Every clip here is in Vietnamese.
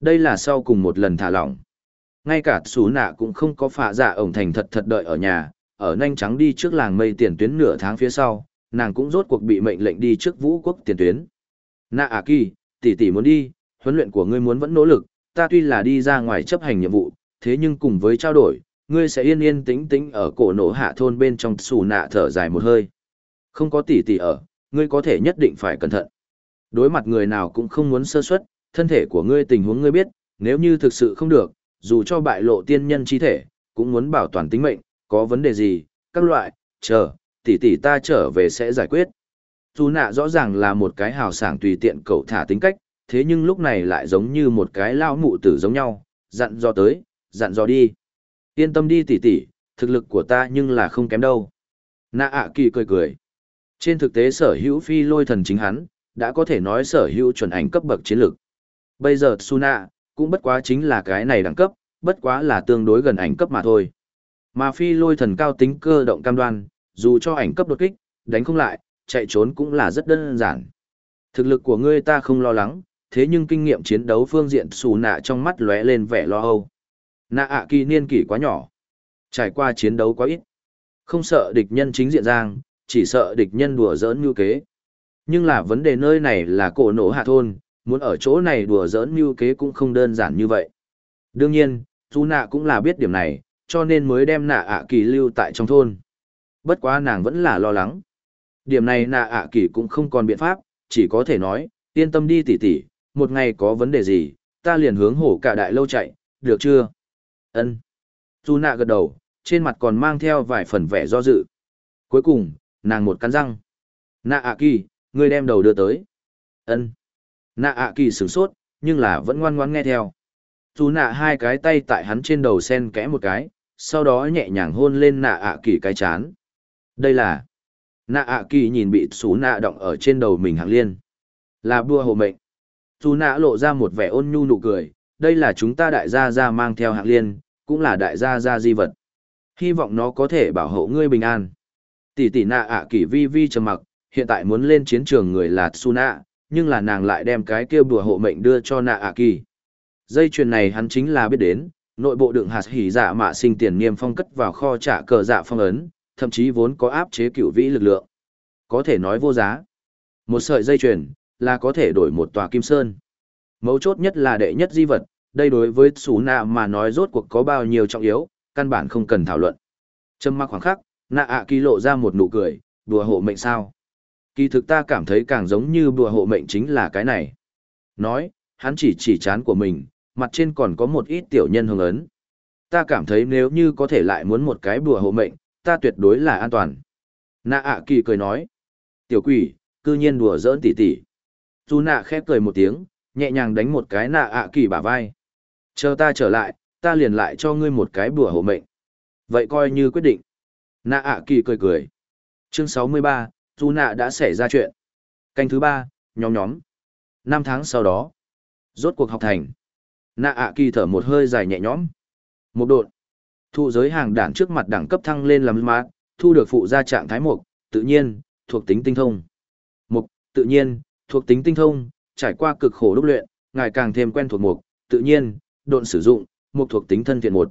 Đây là sau cùng một lần thả lỏng. Ngay cả xú nạ cũng không có phạ dạ ổng thành thật thật đợi ở nhà, ở nhanh trắng đi trước làng mây tiền tuyến nửa tháng phía sau, nàng cũng rốt cuộc bị mệnh lệnh đi trước vũ quốc tiền tuyến. Nạ ạ kỳ, tỷ tỷ muốn đi, huấn luyện của ngươi muốn vẫn nỗ lực, ta tuy là đi ra ngoài chấp hành nhiệm vụ, thế nhưng cùng với trao đổi, ngươi sẽ yên yên tĩnh tĩnh ở cổ nổ hạ thôn bên trong xù nạ thở dài một hơi. Không có tỷ tỷ ở, ngươi có thể nhất định phải cẩn thận. Đối mặt người nào cũng không muốn sơ suất, thân thể của ngươi tình huống ngươi biết, nếu như thực sự không được, dù cho bại lộ tiên nhân chi thể, cũng muốn bảo toàn tính mệnh, có vấn đề gì, các loại, chờ, tỷ tỷ ta trở về sẽ giải quyết. Dù nạ rõ ràng là một cái hào sảng tùy tiện cậu thả tính cách, thế nhưng lúc này lại giống như một cái lao mụ tử giống nhau, dặn dò tới, dặn dò đi. Yên tâm đi tỷ tỷ, thực lực của ta nhưng là không kém đâu. Nạ ạ kỳ cười cười. Trên thực tế sở hữu phi lôi thần chính hắn, đã có thể nói sở hữu chuẩn ảnh cấp bậc chiến lược. Bây giờ Suna, cũng bất quá chính là cái này đẳng cấp, bất quá là tương đối gần ảnh cấp mà thôi. Mà phi lôi thần cao tính cơ động cam đoan, dù cho ảnh cấp đột kích, đánh không lại, chạy trốn cũng là rất đơn giản. Thực lực của ngươi ta không lo lắng, thế nhưng kinh nghiệm chiến đấu phương diện xù nạ trong mắt lóe lên vẻ lo âu. Nạ ạ kỳ niên kỷ quá nhỏ, trải qua chiến đấu quá ít. Không sợ địch nhân chính diện giang, chỉ sợ địch nhân đùa giỡn như kế. Nhưng là vấn đề nơi này là cổ nổ hạ thôn, muốn ở chỗ này đùa giỡn như kế cũng không đơn giản như vậy. Đương nhiên, Thu nạ cũng là biết điểm này, cho nên mới đem nạ ạ kỳ lưu tại trong thôn. Bất quá nàng vẫn là lo lắng. Điểm này nạ ạ kỳ cũng không còn biện pháp, chỉ có thể nói, yên tâm đi tỉ tỉ, một ngày có vấn đề gì, ta liền hướng hổ cả đại lâu chạy, được chưa? ân Thu nạ gật đầu, trên mặt còn mang theo vài phần vẻ do dự. Cuối cùng, nàng một cắn răng. Nạ ạ kỳ, ngươi đem đầu đưa tới. ân Nạ ạ kỳ sửng sốt, nhưng là vẫn ngoan ngoan nghe theo. Dù nạ hai cái tay tại hắn trên đầu sen kẽ một cái, sau đó nhẹ nhàng hôn lên nạ ạ kỳ cái chán. Đây là... Nạ ạ kỳ nhìn bị xú nạ động ở trên đầu mình hạng liên. Là bùa hộ mệnh. Dù nạ lộ ra một vẻ ôn nhu nụ cười, đây là chúng ta đại gia gia mang theo hạng liên, cũng là đại gia gia di vật. Hy vọng nó có thể bảo hộ ngươi bình an. Tỷ tỷ nạ ạ kỳ vi vi trầm mặc, hiện tại muốn lên chiến trường người là Tsuna, nhưng là nàng lại đem cái kia bùa hộ mệnh đưa cho nạ ạ kỳ. Dây chuyền này hắn chính là biết đến, nội bộ đựng hạt hỉ dạ mạ sinh tiền niêm phong cất vào kho trả cờ dạ phong ấn, thậm chí vốn có áp chế cửu vĩ lực lượng. Có thể nói vô giá. Một sợi dây chuyền là có thể đổi một tòa kim sơn. Mấu chốt nhất là đệ nhất di vật, đây đối với xù Nạ mà nói rốt cuộc có bao nhiêu trọng yếu, căn bản không cần thảo luận. trâm mặc khoảng khắc, Nạ ạ kỳ lộ ra một nụ cười, đùa hộ mệnh sao? Kỳ thực ta cảm thấy càng giống như bùa hộ mệnh chính là cái này. Nói, hắn chỉ chỉ chán của mình, mặt trên còn có một ít tiểu nhân hương ấn. Ta cảm thấy nếu như có thể lại muốn một cái bùa hộ mệnh, ta tuyệt đối là an toàn. Nạ ạ kỳ cười nói. Tiểu quỷ, cư nhiên đùa giỡn tỉ tỉ. Dù nạ khép cười một tiếng, nhẹ nhàng đánh một cái nạ ạ kỳ bả vai. Chờ ta trở lại, ta liền lại cho ngươi một cái bùa hộ mệnh. Vậy coi như quyết định. Nạ ạ kỳ cười cười. Chương 63, dù nạ đã xảy ra chuyện. Canh thứ ba, nhóm nhóm. Năm tháng sau đó, rốt cuộc học thành. Nạ ạ kỳ thở một hơi dài nhẹ nhõm. Một đột, thụ giới hàng đản trước mặt đẳng cấp thăng lên làm mát, thu được phụ gia trạng thái mục, tự nhiên, thuộc tính tinh thông. Mục, tự nhiên, thuộc tính tinh thông, trải qua cực khổ đúc luyện, ngày càng thêm quen thuộc mục, tự nhiên, độn sử dụng, mục thuộc tính thân thiện một.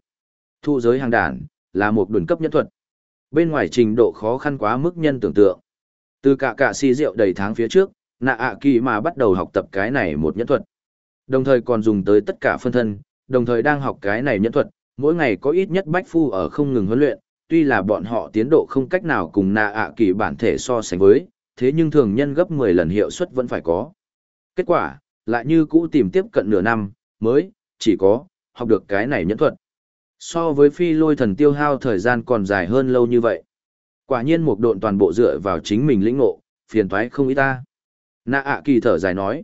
Thu giới hàng đản, là một đồn cấp nhân thuật. Bên ngoài trình độ khó khăn quá mức nhân tưởng tượng. Từ cả cả si rượu đầy tháng phía trước, nạ ạ kỳ mà bắt đầu học tập cái này một nhân thuật. Đồng thời còn dùng tới tất cả phân thân, đồng thời đang học cái này nhân thuật, mỗi ngày có ít nhất bách phu ở không ngừng huấn luyện, tuy là bọn họ tiến độ không cách nào cùng nạ ạ kỳ bản thể so sánh với, thế nhưng thường nhân gấp 10 lần hiệu suất vẫn phải có. Kết quả, lại như cũ tìm tiếp cận nửa năm, mới, chỉ có, học được cái này nhẫn thuật. So với phi lôi thần tiêu hao thời gian còn dài hơn lâu như vậy. Quả nhiên một độn toàn bộ dựa vào chính mình lĩnh ngộ, phiền toái không ý ta. Nạ ạ kỳ thở dài nói.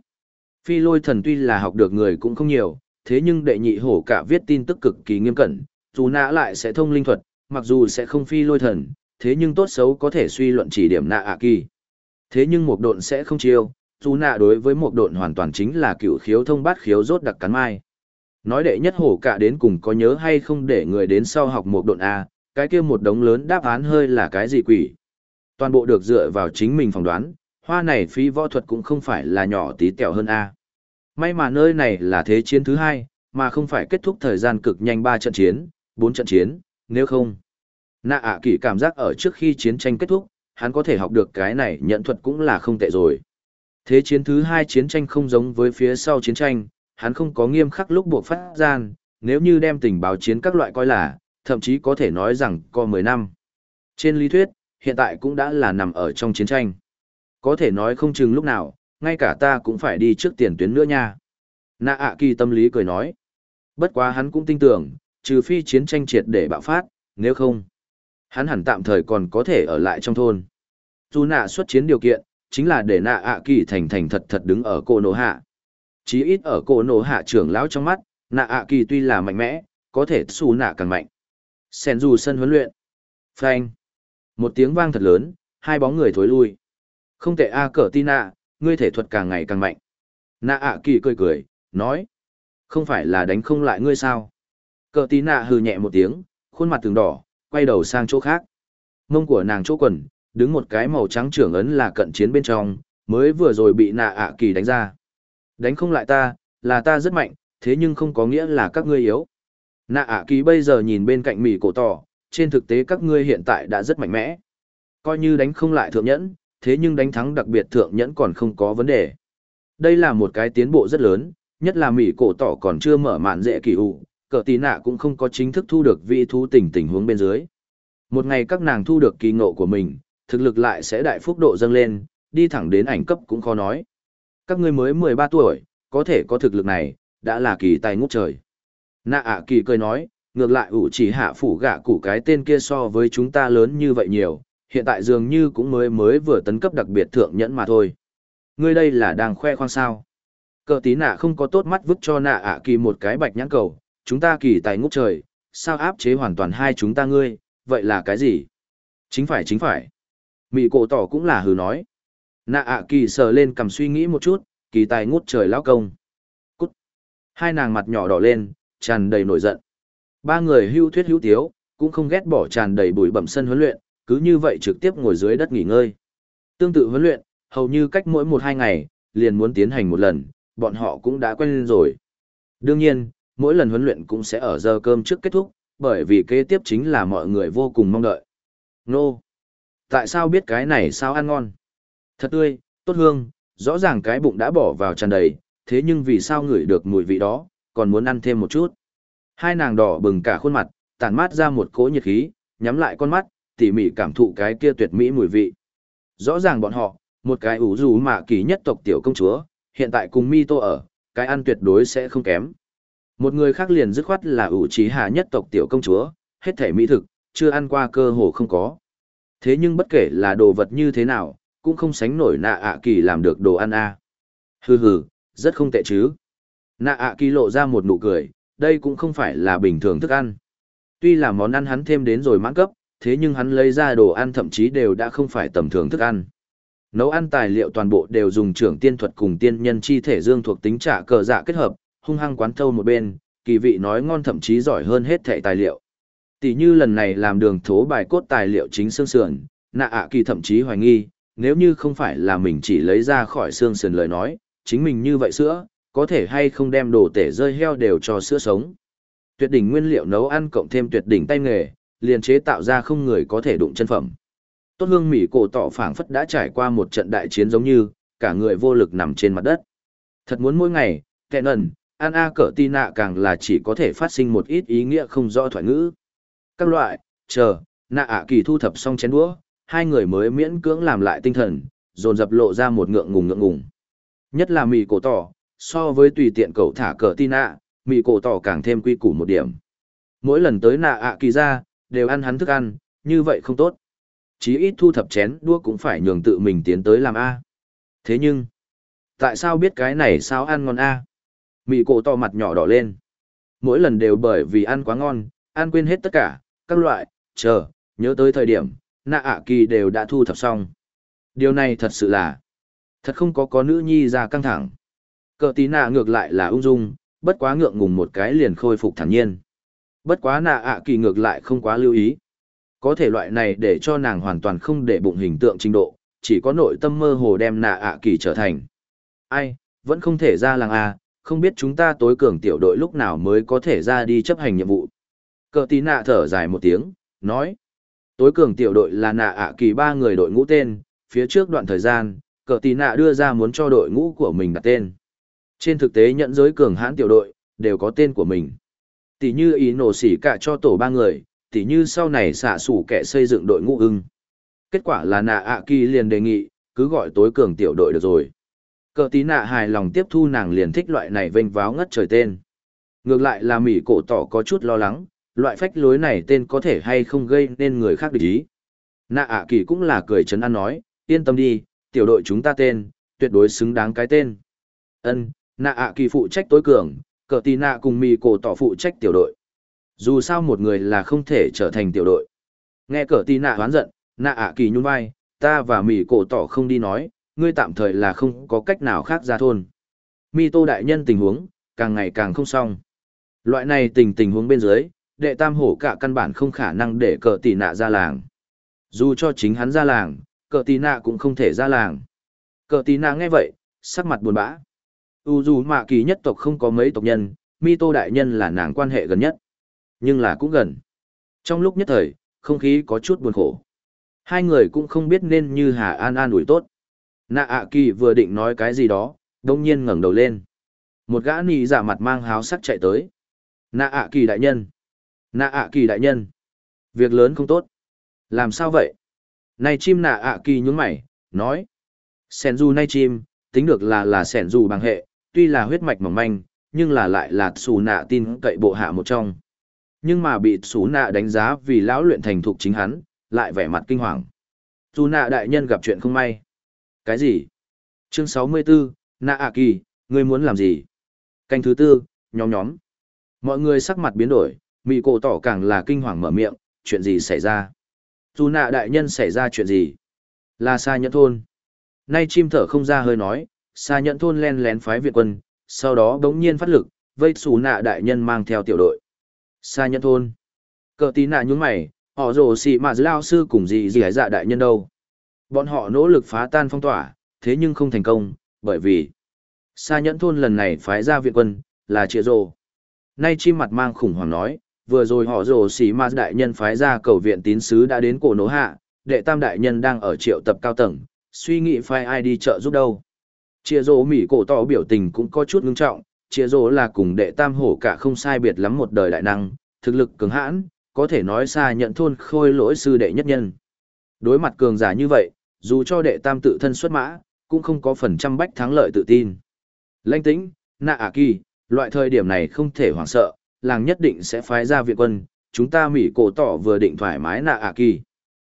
Phi lôi thần tuy là học được người cũng không nhiều, thế nhưng đệ nhị hổ cả viết tin tức cực kỳ nghiêm cẩn, dù nạ lại sẽ thông linh thuật, mặc dù sẽ không phi lôi thần, thế nhưng tốt xấu có thể suy luận chỉ điểm nạ ạ kỳ. Thế nhưng một độn sẽ không chiêu, dù nạ đối với một độn hoàn toàn chính là cựu khiếu thông bát khiếu rốt đặc cắn mai. Nói đệ nhất hổ cả đến cùng có nhớ hay không để người đến sau học một độn A, cái kia một đống lớn đáp án hơi là cái gì quỷ. Toàn bộ được dựa vào chính mình phỏng đoán, hoa này phí võ thuật cũng không phải là nhỏ tí tẹo hơn A. May mà nơi này là thế chiến thứ hai, mà không phải kết thúc thời gian cực nhanh ba trận chiến, bốn trận chiến, nếu không. Nạ ạ kỳ cảm giác ở trước khi chiến tranh kết thúc, hắn có thể học được cái này nhận thuật cũng là không tệ rồi. Thế chiến thứ hai chiến tranh không giống với phía sau chiến tranh, hắn không có nghiêm khắc lúc buộc phát gian, nếu như đem tình báo chiến các loại coi là, thậm chí có thể nói rằng có 10 năm. Trên lý thuyết, hiện tại cũng đã là nằm ở trong chiến tranh. Có thể nói không chừng lúc nào, ngay cả ta cũng phải đi trước tiền tuyến nữa nha. Nạ ạ kỳ tâm lý cười nói. Bất quá hắn cũng tin tưởng, trừ phi chiến tranh triệt để bạo phát, nếu không, hắn hẳn tạm thời còn có thể ở lại trong thôn. Dù nạ xuất chiến điều kiện, chính là để nạ ạ kỳ thành thành thật thật đứng ở cô nổ hạ. Chí ít ở cô nổ hạ trưởng lão trong mắt, nạ ạ kỳ tuy là mạnh mẽ, có thể xù nạ càng mạnh. Sen dù sân huấn luyện. Phanh. Một tiếng vang thật lớn, hai bóng người thối lui. Không tệ A cờ tin ạ ngươi thể thuật càng ngày càng mạnh. Nạ ạ kỳ cười cười, nói. Không phải là đánh không lại ngươi sao? Cờ tí nạ hừ nhẹ một tiếng, khuôn mặt từng đỏ, quay đầu sang chỗ khác. Mông của nàng chỗ quần, đứng một cái màu trắng trưởng ấn là cận chiến bên trong, mới vừa rồi bị nạ ạ kỳ đánh ra. Đánh không lại ta, là ta rất mạnh, thế nhưng không có nghĩa là các ngươi yếu. Nạ ạ kỳ bây giờ nhìn bên cạnh mỉ cổ tỏ, trên thực tế các ngươi hiện tại đã rất mạnh mẽ. Coi như đánh không lại thượng nhẫn, thế nhưng đánh thắng đặc biệt thượng nhẫn còn không có vấn đề. Đây là một cái tiến bộ rất lớn, nhất là mỉ cổ tỏ còn chưa mở màn dễ kỳ ủ, cờ tí nạ cũng không có chính thức thu được vị thú tình tình huống bên dưới. Một ngày các nàng thu được kỳ ngộ của mình, thực lực lại sẽ đại phúc độ dâng lên, đi thẳng đến ảnh cấp cũng khó nói. Các ngươi mới 13 tuổi, có thể có thực lực này, đã là kỳ tài ngút trời. Nạ ạ kỳ cười nói, ngược lại ủ chỉ hạ phủ gạ củ cái tên kia so với chúng ta lớn như vậy nhiều, hiện tại dường như cũng mới mới vừa tấn cấp đặc biệt thượng nhẫn mà thôi. Ngươi đây là đang khoe khoang sao. Cờ tí nạ không có tốt mắt vứt cho nạ ạ kỳ một cái bạch nhãn cầu, chúng ta kỳ tài ngút trời, sao áp chế hoàn toàn hai chúng ta ngươi, vậy là cái gì? Chính phải chính phải. Mị cổ tỏ cũng là hừ nói. Nạ ạ kỳ sờ lên cầm suy nghĩ một chút, kỳ tài ngút trời lão công. Cút. Hai nàng mặt nhỏ đỏ lên, tràn đầy nổi giận. Ba người hưu thuyết hữu tiếu, cũng không ghét bỏ tràn đầy bụi bẩm sân huấn luyện, cứ như vậy trực tiếp ngồi dưới đất nghỉ ngơi. Tương tự huấn luyện, hầu như cách mỗi một hai ngày, liền muốn tiến hành một lần, bọn họ cũng đã quen lên rồi. Đương nhiên, mỗi lần huấn luyện cũng sẽ ở giờ cơm trước kết thúc, bởi vì kế tiếp chính là mọi người vô cùng mong đợi. Nô! Tại sao biết cái này sao ăn ngon? Thật tươi, tốt hương, rõ ràng cái bụng đã bỏ vào tràn đầy, thế nhưng vì sao ngửi được mùi vị đó, còn muốn ăn thêm một chút. Hai nàng đỏ bừng cả khuôn mặt, tản mát ra một cỗ nhiệt khí, nhắm lại con mắt, tỉ mỉ cảm thụ cái kia tuyệt mỹ mùi vị. Rõ ràng bọn họ, một cái ủ rú mạ kỳ nhất tộc tiểu công chúa, hiện tại cùng mi tô ở, cái ăn tuyệt đối sẽ không kém. Một người khác liền dứt khoát là ủ trí hạ nhất tộc tiểu công chúa, hết thể mỹ thực, chưa ăn qua cơ hồ không có. Thế nhưng bất kể là đồ vật như thế nào, cũng không sánh nổi nạ ạ kỳ làm được đồ ăn a à. Hừ hừ, rất không tệ chứ. Nạ ạ kỳ lộ ra một nụ cười, đây cũng không phải là bình thường thức ăn. Tuy là món ăn hắn thêm đến rồi mãn cấp, thế nhưng hắn lấy ra đồ ăn thậm chí đều đã không phải tầm thường thức ăn. Nấu ăn tài liệu toàn bộ đều dùng trưởng tiên thuật cùng tiên nhân chi thể dương thuộc tính trả cờ dạ kết hợp, hung hăng quán thâu một bên, kỳ vị nói ngon thậm chí giỏi hơn hết thảy tài liệu. Tỷ như lần này làm đường thố bài cốt tài liệu chính xương sườn, nạ ạ kỳ thậm chí hoài nghi, nếu như không phải là mình chỉ lấy ra khỏi xương sườn lời nói, chính mình như vậy sữa, có thể hay không đem đồ tể rơi heo đều cho sữa sống. Tuyệt đỉnh nguyên liệu nấu ăn cộng thêm tuyệt đỉnh tay nghề, liền chế tạo ra không người có thể đụng chân phẩm. Tốt hương mỹ cổ tỏ phảng phất đã trải qua một trận đại chiến giống như, cả người vô lực nằm trên mặt đất. Thật muốn mỗi ngày, kẹn ẩn, an a cỡ ti nạ càng là chỉ có thể phát sinh một ít ý nghĩa không rõ thoại ngữ. Các loại, chờ, nạ ạ kỳ thu thập xong chén đũa, hai người mới miễn cưỡng làm lại tinh thần, dồn dập lộ ra một ngượng ngùng ngượng ngùng. Nhất là mì cổ tỏ, so với tùy tiện cậu thả cờ tin nạ, mỹ cổ tỏ càng thêm quy củ một điểm. Mỗi lần tới nạ ạ kỳ ra, đều ăn hắn thức ăn, như vậy không tốt. Chí ít thu thập chén đua cũng phải nhường tự mình tiến tới làm A. Thế nhưng, tại sao biết cái này sao ăn ngon A? Mị cổ to mặt nhỏ đỏ lên. Mỗi lần đều bởi vì ăn quá ngon, ăn quên hết tất cả, các loại, chờ, nhớ tới thời điểm, nạ ạ kỳ đều đã thu thập xong. Điều này thật sự là, thật không có có nữ nhi ra căng thẳng. Cờ tí nạ ngược lại là ung dung, bất quá ngượng ngùng một cái liền khôi phục thản nhiên. Bất quá nạ ạ kỳ ngược lại không quá lưu ý. Có thể loại này để cho nàng hoàn toàn không để bụng hình tượng trình độ, chỉ có nội tâm mơ hồ đem nạ ạ kỳ trở thành. Ai, vẫn không thể ra làng A, không biết chúng ta tối cường tiểu đội lúc nào mới có thể ra đi chấp hành nhiệm vụ. Cờ tí nạ thở dài một tiếng, nói. Tối cường tiểu đội là nạ ạ kỳ ba người đội ngũ tên, phía trước đoạn thời gian, cờ tí nạ đưa ra muốn cho đội ngũ của mình đặt tên. Trên thực tế nhận giới cường hãn tiểu đội, đều có tên của mình. Tỷ như ý nổ xỉ cả cho tổ ba người, tỷ như sau này xả sủ kẻ xây dựng đội ngũ ưng. Kết quả là nạ ạ kỳ liền đề nghị, cứ gọi tối cường tiểu đội được rồi. Cờ tí nạ hài lòng tiếp thu nàng liền thích loại này vênh váo ngất trời tên. Ngược lại là mỉ cổ tỏ có chút lo lắng, loại phách lối này tên có thể hay không gây nên người khác địch ý. Nạ ạ kỳ cũng là cười chấn an nói, yên tâm đi, tiểu đội chúng ta tên, tuyệt đối xứng đáng cái tên. Ân, nạ ạ kỳ phụ trách tối cường, cờ tì nạ cùng mì cổ tỏ phụ trách tiểu đội. Dù sao một người là không thể trở thành tiểu đội. Nghe cờ tì nạ oán giận, nạ ạ kỳ nhún vai, ta và mì cổ tỏ không đi nói, ngươi tạm thời là không có cách nào khác ra thôn. Mi tô đại nhân tình huống, càng ngày càng không xong. Loại này tình tình huống bên dưới, đệ tam hổ cả căn bản không khả năng để cờ Tì nạ ra làng. Dù cho chính hắn ra làng, cờ Tì nạ cũng không thể ra làng. Cờ Tì nạ nghe vậy, sắc mặt buồn bã. U dù mạ kỳ nhất tộc không có mấy tộc nhân, mi tô đại nhân là nàng quan hệ gần nhất. Nhưng là cũng gần. Trong lúc nhất thời, không khí có chút buồn khổ. Hai người cũng không biết nên như Hà An An ủi tốt. Nạ ạ kỳ vừa định nói cái gì đó, đông nhiên ngẩng đầu lên. Một gã nị giả mặt mang háo sắc chạy tới. Nạ ạ kỳ đại nhân. Nạ ạ kỳ đại nhân. Việc lớn không tốt. Làm sao vậy? Này chim nạ ạ kỳ nhún mày, nói. Sẻn dù nay chim, tính được là là sẻn dù bằng hệ, tuy là huyết mạch mỏng manh, nhưng là lại là xù nạ tin cậy bộ hạ một trong. Nhưng mà bị xù nạ đánh giá vì lão luyện thành thục chính hắn, lại vẻ mặt kinh hoàng. Dù nạ đại nhân gặp chuyện không may. Cái gì? Chương 64, Nạ ạ kỳ, ngươi muốn làm gì? Canh thứ tư, nhóm nhóm. Mọi người sắc mặt biến đổi, mị cổ tỏ càng là kinh hoàng mở miệng, chuyện gì xảy ra? Dù nạ đại nhân xảy ra chuyện gì? Là xa nhẫn thôn. Nay chim thở không ra hơi nói, xa nhẫn thôn len lén phái Việt quân, sau đó đống nhiên phát lực, vây xù nạ đại nhân mang theo tiểu đội. Xa nhẫn thôn. Cờ tí nạ nhúng mày, họ rồ xì mà lao sư cùng gì gì dạ đại nhân đâu. Bọn họ nỗ lực phá tan phong tỏa, thế nhưng không thành công, bởi vì Sa nhẫn thôn lần này phái ra viện quân, là trịa rồ. Nay chim mặt mang khủng hoảng nói, vừa rồi họ rồ xì ma đại nhân phái ra cầu viện tín sứ đã đến cổ nỗ hạ, đệ tam đại nhân đang ở triệu tập cao tầng, suy nghĩ phái ai đi chợ giúp đâu. Chia rỗ mỉ cổ tỏ biểu tình cũng có chút ngưng trọng, chia rỗ là cùng đệ tam hổ cả không sai biệt lắm một đời đại năng, thực lực cường hãn, có thể nói xa nhận thôn khôi lỗi sư đệ nhất nhân. Đối mặt cường giả như vậy, dù cho đệ tam tự thân xuất mã, cũng không có phần trăm bách thắng lợi tự tin. Lãnh tĩnh, nạ ả kỳ, loại thời điểm này không thể hoảng sợ, làng nhất định sẽ phái ra viện quân, chúng ta mỉ cổ tỏ vừa định thoải mái nạ ả kỳ.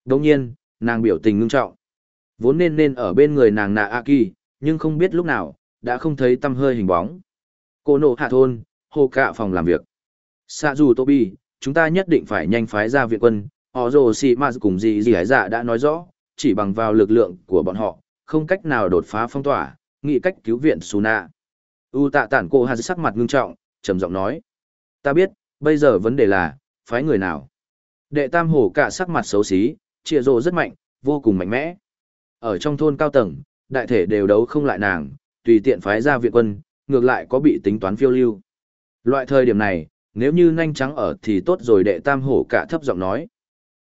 Đồng nhiên, nàng biểu tình ngưng trọng. Vốn nên nên ở bên người nàng nạ ả kỳ, nhưng không biết lúc nào, đã không thấy tăm hơi hình bóng. Cô nộ hạ thôn, hồ cạ phòng làm việc. Sa dù tô bi, chúng ta nhất định phải nhanh phái ra viện quân, họ rồ xì ma cùng gì gì hải dạ đã nói rõ, chỉ bằng vào lực lượng của bọn họ, không cách nào đột phá phong tỏa, nghĩ cách cứu viện Suna. U tạ tản cô hạt sắc mặt ngưng trọng, trầm giọng nói. Ta biết, bây giờ vấn đề là, phái người nào? Đệ tam hồ cả sắc mặt xấu xí, trịa rồ rất mạnh, vô cùng mạnh mẽ. Ở trong thôn cao tầng, đại thể đều đấu không lại nàng, tùy tiện phái ra viện quân, ngược lại có bị tính toán phiêu lưu. Loại thời điểm này, nếu như nhanh trắng ở thì tốt rồi đệ tam hổ cả thấp giọng nói.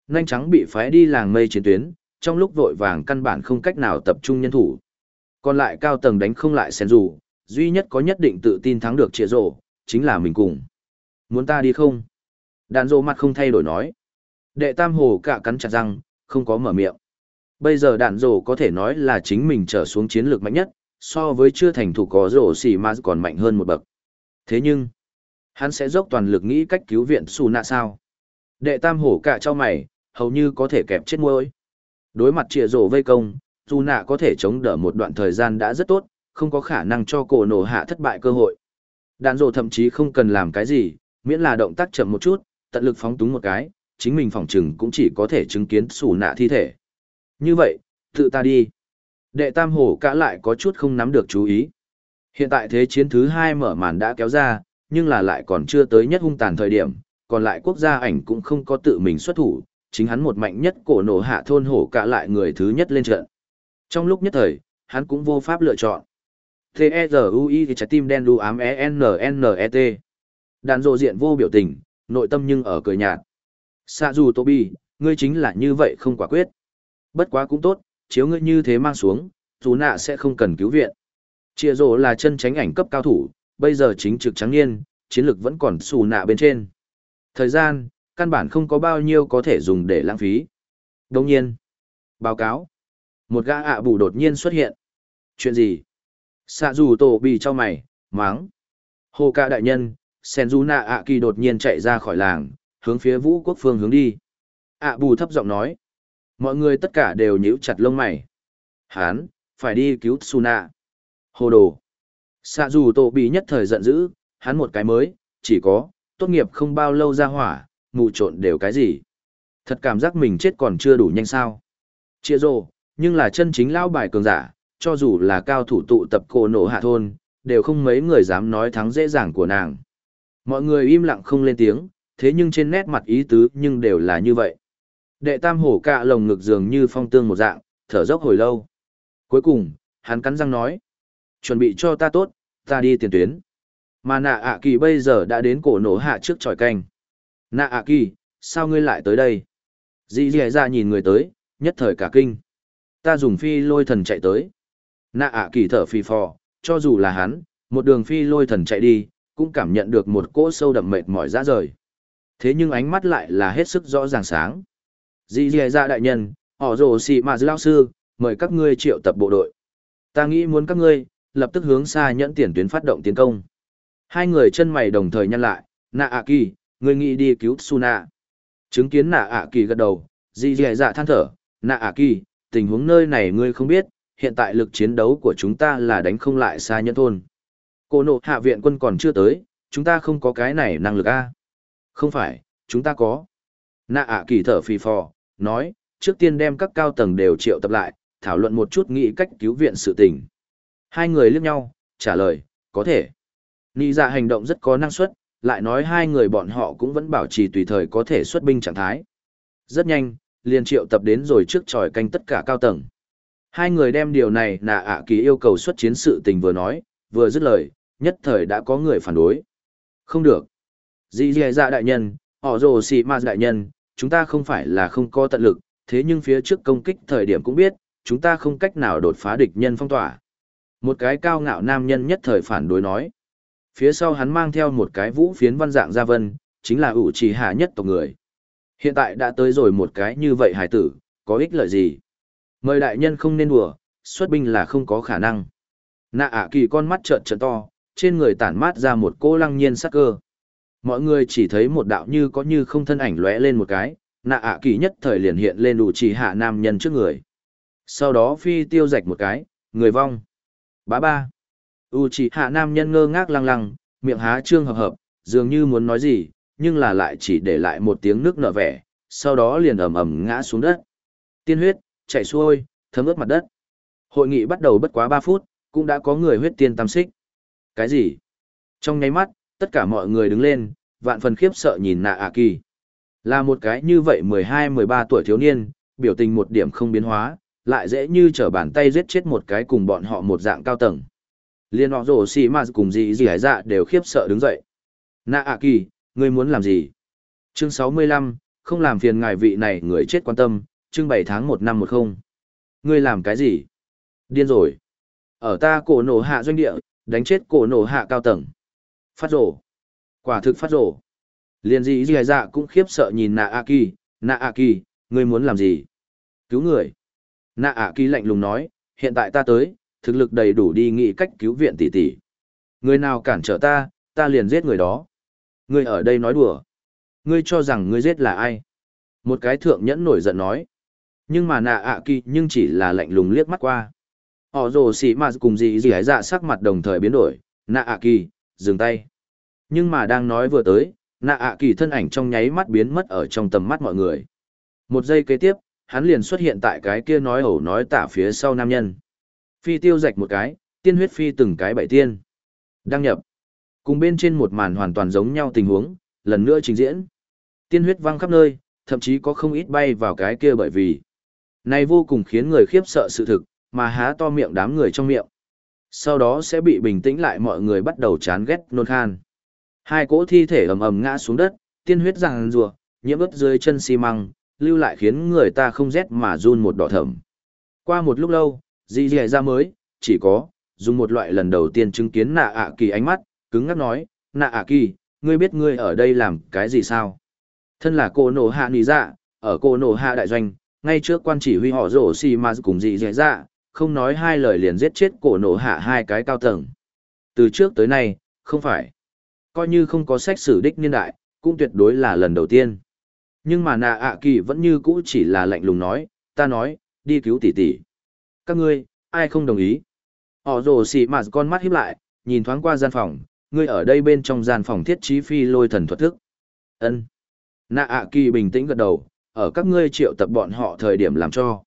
Nhanh trắng bị phái đi làng mây chiến tuyến, trong lúc vội vàng căn bản không cách nào tập trung nhân thủ. Còn lại cao tầng đánh không lại sen dù, duy nhất có nhất định tự tin thắng được trịa rổ, chính là mình cùng. Muốn ta đi không? Đàn rổ mặt không thay đổi nói. Đệ tam hồ cả cắn chặt răng, không có mở miệng. Bây giờ đạn rổ có thể nói là chính mình trở xuống chiến lược mạnh nhất, so với chưa thành thủ có rổ xỉ mà còn mạnh hơn một bậc. Thế nhưng, hắn sẽ dốc toàn lực nghĩ cách cứu viện xù nạ sao. Đệ tam hổ cả cho mày, hầu như có thể kẹp chết môi. Đối mặt trịa rổ vây công, dù nạ có thể chống đỡ một đoạn thời gian đã rất tốt, không có khả năng cho cổ nổ hạ thất bại cơ hội. Đạn rổ thậm chí không cần làm cái gì, miễn là động tác chậm một chút, tận lực phóng túng một cái, chính mình phòng trừng cũng chỉ có thể chứng kiến xù nạ thi thể. Như vậy, tự ta đi. Đệ tam hổ cả lại có chút không nắm được chú ý. Hiện tại thế chiến thứ hai mở màn đã kéo ra, nhưng là lại còn chưa tới nhất hung tàn thời điểm, còn lại quốc gia ảnh cũng không có tự mình xuất thủ, chính hắn một mạnh nhất cổ nổ hạ thôn hổ cả lại người thứ nhất lên trận. Trong lúc nhất thời, hắn cũng vô pháp lựa chọn. T-E-Z-U-I trái tim đen đu ám E-N-N-E-T. Đàn rộ diện vô biểu tình, nội tâm nhưng ở cười nhạt. Sa dù Tobi, ngươi chính là như vậy không quả quyết. Bất quá cũng tốt, chiếu ngươi như thế mang xuống, dù nạ sẽ không cần cứu viện. Chia rộ là chân tránh ảnh cấp cao thủ, bây giờ chính trực trắng niên, chiến lực vẫn còn xù nạ bên trên. Thời gian, căn bản không có bao nhiêu có thể dùng để lãng phí. Đồng nhiên, báo cáo, một gã ạ bù đột nhiên xuất hiện. Chuyện gì? Xạ dù tổ bị cho mày, máng. Hồ ca đại nhân, sen du nạ ạ kỳ đột nhiên chạy ra khỏi làng, hướng phía vũ quốc phương hướng đi. ạ bù thấp giọng nói. Mọi người tất cả đều nhíu chặt lông mày. Hán, phải đi cứu Suna. Hồ đồ. Xạ dù tổ bị nhất thời giận dữ, hắn một cái mới, chỉ có, tốt nghiệp không bao lâu ra hỏa, mù trộn đều cái gì. Thật cảm giác mình chết còn chưa đủ nhanh sao. Chia rồ, nhưng là chân chính lao bài cường giả, cho dù là cao thủ tụ tập cổ nổ hạ thôn, đều không mấy người dám nói thắng dễ dàng của nàng. Mọi người im lặng không lên tiếng, thế nhưng trên nét mặt ý tứ nhưng đều là như vậy. Đệ tam hổ cạ lồng ngực dường như phong tương một dạng, thở dốc hồi lâu. Cuối cùng, hắn cắn răng nói. Chuẩn bị cho ta tốt, ta đi tiền tuyến. Mà nạ ạ kỳ bây giờ đã đến cổ nổ hạ trước tròi canh. Nạ ạ kỳ, sao ngươi lại tới đây? Dì dì ra nhìn người tới, nhất thời cả kinh. Ta dùng phi lôi thần chạy tới. Nạ ạ kỳ thở phì phò, cho dù là hắn, một đường phi lôi thần chạy đi, cũng cảm nhận được một cỗ sâu đậm mệt mỏi ra rời. Thế nhưng ánh mắt lại là hết sức rõ ràng sáng. Dì dì ra đại nhân, họ rồ xì mà lao sư, mời các ngươi triệu tập bộ đội. Ta nghĩ muốn các ngươi, lập tức hướng xa nhẫn tiền tuyến phát động tiến công. Hai người chân mày đồng thời nhăn lại, nạ ạ kỳ, ngươi nghĩ đi cứu Suna. Chứng kiến nạ ạ kỳ gật đầu, dì dì dạ than thở, nạ ạ kỳ, tình huống nơi này ngươi không biết, hiện tại lực chiến đấu của chúng ta là đánh không lại xa nhẫn thôn. Cô nộ hạ viện quân còn chưa tới, chúng ta không có cái này năng lực a Không phải, chúng ta có. Nạ ạ kỳ thở phì phò, nói, trước tiên đem các cao tầng đều triệu tập lại, thảo luận một chút nghĩ cách cứu viện sự tình. Hai người liếc nhau, trả lời, có thể. Nị dạ hành động rất có năng suất, lại nói hai người bọn họ cũng vẫn bảo trì tùy thời có thể xuất binh trạng thái. Rất nhanh, liền triệu tập đến rồi trước tròi canh tất cả cao tầng. Hai người đem điều này nạ ạ à kỳ yêu cầu xuất chiến sự tình vừa nói, vừa dứt lời, nhất thời đã có người phản đối. Không được. Dì dì dạ đại nhân, họ rồ xì ma dạ đại nhân, chúng ta không phải là không có tận lực, thế nhưng phía trước công kích thời điểm cũng biết, chúng ta không cách nào đột phá địch nhân phong tỏa. Một cái cao ngạo nam nhân nhất thời phản đối nói. Phía sau hắn mang theo một cái vũ phiến văn dạng gia vân, chính là ủ trì hạ nhất tộc người. Hiện tại đã tới rồi một cái như vậy hải tử, có ích lợi gì? Mời đại nhân không nên đùa, xuất binh là không có khả năng. Nạ ả kỳ con mắt trợn trợn to, trên người tản mát ra một cô lăng nhiên sắc cơ. Mọi người chỉ thấy một đạo như có như không thân ảnh lóe lên một cái, nạ ả kỳ nhất thời liền hiện lên đủ chỉ hạ nam nhân trước người. Sau đó phi tiêu rạch một cái, người vong. Bá ba. U chỉ hạ nam nhân ngơ ngác lăng lăng, miệng há trương hợp hợp, dường như muốn nói gì, nhưng là lại chỉ để lại một tiếng nước nở vẻ, sau đó liền ầm ầm ngã xuống đất. Tiên huyết, chạy xuôi, thấm ướt mặt đất. Hội nghị bắt đầu bất quá ba phút, cũng đã có người huyết tiên tam xích. Cái gì? Trong nháy mắt, tất cả mọi người đứng lên, vạn phần khiếp sợ nhìn nạ ạ kỳ. Là một cái như vậy 12-13 tuổi thiếu niên, biểu tình một điểm không biến hóa, lại dễ như trở bàn tay giết chết một cái cùng bọn họ một dạng cao tầng. Liên họ rổ xì mà cùng gì gì hải dạ đều khiếp sợ đứng dậy. Nạ ạ kỳ, ngươi muốn làm gì? Chương 65, không làm phiền ngài vị này người chết quan tâm, chương bảy tháng một năm 10. Ngươi làm cái gì? Điên rồi. Ở ta cổ nổ hạ doanh địa, đánh chết cổ nổ hạ cao tầng. Phát rổ. Quả thực phát rổ. liền gì gì dạ cũng khiếp sợ nhìn nạ A kỳ, nạ A kỳ, ngươi muốn làm gì? Cứu người. Nạ A kỳ lạnh lùng nói, hiện tại ta tới, thực lực đầy đủ đi nghĩ cách cứu viện tỷ tỷ. Người nào cản trở ta, ta liền giết người đó. Ngươi ở đây nói đùa. Ngươi cho rằng ngươi giết là ai? Một cái thượng nhẫn nổi giận nói. Nhưng mà nạ ạ kỳ nhưng chỉ là lạnh lùng liếc mắt qua. Họ rồ xỉ mà cùng gì gì hãy dạ sắc mặt đồng thời biến đổi. Nạ ạ kỳ, dừng tay. Nhưng mà đang nói vừa tới, nạ ạ kỳ thân ảnh trong nháy mắt biến mất ở trong tầm mắt mọi người. Một giây kế tiếp, hắn liền xuất hiện tại cái kia nói ẩu nói tả phía sau nam nhân. Phi tiêu rạch một cái, tiên huyết phi từng cái bảy tiên. Đăng nhập. Cùng bên trên một màn hoàn toàn giống nhau tình huống, lần nữa trình diễn. Tiên huyết văng khắp nơi, thậm chí có không ít bay vào cái kia bởi vì. Này vô cùng khiến người khiếp sợ sự thực, mà há to miệng đám người trong miệng. Sau đó sẽ bị bình tĩnh lại mọi người bắt đầu chán ghét nôn khan. Hai cỗ thi thể ầm ầm ngã xuống đất, tiên huyết ràng rùa, nhiễm ướt dưới chân xi măng, lưu lại khiến người ta không rét mà run một đỏ thầm. Qua một lúc lâu, dì dì ra mới, chỉ có, dùng một loại lần đầu tiên chứng kiến nạ ạ kỳ ánh mắt, cứng ngắc nói, nạ ạ kỳ, ngươi biết ngươi ở đây làm cái gì sao? Thân là cô nổ hạ nì dạ, ở cô nổ hạ đại doanh, ngay trước quan chỉ huy họ rổ xì mà cùng dì dì dạ, không nói hai lời liền giết chết cổ nổ hạ hai cái cao tầng. Từ trước tới nay, không phải. Coi như không có sách sử đích niên đại, cũng tuyệt đối là lần đầu tiên. Nhưng mà nạ ạ kỳ vẫn như cũ chỉ là lạnh lùng nói, ta nói, đi cứu tỷ tỷ. Các ngươi, ai không đồng ý? Họ rồ xì mà con mắt híp lại, nhìn thoáng qua gian phòng, ngươi ở đây bên trong gian phòng thiết trí phi lôi thần thuật thức. Ân. Nạ ạ kỳ bình tĩnh gật đầu, ở các ngươi triệu tập bọn họ thời điểm làm cho.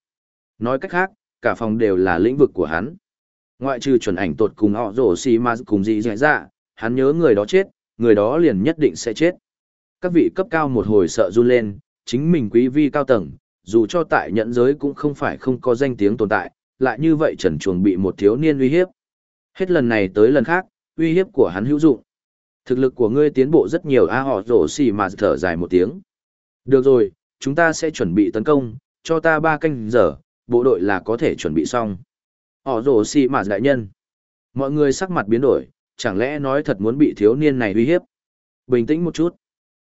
Nói cách khác, cả phòng đều là lĩnh vực của hắn. Ngoại trừ chuẩn ảnh tột cùng họ rổ xì mà cùng gì dạy ra, hắn nhớ người đó chết, người đó liền nhất định sẽ chết. Các vị cấp cao một hồi sợ run lên, chính mình quý vi cao tầng, dù cho tại nhận giới cũng không phải không có danh tiếng tồn tại, lại như vậy trần chuồng bị một thiếu niên uy hiếp. Hết lần này tới lần khác, uy hiếp của hắn hữu dụng. Thực lực của ngươi tiến bộ rất nhiều a họ rổ xì mà thở dài một tiếng. Được rồi, chúng ta sẽ chuẩn bị tấn công, cho ta ba canh giờ, bộ đội là có thể chuẩn bị xong. Họ rổ xì mà đại nhân. Mọi người sắc mặt biến đổi, chẳng lẽ nói thật muốn bị thiếu niên này uy hiếp. Bình tĩnh một chút.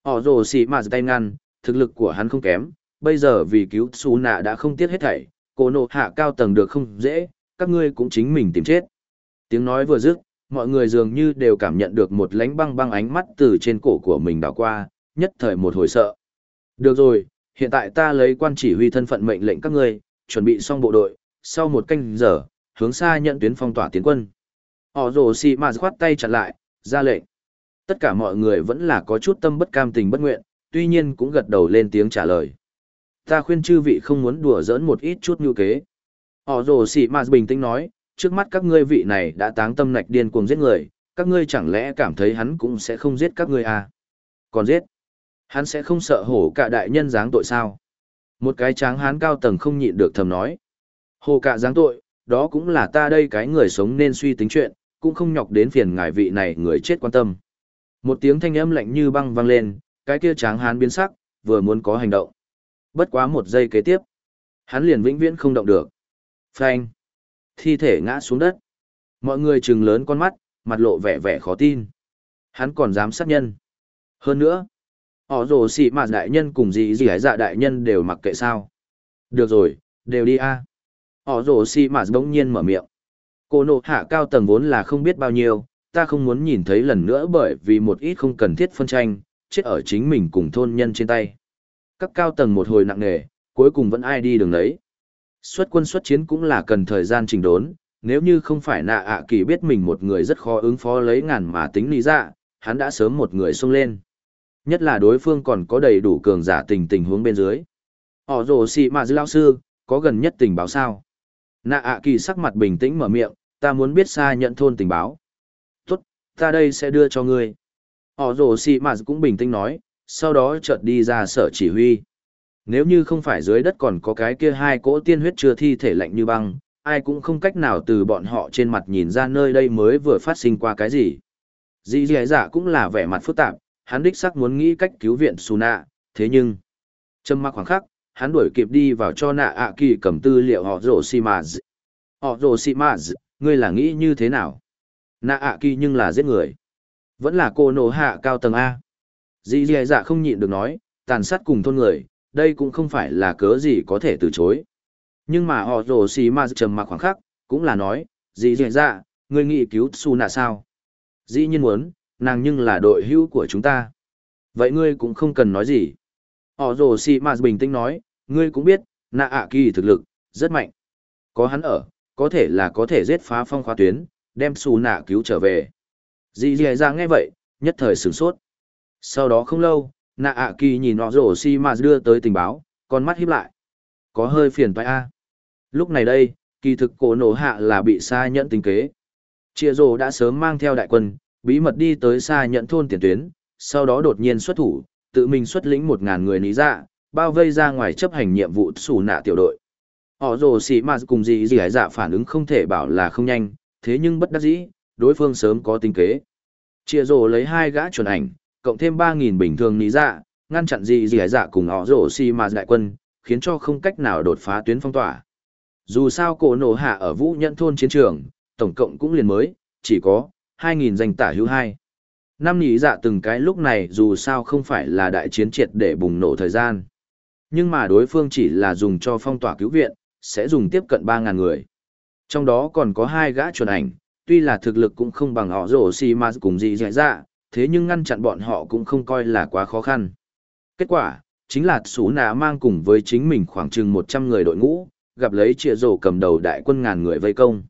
Họ rổ xì mà tay ngăn, thực lực của hắn không kém, bây giờ vì cứu xú nạ đã không tiếc hết thảy, cô nộ hạ cao tầng được không dễ, các ngươi cũng chính mình tìm chết. Tiếng nói vừa dứt, mọi người dường như đều cảm nhận được một lánh băng băng ánh mắt từ trên cổ của mình đảo qua, nhất thời một hồi sợ. Được rồi, hiện tại ta lấy quan chỉ huy thân phận mệnh lệnh các ngươi, chuẩn bị xong bộ đội, sau một canh giờ, hướng xa nhận tuyến phong tỏa tiến quân. Họ rồ xì mà khoát tay chặn lại, ra lệnh. Tất cả mọi người vẫn là có chút tâm bất cam tình bất nguyện, tuy nhiên cũng gật đầu lên tiếng trả lời. Ta khuyên chư vị không muốn đùa giỡn một ít chút như kế. Họ rồ xì mà bình tĩnh nói, trước mắt các ngươi vị này đã táng tâm nạch điên cuồng giết người, các ngươi chẳng lẽ cảm thấy hắn cũng sẽ không giết các ngươi à? Còn giết, hắn sẽ không sợ hổ cả đại nhân dáng tội sao? Một cái tráng hán cao tầng không nhịn được thầm nói. Hồ cả giáng tội, đó cũng là ta đây cái người sống nên suy tính chuyện, cũng không nhọc đến phiền ngài vị này người chết quan tâm. Một tiếng thanh âm lạnh như băng vang lên, cái kia tráng hán biến sắc, vừa muốn có hành động. Bất quá một giây kế tiếp, hắn liền vĩnh viễn không động được. Phanh. Thi thể ngã xuống đất. Mọi người trừng lớn con mắt, mặt lộ vẻ vẻ khó tin. Hắn còn dám sát nhân. Hơn nữa, họ rồ xị mà đại nhân cùng gì gì hải dạ đại nhân đều mặc kệ sao. Được rồi, đều đi a. Họ rồ xị mà bỗng nhiên mở miệng. Cô nộ hạ cao tầng vốn là không biết bao nhiêu, ta không muốn nhìn thấy lần nữa bởi vì một ít không cần thiết phân tranh, chết ở chính mình cùng thôn nhân trên tay. Các cao tầng một hồi nặng nề, cuối cùng vẫn ai đi đường đấy. Xuất quân xuất chiến cũng là cần thời gian trình đốn, nếu như không phải nạ ạ kỳ biết mình một người rất khó ứng phó lấy ngàn mà tính lý dạ, hắn đã sớm một người xông lên. Nhất là đối phương còn có đầy đủ cường giả tình tình huống bên dưới. Họ rồ xì mà dư lao sư, có gần nhất tình báo sao? Nạ ạ kỳ sắc mặt bình tĩnh mở miệng, ta muốn biết xa nhận thôn tình báo. Tốt, ta đây sẽ đưa cho ngươi. Họ rồ xì mà cũng bình tĩnh nói, sau đó chợt đi ra sở chỉ huy. Nếu như không phải dưới đất còn có cái kia hai cỗ tiên huyết chưa thi thể lạnh như băng, ai cũng không cách nào từ bọn họ trên mặt nhìn ra nơi đây mới vừa phát sinh qua cái gì. Dì dì dạ cũng là vẻ mặt phức tạp, hắn đích sắc muốn nghĩ cách cứu viện Suna, thế nhưng... trâm mặc khoảng khắc, hắn đuổi kịp đi vào cho nạ ạ kỳ cầm tư liệu họ rồ xì mà Họ rồ xì mà ngươi là nghĩ như thế nào? Nạ ạ kỳ nhưng là giết người. Vẫn là cô nổ hạ cao tầng A. Dì dì dạ không nhịn được nói, tàn sát cùng thôn người, đây cũng không phải là cớ gì có thể từ chối. Nhưng mà họ rồ xì mà trầm mặc khoảng khắc, cũng là nói, dì dì dạ, ngươi nghĩ cứu su nạ sao? Dĩ nhiên muốn, nàng nhưng là đội hữu của chúng ta. Vậy ngươi cũng không cần nói gì. Họ rồ si mà bình tĩnh nói, ngươi cũng biết, nạ ạ kỳ thực lực, rất mạnh. Có hắn ở, có thể là có thể giết phá phong khóa tuyến, đem xù nạ cứu trở về. Dì dì ra nghe vậy, nhất thời sửng sốt. Sau đó không lâu, nạ ạ kỳ nhìn họ rồ xi mà đưa tới tình báo, con mắt híp lại. Có hơi phiền phải a. Lúc này đây, kỳ thực cổ nổ hạ là bị xa nhận tình kế. Chia rồ đã sớm mang theo đại quân, bí mật đi tới xa nhận thôn tiền tuyến, sau đó đột nhiên xuất thủ, tự mình xuất lĩnh một ngàn người lý dạ, bao vây ra ngoài chấp hành nhiệm vụ xù nạ tiểu đội. Họ rồ xì mà cùng gì gì hải dạ phản ứng không thể bảo là không nhanh, thế nhưng bất đắc dĩ, đối phương sớm có tính kế. Chia rồ lấy hai gã chuẩn ảnh, cộng thêm 3.000 bình thường lý dạ, ngăn chặn gì gì dạ cùng họ rồ xì mà đại quân, khiến cho không cách nào đột phá tuyến phong tỏa. Dù sao cổ nổ hạ ở vũ nhận thôn chiến trường, tổng cộng cũng liền mới, chỉ có 2.000 danh tả hữu hai. Năm nhị dạ từng cái lúc này dù sao không phải là đại chiến triệt để bùng nổ thời gian. Nhưng mà đối phương chỉ là dùng cho phong tỏa cứu viện, sẽ dùng tiếp cận 3.000 người. Trong đó còn có hai gã chuẩn ảnh, tuy là thực lực cũng không bằng họ rổ xì mà cùng gì dạy dạ, thế nhưng ngăn chặn bọn họ cũng không coi là quá khó khăn. Kết quả, chính là Sú Nà mang cùng với chính mình khoảng chừng 100 người đội ngũ, gặp lấy trịa rổ cầm đầu đại quân ngàn người vây công.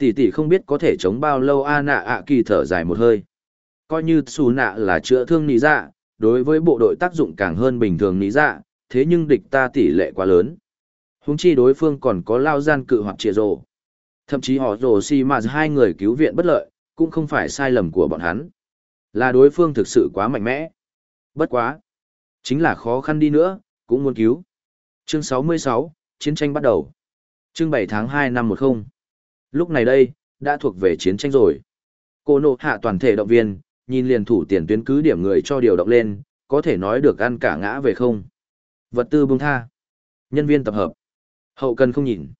Tỷ tỷ không biết có thể chống bao lâu A nạ ạ kỳ thở dài một hơi. Coi như xù nạ là chữa thương nị dạ, đối với bộ đội tác dụng càng hơn bình thường nị dạ, thế nhưng địch ta tỷ lệ quá lớn. Húng chi đối phương còn có lao gian cự hoặc trịa rổ. Thậm chí họ rổ xi mà hai người cứu viện bất lợi, cũng không phải sai lầm của bọn hắn. Là đối phương thực sự quá mạnh mẽ. Bất quá. Chính là khó khăn đi nữa, cũng muốn cứu. Chương 66, chiến tranh bắt đầu. Chương 7 tháng 2 năm 10. Lúc này đây, đã thuộc về chiến tranh rồi. Cô nộ hạ toàn thể động viên, nhìn liền thủ tiền tuyến cứ điểm người cho điều động lên, có thể nói được ăn cả ngã về không. Vật tư bung tha. Nhân viên tập hợp. Hậu cần không nhìn.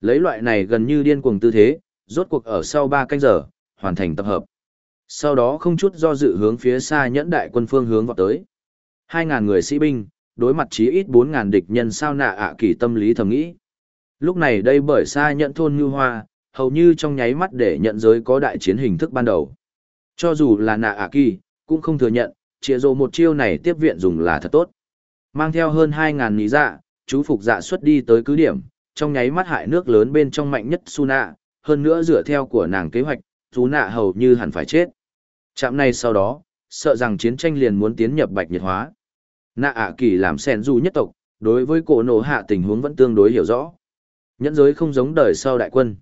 Lấy loại này gần như điên cuồng tư thế, rốt cuộc ở sau 3 canh giờ, hoàn thành tập hợp. Sau đó không chút do dự hướng phía xa nhẫn đại quân phương hướng vào tới. 2.000 người sĩ binh, đối mặt chí ít 4.000 địch nhân sao nạ ạ kỳ tâm lý thầm nghĩ. Lúc này đây bởi xa nhẫn thôn như hoa, hầu như trong nháy mắt để nhận giới có đại chiến hình thức ban đầu. Cho dù là nạ ạ kỳ, cũng không thừa nhận, chia rồ một chiêu này tiếp viện dùng là thật tốt. Mang theo hơn 2.000 ní dạ, chú phục dạ xuất đi tới cứ điểm, trong nháy mắt hại nước lớn bên trong mạnh nhất Suna, hơn nữa dựa theo của nàng kế hoạch, chú nạ hầu như hẳn phải chết. Trạm này sau đó, sợ rằng chiến tranh liền muốn tiến nhập bạch nhiệt hóa. Nạ ạ kỳ làm sen du nhất tộc, đối với cổ nổ hạ tình huống vẫn tương đối hiểu rõ. Nhẫn giới không giống đời sau đại quân.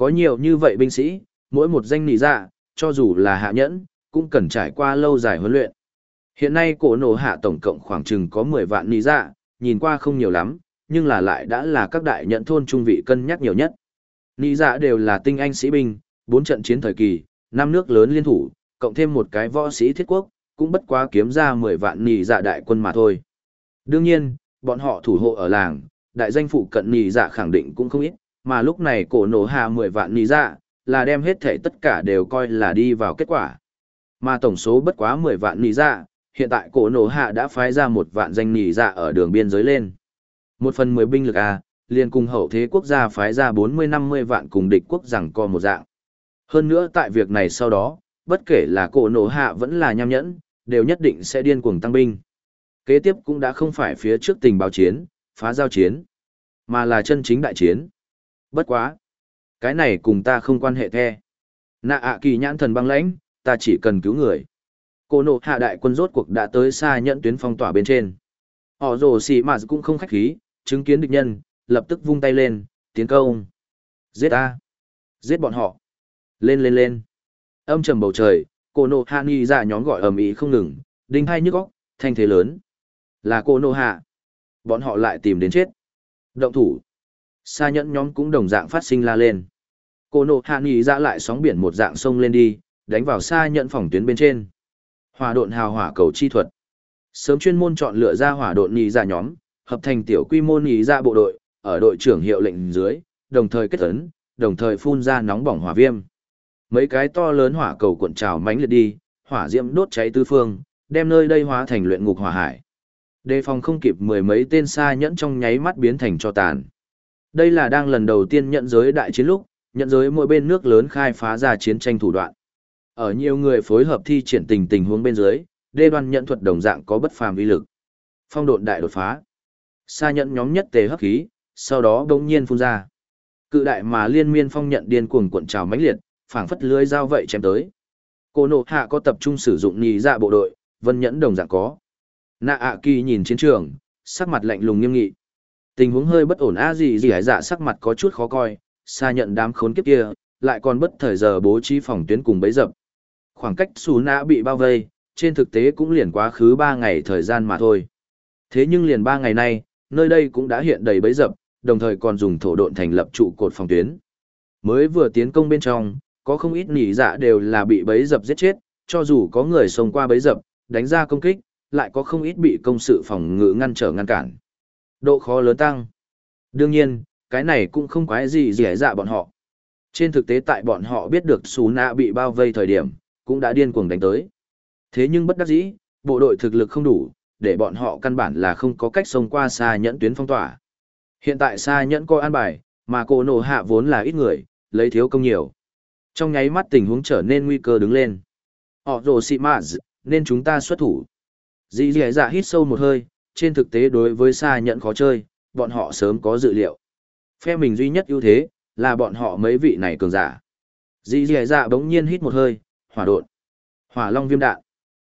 Có nhiều như vậy binh sĩ, mỗi một danh nỉ dạ, cho dù là hạ nhẫn, cũng cần trải qua lâu dài huấn luyện. Hiện nay cổ nổ hạ tổng cộng khoảng chừng có 10 vạn nỉ dạ, nhìn qua không nhiều lắm, nhưng là lại đã là các đại nhẫn thôn trung vị cân nhắc nhiều nhất. Nỉ dạ đều là tinh anh sĩ binh, bốn trận chiến thời kỳ, năm nước lớn liên thủ, cộng thêm một cái võ sĩ thiết quốc, cũng bất quá kiếm ra 10 vạn nị dạ đại quân mà thôi. Đương nhiên, bọn họ thủ hộ ở làng, đại danh phụ cận nị dạ khẳng định cũng không ít, mà lúc này cổ nổ hạ 10 vạn nì dạ, là đem hết thể tất cả đều coi là đi vào kết quả. Mà tổng số bất quá 10 vạn nì dạ, hiện tại cổ nổ hạ đã phái ra một vạn danh nì dạ ở đường biên giới lên. Một phần 10 binh lực A, liền cùng hậu thế quốc gia phái ra 40-50 vạn cùng địch quốc rằng co một dạng. Hơn nữa tại việc này sau đó, bất kể là cổ nổ hạ vẫn là nham nhẫn, đều nhất định sẽ điên cuồng tăng binh. Kế tiếp cũng đã không phải phía trước tình báo chiến, phá giao chiến, mà là chân chính đại chiến. Bất quá. Cái này cùng ta không quan hệ the. Nạ ạ kỳ nhãn thần băng lãnh, ta chỉ cần cứu người. Cô nộ hạ đại quân rốt cuộc đã tới xa nhận tuyến phong tỏa bên trên. Họ rồ xì mà cũng không khách khí, chứng kiến địch nhân, lập tức vung tay lên, tiến công. Giết ta. Giết bọn họ. Lên lên lên. Âm trầm bầu trời, cô nộ hạ nghi ra nhóm gọi ầm ĩ không ngừng, đinh hai nhức óc, thanh thế lớn. Là cô nộ hạ. Bọn họ lại tìm đến chết. Động thủ. Sa nhẫn nhóm cũng đồng dạng phát sinh la lên. Cô nộ hạ nghỉ ra lại sóng biển một dạng sông lên đi, đánh vào sa nhẫn phòng tuyến bên trên. Hỏa độn hào hỏa cầu chi thuật. Sớm chuyên môn chọn lựa ra hỏa độn nghỉ ra nhóm, hợp thành tiểu quy mô nghỉ ra bộ đội, ở đội trưởng hiệu lệnh dưới, đồng thời kết ấn, đồng thời phun ra nóng bỏng hỏa viêm. Mấy cái to lớn hỏa cầu cuộn trào mãnh liệt đi, hỏa diễm đốt cháy tứ phương, đem nơi đây hóa thành luyện ngục hỏa hải. Đề phòng không kịp mười mấy tên xa nhẫn trong nháy mắt biến thành cho tàn. Đây là đang lần đầu tiên nhận giới đại chiến lúc, nhận giới mỗi bên nước lớn khai phá ra chiến tranh thủ đoạn. Ở nhiều người phối hợp thi triển tình tình huống bên dưới, đê đoan nhận thuật đồng dạng có bất phàm uy lực. Phong độn đại đột phá. Xa nhận nhóm nhất tề hấp khí, sau đó đống nhiên phun ra. Cự đại mà liên miên phong nhận điên cuồng cuộn trào mãnh liệt, phảng phất lưới dao vậy chém tới. Cô nộ hạ có tập trung sử dụng nhì dạ bộ đội, vân nhẫn đồng dạng có. Nạ ạ kỳ nhìn chiến trường, sắc mặt lạnh lùng nghiêm nghị. Tình huống hơi bất ổn a gì gì hải dạ sắc mặt có chút khó coi, xa nhận đám khốn kiếp kia, lại còn bất thời giờ bố trí phòng tuyến cùng bấy dập. Khoảng cách xù nã bị bao vây, trên thực tế cũng liền quá khứ ba ngày thời gian mà thôi. Thế nhưng liền ba ngày nay, nơi đây cũng đã hiện đầy bấy dập, đồng thời còn dùng thổ độn thành lập trụ cột phòng tuyến. Mới vừa tiến công bên trong, có không ít nỉ dạ đều là bị bấy dập giết chết, cho dù có người xông qua bấy dập, đánh ra công kích, lại có không ít bị công sự phòng ngự ngăn trở ngăn cản. Độ khó lớn tăng. Đương nhiên, cái này cũng không quái gì dễ dạ bọn họ. Trên thực tế tại bọn họ biết được Sú Nạ bị bao vây thời điểm, cũng đã điên cuồng đánh tới. Thế nhưng bất đắc dĩ, bộ đội thực lực không đủ, để bọn họ căn bản là không có cách xông qua xa nhẫn tuyến phong tỏa. Hiện tại xa nhẫn coi an bài, mà cô nổ hạ vốn là ít người, lấy thiếu công nhiều. Trong nháy mắt tình huống trở nên nguy cơ đứng lên. Họ rồ xị mạ nên chúng ta xuất thủ. Dì dì dạ hít sâu một hơi, trên thực tế đối với xa nhẫn khó chơi, bọn họ sớm có dự liệu. Phe mình duy nhất ưu thế, là bọn họ mấy vị này cường giả. Dì dì dạ bỗng nhiên hít một hơi, hỏa đột. Hỏa long viêm đạn.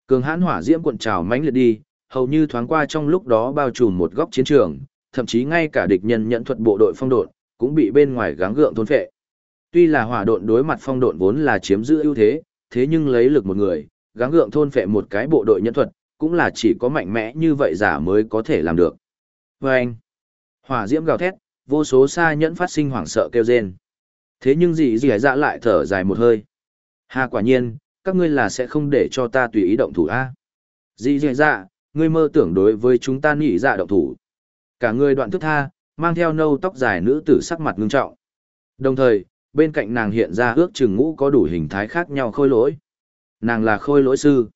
Cường hãn hỏa diễm cuộn trào mãnh liệt đi, hầu như thoáng qua trong lúc đó bao trùm một góc chiến trường, thậm chí ngay cả địch nhân nhận thuật bộ đội phong độn cũng bị bên ngoài gắng gượng thôn phệ. Tuy là hỏa độn đối mặt phong độn vốn là chiếm giữ ưu thế, thế nhưng lấy lực một người, gắng gượng thôn phệ một cái bộ đội nhân thuật, cũng là chỉ có mạnh mẽ như vậy giả mới có thể làm được. Và anh, hỏa diễm gào thét, vô số xa nhẫn phát sinh hoảng sợ kêu rên. Thế nhưng gì gì dạ lại thở dài một hơi. Hà quả nhiên, các ngươi là sẽ không để cho ta tùy ý động thủ a. dị dì dạ, ngươi mơ tưởng đối với chúng ta nghĩ dạ động thủ. Cả người đoạn thức tha, mang theo nâu tóc dài nữ tử sắc mặt ngưng trọng. Đồng thời, bên cạnh nàng hiện ra ước chừng ngũ có đủ hình thái khác nhau khôi lỗi. Nàng là khôi lỗi sư.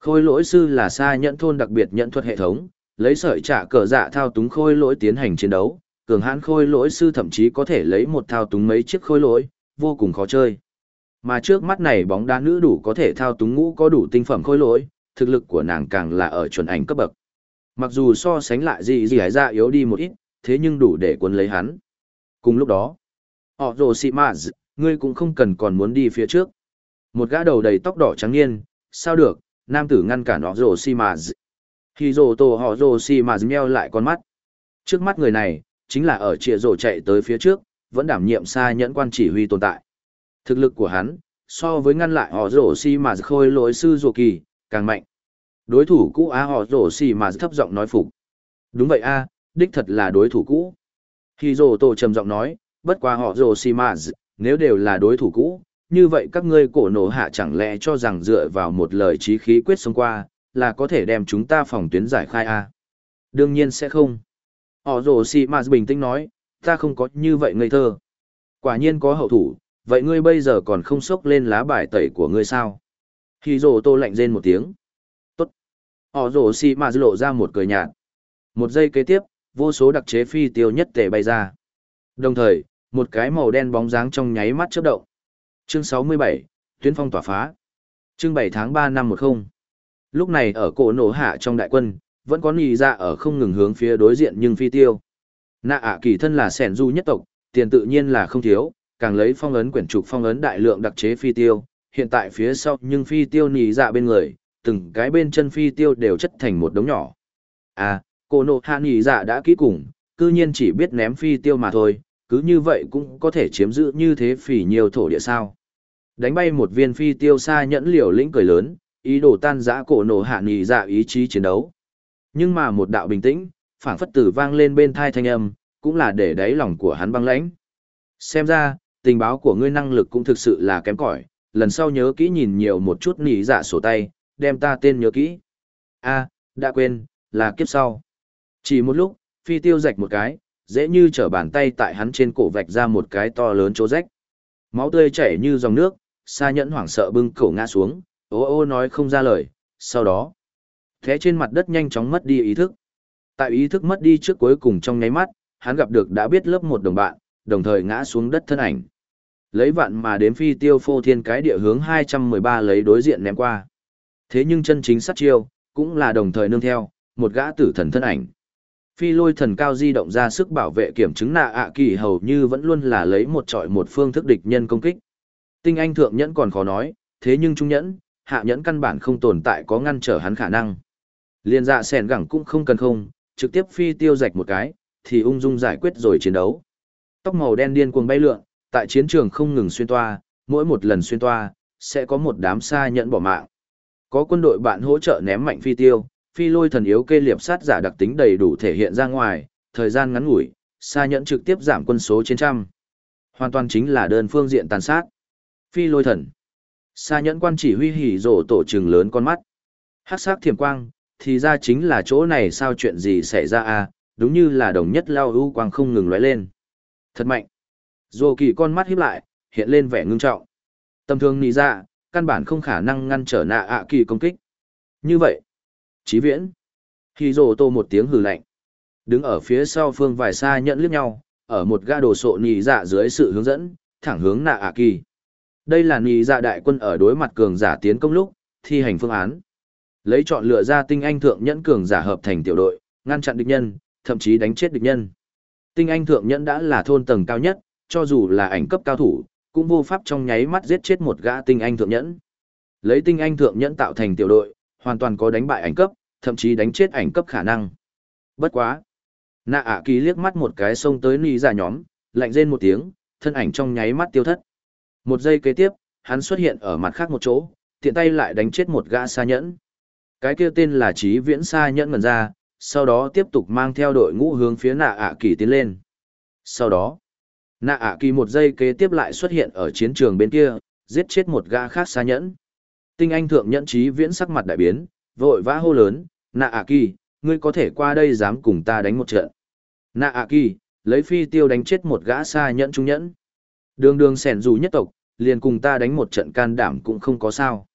Khôi lỗi sư là xa nhẫn thôn đặc biệt nhận thuật hệ thống, lấy sợi trả cờ dạ thao túng khôi lỗi tiến hành chiến đấu. Cường hãn khôi lỗi sư thậm chí có thể lấy một thao túng mấy chiếc khôi lỗi, vô cùng khó chơi. Mà trước mắt này bóng đá nữ đủ có thể thao túng ngũ có đủ tinh phẩm khôi lỗi, thực lực của nàng càng là ở chuẩn ảnh cấp bậc. Mặc dù so sánh lại gì gì hải ra yếu đi một ít, thế nhưng đủ để cuốn lấy hắn. Cùng lúc đó, họ rồ xị mạ ngươi cũng không cần còn muốn đi phía trước. Một gã đầu đầy tóc đỏ trắng niên, sao được, nam tử ngăn cản họ rồ xì mà Khi rồ tổ họ rồ xị mạ meo lại con mắt. Trước mắt người này, chính là ở trịa rồ chạy tới phía trước, vẫn đảm nhiệm xa nhẫn quan chỉ huy tồn tại. Thực lực của hắn, so với ngăn lại họ rồ xì mà khôi lỗi sư rồ kỳ, càng mạnh. Đối thủ cũ á họ rồ xì mà thấp giọng nói phục. Đúng vậy a, đích thật là đối thủ cũ. Khi rồ tổ trầm giọng nói, bất quá họ rồ xì mà nếu đều là đối thủ cũ, như vậy các ngươi cổ nổ hạ chẳng lẽ cho rằng dựa vào một lời trí khí quyết xông qua, là có thể đem chúng ta phòng tuyến giải khai à? Đương nhiên sẽ không. Họ rồ xì mà bình tĩnh nói, ta không có như vậy ngây thơ. Quả nhiên có hậu thủ, vậy ngươi bây giờ còn không sốc lên lá bài tẩy của ngươi sao? Khi rồ tô lạnh rên một tiếng. Tốt. Họ rồ xì mà lộ ra một cười nhạt. Một giây kế tiếp, vô số đặc chế phi tiêu nhất tề bay ra. Đồng thời, một cái màu đen bóng dáng trong nháy mắt chớp động. Chương 67, tuyến phong tỏa phá. Chương 7 tháng 3 năm 10. Lúc này ở cổ nổ hạ trong đại quân, vẫn có nhì ra dạ ở không ngừng hướng phía đối diện nhưng phi tiêu. Nạ ạ kỳ thân là sẻn du nhất tộc, tiền tự nhiên là không thiếu, càng lấy phong ấn quyển trục phong ấn đại lượng đặc chế phi tiêu, hiện tại phía sau nhưng phi tiêu nhì dạ bên người, từng cái bên chân phi tiêu đều chất thành một đống nhỏ. À, cô nộ hạ nhì dạ đã kỹ cùng, cư nhiên chỉ biết ném phi tiêu mà thôi, cứ như vậy cũng có thể chiếm giữ như thế phỉ nhiều thổ địa sao. Đánh bay một viên phi tiêu xa nhẫn liều lĩnh cười lớn, ý đồ tan giã cổ nổ hạ nghỉ dạ ý chí chiến đấu. Nhưng mà một đạo bình tĩnh, phảng phất tử vang lên bên thai thanh âm, cũng là để đáy lòng của hắn băng lãnh. Xem ra, tình báo của ngươi năng lực cũng thực sự là kém cỏi, lần sau nhớ kỹ nhìn nhiều một chút nghỉ dạ sổ tay, đem ta tên nhớ kỹ. a đã quên, là kiếp sau. Chỉ một lúc, phi tiêu rạch một cái, dễ như trở bàn tay tại hắn trên cổ vạch ra một cái to lớn chỗ rách. Máu tươi chảy như dòng nước, sa nhẫn hoảng sợ bưng cổ ngã xuống, ô ô nói không ra lời, sau đó. Thế trên mặt đất nhanh chóng mất đi ý thức. Tại ý thức mất đi trước cuối cùng trong nháy mắt, hắn gặp được đã biết lớp một đồng bạn, đồng thời ngã xuống đất thân ảnh. Lấy vạn mà đếm phi tiêu phô thiên cái địa hướng 213 lấy đối diện ném qua. Thế nhưng chân chính sát chiêu, cũng là đồng thời nương theo, một gã tử thần thân ảnh. Phi lôi thần cao di động ra sức bảo vệ kiểm chứng nạ ạ kỳ hầu như vẫn luôn là lấy một trọi một phương thức địch nhân công kích. Tinh anh thượng nhẫn còn khó nói, thế nhưng trung nhẫn, hạ nhẫn căn bản không tồn tại có ngăn trở hắn khả năng. Liên dạ sẻn gẳng cũng không cần không, trực tiếp phi tiêu rạch một cái, thì ung dung giải quyết rồi chiến đấu. Tóc màu đen điên cuồng bay lượn, tại chiến trường không ngừng xuyên toa, mỗi một lần xuyên toa, sẽ có một đám xa nhẫn bỏ mạng. Có quân đội bạn hỗ trợ ném mạnh phi tiêu, phi lôi thần yếu kê liệp sát giả đặc tính đầy đủ thể hiện ra ngoài, thời gian ngắn ngủi, xa nhẫn trực tiếp giảm quân số trên trăm. Hoàn toàn chính là đơn phương diện tàn sát. Phi lôi thần. Xa nhẫn quan chỉ huy hỉ rổ tổ trừng lớn con mắt. Hắc sắc thiềm quang, thì ra chính là chỗ này sao chuyện gì xảy ra à, đúng như là đồng nhất lao ưu quang không ngừng lóe lên. Thật mạnh. Dô kỳ con mắt híp lại, hiện lên vẻ ngưng trọng. Tầm thường nì ra, dạ, căn bản không khả năng ngăn trở nạ ạ kỳ công kích. Như vậy, chí viễn. Khi rồ tô một tiếng hừ lạnh. Đứng ở phía sau phương vài xa nhận liếc nhau, ở một ga đồ sộ nì dạ dưới sự hướng dẫn, thẳng hướng nạ ạ kỳ. Đây là nì dạ đại quân ở đối mặt cường giả tiến công lúc, thi hành phương án. Lấy chọn lựa ra tinh anh thượng nhẫn cường giả hợp thành tiểu đội, ngăn chặn địch nhân, thậm chí đánh chết địch nhân. Tinh anh thượng nhẫn đã là thôn tầng cao nhất, cho dù là ảnh cấp cao thủ, cũng vô pháp trong nháy mắt giết chết một gã tinh anh thượng nhẫn. Lấy tinh anh thượng nhẫn tạo thành tiểu đội, hoàn toàn có đánh bại ảnh cấp, thậm chí đánh chết ảnh cấp khả năng. Bất quá. Nạ ạ kỳ liếc mắt một cái xông tới nì giả dạ nhóm, lạnh rên một tiếng, thân ảnh trong nháy mắt tiêu thất. Một giây kế tiếp, hắn xuất hiện ở mặt khác một chỗ, tiện tay lại đánh chết một gã xa nhẫn. Cái kia tên là Chí Viễn xa nhẫn ngẩn ra, sau đó tiếp tục mang theo đội ngũ hướng phía nạ ạ kỳ tiến lên. Sau đó, nạ ạ kỳ một giây kế tiếp lại xuất hiện ở chiến trường bên kia, giết chết một gã khác xa nhẫn. Tinh anh thượng nhẫn Chí Viễn sắc mặt đại biến, vội vã hô lớn, nạ ạ kỳ, ngươi có thể qua đây dám cùng ta đánh một trận. Nạ ạ kỳ, lấy phi tiêu đánh chết một gã xa nhẫn trung nhẫn. Đường đường sẻn dù nhất tộc, liền cùng ta đánh một trận can đảm cũng không có sao.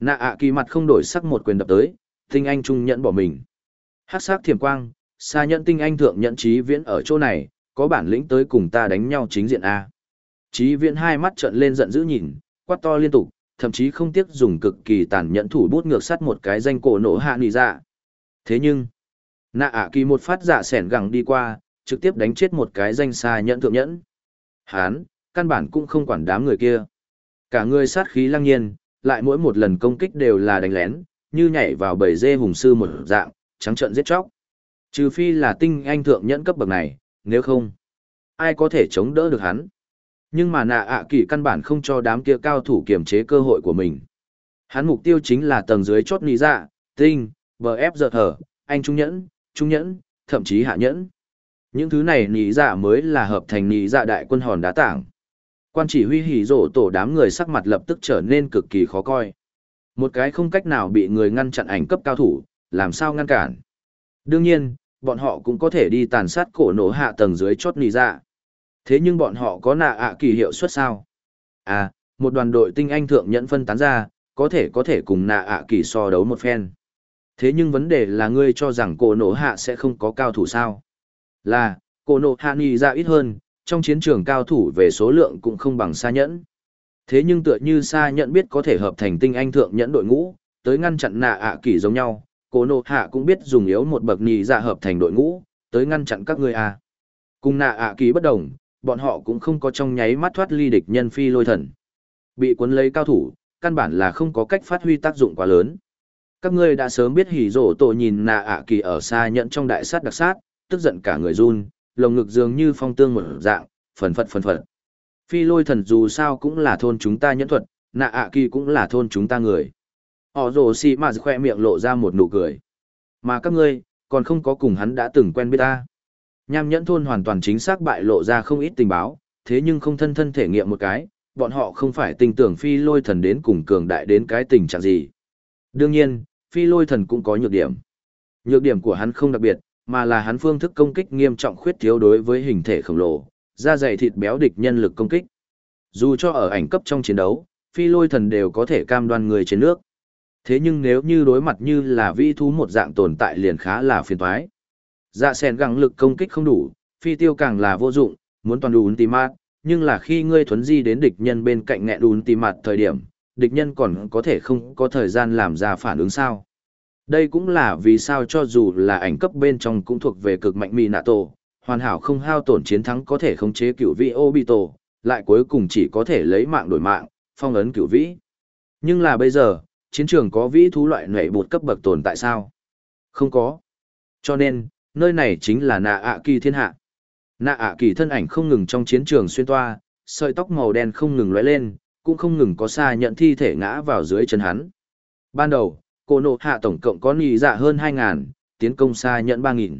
Nạ ạ kỳ mặt không đổi sắc một quyền đập tới, tinh anh trung nhẫn bỏ mình. Hát sắc thiểm quang, xa nhẫn tinh anh thượng nhẫn trí viễn ở chỗ này, có bản lĩnh tới cùng ta đánh nhau chính diện A. Trí viễn hai mắt trợn lên giận dữ nhìn, quát to liên tục, thậm chí không tiếc dùng cực kỳ tàn nhẫn thủ bút ngược sắt một cái danh cổ nổ hạ nì dạ. Thế nhưng, nạ ạ kỳ một phát giả sẻn gẳng đi qua, trực tiếp đánh chết một cái danh xa nhẫn thượng nhẫn. Hán, căn bản cũng không quản đám người kia. Cả người sát khí lăng nhiên, lại mỗi một lần công kích đều là đánh lén, như nhảy vào bầy dê hùng sư một dạng, trắng trợn giết chóc. Trừ phi là tinh anh thượng nhẫn cấp bậc này, nếu không, ai có thể chống đỡ được hắn. Nhưng mà nạ ạ kỳ căn bản không cho đám kia cao thủ kiềm chế cơ hội của mình. Hắn mục tiêu chính là tầng dưới chốt nì dạ, tinh, bờ ép giật hở, anh trung nhẫn, trung nhẫn, thậm chí hạ nhẫn. Những thứ này nì dạ mới là hợp thành nì dạ đại quân hòn đá tảng. Quan chỉ huy hỉ rổ tổ đám người sắc mặt lập tức trở nên cực kỳ khó coi. Một cái không cách nào bị người ngăn chặn ảnh cấp cao thủ, làm sao ngăn cản. Đương nhiên, bọn họ cũng có thể đi tàn sát cổ nổ hạ tầng dưới chốt nì dạ. Thế nhưng bọn họ có nạ ạ kỳ hiệu suất sao? À, một đoàn đội tinh anh thượng nhẫn phân tán ra, có thể có thể cùng nạ ạ kỳ so đấu một phen. Thế nhưng vấn đề là ngươi cho rằng cổ nổ hạ sẽ không có cao thủ sao? Là, cổ nổ hạ nì ra ít hơn, trong chiến trường cao thủ về số lượng cũng không bằng xa nhẫn. Thế nhưng tựa như xa nhẫn biết có thể hợp thành tinh anh thượng nhẫn đội ngũ, tới ngăn chặn nạ ạ kỳ giống nhau, Cố nộ hạ cũng biết dùng yếu một bậc nhì ra hợp thành đội ngũ, tới ngăn chặn các ngươi à. Cùng nạ ạ kỳ bất đồng, bọn họ cũng không có trong nháy mắt thoát ly địch nhân phi lôi thần. Bị cuốn lấy cao thủ, căn bản là không có cách phát huy tác dụng quá lớn. Các ngươi đã sớm biết hỉ rổ tổ nhìn nạ ạ kỳ ở xa nhận trong đại sát đặc sát, tức giận cả người run, lồng ngực dường như phong tương một dạng, phần phật phần phật. Phi lôi thần dù sao cũng là thôn chúng ta nhẫn thuật, nạ ạ kỳ cũng là thôn chúng ta người. Họ rồ xì mà khoe miệng lộ ra một nụ cười. Mà các ngươi, còn không có cùng hắn đã từng quen biết ta. Nham nhẫn thôn hoàn toàn chính xác bại lộ ra không ít tình báo, thế nhưng không thân thân thể nghiệm một cái, bọn họ không phải tình tưởng phi lôi thần đến cùng cường đại đến cái tình trạng gì. Đương nhiên, phi lôi thần cũng có nhược điểm. Nhược điểm của hắn không đặc biệt, mà là hắn phương thức công kích nghiêm trọng khuyết thiếu đối với hình thể khổng lồ, da dày thịt béo địch nhân lực công kích. Dù cho ở ảnh cấp trong chiến đấu, phi lôi thần đều có thể cam đoan người trên nước. Thế nhưng nếu như đối mặt như là vi thú một dạng tồn tại liền khá là phiền toái. Dạ sen gắng lực công kích không đủ, phi tiêu càng là vô dụng, muốn toàn đủ ultimate, mát, nhưng là khi ngươi thuấn di đến địch nhân bên cạnh nghẹn ultimate thời điểm, địch nhân còn có thể không có thời gian làm ra phản ứng sao. Đây cũng là vì sao cho dù là ảnh cấp bên trong cũng thuộc về cực mạnh mì nạ tổ, hoàn hảo không hao tổn chiến thắng có thể khống chế cửu vị ô bị tổ, lại cuối cùng chỉ có thể lấy mạng đổi mạng, phong ấn cửu vĩ. Nhưng là bây giờ, chiến trường có vĩ thú loại nệ bột cấp bậc tồn tại sao? Không có. Cho nên, nơi này chính là nạ ạ kỳ thiên hạ. Nạ ạ kỳ thân ảnh không ngừng trong chiến trường xuyên toa, sợi tóc màu đen không ngừng lóe lên, cũng không ngừng có xa nhận thi thể ngã vào dưới chân hắn. Ban đầu, cô nộ hạ tổng cộng có nì dạ hơn 2.000, tiến công xa nhận 3.000.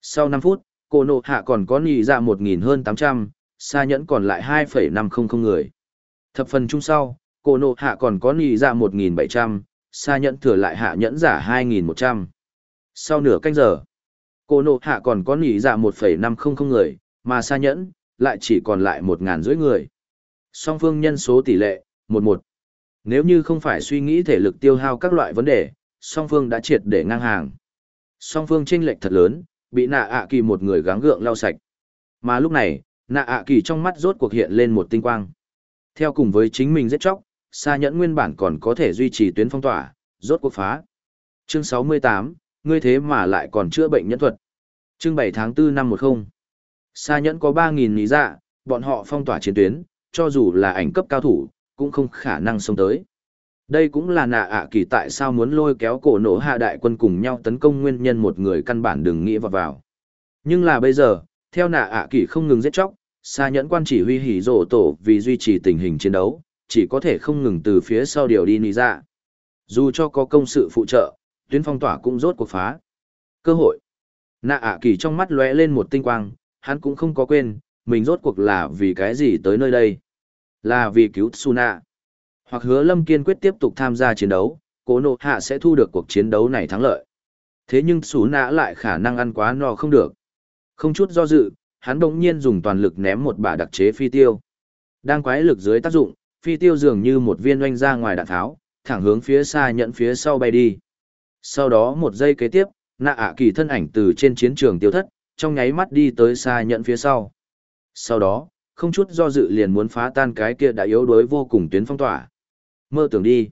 Sau 5 phút, cô nộ hạ còn có nì dạ 1.000 hơn 800, xa nhẫn còn lại 2,500 người. Thập phần chung sau, Cô nộ hạ còn có nì dạ 1.700, xa nhẫn thừa lại hạ nhẫn giả 2.100. Sau nửa canh giờ, Cô nộ hạ còn có nì dạ 1,500 người, mà xa nhẫn, lại chỉ còn lại 1.000 rưỡi người. Song phương nhân số tỷ lệ, 1:1. Nếu như không phải suy nghĩ thể lực tiêu hao các loại vấn đề, song phương đã triệt để ngang hàng. Song phương chênh lệch thật lớn, bị nạ ạ kỳ một người gắng gượng lau sạch. Mà lúc này, nạ ạ kỳ trong mắt rốt cuộc hiện lên một tinh quang. Theo cùng với chính mình giết chóc, xa nhẫn nguyên bản còn có thể duy trì tuyến phong tỏa, rốt cuộc phá. Chương 68, ngươi thế mà lại còn chữa bệnh nhân thuật. Chương 7 tháng 4 năm 10. Xa nhẫn có 3.000 lý dạ, bọn họ phong tỏa chiến tuyến, cho dù là ảnh cấp cao thủ, cũng không khả năng xông tới. Đây cũng là nạ ạ kỳ tại sao muốn lôi kéo cổ nổ hạ đại quân cùng nhau tấn công nguyên nhân một người căn bản đừng nghĩ vào vào. Nhưng là bây giờ, theo nạ ạ kỳ không ngừng giết chóc, xa nhẫn quan chỉ huy hỉ rổ tổ vì duy trì tình hình chiến đấu, chỉ có thể không ngừng từ phía sau điều đi nì ra. Dù cho có công sự phụ trợ, tuyến phong tỏa cũng rốt cuộc phá. Cơ hội. Nạ ạ kỳ trong mắt lóe lên một tinh quang, hắn cũng không có quên, mình rốt cuộc là vì cái gì tới nơi đây. Là vì cứu Tsuna. Hoặc hứa Lâm kiên quyết tiếp tục tham gia chiến đấu, cố nộ hạ sẽ thu được cuộc chiến đấu này thắng lợi. Thế nhưng Tsuna lại khả năng ăn quá no không được. Không chút do dự, hắn đồng nhiên dùng toàn lực ném một bả đặc chế phi tiêu. Đang quái lực dưới tác dụng, phi tiêu dường như một viên oanh ra ngoài đạn tháo, thẳng hướng phía xa nhận phía sau bay đi. Sau đó một giây kế tiếp, nạ ạ kỳ thân ảnh từ trên chiến trường tiêu thất, trong nháy mắt đi tới xa nhận phía sau. Sau đó, không chút do dự liền muốn phá tan cái kia đã yếu đuối vô cùng tuyến phong tỏa. Mơ tưởng đi.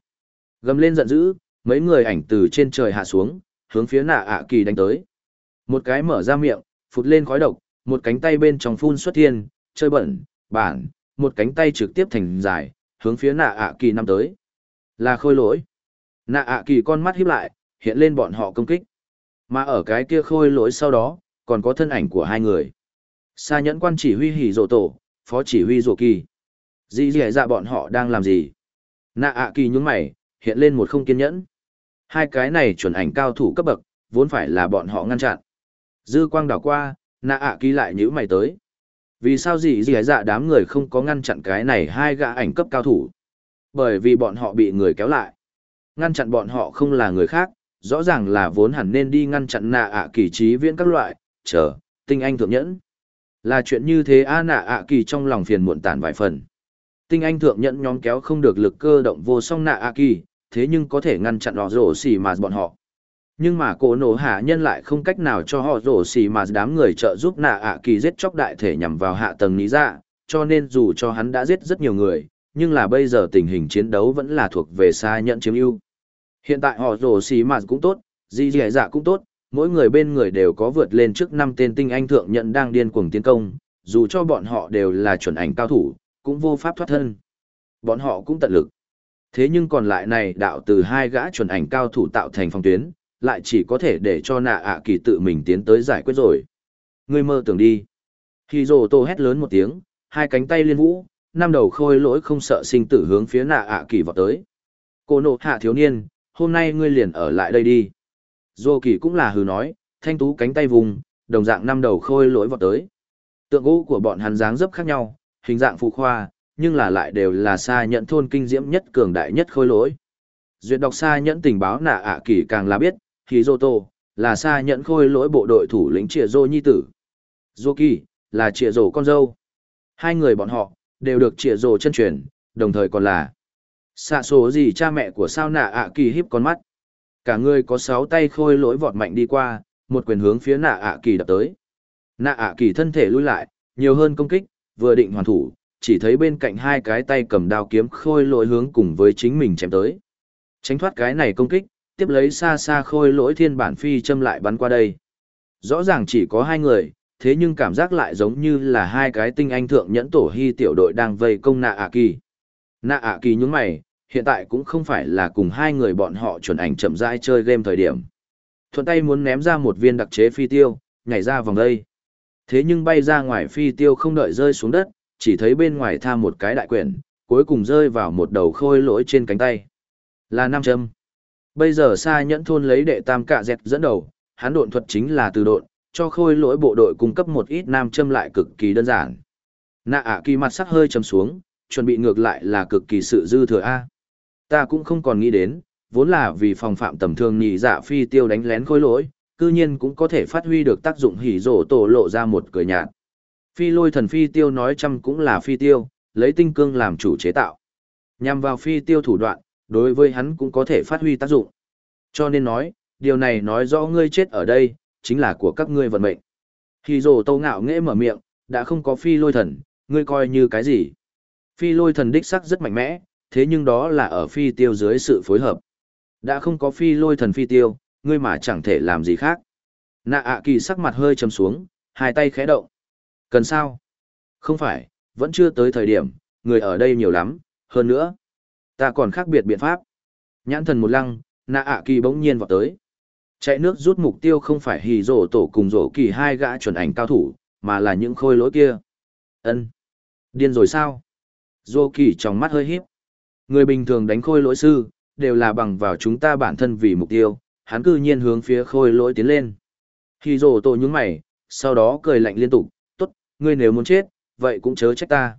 Gầm lên giận dữ, mấy người ảnh từ trên trời hạ xuống, hướng phía nạ ạ kỳ đánh tới. Một cái mở ra miệng, phụt lên khói độc, một cánh tay bên trong phun xuất thiên, chơi bẩn, bản, một cánh tay trực tiếp thành dài, hướng phía nạ ạ kỳ năm tới. Là khôi lỗi. Nạ ạ kỳ con mắt híp lại, hiện lên bọn họ công kích. Mà ở cái kia khôi lỗi sau đó, còn có thân ảnh của hai người. Sa nhẫn quan chỉ huy hỉ rộ tổ, phó chỉ huy Rùa kỳ. Dì dì dạ bọn họ đang làm gì? Nạ ạ kỳ nhún mày, hiện lên một không kiên nhẫn. Hai cái này chuẩn ảnh cao thủ cấp bậc, vốn phải là bọn họ ngăn chặn. Dư quang đảo qua, nạ ạ kỳ lại nhữ mày tới. Vì sao dì dì dạ đám người không có ngăn chặn cái này hai gã ảnh cấp cao thủ? Bởi vì bọn họ bị người kéo lại. Ngăn chặn bọn họ không là người khác, rõ ràng là vốn hẳn nên đi ngăn chặn nạ ạ kỳ trí viễn các loại, chờ, tinh anh thượng nhẫn. Là chuyện như thế a nạ ạ kỳ trong lòng phiền muộn tàn vài phần. Tinh anh thượng nhận nhóm kéo không được lực cơ động vô song nạ ạ kỳ, thế nhưng có thể ngăn chặn họ rổ xỉ mà bọn họ. Nhưng mà cổ nổ hạ nhân lại không cách nào cho họ rổ xỉ mà đám người trợ giúp nạ ạ kỳ giết chóc đại thể nhằm vào hạ tầng lý dạ, cho nên dù cho hắn đã giết rất nhiều người, nhưng là bây giờ tình hình chiến đấu vẫn là thuộc về xa nhận chiếm ưu. Hiện tại họ rổ xỉ mà cũng tốt, di dì dạ cũng tốt, mỗi người bên người đều có vượt lên trước năm tên tinh anh thượng nhận đang điên cuồng tiến công, dù cho bọn họ đều là chuẩn ảnh cao thủ, cũng vô pháp thoát thân. Bọn họ cũng tận lực. Thế nhưng còn lại này đạo từ hai gã chuẩn ảnh cao thủ tạo thành phòng tuyến, lại chỉ có thể để cho nạ ạ kỳ tự mình tiến tới giải quyết rồi. Ngươi mơ tưởng đi. Khi rồ tô hét lớn một tiếng, hai cánh tay liên vũ, năm đầu khôi lỗi không sợ sinh tử hướng phía nạ ạ kỳ vào tới. Cô nộ hạ thiếu niên, hôm nay ngươi liền ở lại đây đi. Dô kỳ cũng là hừ nói, thanh tú cánh tay vùng, đồng dạng năm đầu khôi lỗi vọt tới. Tượng gỗ của bọn hắn dáng dấp khác nhau, hình dạng phụ khoa, nhưng là lại đều là xa nhận thôn kinh diễm nhất cường đại nhất khôi lỗi. Duyệt đọc xa nhẫn tình báo nạ ạ kỳ càng là biết, khi Dô Tô, là xa nhẫn khôi lỗi bộ đội thủ lĩnh trịa dô nhi tử. Dô kỳ, là trịa dô con dâu. Hai người bọn họ, đều được trịa dô chân truyền, đồng thời còn là xạ số gì cha mẹ của sao nạ ạ kỳ hiếp con mắt Cả người có sáu tay khôi lỗi vọt mạnh đi qua, một quyền hướng phía nạ ạ kỳ đập tới. Nạ ạ kỳ thân thể lui lại, nhiều hơn công kích, vừa định hoàn thủ, chỉ thấy bên cạnh hai cái tay cầm đao kiếm khôi lỗi hướng cùng với chính mình chém tới. Tránh thoát cái này công kích, tiếp lấy xa xa khôi lỗi thiên bản phi châm lại bắn qua đây. Rõ ràng chỉ có hai người, thế nhưng cảm giác lại giống như là hai cái tinh anh thượng nhẫn tổ hy tiểu đội đang vây công nạ ạ kỳ. Nạ ạ kỳ nhúng mày, hiện tại cũng không phải là cùng hai người bọn họ chuẩn ảnh chậm rãi chơi game thời điểm. Thuận tay muốn ném ra một viên đặc chế phi tiêu, nhảy ra vòng đây. Thế nhưng bay ra ngoài phi tiêu không đợi rơi xuống đất, chỉ thấy bên ngoài tha một cái đại quyển, cuối cùng rơi vào một đầu khôi lỗi trên cánh tay. Là nam châm. Bây giờ xa nhẫn thôn lấy đệ tam cạ dẹt dẫn đầu, hắn độn thuật chính là từ độn, cho khôi lỗi bộ đội cung cấp một ít nam châm lại cực kỳ đơn giản. Nạ ạ kỳ mặt sắc hơi chấm xuống, chuẩn bị ngược lại là cực kỳ sự dư thừa A. Ta cũng không còn nghĩ đến, vốn là vì phòng phạm tầm thường nhị dạ phi tiêu đánh lén khối lỗi, cư nhiên cũng có thể phát huy được tác dụng hỉ rổ tổ lộ ra một cười nhạt. Phi lôi thần phi tiêu nói chăm cũng là phi tiêu, lấy tinh cương làm chủ chế tạo. Nhằm vào phi tiêu thủ đoạn, đối với hắn cũng có thể phát huy tác dụng. Cho nên nói, điều này nói rõ ngươi chết ở đây, chính là của các ngươi vận mệnh. Hỉ rổ tô ngạo nghễ mở miệng, đã không có phi lôi thần, ngươi coi như cái gì. Phi lôi thần đích sắc rất mạnh mẽ, thế nhưng đó là ở phi tiêu dưới sự phối hợp. Đã không có phi lôi thần phi tiêu, ngươi mà chẳng thể làm gì khác. Nạ ạ kỳ sắc mặt hơi trầm xuống, hai tay khẽ động. Cần sao? Không phải, vẫn chưa tới thời điểm, người ở đây nhiều lắm, hơn nữa. Ta còn khác biệt biện pháp. Nhãn thần một lăng, nạ ạ kỳ bỗng nhiên vào tới. Chạy nước rút mục tiêu không phải hì rổ tổ cùng rổ kỳ hai gã chuẩn ảnh cao thủ, mà là những khôi lỗi kia. ân Điên rồi sao? Rổ kỳ trong mắt hơi híp. Người bình thường đánh khôi lỗi sư, đều là bằng vào chúng ta bản thân vì mục tiêu, hắn cư nhiên hướng phía khôi lỗi tiến lên. Hì rồ tổ nhúng mày, sau đó cười lạnh liên tục, tốt, ngươi nếu muốn chết, vậy cũng chớ trách ta.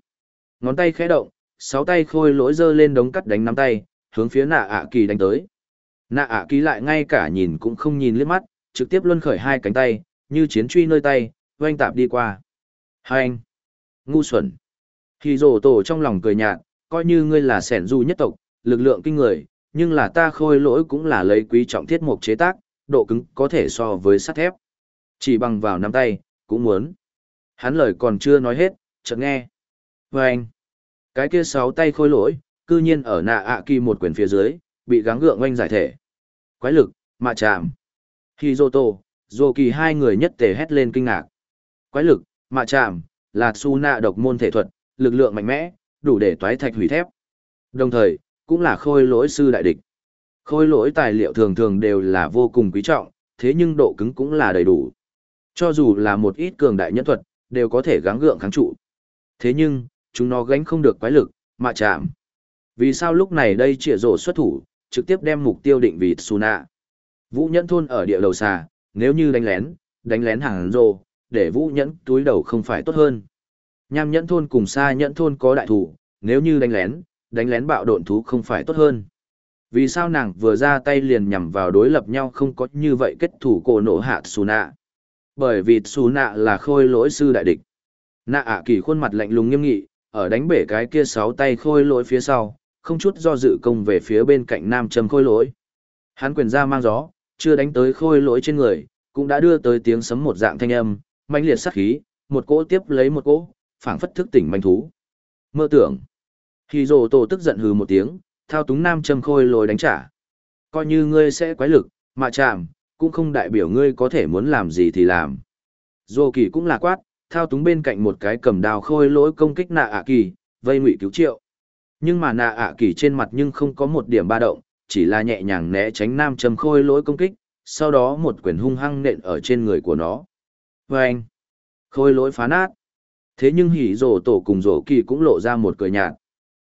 Ngón tay khẽ động, sáu tay khôi lỗi dơ lên đống cắt đánh nắm tay, hướng phía nạ ạ kỳ đánh tới. Nạ ạ kỳ lại ngay cả nhìn cũng không nhìn liếc mắt, trực tiếp luân khởi hai cánh tay, như chiến truy nơi tay, oanh tạp đi qua. Hai anh! Ngu xuẩn! Hì rồ tổ trong lòng cười nhạt, coi như ngươi là sẻn du nhất tộc, lực lượng kinh người, nhưng là ta khôi lỗi cũng là lấy quý trọng thiết mộc chế tác, độ cứng có thể so với sắt thép. Chỉ bằng vào nắm tay, cũng muốn. Hắn lời còn chưa nói hết, chợt nghe. Và anh, cái kia sáu tay khôi lỗi, cư nhiên ở nạ ạ kỳ một quyền phía dưới, bị gắng gượng oanh giải thể. Quái lực, mạ chạm. Hizoto, Dô kỳ hai người nhất tề hét lên kinh ngạc. Quái lực, mạ chạm, là su nạ độc môn thể thuật, lực lượng mạnh mẽ, đủ để toái thạch hủy thép. Đồng thời, cũng là khôi lỗi sư đại địch. Khôi lỗi tài liệu thường thường đều là vô cùng quý trọng, thế nhưng độ cứng cũng là đầy đủ. Cho dù là một ít cường đại nhân thuật, đều có thể gắng gượng kháng trụ. Thế nhưng, chúng nó gánh không được quái lực, mà chạm. Vì sao lúc này đây trịa rổ xuất thủ, trực tiếp đem mục tiêu định vị Tsuna. Vũ nhẫn thôn ở địa đầu xà, nếu như đánh lén, đánh lén hàng rồ, để vũ nhẫn túi đầu không phải tốt hơn. Nham nhẫn thôn cùng xa nhẫn thôn có đại thủ, nếu như đánh lén, đánh lén bạo độn thú không phải tốt hơn. Vì sao nàng vừa ra tay liền nhằm vào đối lập nhau không có như vậy kết thủ cổ nổ hạ Tsuna? Bởi vì Tsuna là khôi lỗi sư đại địch. Nạ ạ kỳ khuôn mặt lạnh lùng nghiêm nghị, ở đánh bể cái kia sáu tay khôi lỗi phía sau, không chút do dự công về phía bên cạnh nam châm khôi lỗi. Hắn quyền ra mang gió, chưa đánh tới khôi lỗi trên người, cũng đã đưa tới tiếng sấm một dạng thanh âm, mãnh liệt sát khí, một cỗ tiếp lấy một cỗ, phảng phất thức tỉnh manh thú. Mơ tưởng. Khi rồ tổ tức giận hừ một tiếng, thao túng nam châm khôi lồi đánh trả. Coi như ngươi sẽ quái lực, mà chạm, cũng không đại biểu ngươi có thể muốn làm gì thì làm. Dô kỳ cũng là quát, thao túng bên cạnh một cái cầm đào khôi lỗi công kích nạ ạ kỳ, vây ngụy cứu triệu. Nhưng mà nạ ạ kỳ trên mặt nhưng không có một điểm ba động, chỉ là nhẹ nhàng né tránh nam châm khôi lỗi công kích, sau đó một quyền hung hăng nện ở trên người của nó. Và anh, khôi lỗi phá nát. Thế nhưng hỉ rổ tổ cùng rổ kỳ cũng lộ ra một cười nhạt.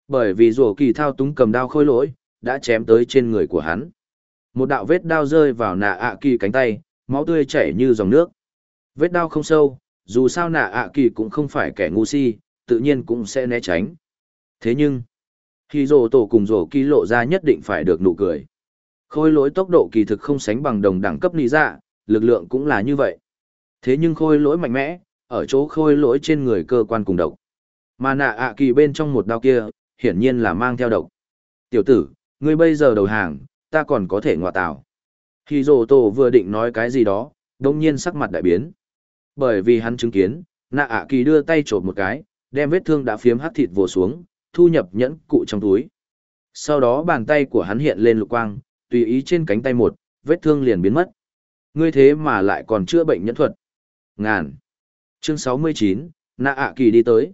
Bởi vì rổ kỳ thao túng cầm đao khôi lỗi, đã chém tới trên người của hắn. Một đạo vết đao rơi vào nạ ạ kỳ cánh tay, máu tươi chảy như dòng nước. Vết đao không sâu, dù sao nạ ạ kỳ cũng không phải kẻ ngu si, tự nhiên cũng sẽ né tránh. Thế nhưng khi rổ tổ cùng rổ kỳ lộ ra nhất định phải được nụ cười. Khôi lỗi tốc độ kỳ thực không sánh bằng đồng đẳng cấp lý dạ lực lượng cũng là như vậy. Thế nhưng khôi lỗi mạnh mẽ ở chỗ khôi lỗi trên người cơ quan cùng độc mà nạ ạ kỳ bên trong một đao kia hiển nhiên là mang theo độc. Tiểu tử, ngươi bây giờ đầu hàng, ta còn có thể ngọa tạo. Khi rồ tổ vừa định nói cái gì đó, đồng nhiên sắc mặt đại biến. Bởi vì hắn chứng kiến, nạ ạ kỳ đưa tay trộm một cái, đem vết thương đã phiếm hắc thịt vồ xuống, thu nhập nhẫn cụ trong túi. Sau đó bàn tay của hắn hiện lên lục quang, tùy ý trên cánh tay một, vết thương liền biến mất. Ngươi thế mà lại còn chữa bệnh nhẫn thuật. Ngàn. Chương 69, nạ ạ kỳ đi tới.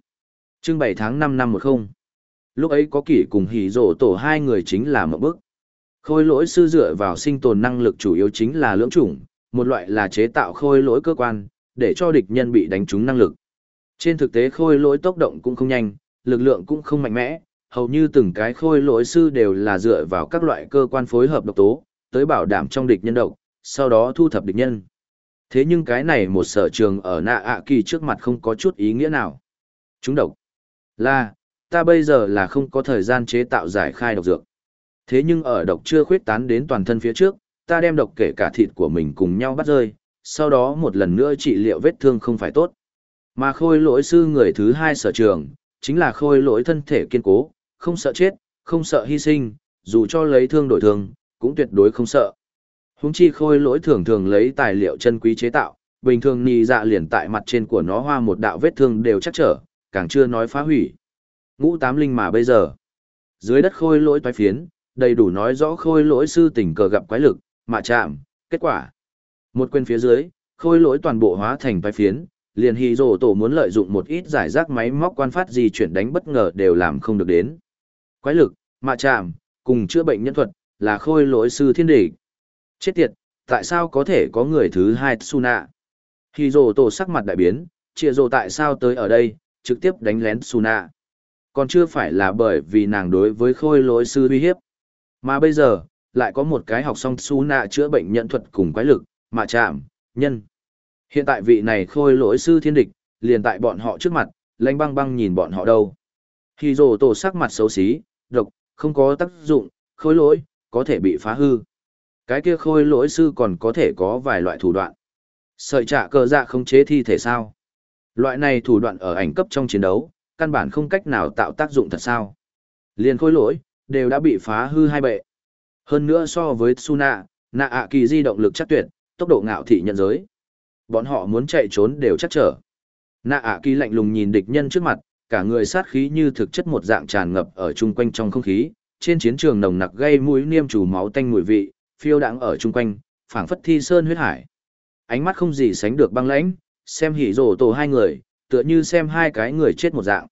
Chương 7 tháng 5 năm 10 lúc ấy có kỷ cùng hỉ rổ tổ hai người chính là một bước. Khôi lỗi sư dựa vào sinh tồn năng lực chủ yếu chính là lưỡng chủng, một loại là chế tạo khôi lỗi cơ quan, để cho địch nhân bị đánh trúng năng lực. Trên thực tế khôi lỗi tốc động cũng không nhanh, lực lượng cũng không mạnh mẽ, hầu như từng cái khôi lỗi sư đều là dựa vào các loại cơ quan phối hợp độc tố, tới bảo đảm trong địch nhân độc, sau đó thu thập địch nhân. Thế nhưng cái này một sở trường ở nạ ạ kỳ trước mặt không có chút ý nghĩa nào. Chúng độc. Là, ta bây giờ là không có thời gian chế tạo giải khai độc dược. Thế nhưng ở độc chưa khuyết tán đến toàn thân phía trước, ta đem độc kể cả thịt của mình cùng nhau bắt rơi, sau đó một lần nữa trị liệu vết thương không phải tốt. Mà khôi lỗi sư người thứ hai sở trường, chính là khôi lỗi thân thể kiên cố, không sợ chết, không sợ hy sinh, dù cho lấy thương đổi thương, cũng tuyệt đối không sợ. Húng chi khôi lỗi thường thường lấy tài liệu chân quý chế tạo, bình thường nì dạ liền tại mặt trên của nó hoa một đạo vết thương đều chắc trở, càng chưa nói phá hủy. Ngũ tám linh mà bây giờ, dưới đất khôi lỗi toái phiến, đầy đủ nói rõ khôi lỗi sư tình cờ gặp quái lực, mà chạm, kết quả. Một quên phía dưới, khôi lỗi toàn bộ hóa thành toái phiến, liền hì rổ tổ muốn lợi dụng một ít giải rác máy móc quan phát gì chuyển đánh bất ngờ đều làm không được đến. Quái lực, mà chạm, cùng chữa bệnh nhân thuật, là khôi lỗi sư thiên địch. Chết tiệt, tại sao có thể có người thứ hai Tsuna? Khi rồ tổ sắc mặt đại biến, chia rồ tại sao tới ở đây, trực tiếp đánh lén Tsuna. Còn chưa phải là bởi vì nàng đối với khôi lỗi sư uy hiếp. Mà bây giờ, lại có một cái học xong Tsuna chữa bệnh nhận thuật cùng quái lực, mà chạm, nhân. Hiện tại vị này khôi lỗi sư thiên địch, liền tại bọn họ trước mặt, lanh băng băng nhìn bọn họ đâu. Khi rồ tổ sắc mặt xấu xí, độc, không có tác dụng, khôi lỗi, có thể bị phá hư. Cái kia khôi lỗi sư còn có thể có vài loại thủ đoạn. Sợi trả cờ dạ không chế thi thể sao. Loại này thủ đoạn ở ảnh cấp trong chiến đấu, căn bản không cách nào tạo tác dụng thật sao. Liền khôi lỗi, đều đã bị phá hư hai bệ. Hơn nữa so với Tsuna, nạ ạ kỳ di động lực chắc tuyệt, tốc độ ngạo thị nhận giới. Bọn họ muốn chạy trốn đều chắc trở. Nạ ạ kỳ lạnh lùng nhìn địch nhân trước mặt, cả người sát khí như thực chất một dạng tràn ngập ở chung quanh trong không khí, trên chiến trường nồng nặc gây mũi niêm chủ máu tanh mùi vị, phiêu đãng ở chung quanh, phảng phất thi sơn huyết hải. Ánh mắt không gì sánh được băng lãnh, xem hỉ rổ tổ hai người, tựa như xem hai cái người chết một dạng.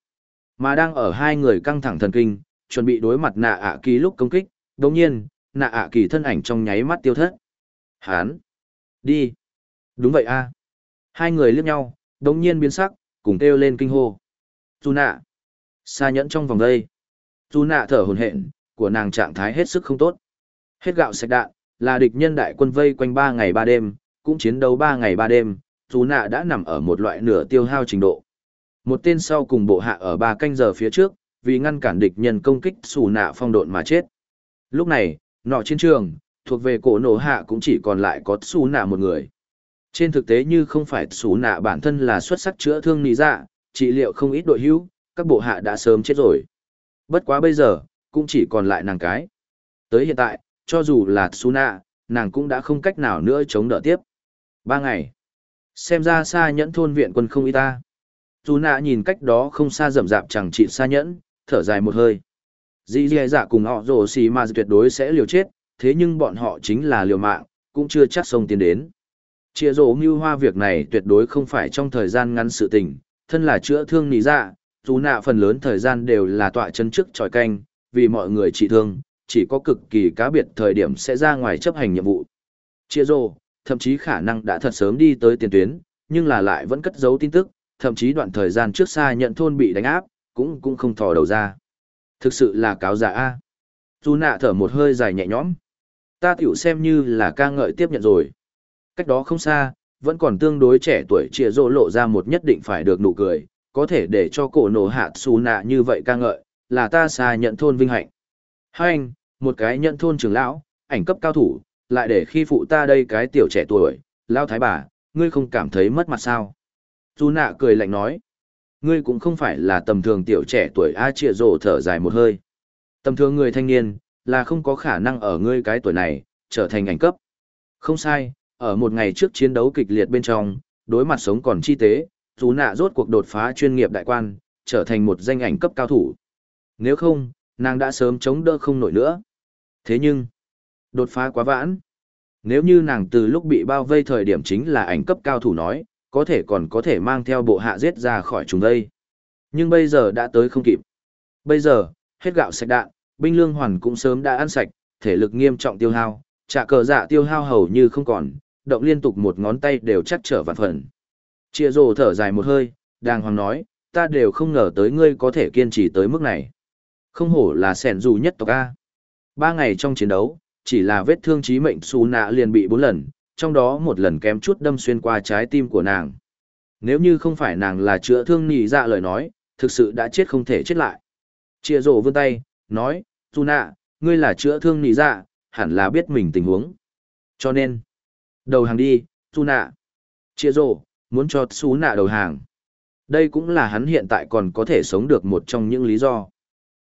Mà đang ở hai người căng thẳng thần kinh, chuẩn bị đối mặt nạ ạ kỳ lúc công kích, đồng nhiên, nạ ạ kỳ thân ảnh trong nháy mắt tiêu thất. Hán! Đi! Đúng vậy a Hai người liếc nhau, đồng nhiên biến sắc, cùng kêu lên kinh hô. Tu nạ! Xa nhẫn trong vòng đây. Tu nạ thở hồn hện, của nàng trạng thái hết sức không tốt. Hết gạo sạch đạn, là địch nhân đại quân vây quanh ba ngày ba đêm, cũng chiến đấu ba ngày ba đêm, Tu nạ đã nằm ở một loại nửa tiêu hao trình độ. Một tên sau cùng bộ hạ ở ba canh giờ phía trước, vì ngăn cản địch nhân công kích xù nạ phong độn mà chết. Lúc này, nọ chiến trường, thuộc về cổ nổ hạ cũng chỉ còn lại có xù nạ một người. Trên thực tế như không phải xù nạ bản thân là xuất sắc chữa thương nị dạ, trị liệu không ít đội hữu, các bộ hạ đã sớm chết rồi. Bất quá bây giờ, cũng chỉ còn lại nàng cái. Tới hiện tại, cho dù là Tsuna, nàng cũng đã không cách nào nữa chống đỡ tiếp. Ba ngày. Xem ra xa nhẫn thôn viện quân không y ta. Tsuna nhìn cách đó không xa rậm rạp chẳng trị xa nhẫn, thở dài một hơi. Dì dì dạ cùng họ rổ xì mà tuyệt đối sẽ liều chết, thế nhưng bọn họ chính là liều mạng, cũng chưa chắc sông tiến đến. Chia rổ mưu hoa việc này tuyệt đối không phải trong thời gian ngắn sự tình, thân là chữa thương nỉ dạ, dù nạ phần lớn thời gian đều là tọa chân trước tròi canh, vì mọi người trị thương, chỉ có cực kỳ cá biệt thời điểm sẽ ra ngoài chấp hành nhiệm vụ. Chia rô, thậm chí khả năng đã thật sớm đi tới tiền tuyến, nhưng là lại vẫn cất giấu tin tức, thậm chí đoạn thời gian trước xa nhận thôn bị đánh áp, cũng cũng không thò đầu ra. Thực sự là cáo giả A. Dù nạ thở một hơi dài nhẹ nhõm. Ta tiểu xem như là ca ngợi tiếp nhận rồi. Cách đó không xa, vẫn còn tương đối trẻ tuổi chia rô lộ ra một nhất định phải được nụ cười, có thể để cho cổ nổ hạ xù nạ như vậy ca ngợi, là ta xa nhận thôn vinh hạnh. Hai anh, một cái nhận thôn trưởng lão, ảnh cấp cao thủ, lại để khi phụ ta đây cái tiểu trẻ tuổi, lão thái bà, ngươi không cảm thấy mất mặt sao? Dù nạ cười lạnh nói, ngươi cũng không phải là tầm thường tiểu trẻ tuổi A trịa rổ thở dài một hơi. Tầm thường người thanh niên, là không có khả năng ở ngươi cái tuổi này, trở thành ảnh cấp. Không sai, ở một ngày trước chiến đấu kịch liệt bên trong, đối mặt sống còn chi tế, dù nạ rốt cuộc đột phá chuyên nghiệp đại quan, trở thành một danh ảnh cấp cao thủ. Nếu không, nàng đã sớm chống đỡ không nổi nữa. Thế nhưng, đột phá quá vãn. Nếu như nàng từ lúc bị bao vây thời điểm chính là ảnh cấp cao thủ nói, có thể còn có thể mang theo bộ hạ giết ra khỏi chúng đây. Nhưng bây giờ đã tới không kịp. Bây giờ, hết gạo sạch đạn, binh lương hoàn cũng sớm đã ăn sạch, thể lực nghiêm trọng tiêu hao, trả cờ dạ tiêu hao hầu như không còn, động liên tục một ngón tay đều chắc trở vạn phần. Chia rồ thở dài một hơi, đàng hoàng nói, ta đều không ngờ tới ngươi có thể kiên trì tới mức này. Không hổ là sẻn dù nhất tộc A. Ba ngày trong chiến đấu, chỉ là vết thương chí mệnh xù nạ liền bị bốn lần, trong đó một lần kém chút đâm xuyên qua trái tim của nàng. Nếu như không phải nàng là chữa thương nhị dạ lời nói, thực sự đã chết không thể chết lại. Chia rổ vươn tay, nói, xù nạ, ngươi là chữa thương Nhị dạ, hẳn là biết mình tình huống. Cho nên, đầu hàng đi, xù nạ. Chia rổ, muốn cho xù nạ đầu hàng. Đây cũng là hắn hiện tại còn có thể sống được một trong những lý do.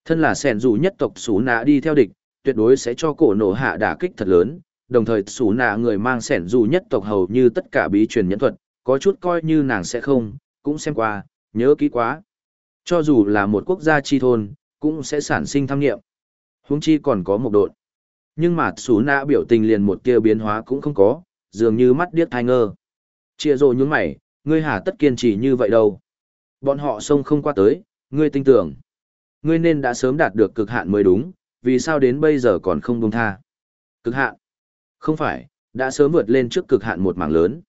Thân là sẻn dù nhất tộc xú nạ đi theo địch, tuyệt đối sẽ cho cổ nổ hạ đả kích thật lớn, đồng thời xú nạ người mang sẻn dù nhất tộc hầu như tất cả bí truyền nhẫn thuật, có chút coi như nàng sẽ không, cũng xem qua, nhớ kỹ quá. Cho dù là một quốc gia chi thôn, cũng sẽ sản sinh tham nghiệm. Huống chi còn có một độn. Nhưng mà xú nạ biểu tình liền một tia biến hóa cũng không có, dường như mắt điếc thai ngơ. Chia rồ nhướng mày, ngươi hà tất kiên trì như vậy đâu. Bọn họ xông không qua tới, ngươi tin tưởng. Ngươi nên đã sớm đạt được cực hạn mới đúng, vì sao đến bây giờ còn không buông tha. Cực hạn? Không phải, đã sớm vượt lên trước cực hạn một mảng lớn.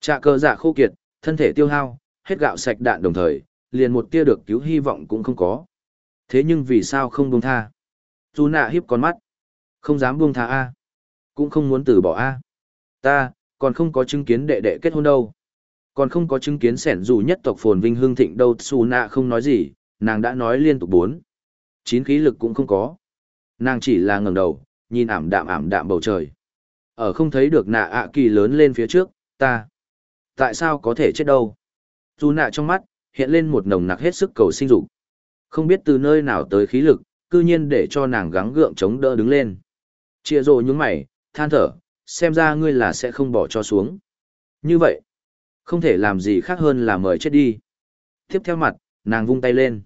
Trạ cơ dạ khô kiệt, thân thể tiêu hao, hết gạo sạch đạn đồng thời, liền một tia được cứu hy vọng cũng không có. Thế nhưng vì sao không buông tha? Chu nạ hiếp con mắt. Không dám buông tha A. Cũng không muốn từ bỏ A. Ta, còn không có chứng kiến đệ đệ kết hôn đâu. Còn không có chứng kiến sẻn dù nhất tộc phồn vinh hương thịnh đâu Su nạ không nói gì, nàng đã nói liên tục bốn. Chín khí lực cũng không có. Nàng chỉ là ngẩng đầu, nhìn ảm đạm ảm đạm bầu trời. Ở không thấy được nạ ạ kỳ lớn lên phía trước, ta. Tại sao có thể chết đâu? Dù nạ trong mắt, hiện lên một nồng nặc hết sức cầu sinh dục. Không biết từ nơi nào tới khí lực, cư nhiên để cho nàng gắng gượng chống đỡ đứng lên. Chia rồ nhún mày, than thở, xem ra ngươi là sẽ không bỏ cho xuống. Như vậy, không thể làm gì khác hơn là mời chết đi. Tiếp theo mặt, nàng vung tay lên.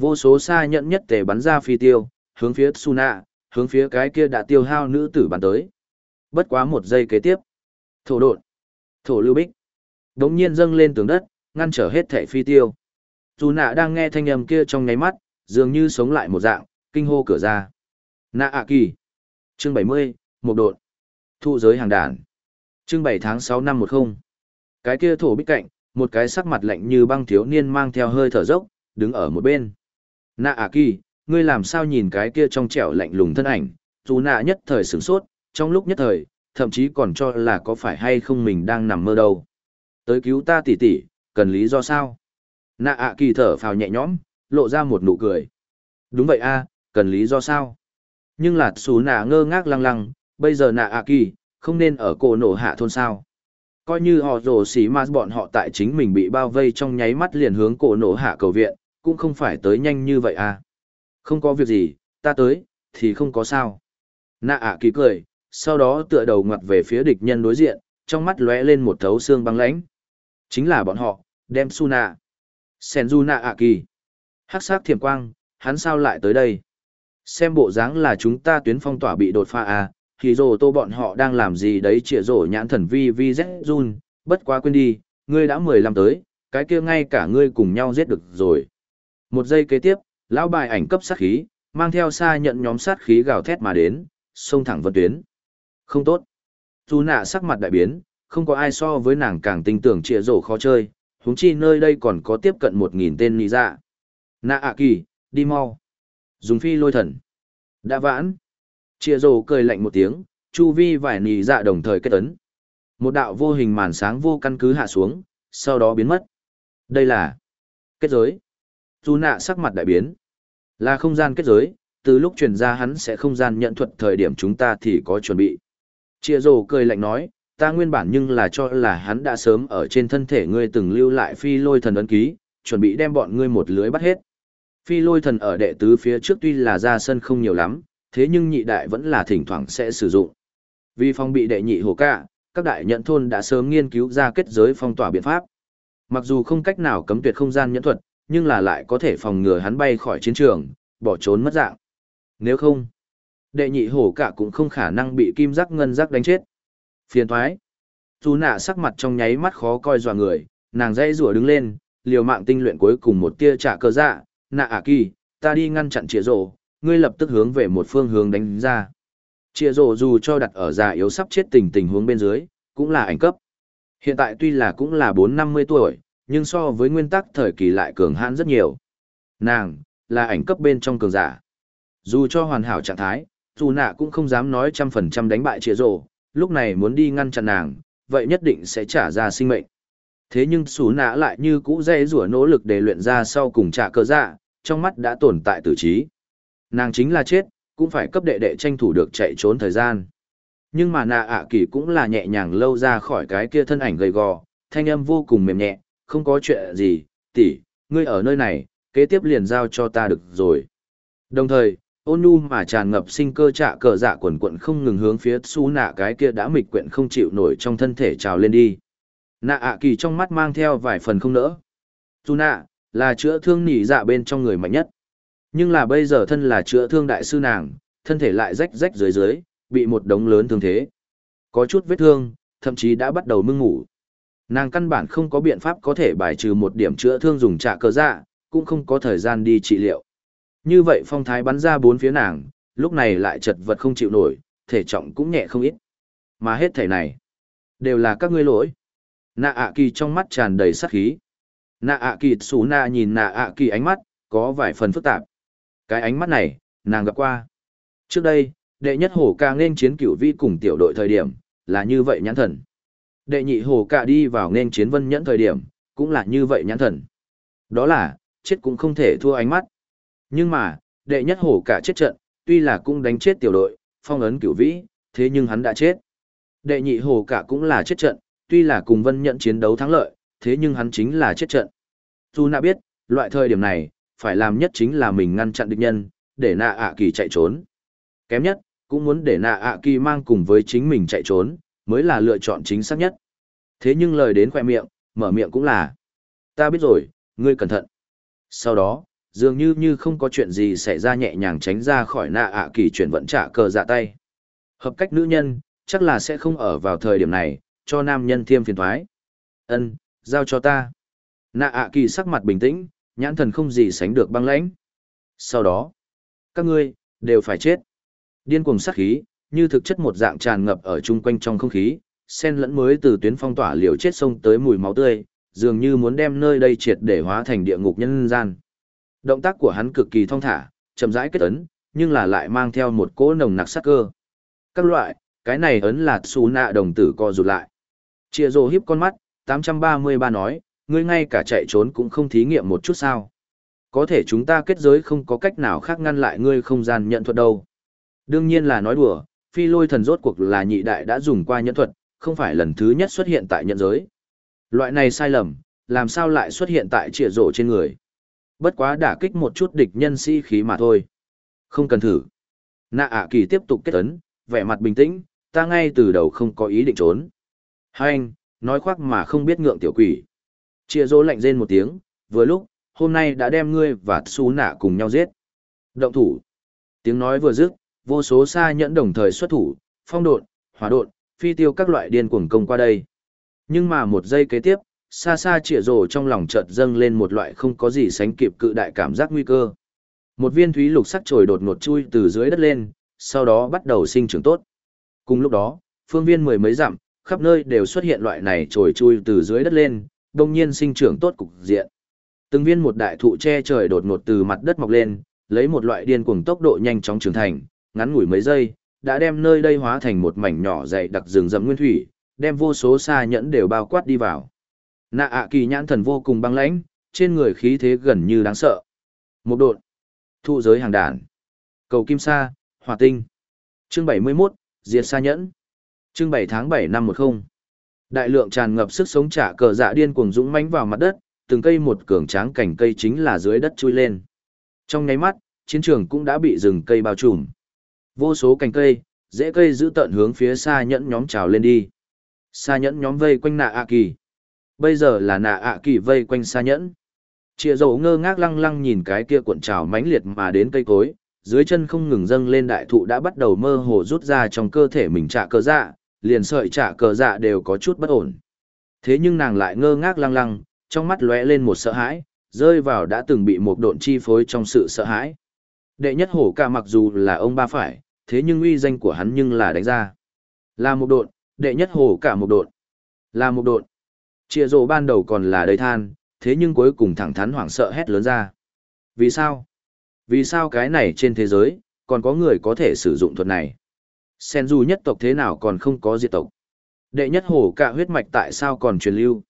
Vô số xa nhận nhất tề bắn ra phi tiêu, hướng phía Tsuna, hướng phía cái kia đã tiêu hao nữ tử bắn tới. Bất quá một giây kế tiếp. Thổ đột. Thổ lưu bích. Đống nhiên dâng lên tường đất, ngăn trở hết thẻ phi tiêu. Dù nạ đang nghe thanh âm kia trong nháy mắt, dường như sống lại một dạng, kinh hô cửa ra. Nạ ạ kỳ. Chương 70, một đột. Thu giới hàng đàn. Chương 7 tháng 6 năm 10. Cái kia thổ bích cạnh, một cái sắc mặt lạnh như băng thiếu niên mang theo hơi thở dốc, đứng ở một bên. Nạ ạ kỳ, ngươi làm sao nhìn cái kia trong trẻo lạnh lùng thân ảnh, dù nạ nhất thời sửng sốt, trong lúc nhất thời, thậm chí còn cho là có phải hay không mình đang nằm mơ đâu. Tới cứu ta tỉ tỉ, cần lý do sao? Nạ ạ kỳ thở phào nhẹ nhõm, lộ ra một nụ cười. Đúng vậy a, cần lý do sao? Nhưng là xù nạ ngơ ngác lăng lăng, bây giờ nạ ạ kỳ, không nên ở cổ nổ hạ thôn sao. Coi như họ rồ xì ma bọn họ tại chính mình bị bao vây trong nháy mắt liền hướng cổ nổ hạ cầu viện, cũng không phải tới nhanh như vậy à. Không có việc gì, ta tới, thì không có sao. Nạ ạ kỳ cười, sau đó tựa đầu ngoặt về phía địch nhân đối diện, trong mắt lóe lên một thấu xương băng lãnh. Chính là bọn họ, đem su nạ. Senju nạ ạ kỳ. Hắc sát thiểm quang, hắn sao lại tới đây? Xem bộ dáng là chúng ta tuyến phong tỏa bị đột phá à, thì rồ tô bọn họ đang làm gì đấy chĩa rổ nhãn thần vi vi z run, bất quá quên đi, ngươi đã mười lăm tới, cái kia ngay cả ngươi cùng nhau giết được rồi. Một giây kế tiếp, lão bài ảnh cấp sát khí, mang theo xa nhận nhóm sát khí gào thét mà đến, xông thẳng vân tuyến. Không tốt. Dù nạ sắc mặt đại biến, không có ai so với nàng càng tinh tưởng trịa rổ khó chơi, huống chi nơi đây còn có tiếp cận một nghìn tên nì dạ. Nạ ạ kỳ, đi mau. Dùng phi lôi thần. Đã vãn. Chia rổ cười lạnh một tiếng, chu vi vài nì dạ đồng thời kết ấn. Một đạo vô hình màn sáng vô căn cứ hạ xuống, sau đó biến mất. Đây là kết giới. Dù nạ sắc mặt đại biến. Là không gian kết giới, từ lúc truyền ra hắn sẽ không gian nhận thuật thời điểm chúng ta thì có chuẩn bị. Chia rồ cười lạnh nói, ta nguyên bản nhưng là cho là hắn đã sớm ở trên thân thể ngươi từng lưu lại phi lôi thần ấn ký, chuẩn bị đem bọn ngươi một lưới bắt hết. Phi lôi thần ở đệ tứ phía trước tuy là ra sân không nhiều lắm, thế nhưng nhị đại vẫn là thỉnh thoảng sẽ sử dụng. Vì phong bị đệ nhị hồ cả, các đại nhận thôn đã sớm nghiên cứu ra kết giới phong tỏa biện pháp. Mặc dù không cách nào cấm tuyệt không gian nhẫn thuật, nhưng là lại có thể phòng ngừa hắn bay khỏi chiến trường, bỏ trốn mất dạng. Nếu không, đệ nhị hổ cả cũng không khả năng bị kim giác ngân giác đánh chết. Phiền thoái. Dù nạ sắc mặt trong nháy mắt khó coi dọa người, nàng dây rùa đứng lên, liều mạng tinh luyện cuối cùng một tia trả cơ dạ, nạ ả kỳ, ta đi ngăn chặn chĩa rổ, ngươi lập tức hướng về một phương hướng đánh ra. Chĩa rổ dù cho đặt ở già yếu sắp chết tình tình huống bên dưới, cũng là ảnh cấp. Hiện tại tuy là cũng là bốn năm mươi tuổi, nhưng so với nguyên tắc thời kỳ lại cường hãn rất nhiều. Nàng, là ảnh cấp bên trong cường giả. Dù cho hoàn hảo trạng thái, dù nạ cũng không dám nói trăm phần trăm đánh bại trịa rổ, lúc này muốn đi ngăn chặn nàng, vậy nhất định sẽ trả ra sinh mệnh. Thế nhưng xú nã lại như cũ dây rủa nỗ lực để luyện ra sau cùng trả cơ dạ, trong mắt đã tồn tại tử trí. Nàng chính là chết, cũng phải cấp đệ đệ tranh thủ được chạy trốn thời gian. Nhưng mà nạ ạ kỳ cũng là nhẹ nhàng lâu ra khỏi cái kia thân ảnh gầy gò, thanh âm vô cùng mềm nhẹ, không có chuyện gì, tỷ, ngươi ở nơi này, kế tiếp liền giao cho ta được rồi. Đồng thời, ôn nhu mà tràn ngập sinh cơ trạ cờ dạ quần quận không ngừng hướng phía xú nạ cái kia đã mịch quyện không chịu nổi trong thân thể trào lên đi. Nạ ạ kỳ trong mắt mang theo vài phần không nỡ. Xú nạ, là chữa thương nỉ dạ bên trong người mạnh nhất. Nhưng là bây giờ thân là chữa thương đại sư nàng, thân thể lại rách rách dưới dưới, bị một đống lớn thương thế. Có chút vết thương, thậm chí đã bắt đầu mưng ngủ. Nàng căn bản không có biện pháp có thể bài trừ một điểm chữa thương dùng trả cơ dạ, cũng không có thời gian đi trị liệu. Như vậy phong thái bắn ra bốn phía nàng, lúc này lại chật vật không chịu nổi, thể trọng cũng nhẹ không ít. Mà hết thể này, đều là các ngươi lỗi. Nạ ạ kỳ trong mắt tràn đầy sát khí. Nạ ạ kỳ xú nạ nhìn nạ ạ kỳ ánh mắt, có vài phần phức tạp. Cái ánh mắt này, nàng gặp qua. Trước đây, đệ nhất hổ ca nên chiến cửu vi cùng tiểu đội thời điểm, là như vậy nhãn thần. Đệ nhị hồ cả đi vào nên chiến vân nhẫn thời điểm, cũng là như vậy nhãn thần. Đó là, chết cũng không thể thua ánh mắt. Nhưng mà, đệ nhất hồ cả chết trận, tuy là cũng đánh chết tiểu đội, phong ấn cửu vĩ, thế nhưng hắn đã chết. Đệ nhị hồ cả cũng là chết trận, tuy là cùng vân nhận chiến đấu thắng lợi, thế nhưng hắn chính là chết trận. Dù nạ biết, loại thời điểm này, phải làm nhất chính là mình ngăn chặn địch nhân, để nạ ạ kỳ chạy trốn. Kém nhất, cũng muốn để nạ ạ kỳ mang cùng với chính mình chạy trốn, mới là lựa chọn chính xác nhất. Thế nhưng lời đến khoe miệng, mở miệng cũng là. Ta biết rồi, ngươi cẩn thận. Sau đó, dường như như không có chuyện gì xảy ra nhẹ nhàng tránh ra khỏi nạ ạ kỳ chuyển vận trả cờ dạ tay. Hợp cách nữ nhân, chắc là sẽ không ở vào thời điểm này, cho nam nhân thiêm phiền thoái. ân giao cho ta. Nạ ạ kỳ sắc mặt bình tĩnh, nhãn thần không gì sánh được băng lãnh. Sau đó, các ngươi, đều phải chết. Điên cuồng sát khí, như thực chất một dạng tràn ngập ở chung quanh trong không khí, sen lẫn mới từ tuyến phong tỏa liều chết sông tới mùi máu tươi, dường như muốn đem nơi đây triệt để hóa thành địa ngục nhân gian. Động tác của hắn cực kỳ thong thả, chậm rãi kết ấn, nhưng là lại mang theo một cỗ nồng nặc sát cơ. Các loại, cái này ấn là xù nạ đồng tử co rụt lại. Chia rồ hiếp con mắt, 833 nói, ngươi ngay cả chạy trốn cũng không thí nghiệm một chút sao. Có thể chúng ta kết giới không có cách nào khác ngăn lại ngươi không gian nhận thuật đâu. Đương nhiên là nói đùa, phi lôi thần rốt cuộc là nhị đại đã dùng qua nhẫn thuật, không phải lần thứ nhất xuất hiện tại nhận giới. Loại này sai lầm, làm sao lại xuất hiện tại trịa rổ trên người. Bất quá đả kích một chút địch nhân si khí mà thôi. Không cần thử. Nạ ạ kỳ tiếp tục kết ấn, vẻ mặt bình tĩnh, ta ngay từ đầu không có ý định trốn. Hai anh, nói khoác mà không biết ngượng tiểu quỷ. Chia rô lạnh rên một tiếng, vừa lúc, hôm nay đã đem ngươi và Tsu nạ cùng nhau giết. Động thủ. Tiếng nói vừa dứt, vô số xa nhẫn đồng thời xuất thủ, phong độn, hỏa độn, phi tiêu các loại điên cuồng công qua đây. Nhưng mà một giây kế tiếp, xa xa chĩa rồ trong lòng chợt dâng lên một loại không có gì sánh kịp cự đại cảm giác nguy cơ. Một viên thúy lục sắc trồi đột ngột chui từ dưới đất lên, sau đó bắt đầu sinh trưởng tốt. Cùng lúc đó, phương viên mười mấy dặm, khắp nơi đều xuất hiện loại này trồi chui từ dưới đất lên, đồng nhiên sinh trưởng tốt cục diện. Từng viên một đại thụ che trời đột ngột từ mặt đất mọc lên, lấy một loại điên cuồng tốc độ nhanh chóng trưởng thành, ngắn ngủi mấy giây, đã đem nơi đây hóa thành một mảnh nhỏ dày đặc rừng rậm nguyên thủy, đem vô số xa nhẫn đều bao quát đi vào. Nạ ạ kỳ nhãn thần vô cùng băng lãnh, trên người khí thế gần như đáng sợ. Một đột, Thụ giới hàng đàn. Cầu kim sa, hỏa tinh. Chương 71, diệt sa nhẫn. Chương 7 tháng 7 năm 10. Đại lượng tràn ngập sức sống trả cờ dạ điên cuồng dũng mãnh vào mặt đất, từng cây một cường tráng cảnh cây chính là dưới đất chui lên. Trong nháy mắt, chiến trường cũng đã bị rừng cây bao trùm. Vô số cành cây, dễ cây giữ tận hướng phía xa nhẫn nhóm trào lên đi. Xa nhẫn nhóm vây quanh nạ ạ kỳ. Bây giờ là nạ ạ kỳ vây quanh xa nhẫn. Chịa dầu ngơ ngác lăng lăng nhìn cái kia cuộn trào mãnh liệt mà đến cây cối, dưới chân không ngừng dâng lên đại thụ đã bắt đầu mơ hồ rút ra trong cơ thể mình trả cờ dạ, liền sợi trả cờ dạ đều có chút bất ổn. Thế nhưng nàng lại ngơ ngác lăng lăng, trong mắt lóe lên một sợ hãi, rơi vào đã từng bị một độn chi phối trong sự sợ hãi. Đệ nhất hổ ca mặc dù là ông ba phải, thế nhưng uy danh của hắn nhưng là đánh ra. Là một độn, đệ nhất hổ cả một độn. Là một độn. Chia rồ ban đầu còn là đầy than, thế nhưng cuối cùng thẳng thắn hoảng sợ hét lớn ra. Vì sao? Vì sao cái này trên thế giới, còn có người có thể sử dụng thuật này? Sen du nhất tộc thế nào còn không có diệt tộc? Đệ nhất hổ cả huyết mạch tại sao còn truyền lưu?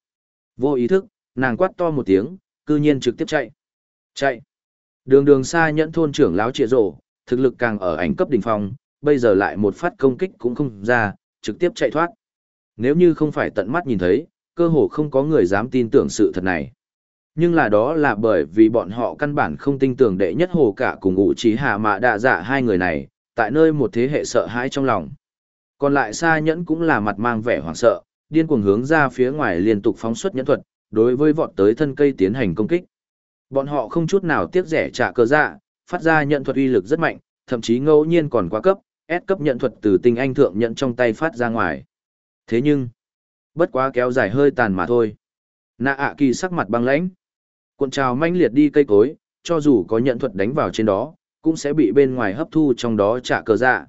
Vô ý thức, nàng quát to một tiếng, cư nhiên trực tiếp chạy. Chạy. Đường đường xa nhẫn thôn trưởng láo trịa rổ, thực lực càng ở ảnh cấp đỉnh phong, bây giờ lại một phát công kích cũng không ra, trực tiếp chạy thoát. Nếu như không phải tận mắt nhìn thấy, cơ hồ không có người dám tin tưởng sự thật này. Nhưng là đó là bởi vì bọn họ căn bản không tin tưởng đệ nhất hồ cả cùng ngụ trí hạ mạ đạ dạ hai người này, tại nơi một thế hệ sợ hãi trong lòng. Còn lại xa nhẫn cũng là mặt mang vẻ hoảng sợ, điên cuồng hướng ra phía ngoài liên tục phóng xuất nhẫn thuật, đối với vọt tới thân cây tiến hành công kích. Bọn họ không chút nào tiếc rẻ trả cơ dạ, phát ra nhận thuật uy lực rất mạnh, thậm chí ngẫu nhiên còn quá cấp, S cấp nhận thuật từ tinh anh thượng nhận trong tay phát ra ngoài. Thế nhưng, bất quá kéo dài hơi tàn mà thôi. Nạ ạ kỳ sắc mặt băng lãnh. Cuộn trào manh liệt đi cây cối, cho dù có nhận thuật đánh vào trên đó, cũng sẽ bị bên ngoài hấp thu trong đó trả cơ dạ.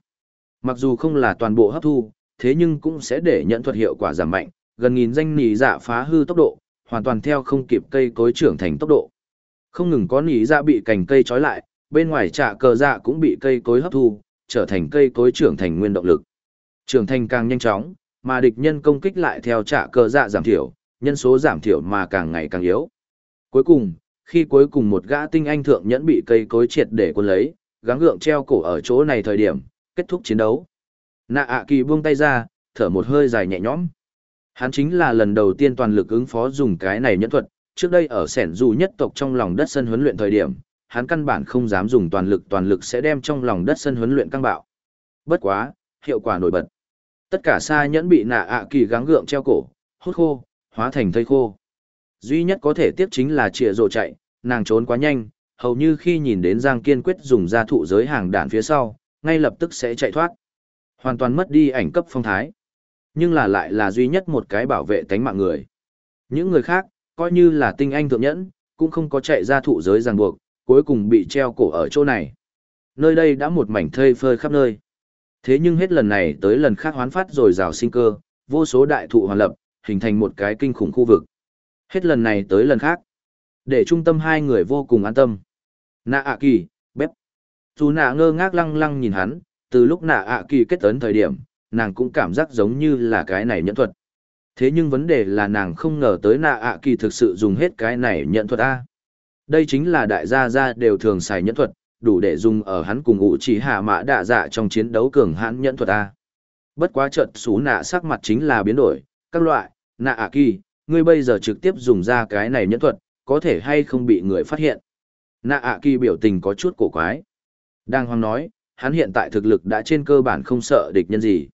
Mặc dù không là toàn bộ hấp thu, thế nhưng cũng sẽ để nhận thuật hiệu quả giảm mạnh, gần nghìn danh nỉ dạ phá hư tốc độ, hoàn toàn theo không kịp cây cối trưởng thành tốc độ. Không ngừng có nỉ dạ bị cành cây trói lại, bên ngoài trạ cờ dạ cũng bị cây cối hấp thu, trở thành cây cối trưởng thành nguyên động lực. Trưởng thành càng nhanh chóng, mà địch nhân công kích lại theo trạ cờ dạ giảm thiểu, nhân số giảm thiểu mà càng ngày càng yếu. Cuối cùng, khi cuối cùng một gã tinh anh thượng nhẫn bị cây cối triệt để quân lấy, gắng gượng treo cổ ở chỗ này thời điểm, kết thúc chiến đấu. Nạ ạ kỳ buông tay ra, thở một hơi dài nhẹ nhõm. Hắn chính là lần đầu tiên toàn lực ứng phó dùng cái này nhẫn thuật, trước đây ở sẻn dù nhất tộc trong lòng đất sân huấn luyện thời điểm, hắn căn bản không dám dùng toàn lực toàn lực sẽ đem trong lòng đất sân huấn luyện căng bạo. Bất quá, hiệu quả nổi bật. Tất cả xa nhẫn bị nạ ạ kỳ gắng gượng treo cổ, hút khô, hóa thành thây khô. Duy nhất có thể tiếp chính là trịa rồ chạy, nàng trốn quá nhanh, hầu như khi nhìn đến Giang Kiên quyết dùng ra thụ giới hàng đạn phía sau, ngay lập tức sẽ chạy thoát. Hoàn toàn mất đi ảnh cấp phong thái. Nhưng là lại là duy nhất một cái bảo vệ tánh mạng người. Những người khác, coi như là tinh anh thượng nhẫn, cũng không có chạy ra thụ giới ràng buộc, cuối cùng bị treo cổ ở chỗ này. Nơi đây đã một mảnh thây phơi khắp nơi. Thế nhưng hết lần này tới lần khác hoán phát rồi rào sinh cơ, vô số đại thụ hoàn lập, hình thành một cái kinh khủng khu vực. Hết lần này tới lần khác. Để trung tâm hai người vô cùng an tâm. Nạ ạ kỳ, bếp. Dù nạ ngơ ngác lăng lăng nhìn hắn, từ lúc nạ ạ kỳ kết ấn thời điểm, nàng cũng cảm giác giống như là cái này nhẫn thuật. Thế nhưng vấn đề là nàng không ngờ tới nạ ạ kỳ thực sự dùng hết cái này nhẫn thuật A. Đây chính là đại gia gia đều thường xài nhẫn thuật, đủ để dùng ở hắn cùng ngụ chỉ hạ mã đạ dạ trong chiến đấu cường hãn nhẫn thuật A. Bất quá trận xú nạ sắc mặt chính là biến đổi, các loại, nạ ạ kỳ, ngươi bây giờ trực tiếp dùng ra cái này nhẫn thuật, có thể hay không bị người phát hiện. Nạ ạ kỳ biểu tình có chút cổ quái. Đang hoang nói, hắn hiện tại thực lực đã trên cơ bản không sợ địch nhân gì.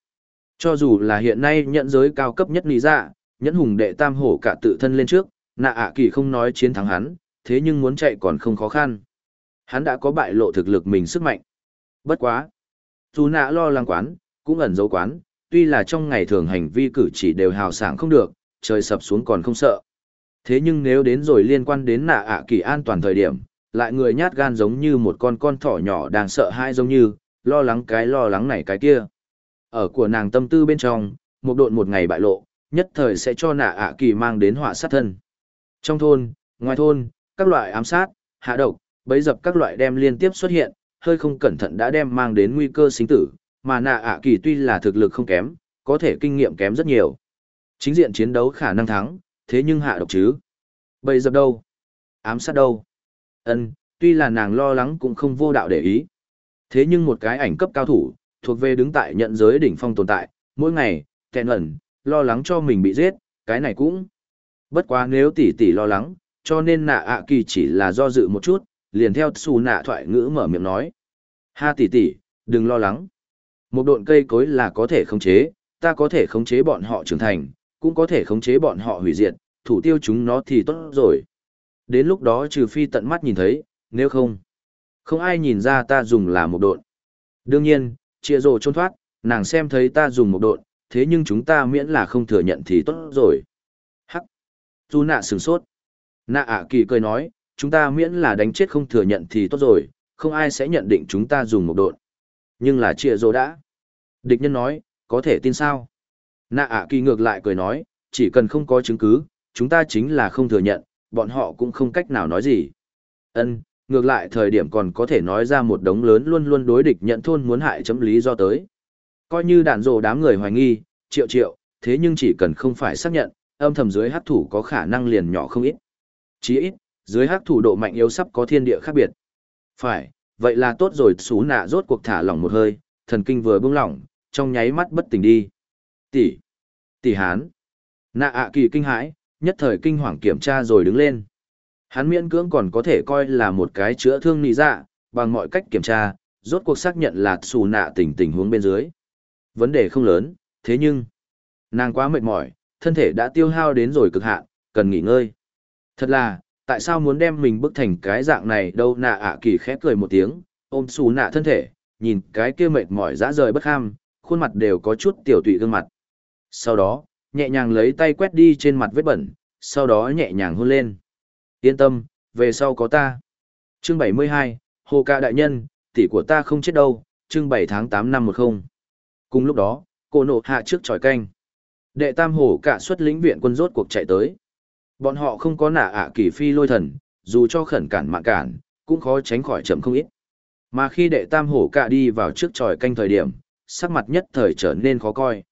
Cho dù là hiện nay nhận giới cao cấp nhất lý dạ, nhẫn hùng đệ tam hổ cả tự thân lên trước, nạ ạ kỳ không nói chiến thắng hắn, thế nhưng muốn chạy còn không khó khăn. Hắn đã có bại lộ thực lực mình sức mạnh. Bất quá. Dù nạ lo lắng quán, cũng ẩn dấu quán, tuy là trong ngày thường hành vi cử chỉ đều hào sảng không được, trời sập xuống còn không sợ. Thế nhưng nếu đến rồi liên quan đến nạ ạ kỳ an toàn thời điểm, lại người nhát gan giống như một con con thỏ nhỏ đang sợ hãi giống như, lo lắng cái lo lắng này cái kia. Ở của nàng tâm tư bên trong, một độn một ngày bại lộ, nhất thời sẽ cho nạ ạ kỳ mang đến họa sát thân. Trong thôn, ngoài thôn, các loại ám sát, hạ độc, bấy dập các loại đem liên tiếp xuất hiện, hơi không cẩn thận đã đem mang đến nguy cơ sinh tử, mà nạ ạ kỳ tuy là thực lực không kém, có thể kinh nghiệm kém rất nhiều. Chính diện chiến đấu khả năng thắng, thế nhưng hạ độc chứ. Bấy dập đâu? Ám sát đâu? Ân, tuy là nàng lo lắng cũng không vô đạo để ý. Thế nhưng một cái ảnh cấp cao thủ, thuộc về đứng tại nhận giới đỉnh phong tồn tại, mỗi ngày, kẹn ẩn, lo lắng cho mình bị giết, cái này cũng. Bất quá nếu tỷ tỷ lo lắng, cho nên nạ ạ kỳ chỉ là do dự một chút, liền theo xù nạ thoại ngữ mở miệng nói. Ha tỷ tỷ, đừng lo lắng. Một độn cây cối là có thể khống chế, ta có thể khống chế bọn họ trưởng thành, cũng có thể khống chế bọn họ hủy diệt, thủ tiêu chúng nó thì tốt rồi. Đến lúc đó trừ phi tận mắt nhìn thấy, nếu không, không ai nhìn ra ta dùng là một độn. Đương nhiên, chia rồ trốn thoát, nàng xem thấy ta dùng một độn, thế nhưng chúng ta miễn là không thừa nhận thì tốt rồi. Hắc. Du nạ sừng sốt. Nạ ạ kỳ cười nói, chúng ta miễn là đánh chết không thừa nhận thì tốt rồi, không ai sẽ nhận định chúng ta dùng một độn. Nhưng là chia rồ đã. Địch nhân nói, có thể tin sao? Nạ ạ kỳ ngược lại cười nói, chỉ cần không có chứng cứ, chúng ta chính là không thừa nhận, bọn họ cũng không cách nào nói gì. Ân, ngược lại thời điểm còn có thể nói ra một đống lớn luôn luôn đối địch nhận thôn muốn hại chấm lý do tới. Coi như đạn rồ đám người hoài nghi, triệu triệu, thế nhưng chỉ cần không phải xác nhận, âm thầm dưới hắc thủ có khả năng liền nhỏ không ít. Chí ít, dưới hắc thủ độ mạnh yếu sắp có thiên địa khác biệt. Phải, vậy là tốt rồi xú nạ rốt cuộc thả lỏng một hơi, thần kinh vừa buông lỏng, trong nháy mắt bất tỉnh đi. Tỷ, tỷ hán. Nạ ạ kỳ kinh hãi, nhất thời kinh hoàng kiểm tra rồi đứng lên. Hắn miễn cưỡng còn có thể coi là một cái chữa thương nị dạ, bằng mọi cách kiểm tra, rốt cuộc xác nhận là xù nạ tình tình huống bên dưới. Vấn đề không lớn, thế nhưng, nàng quá mệt mỏi, thân thể đã tiêu hao đến rồi cực hạn, cần nghỉ ngơi. Thật là, tại sao muốn đem mình bức thành cái dạng này đâu nạ ạ kỳ khẽ cười một tiếng, ôm xù nạ thân thể, nhìn cái kia mệt mỏi dã rời bất ham, khuôn mặt đều có chút tiểu tụy gương mặt. Sau đó, nhẹ nhàng lấy tay quét đi trên mặt vết bẩn, sau đó nhẹ nhàng hôn lên. Yên tâm, về sau có ta. Chương 72, Hồ Ca Đại Nhân, tỷ của ta không chết đâu, chương 7 tháng 8 năm 10. Cùng lúc đó, cô nộ hạ trước tròi canh. Đệ tam hồ cả xuất lĩnh viện quân rốt cuộc chạy tới. Bọn họ không có nả ạ kỳ phi lôi thần, dù cho khẩn cản mạng cản, cũng khó tránh khỏi chậm không ít. Mà khi đệ tam hổ cả đi vào trước tròi canh thời điểm, sắc mặt nhất thời trở nên khó coi.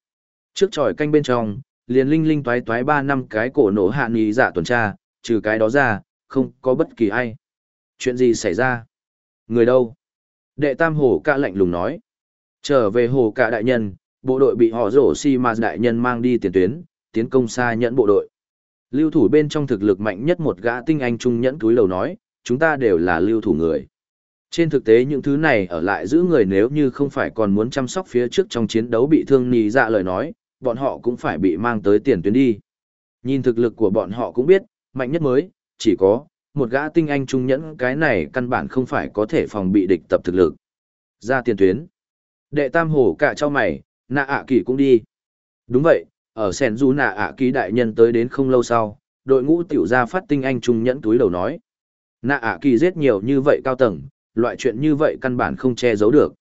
Trước tròi canh bên trong, liền linh linh toái toái ba năm cái cổ nổ hạ nghỉ dạ tuần tra, trừ cái đó ra, không có bất kỳ ai. Chuyện gì xảy ra? Người đâu? Đệ tam hổ cả lạnh lùng nói. Trở về hồ cả đại nhân, bộ đội bị họ rổ si mà đại nhân mang đi tiền tuyến, tiến công xa nhẫn bộ đội. Lưu thủ bên trong thực lực mạnh nhất một gã tinh anh trung nhẫn túi lầu nói, chúng ta đều là lưu thủ người. Trên thực tế những thứ này ở lại giữ người nếu như không phải còn muốn chăm sóc phía trước trong chiến đấu bị thương nì dạ lời nói, bọn họ cũng phải bị mang tới tiền tuyến đi. Nhìn thực lực của bọn họ cũng biết, mạnh nhất mới, chỉ có, một gã tinh anh trung nhẫn cái này căn bản không phải có thể phòng bị địch tập thực lực. Ra tiền tuyến. Đệ tam hổ cả cho mày, nạ ạ kỳ cũng đi. Đúng vậy, ở sẻn du nạ ạ kỳ đại nhân tới đến không lâu sau, đội ngũ tiểu gia phát tinh anh trung nhẫn túi đầu nói. Nạ ạ kỳ giết nhiều như vậy cao tầng, loại chuyện như vậy căn bản không che giấu được.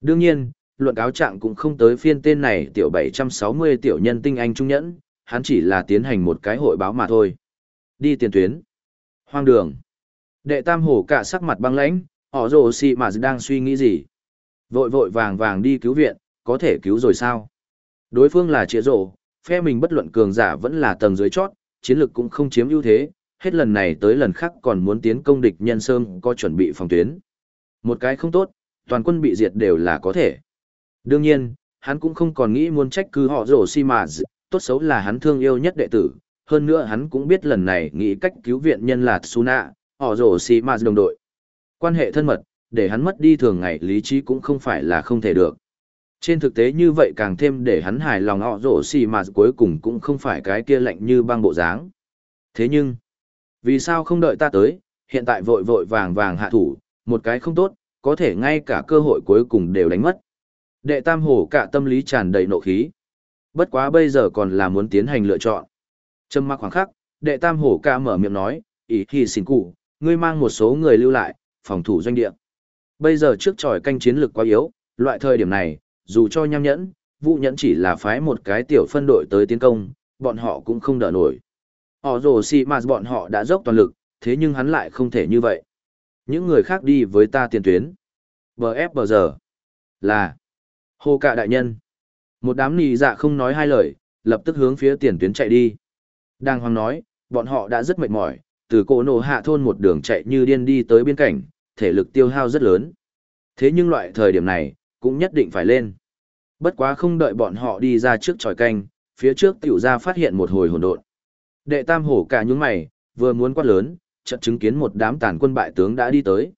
Đương nhiên, luận cáo trạng cũng không tới phiên tên này tiểu 760 tiểu nhân tinh anh trung nhẫn, hắn chỉ là tiến hành một cái hội báo mà thôi. Đi tiền tuyến. Hoang đường. Đệ tam hổ cả sắc mặt băng lãnh, họ rồ xì mà đang suy nghĩ gì. Vội vội vàng vàng đi cứu viện, có thể cứu rồi sao? Đối phương là trịa rộ, phe mình bất luận cường giả vẫn là tầng dưới chót, chiến lực cũng không chiếm ưu thế, hết lần này tới lần khác còn muốn tiến công địch nhân sơn có chuẩn bị phòng tuyến. Một cái không tốt, toàn quân bị diệt đều là có thể. Đương nhiên, hắn cũng không còn nghĩ muốn trách cứ họ rổ si mà tốt xấu là hắn thương yêu nhất đệ tử. Hơn nữa hắn cũng biết lần này nghĩ cách cứu viện nhân là Suna, họ rổ xì mà đồng đội. Quan hệ thân mật, để hắn mất đi thường ngày lý trí cũng không phải là không thể được. Trên thực tế như vậy càng thêm để hắn hài lòng họ rổ xì mà cuối cùng cũng không phải cái kia lạnh như băng bộ dáng. Thế nhưng, vì sao không đợi ta tới, hiện tại vội vội vàng vàng hạ thủ, một cái không tốt, có thể ngay cả cơ hội cuối cùng đều đánh mất. Đệ tam hổ cả tâm lý tràn đầy nộ khí. Bất quá bây giờ còn là muốn tiến hành lựa chọn. Trầm mặc khoảng khắc, đệ tam hổ ca mở miệng nói, ý thì xin cụ, ngươi mang một số người lưu lại, phòng thủ doanh địa. Bây giờ trước tròi canh chiến lực quá yếu, loại thời điểm này, dù cho nham nhẫn, vũ nhẫn chỉ là phái một cái tiểu phân đội tới tiến công, bọn họ cũng không đỡ nổi. Họ rồ xì mà bọn họ đã dốc toàn lực, thế nhưng hắn lại không thể như vậy. Những người khác đi với ta tiền tuyến. Bờ ép bờ giờ. Là. hô cạ đại nhân. Một đám nì dạ không nói hai lời, lập tức hướng phía tiền tuyến chạy đi. Đang hoàng nói, bọn họ đã rất mệt mỏi, từ cổ nổ hạ thôn một đường chạy như điên đi tới biên cảnh, thể lực tiêu hao rất lớn. Thế nhưng loại thời điểm này, cũng nhất định phải lên. Bất quá không đợi bọn họ đi ra trước tròi canh, phía trước tiểu gia phát hiện một hồi hỗn độn. Đệ tam hổ cả những mày, vừa muốn quát lớn, chợt chứng kiến một đám tàn quân bại tướng đã đi tới.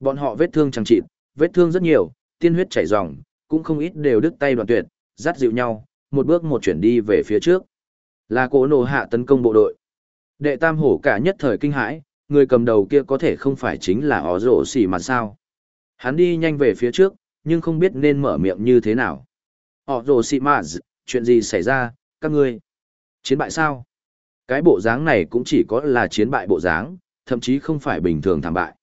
Bọn họ vết thương chẳng chịt, vết thương rất nhiều, tiên huyết chảy ròng, cũng không ít đều đứt tay đoạn tuyệt, dắt dịu nhau, một bước một chuyển đi về phía trước. Là cố nổ hạ tấn công bộ đội. Đệ tam hổ cả nhất thời kinh hãi, người cầm đầu kia có thể không phải chính là ó rổ xỉ mà sao. Hắn đi nhanh về phía trước, nhưng không biết nên mở miệng như thế nào. Họ rồ xỉ mà chuyện gì xảy ra, các ngươi? Chiến bại sao? Cái bộ dáng này cũng chỉ có là chiến bại bộ dáng, thậm chí không phải bình thường thảm bại.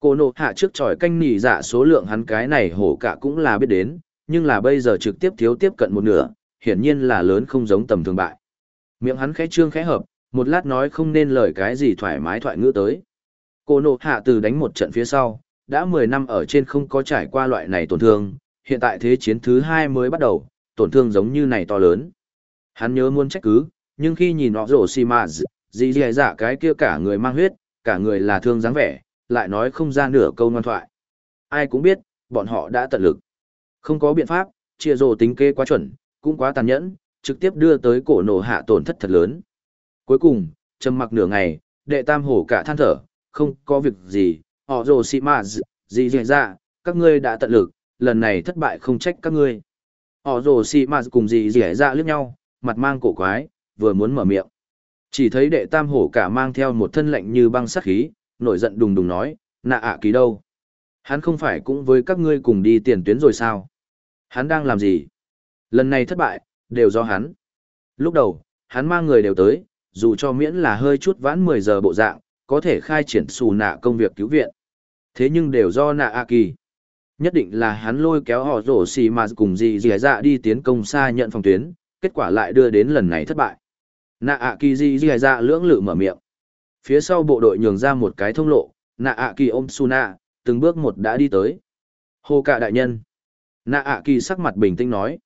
Cô nộ hạ trước tròi canh nỉ dạ số lượng hắn cái này hổ cả cũng là biết đến, nhưng là bây giờ trực tiếp thiếu tiếp cận một nửa, hiển nhiên là lớn không giống tầm thường bại. Miệng hắn khẽ trương khẽ hợp, một lát nói không nên lời cái gì thoải mái thoại ngữ tới. Cô nộ hạ từ đánh một trận phía sau, đã 10 năm ở trên không có trải qua loại này tổn thương, hiện tại thế chiến thứ hai mới bắt đầu, tổn thương giống như này to lớn. Hắn nhớ muốn trách cứ, nhưng khi nhìn họ rổ xì mà dì dì dạ cái kia cả người mang huyết, cả người là thương dáng vẻ, lại nói không ra nửa câu ngoan thoại. Ai cũng biết, bọn họ đã tận lực. Không có biện pháp, chia rồ tính kê quá chuẩn, cũng quá tàn nhẫn, trực tiếp đưa tới cổ nổ hạ tổn thất thật lớn. Cuối cùng, trầm mặc nửa ngày, đệ tam hổ cả than thở, không có việc gì, họ rồ xì mà gì dì ra các ngươi đã tận lực, lần này thất bại không trách các ngươi. Họ rồ xì mà cùng gì dì ra liếc nhau, mặt mang cổ quái, vừa muốn mở miệng. Chỉ thấy đệ tam hổ cả mang theo một thân lạnh như băng sát khí, nổi giận đùng đùng nói, nạ ạ ký đâu? Hắn không phải cũng với các ngươi cùng đi tiền tuyến rồi sao? Hắn đang làm gì? Lần này thất bại, đều do hắn. Lúc đầu, hắn mang người đều tới, dù cho miễn là hơi chút vãn 10 giờ bộ dạng, có thể khai triển xù nạ công việc cứu viện. Thế nhưng đều do nạ A kỳ. Nhất định là hắn lôi kéo họ rổ xì mà cùng gì gì dạ đi tiến công xa nhận phòng tuyến, kết quả lại đưa đến lần này thất bại. Nạ A kỳ gì dì dạ lưỡng lự mở miệng. Phía sau bộ đội nhường ra một cái thông lộ, nạ A kỳ ôm Suna, từng bước một đã đi tới. Hồ cả đại nhân. Nạ A kỳ sắc mặt bình tĩnh nói.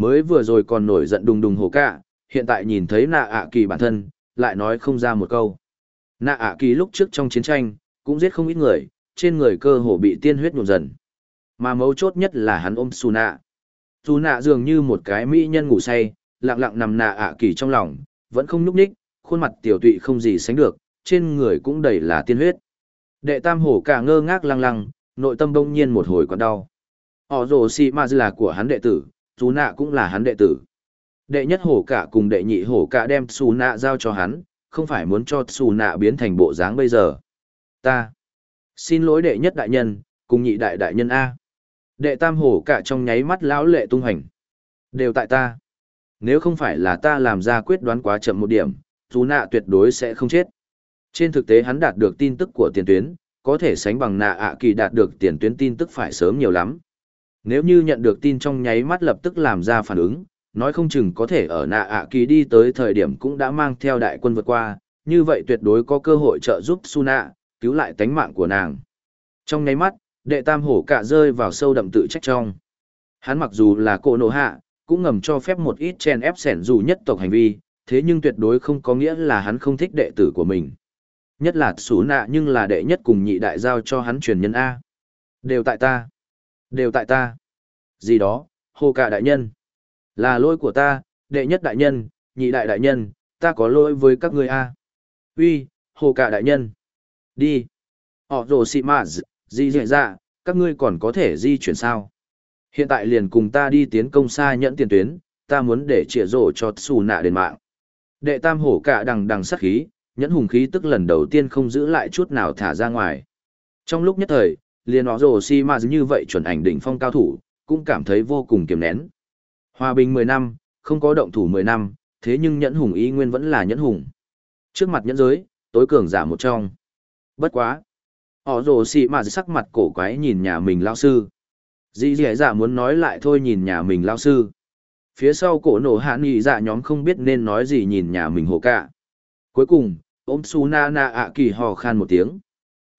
Mới vừa rồi còn nổi giận đùng đùng hồ cả, hiện tại nhìn thấy nạ ạ kỳ bản thân, lại nói không ra một câu. Nạ ạ kỳ lúc trước trong chiến tranh, cũng giết không ít người, trên người cơ hồ bị tiên huyết nhuộm dần. Mà mấu chốt nhất là hắn ôm Suna. nạ dường như một cái mỹ nhân ngủ say, lặng lặng nằm nạ ạ kỳ trong lòng, vẫn không nhúc nhích, khuôn mặt tiểu tụy không gì sánh được, trên người cũng đầy là tiên huyết. Đệ tam hổ cả ngơ ngác lăng lăng, nội tâm bỗng nhiên một hồi còn đau. Họ rồ si ma là của hắn đệ tử, chú nạ cũng là hắn đệ tử. Đệ nhất hổ cả cùng đệ nhị hổ cả đem xù nạ giao cho hắn, không phải muốn cho xù nạ biến thành bộ dáng bây giờ. Ta. Xin lỗi đệ nhất đại nhân, cùng nhị đại đại nhân A. Đệ tam hổ cả trong nháy mắt lão lệ tung hành. Đều tại ta. Nếu không phải là ta làm ra quyết đoán quá chậm một điểm, dù nạ tuyệt đối sẽ không chết. Trên thực tế hắn đạt được tin tức của tiền tuyến, có thể sánh bằng nạ ạ kỳ đạt được tiền tuyến tin tức phải sớm nhiều lắm. Nếu như nhận được tin trong nháy mắt lập tức làm ra phản ứng, nói không chừng có thể ở nạ ạ kỳ đi tới thời điểm cũng đã mang theo đại quân vượt qua, như vậy tuyệt đối có cơ hội trợ giúp Suna, cứu lại tánh mạng của nàng. Trong nháy mắt, đệ tam hổ cả rơi vào sâu đậm tự trách trong. Hắn mặc dù là cổ nổ hạ, cũng ngầm cho phép một ít chen ép sẻn dù nhất tộc hành vi, thế nhưng tuyệt đối không có nghĩa là hắn không thích đệ tử của mình. Nhất là Suna nhưng là đệ nhất cùng nhị đại giao cho hắn truyền nhân A. Đều tại ta. Đều tại ta. Gì đó, hồ cả đại nhân. Là lỗi của ta, đệ nhất đại nhân, nhị đại đại nhân, ta có lỗi với các người A. Uy, hồ cả đại nhân. Đi. Họ rồ xị mạ di dạy ra, các ngươi còn có thể di chuyển sao? Hiện tại liền cùng ta đi tiến công xa nhẫn tiền tuyến, ta muốn để trịa rổ cho xù nạ đền mạng. Đệ tam hổ cả đằng đằng sát khí, nhẫn hùng khí tức lần đầu tiên không giữ lại chút nào thả ra ngoài. Trong lúc nhất thời, liền họ rồ si ma như vậy chuẩn ảnh đỉnh phong cao thủ, cũng cảm thấy vô cùng kiềm nén. Hòa bình 10 năm, không có động thủ 10 năm, thế nhưng nhẫn hùng ý nguyên vẫn là nhẫn hùng. Trước mặt nhẫn giới, tối cường giả một trong. Bất quá. Họ rồ si ma sắc mặt cổ quái nhìn nhà mình lao sư. Dĩ dì dạ muốn nói lại thôi nhìn nhà mình lao sư. Phía sau cổ nổ hạ nghị dạ nhóm không biết nên nói gì nhìn nhà mình hồ cả. Cuối cùng, ôm su na na ạ kỳ hò khan một tiếng.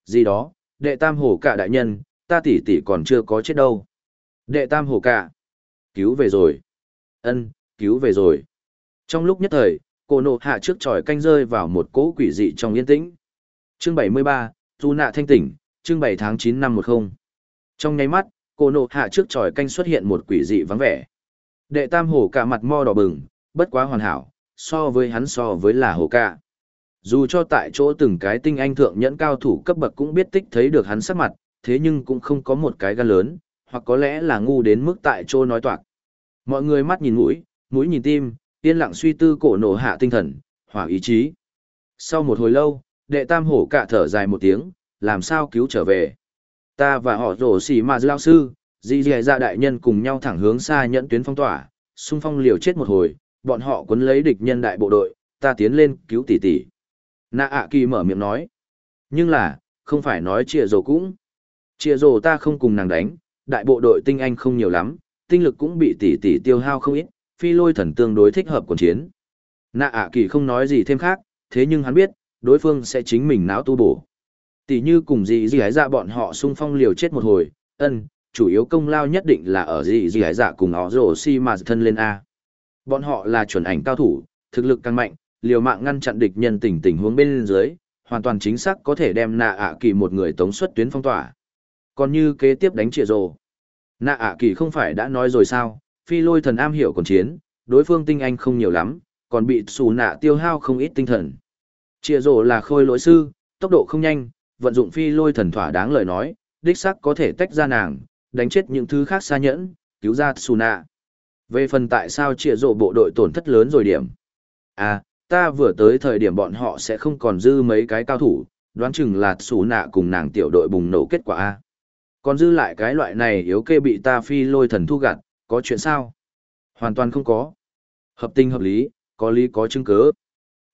Gì đó, đệ tam hổ cả đại nhân, ta tỷ tỷ còn chưa có chết đâu. Đệ tam hổ cả. Cứu về rồi. ân cứu về rồi. Trong lúc nhất thời, cổ nộ hạ trước tròi canh rơi vào một cỗ quỷ dị trong yên tĩnh. Chương 73, Du nạ thanh tỉnh, chương 7 tháng 9 năm 10. Trong nháy mắt, cổ nộ hạ trước tròi canh xuất hiện một quỷ dị vắng vẻ. Đệ tam hổ cả mặt mo đỏ bừng, bất quá hoàn hảo, so với hắn so với là hổ cả. Dù cho tại chỗ từng cái tinh anh thượng nhẫn cao thủ cấp bậc cũng biết tích thấy được hắn sắc mặt, thế nhưng cũng không có một cái gan lớn, hoặc có lẽ là ngu đến mức tại chỗ nói toạc. Mọi người mắt nhìn mũi, mũi nhìn tim, yên lặng suy tư cổ nổ hạ tinh thần, hỏa ý chí. Sau một hồi lâu, đệ tam hổ cả thở dài một tiếng, làm sao cứu trở về. Ta và họ rổ xỉ mà lao sư, dì dì ra đại nhân cùng nhau thẳng hướng xa nhẫn tuyến phong tỏa, xung phong liều chết một hồi, bọn họ quấn lấy địch nhân đại bộ đội, ta tiến lên cứu tỷ tỷ. Nạ ạ kỳ mở miệng nói. Nhưng là, không phải nói chịa rồ cũng. chịa rồ ta không cùng nàng đánh, đại bộ đội tinh anh không nhiều lắm, tinh lực cũng bị tỷ tỷ tiêu hao không ít, phi lôi thần tương đối thích hợp quần chiến. Nạ ạ kỳ không nói gì thêm khác, thế nhưng hắn biết, đối phương sẽ chính mình não tu bổ. Tỷ như cùng dì dì gái dạ bọn họ xung phong liều chết một hồi, ân, chủ yếu công lao nhất định là ở dì dì hải dạ cùng họ rổ si mà thân lên A. Bọn họ là chuẩn ảnh cao thủ, thực lực càng mạnh, liều mạng ngăn chặn địch nhân tình tình huống bên dưới, hoàn toàn chính xác có thể đem nạ ạ kỳ một người tống xuất tuyến phong tỏa. Còn như kế tiếp đánh trịa rồ. Nạ ạ kỳ không phải đã nói rồi sao, phi lôi thần am hiểu còn chiến, đối phương tinh anh không nhiều lắm, còn bị xù nạ tiêu hao không ít tinh thần. Trịa rồ là khôi lỗi sư, tốc độ không nhanh, vận dụng phi lôi thần thỏa đáng lời nói, đích xác có thể tách ra nàng, đánh chết những thứ khác xa nhẫn, cứu ra xù nạ. Về phần tại sao trịa rồ bộ đội tổn thất lớn rồi điểm. À, ta vừa tới thời điểm bọn họ sẽ không còn dư mấy cái cao thủ, đoán chừng là xù nạ cùng nàng tiểu đội bùng nổ kết quả A. Còn dư lại cái loại này yếu kê bị ta phi lôi thần thu gặt, có chuyện sao? Hoàn toàn không có. Hợp tình hợp lý, có lý có chứng cứ.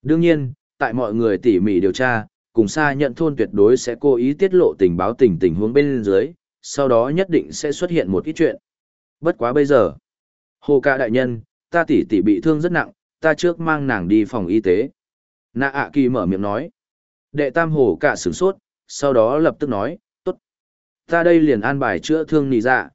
Đương nhiên, tại mọi người tỉ mỉ điều tra, cùng xa nhận thôn tuyệt đối sẽ cố ý tiết lộ tình báo tình tình huống bên dưới, sau đó nhất định sẽ xuất hiện một ít chuyện. Bất quá bây giờ, hồ ca đại nhân, ta tỷ tỷ bị thương rất nặng, ta trước mang nàng đi phòng y tế. Nạ ạ kỳ mở miệng nói. Đệ tam hồ cả sửng sốt, sau đó lập tức nói, tốt. Ta đây liền an bài chữa thương nì dạ.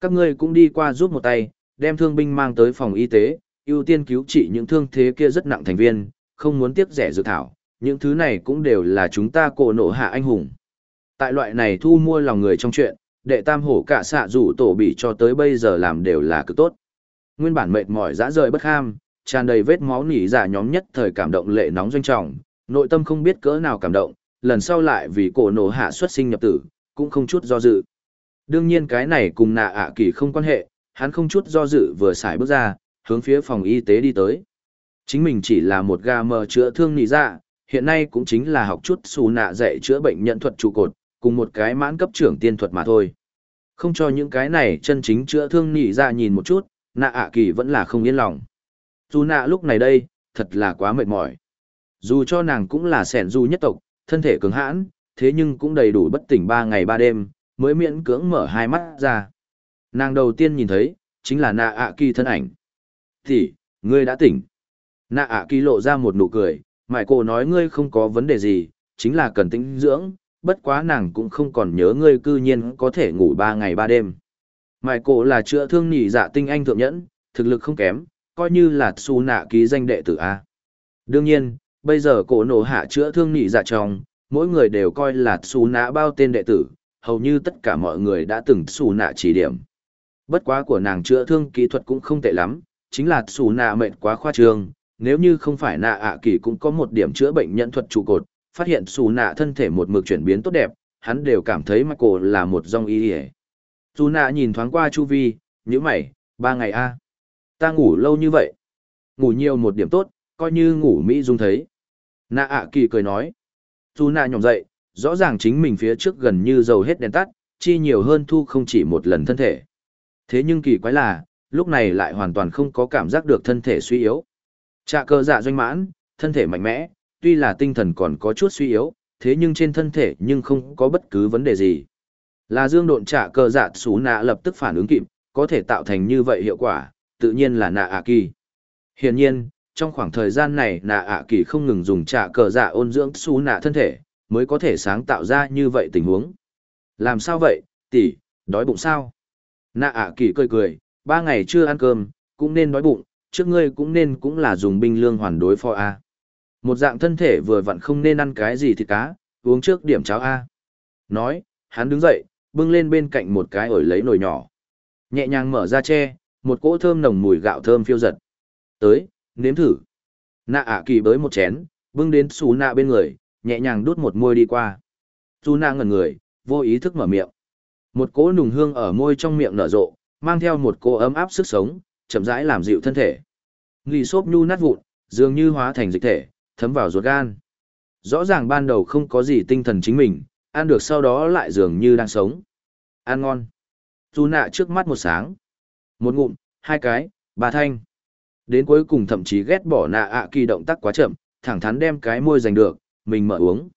Các ngươi cũng đi qua giúp một tay, đem thương binh mang tới phòng y tế, ưu tiên cứu trị những thương thế kia rất nặng thành viên, không muốn tiếc rẻ dự thảo. Những thứ này cũng đều là chúng ta cổ nộ hạ anh hùng. Tại loại này thu mua lòng người trong chuyện, đệ tam hổ cả xạ rủ tổ bị cho tới bây giờ làm đều là cực tốt. Nguyên bản mệt mỏi dã rời bất ham, tràn đầy vết máu nỉ giả nhóm nhất thời cảm động lệ nóng doanh trọng, nội tâm không biết cỡ nào cảm động, lần sau lại vì cổ nổ hạ xuất sinh nhập tử, cũng không chút do dự. Đương nhiên cái này cùng nạ ạ kỳ không quan hệ, hắn không chút do dự vừa xài bước ra, hướng phía phòng y tế đi tới. Chính mình chỉ là một ga mờ chữa thương nỉ dạ, hiện nay cũng chính là học chút xù nạ dạy chữa bệnh nhận thuật trụ cột, cùng một cái mãn cấp trưởng tiên thuật mà thôi. Không cho những cái này chân chính chữa thương nỉ dạ nhìn một chút, nạ ạ kỳ vẫn là không yên lòng. Dù nạ lúc này đây, thật là quá mệt mỏi. Dù cho nàng cũng là sẻn du nhất tộc, thân thể cứng hãn, thế nhưng cũng đầy đủ bất tỉnh ba ngày ba đêm, mới miễn cưỡng mở hai mắt ra. Nàng đầu tiên nhìn thấy, chính là nạ ạ kỳ thân ảnh. Thì, ngươi đã tỉnh. Nạ ạ kỳ lộ ra một nụ cười, mại cô nói ngươi không có vấn đề gì, chính là cần tĩnh dưỡng, bất quá nàng cũng không còn nhớ ngươi cư nhiên có thể ngủ ba ngày ba đêm. Mại cô là chữa thương nhị dạ tinh anh thượng nhẫn, thực lực không kém, coi như là su nạ ký danh đệ tử A. Đương nhiên, bây giờ cổ nổ hạ chữa thương nhị dạ trong, mỗi người đều coi là su nạ bao tên đệ tử, hầu như tất cả mọi người đã từng su nạ chỉ điểm. Bất quá của nàng chữa thương kỹ thuật cũng không tệ lắm, chính là su nạ mệnh quá khoa trương, nếu như không phải nạ ạ kỳ cũng có một điểm chữa bệnh nhận thuật trụ cột, phát hiện su nạ thân thể một mực chuyển biến tốt đẹp, hắn đều cảm thấy mặc cổ là một dòng y ỉa Su nạ nhìn thoáng qua chu vi, nhữ mày, ba ngày a ta ngủ lâu như vậy. Ngủ nhiều một điểm tốt, coi như ngủ mỹ dung thấy. Nạ ạ kỳ cười nói. Dù nạ nhỏm dậy, rõ ràng chính mình phía trước gần như dầu hết đèn tắt, chi nhiều hơn thu không chỉ một lần thân thể. Thế nhưng kỳ quái là, lúc này lại hoàn toàn không có cảm giác được thân thể suy yếu. Trạ cơ dạ doanh mãn, thân thể mạnh mẽ, tuy là tinh thần còn có chút suy yếu, thế nhưng trên thân thể nhưng không có bất cứ vấn đề gì. Là dương độn trạ cơ dạ xú nạ lập tức phản ứng kịp, có thể tạo thành như vậy hiệu quả tự nhiên là nạ ạ kỳ. Hiển nhiên, trong khoảng thời gian này nạ ạ kỳ không ngừng dùng trả cờ dạ ôn dưỡng xú nạ thân thể, mới có thể sáng tạo ra như vậy tình huống. Làm sao vậy, tỷ, đói bụng sao? Nạ ạ kỳ cười cười, ba ngày chưa ăn cơm, cũng nên đói bụng, trước ngươi cũng nên cũng là dùng binh lương hoàn đối phó A. Một dạng thân thể vừa vặn không nên ăn cái gì thịt cá, uống trước điểm cháo A. Nói, hắn đứng dậy, bưng lên bên cạnh một cái ổi lấy nồi nhỏ. Nhẹ nhàng mở ra che, một cỗ thơm nồng mùi gạo thơm phiêu giật. Tới, nếm thử. Nạ ạ kỳ bới một chén, bưng đến xù nạ bên người, nhẹ nhàng đút một môi đi qua. Xù nạ ngẩn người, vô ý thức mở miệng. Một cỗ nùng hương ở môi trong miệng nở rộ, mang theo một cỗ ấm áp sức sống, chậm rãi làm dịu thân thể. Nghỉ xốp nhu nát vụn, dường như hóa thành dịch thể, thấm vào ruột gan. Rõ ràng ban đầu không có gì tinh thần chính mình, ăn được sau đó lại dường như đang sống. Ăn ngon. Dù nạ trước mắt một sáng. Một ngụm, hai cái, ba thanh. Đến cuối cùng thậm chí ghét bỏ nạ ạ kỳ động tác quá chậm, thẳng thắn đem cái môi giành được, mình mở uống.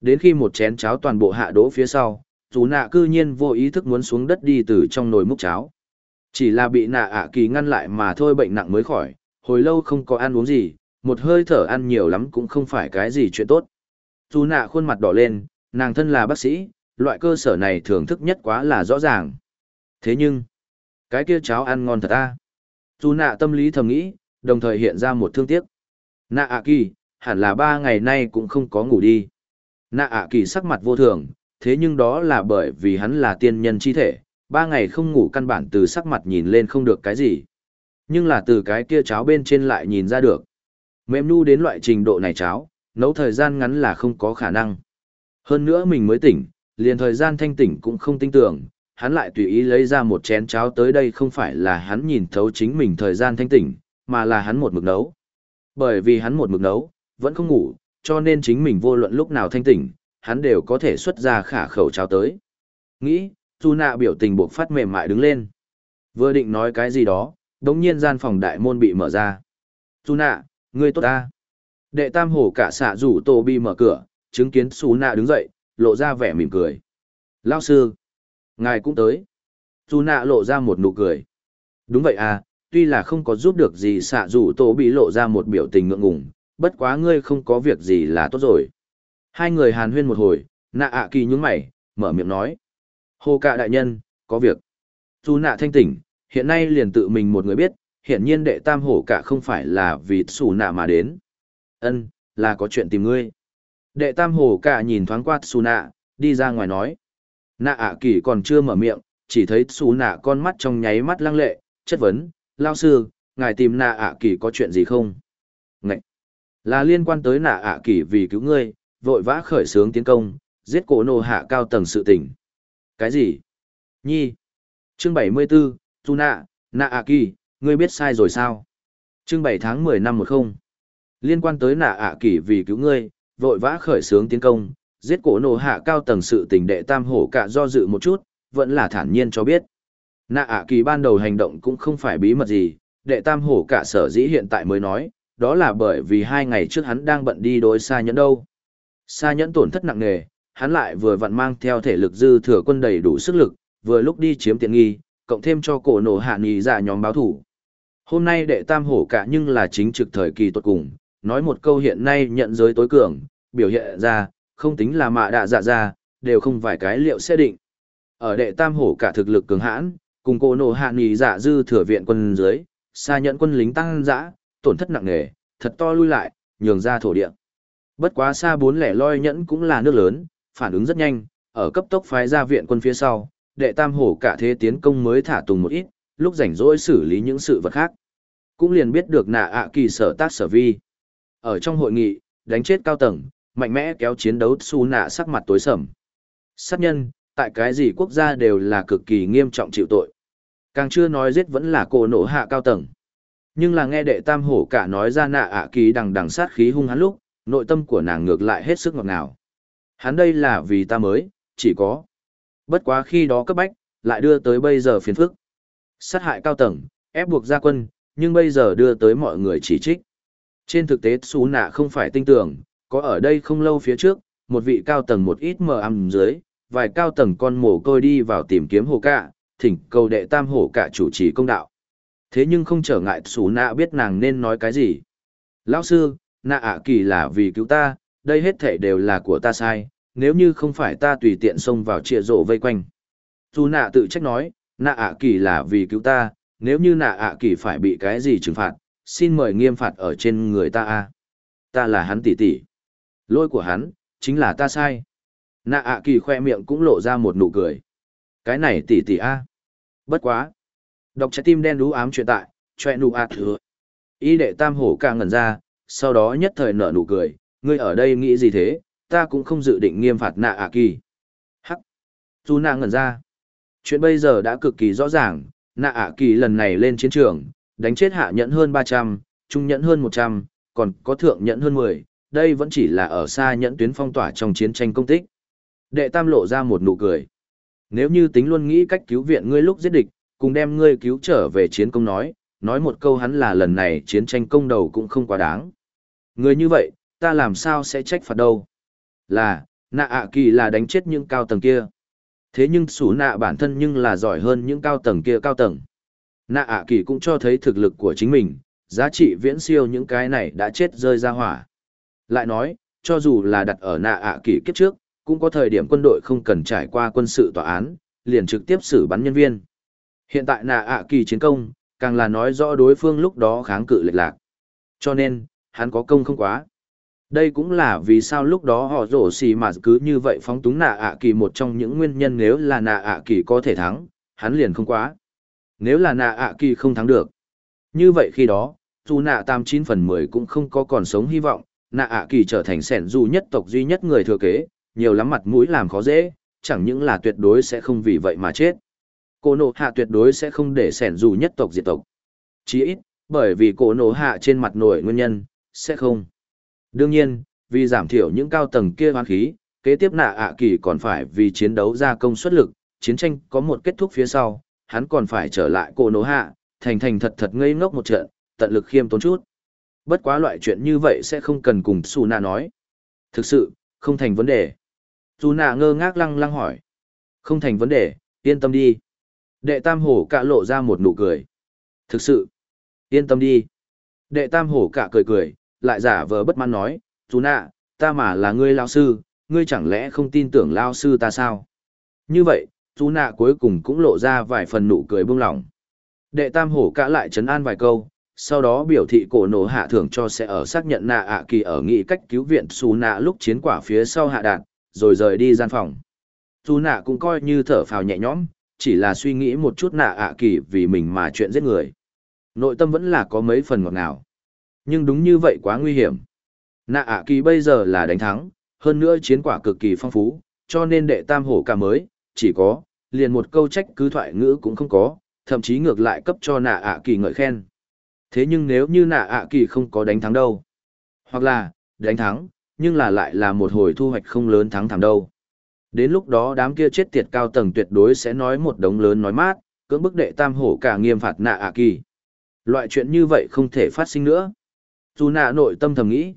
Đến khi một chén cháo toàn bộ hạ đỗ phía sau, dù nạ cư nhiên vô ý thức muốn xuống đất đi từ trong nồi múc cháo. Chỉ là bị nạ ạ kỳ ngăn lại mà thôi bệnh nặng mới khỏi, hồi lâu không có ăn uống gì, một hơi thở ăn nhiều lắm cũng không phải cái gì chuyện tốt. Dù nạ khuôn mặt đỏ lên, nàng thân là bác sĩ, loại cơ sở này thưởng thức nhất quá là rõ ràng. Thế nhưng, cái kia cháo ăn ngon thật a. Dù nạ tâm lý thầm nghĩ, đồng thời hiện ra một thương tiếc. Nạ ạ kỳ, hẳn là ba ngày nay cũng không có ngủ đi. Nạ ạ kỳ sắc mặt vô thường, thế nhưng đó là bởi vì hắn là tiên nhân chi thể, ba ngày không ngủ căn bản từ sắc mặt nhìn lên không được cái gì. Nhưng là từ cái kia cháo bên trên lại nhìn ra được. Mềm nu đến loại trình độ này cháo, nấu thời gian ngắn là không có khả năng. Hơn nữa mình mới tỉnh, liền thời gian thanh tỉnh cũng không tin tưởng, hắn lại tùy ý lấy ra một chén cháo tới đây không phải là hắn nhìn thấu chính mình thời gian thanh tỉnh, mà là hắn một mực nấu. Bởi vì hắn một mực nấu, vẫn không ngủ, cho nên chính mình vô luận lúc nào thanh tỉnh, hắn đều có thể xuất ra khả khẩu cháo tới. Nghĩ, Tu nạ biểu tình buộc phát mềm mại đứng lên. Vừa định nói cái gì đó, đống nhiên gian phòng đại môn bị mở ra. Tu nạ, ngươi tốt ta. Đệ tam hổ cả xạ rủ Tô Bi mở cửa, chứng kiến Su nạ đứng dậy, lộ ra vẻ mỉm cười. Lao sư, ngài cũng tới. Tu nạ lộ ra một nụ cười. Đúng vậy à, tuy là không có giúp được gì xạ dù Tô bị lộ ra một biểu tình ngượng ngùng, bất quá ngươi không có việc gì là tốt rồi. Hai người hàn huyên một hồi, nạ ạ kỳ nhúng mày, mở miệng nói. Hồ cạ đại nhân, có việc. Dù nạ thanh tỉnh, hiện nay liền tự mình một người biết, hiện nhiên đệ tam hổ cạ không phải là vì xù nạ mà đến. ân là có chuyện tìm ngươi. Đệ tam hổ cạ nhìn thoáng qua xù nạ, đi ra ngoài nói. Nạ ạ kỳ còn chưa mở miệng, chỉ thấy xù nạ con mắt trong nháy mắt lăng lệ, chất vấn, lao sư, ngài tìm nạ ạ kỳ có chuyện gì không? Ngậy! Là liên quan tới nạ ạ kỳ vì cứu ngươi, vội vã khởi xướng tiến công, giết cổ nô hạ cao tầng sự tình. Cái gì? Nhi. Chương 74, Tu Nạ, Nạ A Kỳ, ngươi biết sai rồi sao? Chương 7 tháng 10 năm 10. Liên quan tới Nạ A Kỳ vì cứu ngươi, vội vã khởi xướng tiến công, giết cổ nổ hạ cao tầng sự tình đệ tam hổ cả do dự một chút, vẫn là thản nhiên cho biết. Nạ ạ kỳ ban đầu hành động cũng không phải bí mật gì, đệ tam hổ cả sở dĩ hiện tại mới nói, đó là bởi vì hai ngày trước hắn đang bận đi đối xa nhẫn đâu. Xa nhẫn tổn thất nặng nề, hắn lại vừa vặn mang theo thể lực dư thừa quân đầy đủ sức lực, vừa lúc đi chiếm tiện nghi, cộng thêm cho cổ nổ hạ nghỉ giả dạ nhóm báo thủ. Hôm nay đệ tam hổ cả nhưng là chính trực thời kỳ tuột cùng, nói một câu hiện nay nhận giới tối cường, biểu hiện ra, không tính là mạ đạ dạ ra, đều không vài cái liệu sẽ định. Ở đệ tam hổ cả thực lực cường hãn, cùng cô nổ hạ nghỉ dạ dư thừa viện quân dưới, xa nhận quân lính tăng dã, tổn thất nặng nề, thật to lui lại, nhường ra thổ địa. Bất quá xa bốn lẻ loi nhẫn cũng là nước lớn, phản ứng rất nhanh, ở cấp tốc phái ra viện quân phía sau, đệ tam hổ cả thế tiến công mới thả tùng một ít, lúc rảnh rỗi xử lý những sự vật khác. Cũng liền biết được nạ ạ kỳ sở tác sở vi. Ở trong hội nghị, đánh chết cao tầng, mạnh mẽ kéo chiến đấu su nạ sắc mặt tối sầm. Sát nhân, tại cái gì quốc gia đều là cực kỳ nghiêm trọng chịu tội. Càng chưa nói giết vẫn là cổ nổ hạ cao tầng. Nhưng là nghe đệ tam hổ cả nói ra nạ ạ kỳ đằng đằng sát khí hung hắn lúc, nội tâm của nàng ngược lại hết sức ngọt ngào. Hắn đây là vì ta mới, chỉ có. Bất quá khi đó cấp bách, lại đưa tới bây giờ phiền phức. Sát hại cao tầng, ép buộc gia quân, nhưng bây giờ đưa tới mọi người chỉ trích. Trên thực tế xú nạ không phải tinh tưởng, có ở đây không lâu phía trước, một vị cao tầng một ít mờ âm dưới, vài cao tầng con mồ côi đi vào tìm kiếm hồ cạ, thỉnh cầu đệ tam hồ cạ chủ trì công đạo. Thế nhưng không trở ngại xú nạ biết nàng nên nói cái gì. Lão sư, nạ ạ kỳ là vì cứu ta, đây hết thể đều là của ta sai, nếu như không phải ta tùy tiện xông vào trịa rộ vây quanh. Dù nạ tự trách nói, nạ ạ kỳ là vì cứu ta, nếu như nạ ạ kỳ phải bị cái gì trừng phạt, xin mời nghiêm phạt ở trên người ta a. Ta là hắn tỷ tỷ. Lỗi của hắn, chính là ta sai. Nạ ạ kỳ khoe miệng cũng lộ ra một nụ cười. Cái này tỷ tỷ a. Bất quá. Đọc trái tim đen đú ám chuyện tại, choe nụ ạ thừa. Ý đệ tam hổ ca ngẩn ra, sau đó nhất thời nở nụ cười, ngươi ở đây nghĩ gì thế, ta cũng không dự định nghiêm phạt nạ ạ kỳ. Hắc. Dù nạ ngẩn ra. Chuyện bây giờ đã cực kỳ rõ ràng, nạ ạ kỳ lần này lên chiến trường, đánh chết hạ nhẫn hơn 300, trung nhẫn hơn 100, còn có thượng nhẫn hơn 10, đây vẫn chỉ là ở xa nhẫn tuyến phong tỏa trong chiến tranh công tích. Đệ tam lộ ra một nụ cười. Nếu như tính luôn nghĩ cách cứu viện ngươi lúc giết địch, cùng đem ngươi cứu trở về chiến công nói, nói một câu hắn là lần này chiến tranh công đầu cũng không quá đáng. Người như vậy, ta làm sao sẽ trách phạt đâu? Là, nạ ạ kỳ là đánh chết những cao tầng kia. Thế nhưng sủ nạ bản thân nhưng là giỏi hơn những cao tầng kia cao tầng. Nạ ạ kỳ cũng cho thấy thực lực của chính mình, giá trị viễn siêu những cái này đã chết rơi ra hỏa. Lại nói, cho dù là đặt ở nạ ạ Kỷ kiếp trước, cũng có thời điểm quân đội không cần trải qua quân sự tòa án, liền trực tiếp xử bắn nhân viên. Hiện tại nạ ạ kỳ chiến công, càng là nói rõ đối phương lúc đó kháng cự lệch lạc. Cho nên, hắn có công không quá. Đây cũng là vì sao lúc đó họ rổ xì mà cứ như vậy phóng túng nạ ạ kỳ một trong những nguyên nhân nếu là nạ ạ kỳ có thể thắng, hắn liền không quá. Nếu là nạ ạ kỳ không thắng được. Như vậy khi đó, dù nạ tam chín phần mười cũng không có còn sống hy vọng, nạ ạ kỳ trở thành sẻn dù nhất tộc duy nhất người thừa kế, nhiều lắm mặt mũi làm khó dễ, chẳng những là tuyệt đối sẽ không vì vậy mà chết. Cô nộ hạ tuyệt đối sẽ không để sẻn dù nhất tộc diệt tộc. Chí ít, bởi vì cô nổ hạ trên mặt nổi nguyên nhân, sẽ không. Đương nhiên, vì giảm thiểu những cao tầng kia hoang khí, kế tiếp nạ ạ kỳ còn phải vì chiến đấu ra công suất lực, chiến tranh có một kết thúc phía sau, hắn còn phải trở lại cô nổ hạ, thành thành thật thật ngây ngốc một trận, tận lực khiêm tốn chút. Bất quá loại chuyện như vậy sẽ không cần cùng Su Na nói. Thực sự, không thành vấn đề. Su Na ngơ ngác lăng lăng hỏi. Không thành vấn đề, yên tâm đi. Đệ Tam Hổ cả lộ ra một nụ cười. Thực sự, yên tâm đi. Đệ Tam Hổ cả cười cười, lại giả vờ bất mãn nói, Su Na ta mà là ngươi lao sư, ngươi chẳng lẽ không tin tưởng lao sư ta sao? Như vậy, Su Nạ cuối cùng cũng lộ ra vài phần nụ cười buông lỏng. Đệ Tam Hổ cả lại chấn an vài câu, sau đó biểu thị cổ nổ hạ thưởng cho sẽ ở xác nhận nạ ạ kỳ ở nghị cách cứu viện xù nạ lúc chiến quả phía sau hạ đạn, rồi rời đi gian phòng. Dù nạ cũng coi như thở phào nhẹ nhõm, chỉ là suy nghĩ một chút nạ ạ kỳ vì mình mà chuyện giết người. Nội tâm vẫn là có mấy phần ngọt ngào. Nhưng đúng như vậy quá nguy hiểm. Nạ ạ kỳ bây giờ là đánh thắng, hơn nữa chiến quả cực kỳ phong phú, cho nên đệ tam hổ ca mới, chỉ có, liền một câu trách cứ thoại ngữ cũng không có, thậm chí ngược lại cấp cho nạ ạ kỳ ngợi khen. Thế nhưng nếu như nạ ạ kỳ không có đánh thắng đâu, hoặc là, đánh thắng, nhưng là lại là một hồi thu hoạch không lớn thắng thảm đâu. Đến lúc đó đám kia chết tiệt cao tầng tuyệt đối sẽ nói một đống lớn nói mát, cưỡng bức đệ tam hổ cả nghiêm phạt nạ ạ kỳ. Loại chuyện như vậy không thể phát sinh nữa. Dù nạ nội tâm thầm nghĩ.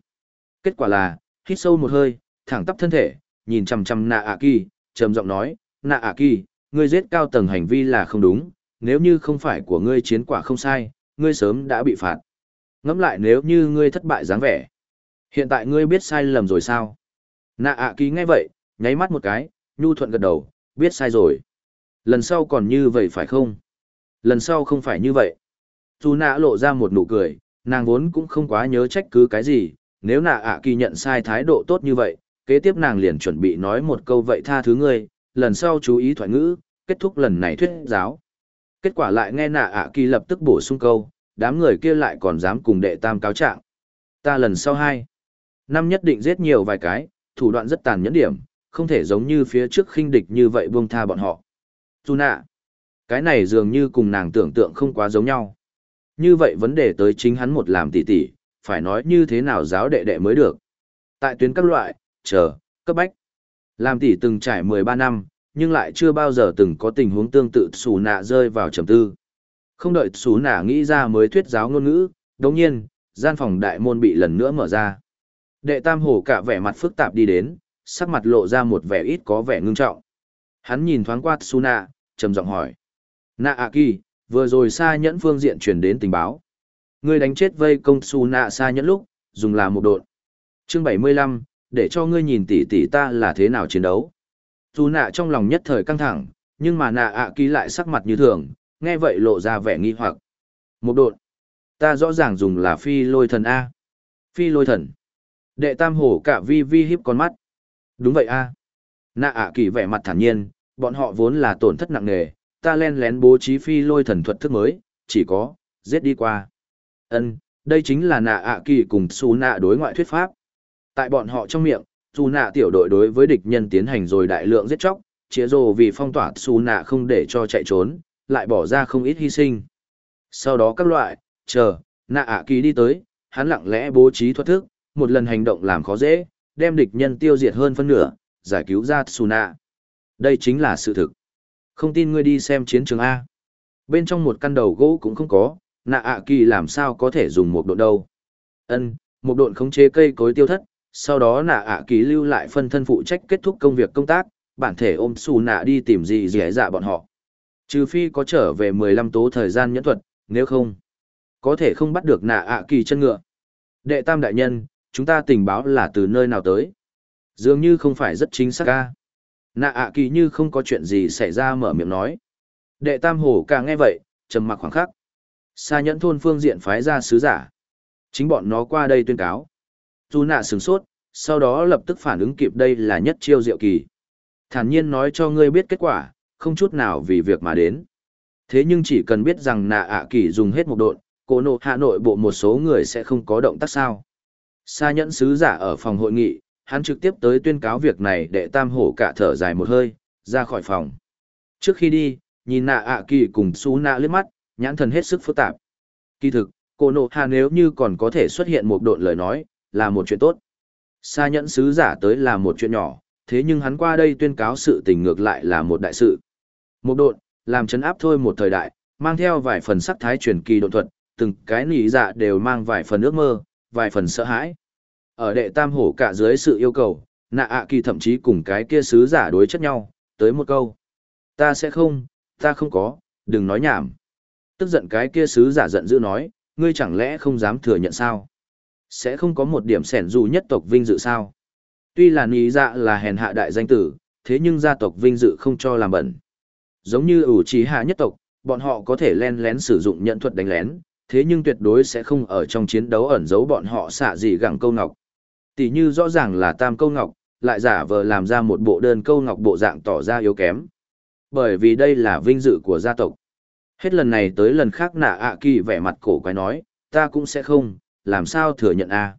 Kết quả là, hít sâu một hơi, thẳng tắp thân thể, nhìn chằm chằm nạ ạ kỳ, trầm giọng nói, nạ ạ kỳ, ngươi giết cao tầng hành vi là không đúng, nếu như không phải của ngươi chiến quả không sai, ngươi sớm đã bị phạt. Ngẫm lại nếu như ngươi thất bại dáng vẻ. Hiện tại ngươi biết sai lầm rồi sao? Nạ ạ à ký ngay vậy, nháy mắt một cái, nhu thuận gật đầu, biết sai rồi. Lần sau còn như vậy phải không? Lần sau không phải như vậy. Dù nạ lộ ra một nụ cười, nàng vốn cũng không quá nhớ trách cứ cái gì, nếu nạ ạ kỳ nhận sai thái độ tốt như vậy, kế tiếp nàng liền chuẩn bị nói một câu vậy tha thứ ngươi, lần sau chú ý thoại ngữ, kết thúc lần này thuyết giáo. Kết quả lại nghe nạ ạ kỳ lập tức bổ sung câu, đám người kia lại còn dám cùng đệ tam cáo trạng. Ta lần sau hai, năm nhất định giết nhiều vài cái, thủ đoạn rất tàn nhẫn điểm, không thể giống như phía trước khinh địch như vậy buông tha bọn họ. Tu nạ, cái này dường như cùng nàng tưởng tượng không quá giống nhau. Như vậy vấn đề tới chính hắn một làm tỉ tỉ, phải nói như thế nào giáo đệ đệ mới được. Tại tuyến các loại, chờ, cấp bách. Làm tỷ từng trải 13 năm, nhưng lại chưa bao giờ từng có tình huống tương tự xù nạ rơi vào trầm tư. Không đợi Sú Nả nghĩ ra mới thuyết giáo ngôn ngữ, đồng nhiên, gian phòng đại môn bị lần nữa mở ra. Đệ tam hổ cả vẻ mặt phức tạp đi đến, sắc mặt lộ ra một vẻ ít có vẻ ngưng trọng. Hắn nhìn thoáng qua sú nạ, trầm giọng hỏi. Nạ a kỳ, vừa rồi xa nhẫn phương diện truyền đến tình báo. Ngươi đánh chết vây công sú nạ xa nhẫn lúc, dùng là một đột, Chương 75, để cho ngươi nhìn tỷ tỷ ta là thế nào chiến đấu. Dù nạ trong lòng nhất thời căng thẳng, nhưng mà nạ ạ à ký lại sắc mặt như thường, nghe vậy lộ ra vẻ nghi hoặc. Một đột. Ta rõ ràng dùng là phi lôi thần A. Phi lôi thần. Đệ tam hổ cả vi vi hiếp con mắt. Đúng vậy A. Nạ ạ kỳ vẻ mặt thản nhiên, bọn họ vốn là tổn thất nặng nề, ta len lén bố trí phi lôi thần thuật thức mới, chỉ có, giết đi qua. ân đây chính là nạ ạ kỳ cùng su nạ đối ngoại thuyết pháp. Tại bọn họ trong miệng, dù nạ tiểu đội đối với địch nhân tiến hành rồi đại lượng giết chóc, chĩa rồ vì phong tỏa xù nạ không để cho chạy trốn, lại bỏ ra không ít hy sinh. Sau đó các loại, chờ, nạ ạ kỳ đi tới, hắn lặng lẽ bố trí thuật thức, một lần hành động làm khó dễ, đem địch nhân tiêu diệt hơn phân nửa, giải cứu ra Tsuna. Đây chính là sự thực. Không tin ngươi đi xem chiến trường A. Bên trong một căn đầu gỗ cũng không có, nạ ạ kỳ làm sao có thể dùng một độ đâu. Ân, một độn khống chế cây cối tiêu thất, sau đó nạ ạ Kỳ lưu lại phân thân phụ trách kết thúc công việc công tác bản thể ôm xù nạ đi tìm gì dễ dạ bọn họ trừ phi có trở về mười lăm tố thời gian nhẫn thuật nếu không có thể không bắt được nạ ạ kỳ chân ngựa. Đệ tam đại nhân chúng ta tình báo là từ nơi nào tới? Dường như không phải rất chính xác ca nạ ạ kỳ như không có chuyện gì xảy ra mở miệng nói. Đệ tam hổ càng nghe vậy trầm mặc khoảng khắc. Xa nhẫn thôn phương diện phái ra sứ giả. Chính bọn nó qua đây tuyên cáo. Dù nạ sửng sốt, sau đó lập tức phản ứng kịp đây là nhất chiêu diệu kỳ. Thản nhiên nói cho ngươi biết kết quả, không chút nào vì việc mà đến. Thế nhưng chỉ cần biết rằng nạ ạ kỳ dùng hết một độn, cô nộ hạ nội bộ một số người sẽ không có động tác sao. Sa nhẫn sứ giả ở phòng hội nghị, hắn trực tiếp tới tuyên cáo việc này để tam hổ cả thở dài một hơi, ra khỏi phòng. Trước khi đi, nhìn nạ ạ kỳ cùng xú nạ liếc mắt, nhãn thần hết sức phức tạp. Kỳ thực, cô nộ hạ nếu như còn có thể xuất hiện một độn lời nói, là một chuyện tốt. Sa nhẫn sứ giả tới là một chuyện nhỏ, thế nhưng hắn qua đây tuyên cáo sự tình ngược lại là một đại sự. Một độn, làm chấn áp thôi một thời đại, mang theo vài phần sắc thái truyền kỳ độ thuật, từng cái nỉ dạ đều mang vài phần ước mơ, vài phần sợ hãi. Ở đệ tam hổ cả dưới sự yêu cầu, nạ ạ kỳ thậm chí cùng cái kia sứ giả đối chất nhau, tới một câu. Ta sẽ không, ta không có, đừng nói nhảm. Tức giận cái kia sứ giả giận dữ nói, ngươi chẳng lẽ không dám thừa nhận sao? Sẽ không có một điểm sẻn dù nhất tộc vinh dự sao? Tuy là nỉ dạ là hèn hạ đại danh tử, thế nhưng gia tộc vinh dự không cho làm bẩn. Giống như ủ trí hạ nhất tộc, bọn họ có thể len lén sử dụng nhận thuật đánh lén, thế nhưng tuyệt đối sẽ không ở trong chiến đấu ẩn giấu bọn họ xạ gì gẳng câu ngọc. Tỷ như rõ ràng là tam câu ngọc, lại giả vờ làm ra một bộ đơn câu ngọc bộ dạng tỏ ra yếu kém. Bởi vì đây là vinh dự của gia tộc. Hết lần này tới lần khác nạ ạ kỳ vẻ mặt cổ quái nói, ta cũng sẽ không, làm sao thừa nhận a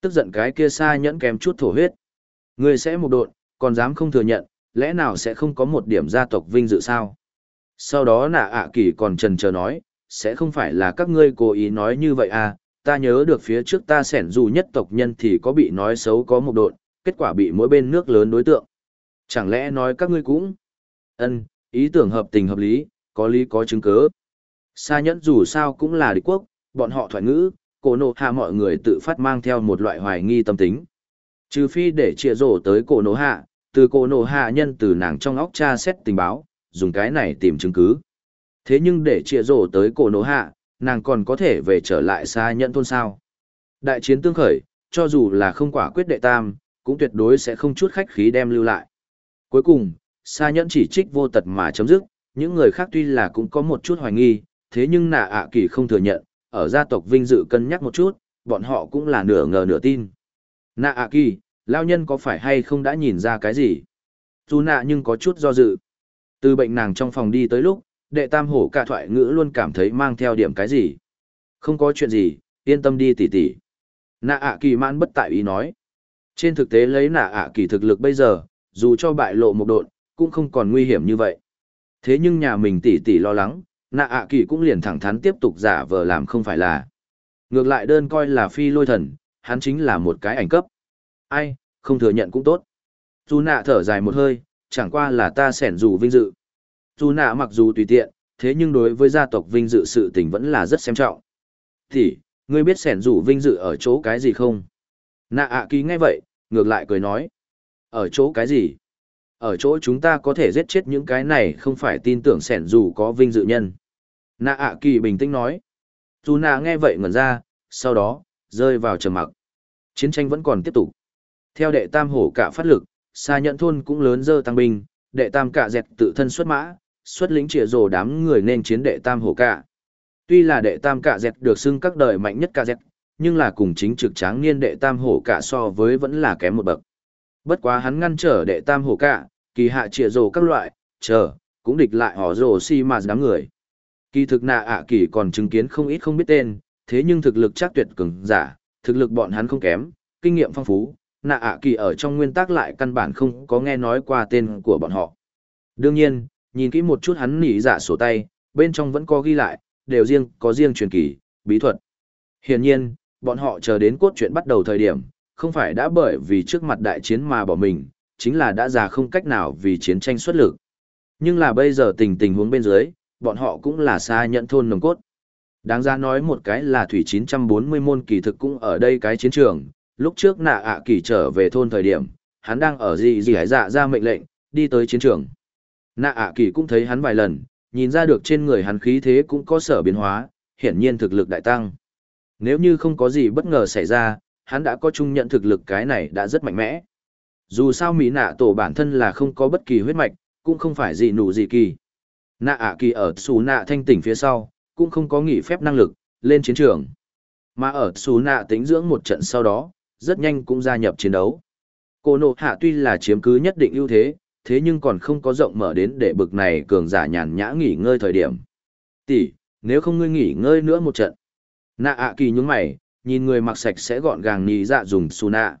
Tức giận cái kia xa nhẫn kém chút thổ huyết. Ngươi sẽ một độn, còn dám không thừa nhận, lẽ nào sẽ không có một điểm gia tộc vinh dự sao? Sau đó nạ ạ kỳ còn trần chờ nói, sẽ không phải là các ngươi cố ý nói như vậy à, ta nhớ được phía trước ta sẻn dù nhất tộc nhân thì có bị nói xấu có một độn, kết quả bị mỗi bên nước lớn đối tượng. Chẳng lẽ nói các ngươi cũng? Ân, ý tưởng hợp tình hợp lý, có lý có chứng cứ. Sa nhẫn dù sao cũng là địch quốc, bọn họ thoại ngữ, cổ nộ hạ mọi người tự phát mang theo một loại hoài nghi tâm tính. Trừ phi để chia rổ tới cổ nộ hạ, từ cổ nổ hạ nhân từ nàng trong óc tra xét tình báo, dùng cái này tìm chứng cứ. Thế nhưng để chia rổ tới cổ nổ hạ, nàng còn có thể về trở lại xa nhận thôn sao. Đại chiến tương khởi, cho dù là không quả quyết đệ tam, cũng tuyệt đối sẽ không chút khách khí đem lưu lại. Cuối cùng, xa nhẫn chỉ trích vô tật mà chấm dứt, những người khác tuy là cũng có một chút hoài nghi, thế nhưng nạ ạ kỳ không thừa nhận, ở gia tộc vinh dự cân nhắc một chút, bọn họ cũng là nửa ngờ nửa tin. Nạ ạ kỳ, lao nhân có phải hay không đã nhìn ra cái gì? Dù nạ nhưng có chút do dự. Từ bệnh nàng trong phòng đi tới lúc, đệ tam hổ cả thoại ngữ luôn cảm thấy mang theo điểm cái gì. Không có chuyện gì, yên tâm đi tỉ tỉ. Nạ ạ kỳ mãn bất tại ý nói. Trên thực tế lấy nạ ạ kỳ thực lực bây giờ, dù cho bại lộ một độn, cũng không còn nguy hiểm như vậy. Thế nhưng nhà mình tỉ tỉ lo lắng, nạ ạ kỳ cũng liền thẳng thắn tiếp tục giả vờ làm không phải là. Ngược lại đơn coi là phi lôi thần, hắn chính là một cái ảnh cấp. Ai, không thừa nhận cũng tốt. Dù nạ thở dài một hơi, chẳng qua là ta sẻn dù vinh dự. Dù nạ mặc dù tùy tiện, thế nhưng đối với gia tộc vinh dự sự tình vẫn là rất xem trọng. Thì, ngươi biết sẻn dù vinh dự ở chỗ cái gì không? Nạ ạ à ký ngay vậy, ngược lại cười nói. Ở chỗ cái gì? Ở chỗ chúng ta có thể giết chết những cái này không phải tin tưởng sẻn dù có vinh dự nhân. Nạ ạ kỳ bình tĩnh nói. Dù nạ nghe vậy ngẩn ra, sau đó, rơi vào trầm mặc. Chiến tranh vẫn còn tiếp tục. Theo đệ tam hổ cả phát lực, xa nhận thôn cũng lớn dơ tăng binh, đệ tam cả dẹt tự thân xuất mã, xuất lính trịa rồ đám người nên chiến đệ tam hổ cả. Tuy là đệ tam cả dẹt được xưng các đời mạnh nhất cả dẹt, nhưng là cùng chính trực tráng niên đệ tam hổ cả so với vẫn là kém một bậc. Bất quá hắn ngăn trở đệ tam hổ cả, kỳ hạ trịa rồ các loại, chờ, cũng địch lại họ rồ si mà đám người. Kỳ thực nạ ạ kỳ còn chứng kiến không ít không biết tên, thế nhưng thực lực chắc tuyệt cường giả, thực lực bọn hắn không kém, kinh nghiệm phong phú, nạ ạ kỳ ở trong nguyên tắc lại căn bản không có nghe nói qua tên của bọn họ. Đương nhiên, nhìn kỹ một chút hắn nỉ dạ sổ tay, bên trong vẫn có ghi lại, đều riêng có riêng truyền kỳ, bí thuật. Hiển nhiên, bọn họ chờ đến cốt truyện bắt đầu thời điểm, không phải đã bởi vì trước mặt đại chiến mà bỏ mình, chính là đã già không cách nào vì chiến tranh xuất lực. Nhưng là bây giờ tình tình huống bên dưới, bọn họ cũng là xa nhận thôn nồng cốt. Đáng ra nói một cái là thủy 940 môn kỳ thực cũng ở đây cái chiến trường, lúc trước nạ ạ kỳ trở về thôn thời điểm, hắn đang ở gì gì hải dạ ra mệnh lệnh, đi tới chiến trường. Nạ ạ kỳ cũng thấy hắn vài lần, nhìn ra được trên người hắn khí thế cũng có sở biến hóa, hiển nhiên thực lực đại tăng. Nếu như không có gì bất ngờ xảy ra, hắn đã có chung nhận thực lực cái này đã rất mạnh mẽ. Dù sao Mỹ nạ tổ bản thân là không có bất kỳ huyết mạch, cũng không phải gì nụ gì kỳ. Nạ ạ kỳ ở xù nạ thanh tỉnh phía sau, cũng không có nghỉ phép năng lực, lên chiến trường. Mà ở xù Nạ tính dưỡng một trận sau đó, rất nhanh cũng gia nhập chiến đấu. Cô nộ hạ tuy là chiếm cứ nhất định ưu thế, thế nhưng còn không có rộng mở đến để bực này cường giả nhàn nhã nghỉ ngơi thời điểm. Tỷ, nếu không ngươi nghỉ ngơi nữa một trận. Nạ ạ kỳ nhúng mày, nhìn người mặc sạch sẽ gọn gàng nhì dạ dùng xù nạ.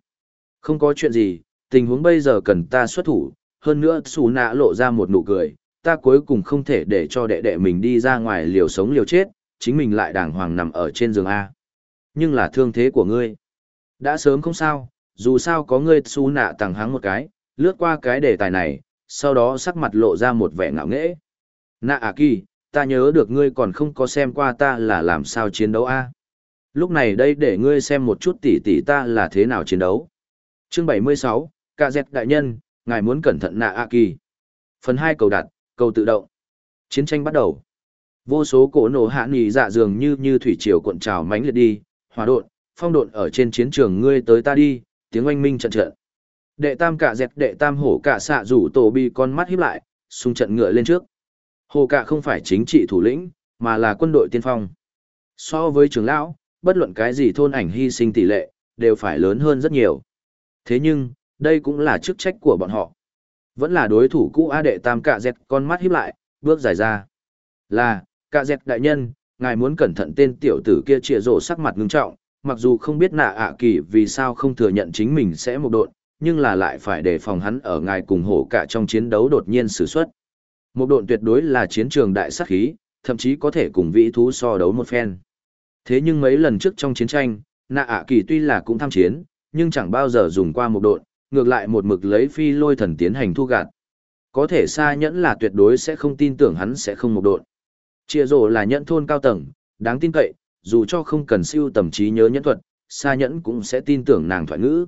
Không có chuyện gì, tình huống bây giờ cần ta xuất thủ, hơn nữa xù nạ lộ ra một nụ cười, ta cuối cùng không thể để cho đệ đệ mình đi ra ngoài liều sống liều chết, chính mình lại đàng hoàng nằm ở trên giường A. Nhưng là thương thế của ngươi. Đã sớm không sao, dù sao có ngươi su nạ tàng hắng một cái, lướt qua cái đề tài này, sau đó sắc mặt lộ ra một vẻ ngạo nghễ. Nạ à kỳ, ta nhớ được ngươi còn không có xem qua ta là làm sao chiến đấu a Lúc này đây để ngươi xem một chút tỉ tỉ ta là thế nào chiến đấu. Chương 76, Cà Dẹt Đại Nhân, ngài muốn cẩn thận nạ A Kỳ. Phần 2 cầu đặt, cầu tự động. Chiến tranh bắt đầu. Vô số cổ nổ hạ nghỉ dạ dường như như thủy triều cuộn trào mánh liệt đi, hòa đột phong độn ở trên chiến trường ngươi tới ta đi, tiếng oanh minh trận trận. Đệ tam cả dẹt đệ tam hổ cả xạ rủ tổ bi con mắt híp lại, xung trận ngựa lên trước. Hồ cả không phải chính trị thủ lĩnh, mà là quân đội tiên phong. So với trưởng lão, bất luận cái gì thôn ảnh hy sinh tỷ lệ, đều phải lớn hơn rất nhiều. Thế nhưng, đây cũng là chức trách của bọn họ. Vẫn là đối thủ cũ A đệ tam cạ dẹt con mắt híp lại, bước dài ra. Là, cạ dẹt đại nhân, ngài muốn cẩn thận tên tiểu tử kia trịa rổ sắc mặt ngưng trọng, mặc dù không biết nạ ạ kỳ vì sao không thừa nhận chính mình sẽ một độn, nhưng là lại phải đề phòng hắn ở ngài cùng hổ cả trong chiến đấu đột nhiên sử xuất. Một độn tuyệt đối là chiến trường đại sát khí, thậm chí có thể cùng vĩ thú so đấu một phen. Thế nhưng mấy lần trước trong chiến tranh, nạ ạ kỳ tuy là cũng tham chiến, nhưng chẳng bao giờ dùng qua một độn, ngược lại một mực lấy phi lôi thần tiến hành thu gạt. Có thể xa nhẫn là tuyệt đối sẽ không tin tưởng hắn sẽ không một độn. Chia rổ là nhẫn thôn cao tầng, đáng tin cậy, dù cho không cần siêu tầm trí nhớ nhẫn thuật, xa nhẫn cũng sẽ tin tưởng nàng thoại ngữ.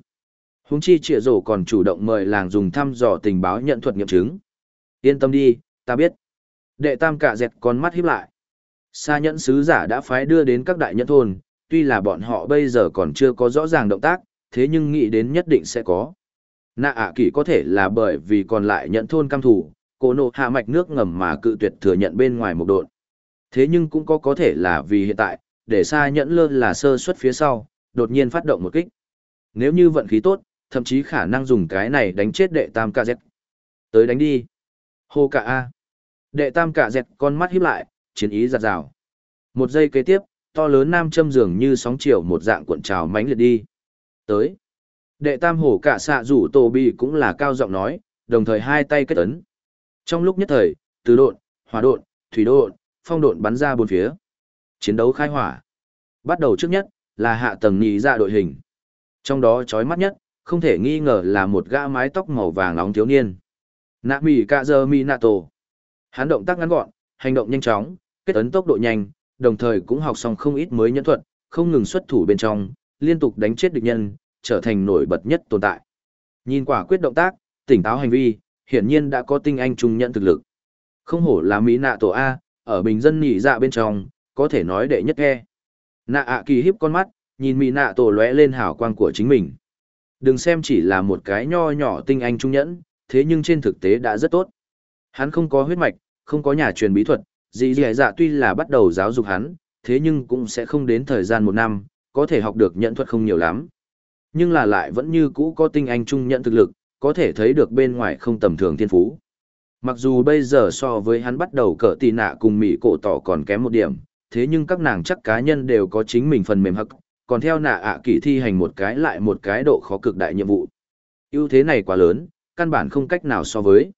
Húng chi trịa rổ còn chủ động mời làng dùng thăm dò tình báo nhận thuật nghiệm chứng. Yên tâm đi, ta biết. Đệ tam cả dẹt con mắt híp lại. Sa nhẫn sứ giả đã phái đưa đến các đại nhẫn thôn, tuy là bọn họ bây giờ còn chưa có rõ ràng động tác, thế nhưng nghĩ đến nhất định sẽ có. Nạ ạ kỷ có thể là bởi vì còn lại nhận thôn cam thủ, cổ nộ hạ mạch nước ngầm mà cự tuyệt thừa nhận bên ngoài một độn. Thế nhưng cũng có có thể là vì hiện tại, để xa nhẫn lơ là sơ suất phía sau, đột nhiên phát động một kích. Nếu như vận khí tốt, thậm chí khả năng dùng cái này đánh chết đệ tam cả dẹt. Tới đánh đi. Hô cả A. Đệ tam cả dẹt con mắt híp lại, chiến ý giặt rào. Một giây kế tiếp, to lớn nam châm dường như sóng chiều một dạng cuộn trào mánh liệt đi. Tới. Đệ tam hổ cả xạ rủ tổ bị cũng là cao giọng nói, đồng thời hai tay kết ấn. Trong lúc nhất thời, từ độn, hỏa độn, thủy độn, phong độn bắn ra bốn phía. Chiến đấu khai hỏa. Bắt đầu trước nhất, là hạ tầng nhị ra đội hình. Trong đó chói mắt nhất, không thể nghi ngờ là một gã mái tóc màu vàng nóng thiếu niên. Nạ mì cạ giờ mi nạ tổ. Hắn động tác ngắn gọn, hành động nhanh chóng, kết ấn tốc độ nhanh, đồng thời cũng học xong không ít mới nhẫn thuật, không ngừng xuất thủ bên trong, liên tục đánh chết địch nhân, trở thành nổi bật nhất tồn tại. Nhìn quả quyết động tác, tỉnh táo hành vi, hiển nhiên đã có tinh anh trung nhận thực lực. Không hổ là mỹ nạ tổ A, ở bình dân nhị dạ bên trong, có thể nói đệ nhất e Nạ ạ kỳ hiếp con mắt, nhìn mỹ nạ tổ lóe lên hào quang của chính mình. Đừng xem chỉ là một cái nho nhỏ tinh anh trung nhẫn, thế nhưng trên thực tế đã rất tốt. Hắn không có huyết mạch, không có nhà truyền bí thuật, dì dì dạ tuy là bắt đầu giáo dục hắn, thế nhưng cũng sẽ không đến thời gian một năm, có thể học được nhận thuật không nhiều lắm. Nhưng là lại vẫn như cũ có tinh anh trung nhận thực lực, có thể thấy được bên ngoài không tầm thường thiên phú. Mặc dù bây giờ so với hắn bắt đầu cỡ tì nạ cùng mỹ cổ tỏ còn kém một điểm, thế nhưng các nàng chắc cá nhân đều có chính mình phần mềm hắc, còn theo nạ ạ kỳ thi hành một cái lại một cái độ khó cực đại nhiệm vụ. ưu thế này quá lớn, căn bản không cách nào so với.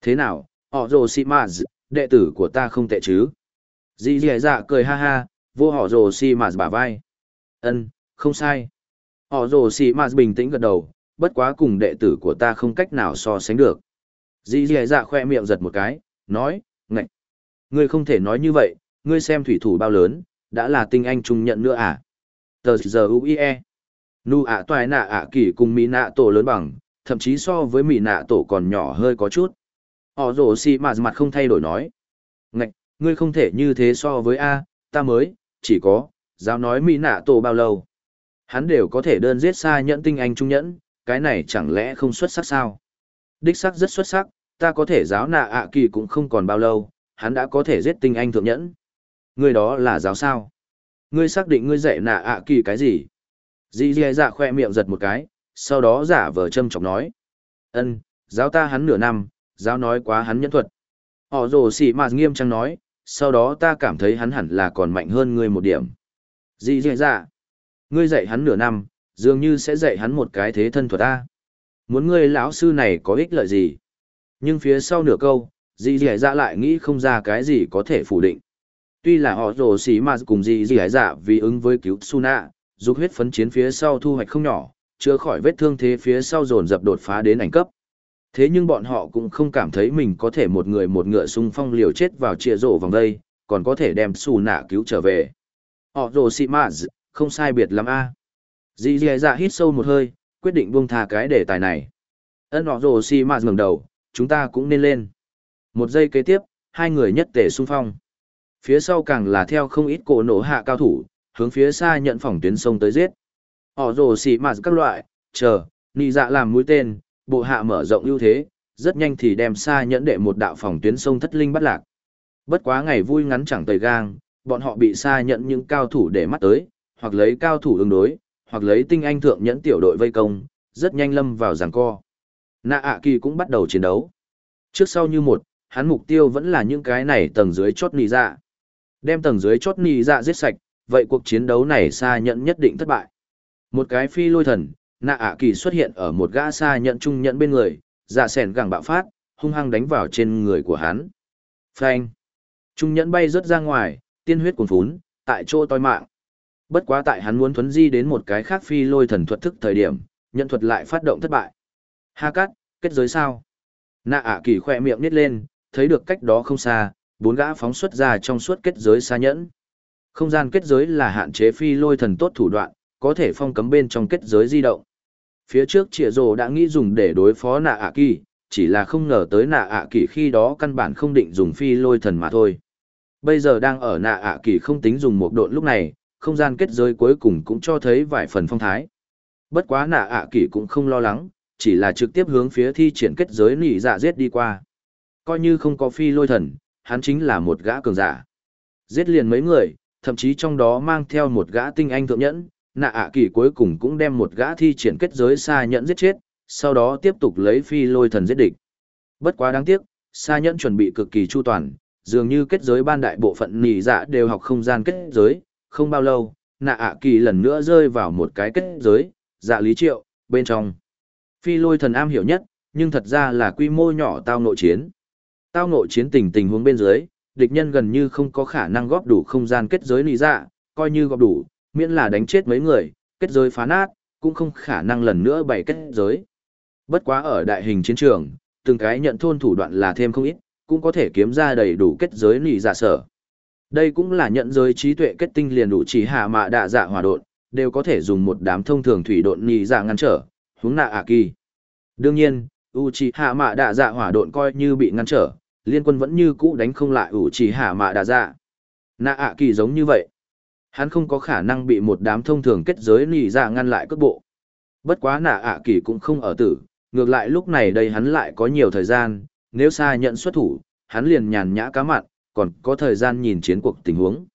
Thế nào, họ rồ xì mà đệ tử của ta không tệ chứ. Dì dì dạ cười ha ha, vô họ rồ xì mà bả vai. ân không sai. Họ rồ xì mà bình tĩnh gật đầu, bất quá cùng đệ tử của ta không cách nào so sánh được. Dì dì dạ khoe miệng giật một cái, nói, ngạch. Ngươi không thể nói như vậy, ngươi xem thủy thủ bao lớn, đã là tinh anh trung nhận nữa à? Tờ giờ UIE. Nu ạ toài nạ ạ kỳ cùng mỹ nạ tổ lớn bằng, thậm chí so với mỹ nạ tổ còn nhỏ hơi có chút. Họ rổ xì mà mặt không thay đổi nói. Ngạch, ngươi không thể như thế so với A, ta mới, chỉ có, giáo nói mỹ nạ tổ bao lâu. Hắn đều có thể đơn giết xa nhẫn tinh anh trung nhẫn, cái này chẳng lẽ không xuất sắc sao? Đích sắc rất xuất sắc, ta có thể giáo nạ ạ kỳ cũng không còn bao lâu, hắn đã có thể giết tinh anh thượng nhẫn. Người đó là giáo sao? Ngươi xác định ngươi dạy nạ ạ kỳ cái gì? Dì dì dạ khoe miệng giật một cái, sau đó giả vờ châm chọc nói. ân giáo ta hắn nửa năm, giáo nói quá hắn nhẫn thuật. Họ rồ xỉ mà nghiêm trang nói, sau đó ta cảm thấy hắn hẳn là còn mạnh hơn ngươi một điểm. Dì dì dạ, ngươi dạy hắn nửa năm, dường như sẽ dạy hắn một cái thế thân thuật ta. Muốn ngươi lão sư này có ích lợi gì? Nhưng phía sau nửa câu, dì dì dạ lại nghĩ không ra cái gì có thể phủ định. Tuy là họ rồ xì mà cùng gì gì hải dạ vì ứng với cứu Suna, dục huyết phấn chiến phía sau thu hoạch không nhỏ, chữa khỏi vết thương thế phía sau dồn dập đột phá đến ảnh cấp. Thế nhưng bọn họ cũng không cảm thấy mình có thể một người một ngựa xung phong liều chết vào chia rổ vòng đây, còn có thể đem xù nạ cứu trở về. Họ rồ xị mạ không sai biệt lắm a. Dì dì dạ hít sâu một hơi, quyết định buông tha cái đề tài này. Ân họ rồ xị mạ ngẩng đầu, chúng ta cũng nên lên. Một giây kế tiếp, hai người nhất tề xung phong. Phía sau càng là theo không ít cổ nổ hạ cao thủ, hướng phía xa nhận phòng tuyến sông tới giết. Họ rồ xỉ mạt các loại, chờ, nị dạ làm mũi tên, bộ hạ mở rộng ưu thế, rất nhanh thì đem xa nhẫn đệ một đạo phòng tuyến sông thất linh bắt lạc. Bất quá ngày vui ngắn chẳng tời gang, bọn họ bị xa nhẫn những cao thủ để mắt tới, hoặc lấy cao thủ ứng đối, hoặc lấy tinh anh thượng nhẫn tiểu đội vây công, rất nhanh lâm vào giằng co. Nạ ạ kỳ cũng bắt đầu chiến đấu. Trước sau như một, hắn mục tiêu vẫn là những cái này tầng dưới chốt nì dạ. Đem tầng dưới chốt nì dạ giết sạch, vậy cuộc chiến đấu này xa nhẫn nhất định thất bại. Một cái phi lôi thần, nạ ạ kỳ xuất hiện ở một gã xa nhận trung nhận bên người dạ sẻn gẳng bạo phát hung hăng đánh vào trên người của hắn. Phanh! Trung nhẫn bay rớt ra ngoài tiên huyết cuồn phún tại chỗ toi mạng. Bất quá tại hắn muốn thuấn di đến một cái khác phi lôi thần thuật thức thời điểm nhận thuật lại phát động thất bại. Ha cắt kết giới sao? Nạ ạ kỳ khoe miệng nít lên thấy được cách đó không xa bốn gã phóng xuất ra trong suốt kết giới xa nhẫn không gian kết giới là hạn chế phi lôi thần tốt thủ đoạn có thể phong cấm bên trong kết giới di động Phía trước Trịa Rồ đã nghĩ dùng để đối phó nạ ạ kỳ, chỉ là không ngờ tới nạ ạ kỳ khi đó căn bản không định dùng phi lôi thần mà thôi. Bây giờ đang ở nạ ạ kỳ không tính dùng một độn lúc này, không gian kết giới cuối cùng cũng cho thấy vài phần phong thái. Bất quá nạ ạ kỳ cũng không lo lắng, chỉ là trực tiếp hướng phía thi triển kết giới nỉ dạ giết đi qua. Coi như không có phi lôi thần, hắn chính là một gã cường giả. Giết liền mấy người, thậm chí trong đó mang theo một gã tinh anh thượng nhẫn, nạ ạ kỳ cuối cùng cũng đem một gã thi triển kết giới xa nhẫn giết chết, sau đó tiếp tục lấy phi lôi thần giết địch. Bất quá đáng tiếc, xa nhẫn chuẩn bị cực kỳ chu toàn, dường như kết giới ban đại bộ phận nỉ dạ đều học không gian kết giới, không bao lâu, nạ ạ kỳ lần nữa rơi vào một cái kết giới, dạ lý triệu, bên trong. Phi lôi thần am hiểu nhất, nhưng thật ra là quy mô nhỏ tao nội chiến. Tao nội chiến tình tình huống bên dưới, địch nhân gần như không có khả năng góp đủ không gian kết giới lý dạ, coi như góp đủ, miễn là đánh chết mấy người, kết giới phá nát, cũng không khả năng lần nữa bày kết giới. Bất quá ở đại hình chiến trường, từng cái nhận thôn thủ đoạn là thêm không ít, cũng có thể kiếm ra đầy đủ kết giới lý dạ sở. Đây cũng là nhận giới trí tuệ kết tinh liền đủ chỉ hạ mạ đạ dạ hỏa độn, đều có thể dùng một đám thông thường thủy độn nhị dạ ngăn trở, hướng nạ ạ kỳ. Đương nhiên, u hạ mạ đạ dạ hỏa độn coi như bị ngăn trở, liên quân vẫn như cũ đánh không lại ủ chỉ hạ mạ đà dạ. Nạ ạ kỳ giống như vậy. Hắn không có khả năng bị một đám thông thường kết giới nỉ dạ ngăn lại cước bộ. Bất quá nạ ạ kỳ cũng không ở tử, ngược lại lúc này đây hắn lại có nhiều thời gian, nếu xa nhận xuất thủ, hắn liền nhàn nhã cá mặn, còn có thời gian nhìn chiến cuộc tình huống.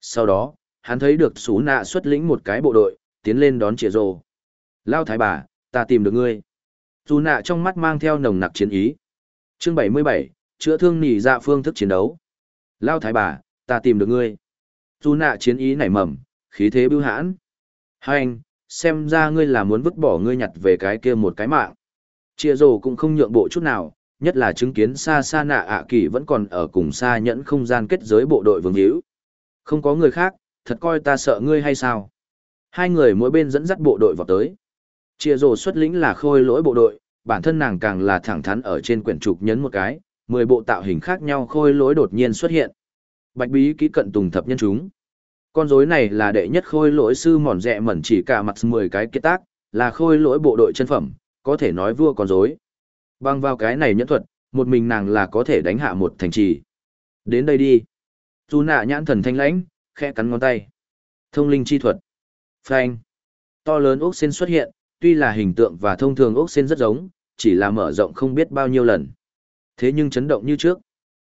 Sau đó, hắn thấy được xú nạ xuất lĩnh một cái bộ đội, tiến lên đón chĩa rồ. Lao thái bà, ta tìm được ngươi. Dù nạ trong mắt mang theo nồng nặc chiến ý. Chương 77, chữa thương nỉ dạ phương thức chiến đấu. Lao thái bà, ta tìm được ngươi dù nạ chiến ý nảy mầm, khí thế bưu hãn. Hành, xem ra ngươi là muốn vứt bỏ ngươi nhặt về cái kia một cái mạng. Chia rồ cũng không nhượng bộ chút nào, nhất là chứng kiến xa xa nạ ạ kỳ vẫn còn ở cùng xa nhẫn không gian kết giới bộ đội vương hữu. Không có người khác, thật coi ta sợ ngươi hay sao? Hai người mỗi bên dẫn dắt bộ đội vào tới. Chia rồ xuất lĩnh là khôi lỗi bộ đội, bản thân nàng càng là thẳng thắn ở trên quyển trục nhấn một cái, mười bộ tạo hình khác nhau khôi lỗi đột nhiên xuất hiện. Bạch bí ký cận tùng thập nhân chúng. Con rối này là đệ nhất khôi lỗi sư mòn rẹ mẩn chỉ cả mặt 10 cái kết tác, là khôi lỗi bộ đội chân phẩm, có thể nói vua con rối. Bằng vào cái này nhẫn thuật, một mình nàng là có thể đánh hạ một thành trì. Đến đây đi. Tu nạ nhãn thần thanh lãnh, khẽ cắn ngón tay. Thông linh chi thuật. Phanh. To lớn ốc sen xuất hiện, tuy là hình tượng và thông thường ốc sen rất giống, chỉ là mở rộng không biết bao nhiêu lần. Thế nhưng chấn động như trước.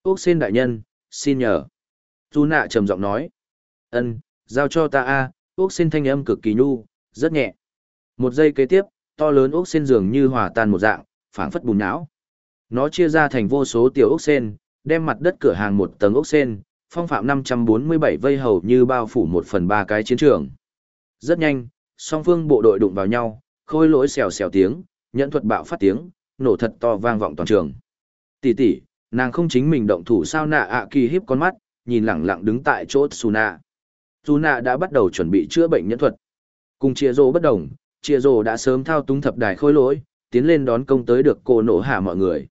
Ốc sen đại nhân, xin nhờ. Dù nạ trầm giọng nói. ân Giao cho ta a, ốc xin thanh âm cực kỳ nhu, rất nhẹ. Một giây kế tiếp, to lớn ốc xin dường như hòa tan một dạng, phảng phất bùn não. Nó chia ra thành vô số tiểu ốc sen, đem mặt đất cửa hàng một tầng ốc sen, phong phạm 547 vây hầu như bao phủ một phần ba cái chiến trường. Rất nhanh, song phương bộ đội đụng vào nhau, khôi lỗi xèo xèo tiếng, nhẫn thuật bạo phát tiếng, nổ thật to vang vọng toàn trường. Tỷ tỷ, nàng không chính mình động thủ sao nạ ạ kỳ hiếp con mắt, nhìn lẳng lặng đứng tại chỗ Tsuna. Tsuna đã bắt đầu chuẩn bị chữa bệnh nhân thuật. Cùng chia rô bất đồng, chia rô đã sớm thao túng thập đài khôi lỗi, tiến lên đón công tới được cô nổ hạ mọi người.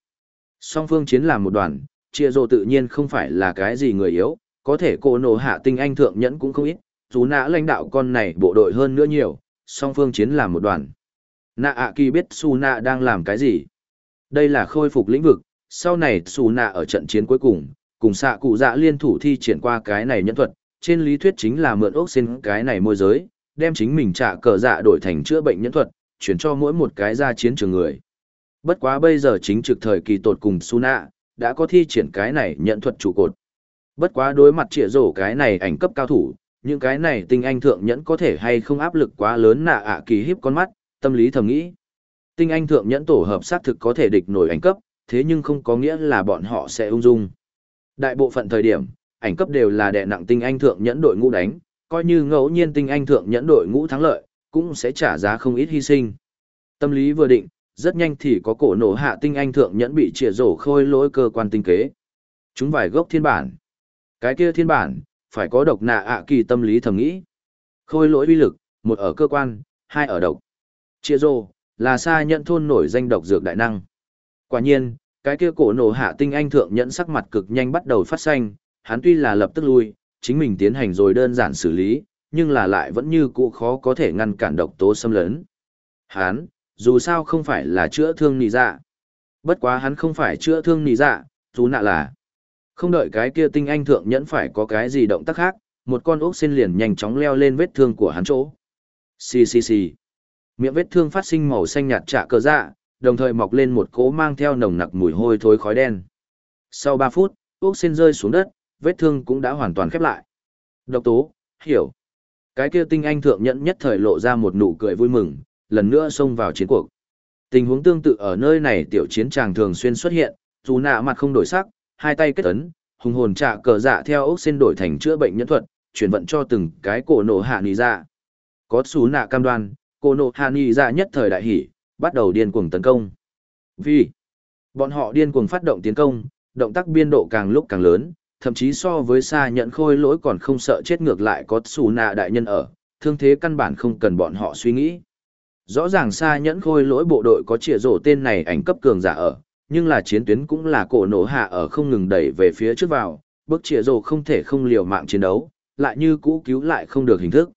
Song phương chiến làm một đoàn, chia rô tự nhiên không phải là cái gì người yếu, có thể cô nổ hạ tinh anh thượng nhẫn cũng không ít, dù nã lãnh đạo con này bộ đội hơn nữa nhiều, song phương chiến làm một đoàn. Nạ ạ kỳ biết Su Nạ đang làm cái gì. Đây là khôi phục lĩnh vực, sau này xù Nạ ở trận chiến cuối cùng, cùng xạ cụ dạ liên thủ thi triển qua cái này nhân thuật, trên lý thuyết chính là mượn ốc xin cái này môi giới, đem chính mình trả cờ dạ đổi thành chữa bệnh nhân thuật, chuyển cho mỗi một cái ra chiến trường người. Bất quá bây giờ chính trực thời kỳ tột cùng xù Nạ, đã có thi triển cái này nhận thuật trụ cột. Bất quá đối mặt trịa rổ cái này ảnh cấp cao thủ, những cái này tinh anh thượng nhẫn có thể hay không áp lực quá lớn nạ ạ kỳ hiếp con mắt, tâm lý thầm nghĩ. Tinh anh thượng nhẫn tổ hợp xác thực có thể địch nổi ảnh cấp, thế nhưng không có nghĩa là bọn họ sẽ ung dung. Đại bộ phận thời điểm, ảnh cấp đều là đè nặng tinh anh thượng nhẫn đội ngũ đánh, coi như ngẫu nhiên tinh anh thượng nhẫn đội ngũ thắng lợi, cũng sẽ trả giá không ít hy sinh. Tâm lý vừa định, rất nhanh thì có cổ nổ hạ tinh anh thượng nhẫn bị trịa rổ khôi lỗi cơ quan tinh kế. Chúng vài gốc thiên bản. Cái kia thiên bản, phải có độc nạ ạ kỳ tâm lý thầm nghĩ. Khôi lỗi uy lực, một ở cơ quan, hai ở độc. Chia rổ là xa nhận thôn nổi danh độc dược đại năng. Quả nhiên, cái kia cổ nổ hạ tinh anh thượng nhẫn sắc mặt cực nhanh bắt đầu phát xanh, hắn tuy là lập tức lui, chính mình tiến hành rồi đơn giản xử lý, nhưng là lại vẫn như cũ khó có thể ngăn cản độc tố xâm lấn. Hắn, dù sao không phải là chữa thương nì dạ. Bất quá hắn không phải chữa thương nì dạ, chú nạ là. Không đợi cái kia tinh anh thượng nhẫn phải có cái gì động tác khác, một con ốc xin liền nhanh chóng leo lên vết thương của hắn chỗ. Xì xì xì. Miệng vết thương phát sinh màu xanh nhạt trả cờ dạ, đồng thời mọc lên một cỗ mang theo nồng nặc mùi hôi thối khói đen. Sau 3 phút, ốc xin rơi xuống đất, vết thương cũng đã hoàn toàn khép lại. Độc tố, hiểu. Cái kia tinh anh thượng nhận nhất thời lộ ra một nụ cười vui mừng, lần nữa xông vào chiến cuộc. Tình huống tương tự ở nơi này tiểu chiến tràng thường xuyên xuất hiện, dù nạ mặt không đổi sắc, hai tay kết ấn, hùng hồn trạ cờ dạ theo ốc xin đổi thành chữa bệnh nhân thuật, chuyển vận cho từng cái cổ nổ hạ nì ra. Có xú nạ cam đoan, cổ nổ hạ nì ra nhất thời đại hỉ, bắt đầu điên cuồng tấn công. Vì bọn họ điên cuồng phát động tiến công, động tác biên độ càng lúc càng lớn, thậm chí so với xa nhận khôi lỗi còn không sợ chết ngược lại có xù nạ đại nhân ở, thương thế căn bản không cần bọn họ suy nghĩ. Rõ ràng xa nhẫn khôi lỗi bộ đội có trịa rổ tên này ảnh cấp cường giả ở, nhưng là chiến tuyến cũng là cổ nổ hạ ở không ngừng đẩy về phía trước vào, bước trịa rổ không thể không liều mạng chiến đấu, lại như cũ cứu lại không được hình thức.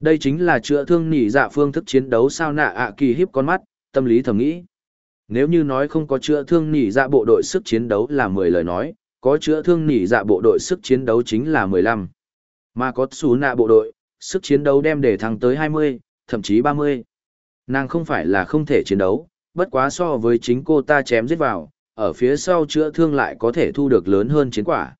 Đây chính là chữa thương nỉ dạ phương thức chiến đấu sao nạ ạ kỳ hiếp con mắt, tâm lý thầm nghĩ. Nếu như nói không có chữa thương nỉ dạ bộ đội sức chiến đấu là 10 lời nói, có chữa thương nỉ dạ bộ đội sức chiến đấu chính là 15. Mà có xú nạ bộ đội, sức chiến đấu đem để thăng tới 20, thậm chí 30. Nàng không phải là không thể chiến đấu, bất quá so với chính cô ta chém giết vào, ở phía sau chữa thương lại có thể thu được lớn hơn chiến quả.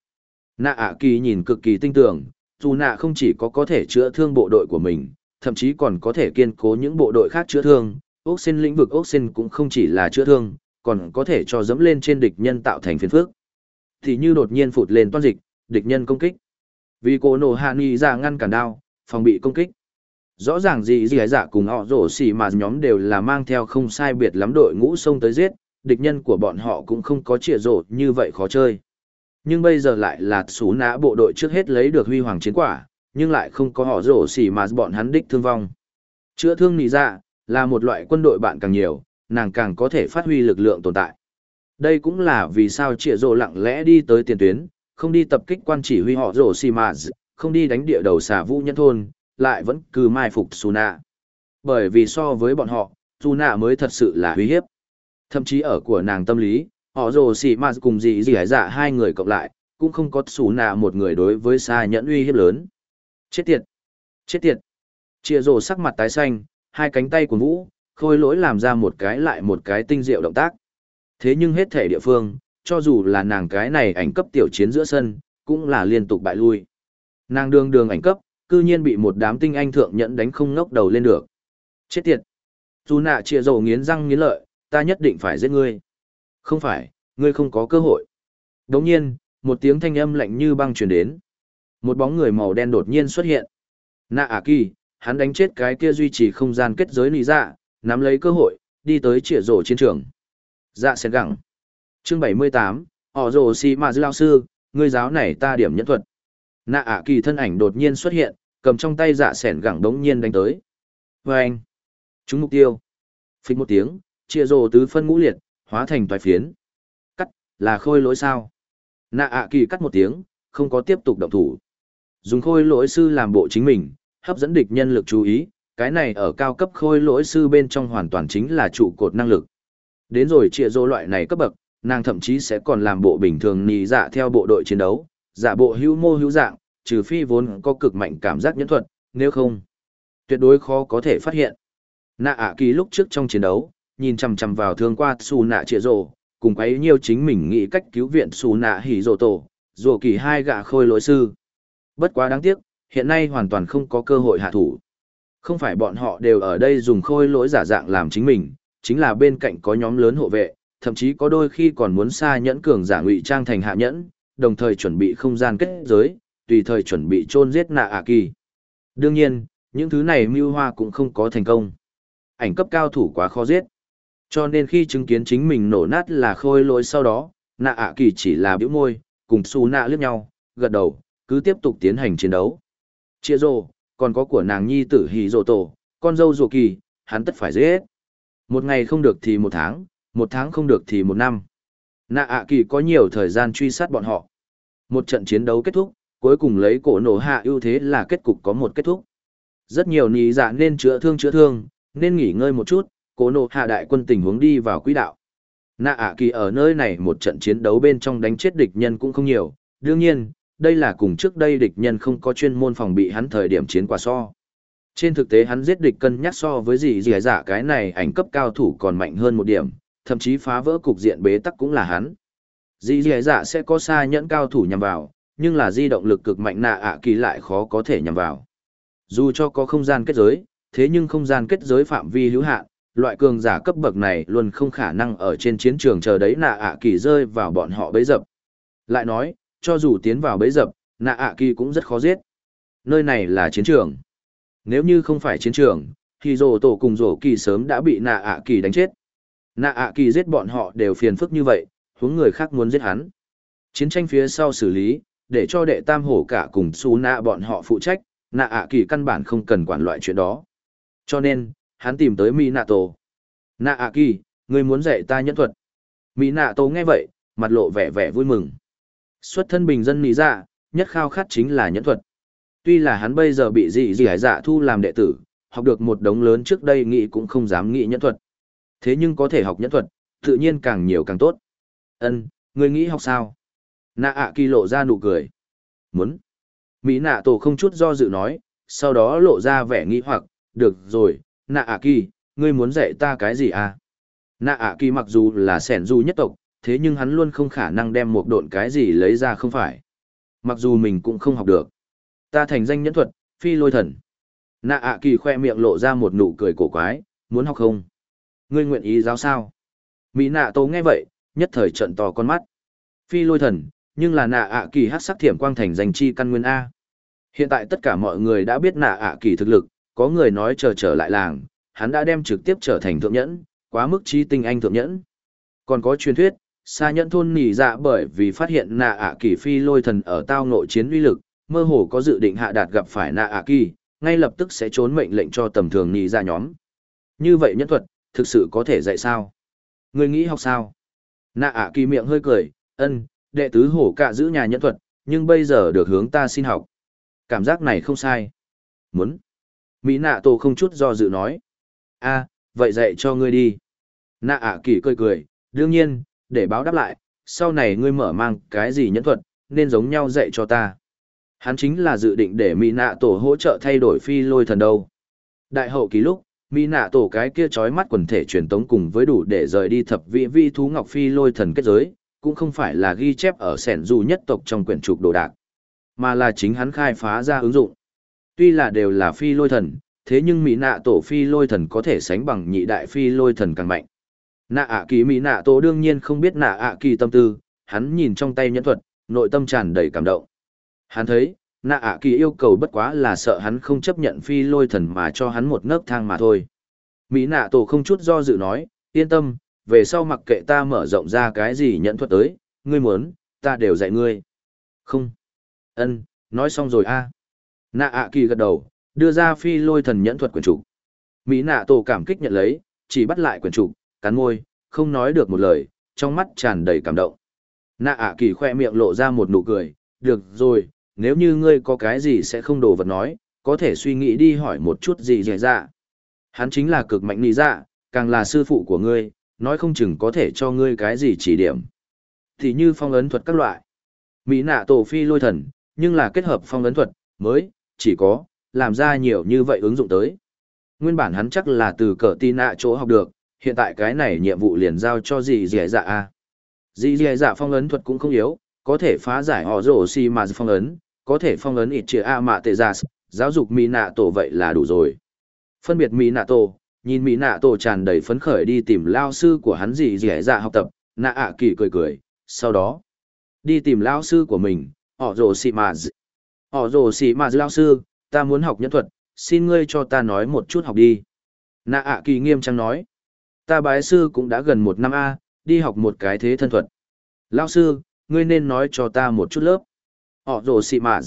Nạ ạ kỳ nhìn cực kỳ tinh tưởng, dù nạ không chỉ có có thể chữa thương bộ đội của mình, thậm chí còn có thể kiên cố những bộ đội khác chữa thương. Ốc xin lĩnh vực ốc xin cũng không chỉ là chữa thương, còn có thể cho dẫm lên trên địch nhân tạo thành phiền phước. Thì như đột nhiên phụt lên toan dịch, địch nhân công kích. Vì cô nổ hạ nghi ra ngăn cản đao, phòng bị công kích. Rõ ràng gì gì giả cùng họ rổ xỉ mà nhóm đều là mang theo không sai biệt lắm đội ngũ sông tới giết, địch nhân của bọn họ cũng không có trịa rổ như vậy khó chơi. Nhưng bây giờ lại là xú nã bộ đội trước hết lấy được huy hoàng chiến quả, nhưng lại không có họ rổ xỉ mà bọn hắn đích thương vong. Chữa thương nì dạ, là một loại quân đội bạn càng nhiều, nàng càng có thể phát huy lực lượng tồn tại. Đây cũng là vì sao trịa Dô lặng lẽ đi tới tiền tuyến, không đi tập kích quan chỉ huy họ Dô Simaz, không đi đánh địa đầu xà vũ nhân thôn, lại vẫn cứ mai phục Suna. Bởi vì so với bọn họ, Suna mới thật sự là uy hiếp. Thậm chí ở của nàng tâm lý, họ rồ Simaz cùng gì dì hải dạ hai người cộng lại, cũng không có Suna một người đối với xa nhẫn uy hiếp lớn. Chết tiệt! Chết tiệt! Chia rồ sắc mặt tái xanh, hai cánh tay của Vũ, khôi lỗi làm ra một cái lại một cái tinh diệu động tác. Thế nhưng hết thể địa phương, cho dù là nàng cái này ảnh cấp tiểu chiến giữa sân, cũng là liên tục bại lui. Nàng đương đường ảnh cấp, cư nhiên bị một đám tinh anh thượng nhẫn đánh không ngốc đầu lên được. Chết tiệt! Dù nạ trịa dầu nghiến răng nghiến lợi, ta nhất định phải giết ngươi. Không phải, ngươi không có cơ hội. Đồng nhiên, một tiếng thanh âm lạnh như băng truyền đến. Một bóng người màu đen đột nhiên xuất hiện. Nạ ả kỳ, hắn đánh chết cái kia duy trì không gian kết giới lý dạ, nắm lấy cơ hội, đi tới trịa rổ chiến trường. Dạ sẽ gẳng. Chương 78, họ rổ xì mà dư lao sư, ngươi giáo này ta điểm nhẫn thuật. Nạ ả kỳ thân ảnh đột nhiên xuất hiện, cầm trong tay dạ sẻn gẳng đống nhiên đánh tới. Và anh, Chúng mục tiêu. Phích một tiếng, chia rồ tứ phân ngũ liệt, hóa thành toài phiến. Cắt, là khôi lỗi sao? Nạ ạ kỳ cắt một tiếng, không có tiếp tục động thủ. Dùng khôi lỗi sư làm bộ chính mình, hấp dẫn địch nhân lực chú ý, cái này ở cao cấp khôi lỗi sư bên trong hoàn toàn chính là trụ cột năng lực. Đến rồi trịa rô loại này cấp bậc, nàng thậm chí sẽ còn làm bộ bình thường nì dạ theo bộ đội chiến đấu, giả bộ hữu mô hữu dạng, trừ phi vốn có cực mạnh cảm giác nhẫn thuật, nếu không, tuyệt đối khó có thể phát hiện. Nạ ạ kỳ lúc trước trong chiến đấu, nhìn chằm chằm vào thương qua xù nạ trịa rồ, cùng quấy nhiều chính mình nghĩ cách cứu viện xù nạ hỉ rồ tổ, rồ kỳ hai gạ khôi lỗi sư. Bất quá đáng tiếc, hiện nay hoàn toàn không có cơ hội hạ thủ. Không phải bọn họ đều ở đây dùng khôi lỗi giả dạng làm chính mình, chính là bên cạnh có nhóm lớn hộ vệ, thậm chí có đôi khi còn muốn xa nhẫn cường giả ngụy trang thành hạ nhẫn, đồng thời chuẩn bị không gian kết giới, tùy thời chuẩn bị chôn giết nạ ạ kỳ. Đương nhiên, những thứ này mưu hoa cũng không có thành công. Ảnh cấp cao thủ quá khó giết. Cho nên khi chứng kiến chính mình nổ nát là khôi lỗi sau đó, nạ ạ kỳ chỉ là biểu môi, cùng su nạ liếc nhau, gật đầu, cứ tiếp tục tiến hành chiến đấu. Chia rồ, còn có của nàng nhi tử hì rồ tổ, con dâu rồ kỳ, hắn tất phải giết. Một ngày không được thì một tháng, một tháng không được thì một năm. Nạ ạ kỳ có nhiều thời gian truy sát bọn họ. Một trận chiến đấu kết thúc, cuối cùng lấy cổ nổ hạ ưu thế là kết cục có một kết thúc. Rất nhiều nì dạ nên chữa thương chữa thương, nên nghỉ ngơi một chút, cổ nổ hạ đại quân tình huống đi vào quỹ đạo. Nạ ạ kỳ ở nơi này một trận chiến đấu bên trong đánh chết địch nhân cũng không nhiều, đương nhiên, đây là cùng trước đây địch nhân không có chuyên môn phòng bị hắn thời điểm chiến quả so. Trên thực tế hắn giết địch cân nhắc so với gì gì giả cái này ảnh cấp cao thủ còn mạnh hơn một điểm, thậm chí phá vỡ cục diện bế tắc cũng là hắn. Dì dì dạ sẽ có xa nhẫn cao thủ nhằm vào, nhưng là di động lực cực mạnh nạ ạ kỳ lại khó có thể nhằm vào. Dù cho có không gian kết giới, thế nhưng không gian kết giới phạm vi hữu hạn, loại cường giả cấp bậc này luôn không khả năng ở trên chiến trường chờ đấy nạ ạ kỳ rơi vào bọn họ bấy dập. Lại nói, cho dù tiến vào bẫy dập, nạ ạ kỳ cũng rất khó giết. Nơi này là chiến trường. Nếu như không phải chiến trường, thì rổ tổ cùng rổ kỳ sớm đã bị nạ ạ kỳ đánh chết. Nạ ạ kỳ giết bọn họ đều phiền phức như vậy, huống người khác muốn giết hắn. Chiến tranh phía sau xử lý, để cho đệ tam hổ cả cùng su nạ bọn họ phụ trách, nạ ạ kỳ căn bản không cần quản loại chuyện đó. Cho nên, hắn tìm tới Mỹ nạ tổ. Nạ ạ kỳ, người muốn dạy ta nhẫn thuật. Mỹ nạ tổ nghe vậy, mặt lộ vẻ vẻ vui mừng. Xuất thân bình dân nị dạ, nhất khao khát chính là nhẫn thuật. Tuy là hắn bây giờ bị dị dị hải dạ thu làm đệ tử, học được một đống lớn trước đây nghĩ cũng không dám nghĩ nhẫn thuật. Thế nhưng có thể học nhẫn thuật, tự nhiên càng nhiều càng tốt. Ân, người nghĩ học sao? Nạ ạ kỳ lộ ra nụ cười. Muốn. Mỹ nạ tổ không chút do dự nói, sau đó lộ ra vẻ nghĩ hoặc, được rồi, nạ ạ kỳ, ngươi muốn dạy ta cái gì à? Nạ ạ kỳ mặc dù là sẻn du nhất tộc, thế nhưng hắn luôn không khả năng đem một độn cái gì lấy ra không phải. Mặc dù mình cũng không học được. Ta thành danh nhẫn thuật, phi lôi thần. Nạ ạ kỳ khoe miệng lộ ra một nụ cười cổ quái, muốn học không? Ngươi nguyện ý giáo sao? Mỹ nạ tố nghe vậy, nhất thời trận to con mắt. Phi lôi thần, nhưng là nạ ạ kỳ hát sắc thiểm quang thành danh chi căn nguyên A. Hiện tại tất cả mọi người đã biết nạ ạ kỳ thực lực, có người nói chờ trở lại làng, hắn đã đem trực tiếp trở thành thượng nhẫn, quá mức chi tinh anh thượng nhẫn. Còn có truyền thuyết, xa nhẫn thôn nỉ dạ bởi vì phát hiện nạ ạ kỳ phi lôi thần ở tao nội chiến uy lực, mơ hồ có dự định hạ đạt gặp phải nạ ạ kỳ, ngay lập tức sẽ trốn mệnh lệnh cho tầm thường nỉ dạ nhóm. Như vậy nhẫn thuật, thực sự có thể dạy sao? Người nghĩ học sao? Nạ ạ kỳ miệng hơi cười, ân, đệ tứ hổ cạ giữ nhà nhẫn thuật, nhưng bây giờ được hướng ta xin học. Cảm giác này không sai. Muốn. Mỹ nạ tổ không chút do dự nói. a vậy dạy cho ngươi đi. Nạ ạ kỳ cười cười, đương nhiên, để báo đáp lại, sau này ngươi mở mang cái gì nhẫn thuật, nên giống nhau dạy cho ta. Hắn chính là dự định để Mỹ nạ tổ hỗ trợ thay đổi phi lôi thần đâu. Đại hậu kỳ lúc, Mỹ nạ tổ cái kia trói mắt quần thể truyền tống cùng với đủ để rời đi thập vị vi thú ngọc phi lôi thần kết giới, cũng không phải là ghi chép ở sẻn dù nhất tộc trong quyển trục đồ đạc, mà là chính hắn khai phá ra ứng dụng. Tuy là đều là phi lôi thần, thế nhưng Mỹ nạ tổ phi lôi thần có thể sánh bằng nhị đại phi lôi thần càng mạnh. Nạ ạ kỳ Mỹ nạ tổ đương nhiên không biết nạ ạ kỳ tâm tư, hắn nhìn trong tay nhẫn thuật, nội tâm tràn đầy cảm động. Hắn thấy, nạ ạ kỳ yêu cầu bất quá là sợ hắn không chấp nhận phi lôi thần mà cho hắn một nấc thang mà thôi. Mỹ nạ tổ không chút do dự nói, yên tâm, về sau mặc kệ ta mở rộng ra cái gì nhẫn thuật tới, ngươi muốn, ta đều dạy ngươi. Không. ân nói xong rồi a à. Nạ ạ kỳ gật đầu, đưa ra phi lôi thần nhẫn thuật quyển trục. Mỹ nạ tổ cảm kích nhận lấy, chỉ bắt lại quyển trục, cắn môi, không nói được một lời, trong mắt tràn đầy cảm động. Nạ ạ kỳ khoe miệng lộ ra một nụ cười, được rồi, nếu như ngươi có cái gì sẽ không đồ vật nói, có thể suy nghĩ đi hỏi một chút gì dễ dạ. Hắn chính là cực mạnh nì dạ, càng là sư phụ của ngươi, nói không chừng có thể cho ngươi cái gì chỉ điểm. Thì như phong ấn thuật các loại. Mỹ nạ tổ phi lôi thần, nhưng là kết hợp phong ấn thuật, mới, chỉ có, làm ra nhiều như vậy ứng dụng tới. Nguyên bản hắn chắc là từ cờ tin nạ chỗ học được, hiện tại cái này nhiệm vụ liền giao cho dì dì dạ a. Dì dì dạ phong ấn thuật cũng không yếu, có thể phá giải họ rổ xì mà phong ấn, có thể phong ấn ít chữ a mạ tệ giả, giáo dục mỹ nạ tổ vậy là đủ rồi. Phân biệt mỹ nạ tổ, nhìn mỹ nạ tổ tràn đầy phấn khởi đi tìm lao sư của hắn dì dì dạ học tập, nạ ạ kỳ cười cười, sau đó, đi tìm lao sư của mình, họ rổ xì mà họ rồ xì mà lao sư ta muốn học nhân thuật xin ngươi cho ta nói một chút học đi nạ ạ kỳ nghiêm trang nói ta bái sư cũng đã gần một năm a, đi học một cái thế thân thuật. Lao sư, ngươi nên nói cho ta một chút lớp. Họ rồ xị mà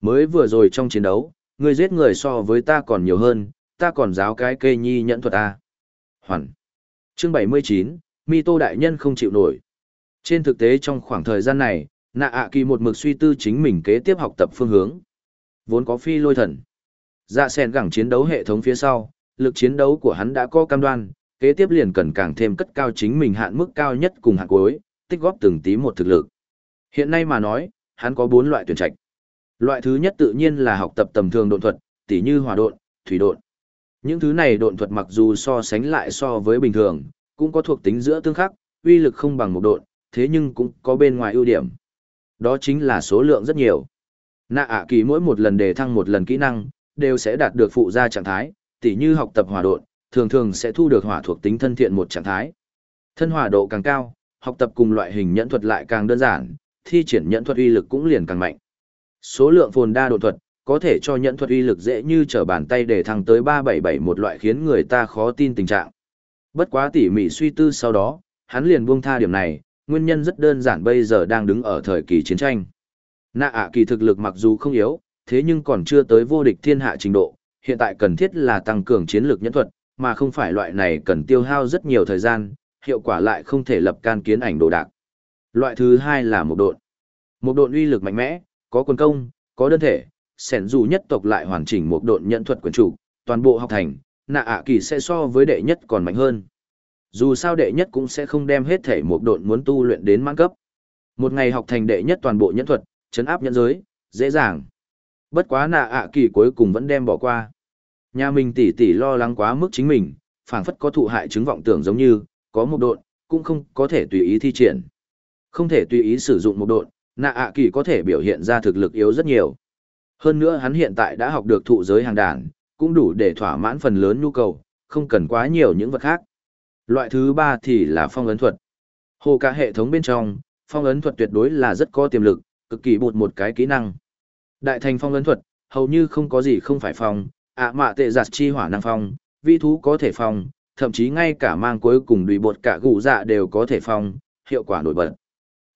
mới vừa rồi trong chiến đấu, ngươi giết người so với ta còn nhiều hơn, ta còn giáo cái kê nhi nhẫn thuật ta hoàn. Chương bảy mươi chín mi tô đại nhân không chịu nổi. Trên thực tế trong khoảng thời gian này nạ ạ kỳ một mực suy tư chính mình kế tiếp học tập phương hướng. Vốn có phi lôi thần. Dạ sen gẳng chiến đấu hệ thống phía sau, lực chiến đấu của hắn đã có cam đoan kế tiếp liền cần càng thêm cất cao chính mình hạn mức cao nhất cùng hạn cuối tích góp từng tí một thực lực. Hiện nay mà nói hắn có bốn loại tuyển trạch. Loại thứ nhất tự nhiên là học tập tầm thường độn thuật tỉ như hỏa độn thủy độn. Những thứ này độn thuật mặc dù so sánh lại so với bình thường cũng có thuộc tính giữa tương khắc uy lực không bằng một độn thế nhưng cũng có bên ngoài ưu điểm. Đó chính là số lượng rất nhiều. Nạ ạ kỳ mỗi một lần đề thăng một lần kỹ năng, đều sẽ đạt được phụ gia trạng thái, tỉ như học tập hỏa độn, thường thường sẽ thu được hỏa thuộc tính thân thiện một trạng thái. Thân hỏa độ càng cao, học tập cùng loại hình nhẫn thuật lại càng đơn giản, thi triển nhẫn thuật uy lực cũng liền càng mạnh. Số lượng phồn đa độ thuật, có thể cho nhẫn thuật uy lực dễ như trở bàn tay để thăng tới 377 một loại khiến người ta khó tin tình trạng. Bất quá tỉ mỉ suy tư sau đó, hắn liền buông tha điểm này, nguyên nhân rất đơn giản bây giờ đang đứng ở thời kỳ chiến tranh. Nạ ạ kỳ thực lực mặc dù không yếu, thế nhưng còn chưa tới vô địch thiên hạ trình độ, hiện tại cần thiết là tăng cường chiến lược nhẫn thuật, mà không phải loại này cần tiêu hao rất nhiều thời gian, hiệu quả lại không thể lập can kiến ảnh đồ đạc. Loại thứ hai là một độn. Một độn uy lực mạnh mẽ, có quân công, có đơn thể, sẻn dù nhất tộc lại hoàn chỉnh một độn nhẫn thuật quyền chủ, toàn bộ học thành, nạ ạ kỳ sẽ so với đệ nhất còn mạnh hơn. Dù sao đệ nhất cũng sẽ không đem hết thể một độn muốn tu luyện đến mãn cấp. Một ngày học thành đệ nhất toàn bộ nhẫn thuật, chấn áp nhẫn giới, dễ dàng. Bất quá nạ ạ kỳ cuối cùng vẫn đem bỏ qua. Nhà mình tỉ tỉ lo lắng quá mức chính mình, phảng phất có thụ hại chứng vọng tưởng giống như, có một độn, cũng không có thể tùy ý thi triển. Không thể tùy ý sử dụng một độn, nạ ạ kỳ có thể biểu hiện ra thực lực yếu rất nhiều. Hơn nữa hắn hiện tại đã học được thụ giới hàng đàn, cũng đủ để thỏa mãn phần lớn nhu cầu, không cần quá nhiều những vật khác. Loại thứ ba thì là phong ấn thuật. Hồ cả hệ thống bên trong, phong ấn thuật tuyệt đối là rất có tiềm lực, cực kỳ bụt một cái kỹ năng. Đại thành phong ấn thuật, hầu như không có gì không phải phong, ạ mạ tệ giặt chi hỏa năng phong, vi thú có thể phong, thậm chí ngay cả mang cuối cùng đùi bột cả gù dạ đều có thể phong, hiệu quả nổi bật.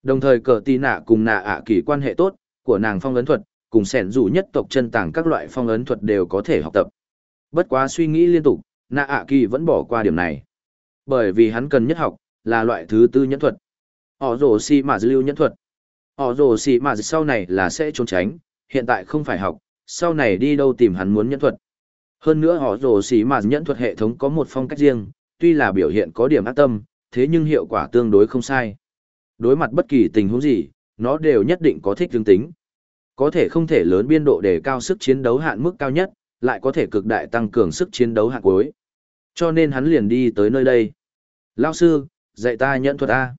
Đồng thời cờ tì nạ cùng nạ ạ kỳ quan hệ tốt, của nàng phong ấn thuật, cùng sẻn rủ nhất tộc chân tàng các loại phong ấn thuật đều có thể học tập. Bất quá suy nghĩ liên tục, nạ ạ kỳ vẫn bỏ qua điểm này. Bởi vì hắn cần nhất học, là loại thứ tư nhẫn thuật. Họ rồ xì mà lưu nhẫn thuật. Họ rồ xì mà sau này là sẽ trốn tránh, hiện tại không phải học, sau này đi đâu tìm hắn muốn nhẫn thuật. Hơn nữa họ rồ xì mà nhẫn thuật hệ thống có một phong cách riêng, tuy là biểu hiện có điểm ác tâm, thế nhưng hiệu quả tương đối không sai. Đối mặt bất kỳ tình huống gì, nó đều nhất định có thích tương tính. Có thể không thể lớn biên độ để cao sức chiến đấu hạn mức cao nhất, lại có thể cực đại tăng cường sức chiến đấu hạn cuối. Cho nên hắn liền đi tới nơi đây. Lao sư, dạy ta nhận thuật A.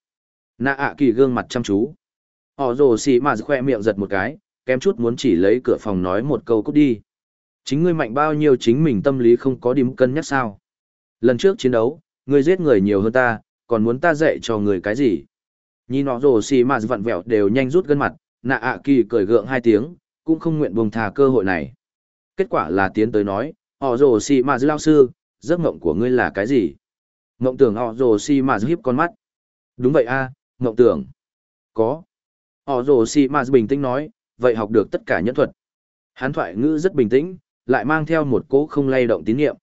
Nạ ạ kỳ gương mặt chăm chú. Họ rồ xì mà khoe miệng giật một cái, kém chút muốn chỉ lấy cửa phòng nói một câu cút đi. Chính ngươi mạnh bao nhiêu chính mình tâm lý không có điểm cân nhắc sao. Lần trước chiến đấu, ngươi giết người nhiều hơn ta, còn muốn ta dạy cho người cái gì? Nhìn nó rồ xì mà vặn vẹo đều nhanh rút gân mặt, nạ ạ kỳ cười gượng hai tiếng, cũng không nguyện buông thà cơ hội này. Kết quả là tiến tới nói, họ rồ xì mà lao sư, giấc mộng của ngươi là cái gì? Mộng tưởng họ rồ xì mà hiếp con mắt. Đúng vậy a, à, mộng tưởng. Có. Họ rồ xì mà bình tĩnh nói, vậy học được tất cả nhân thuật. Hán thoại ngữ rất bình tĩnh, lại mang theo một cỗ không lay động tín nhiệm.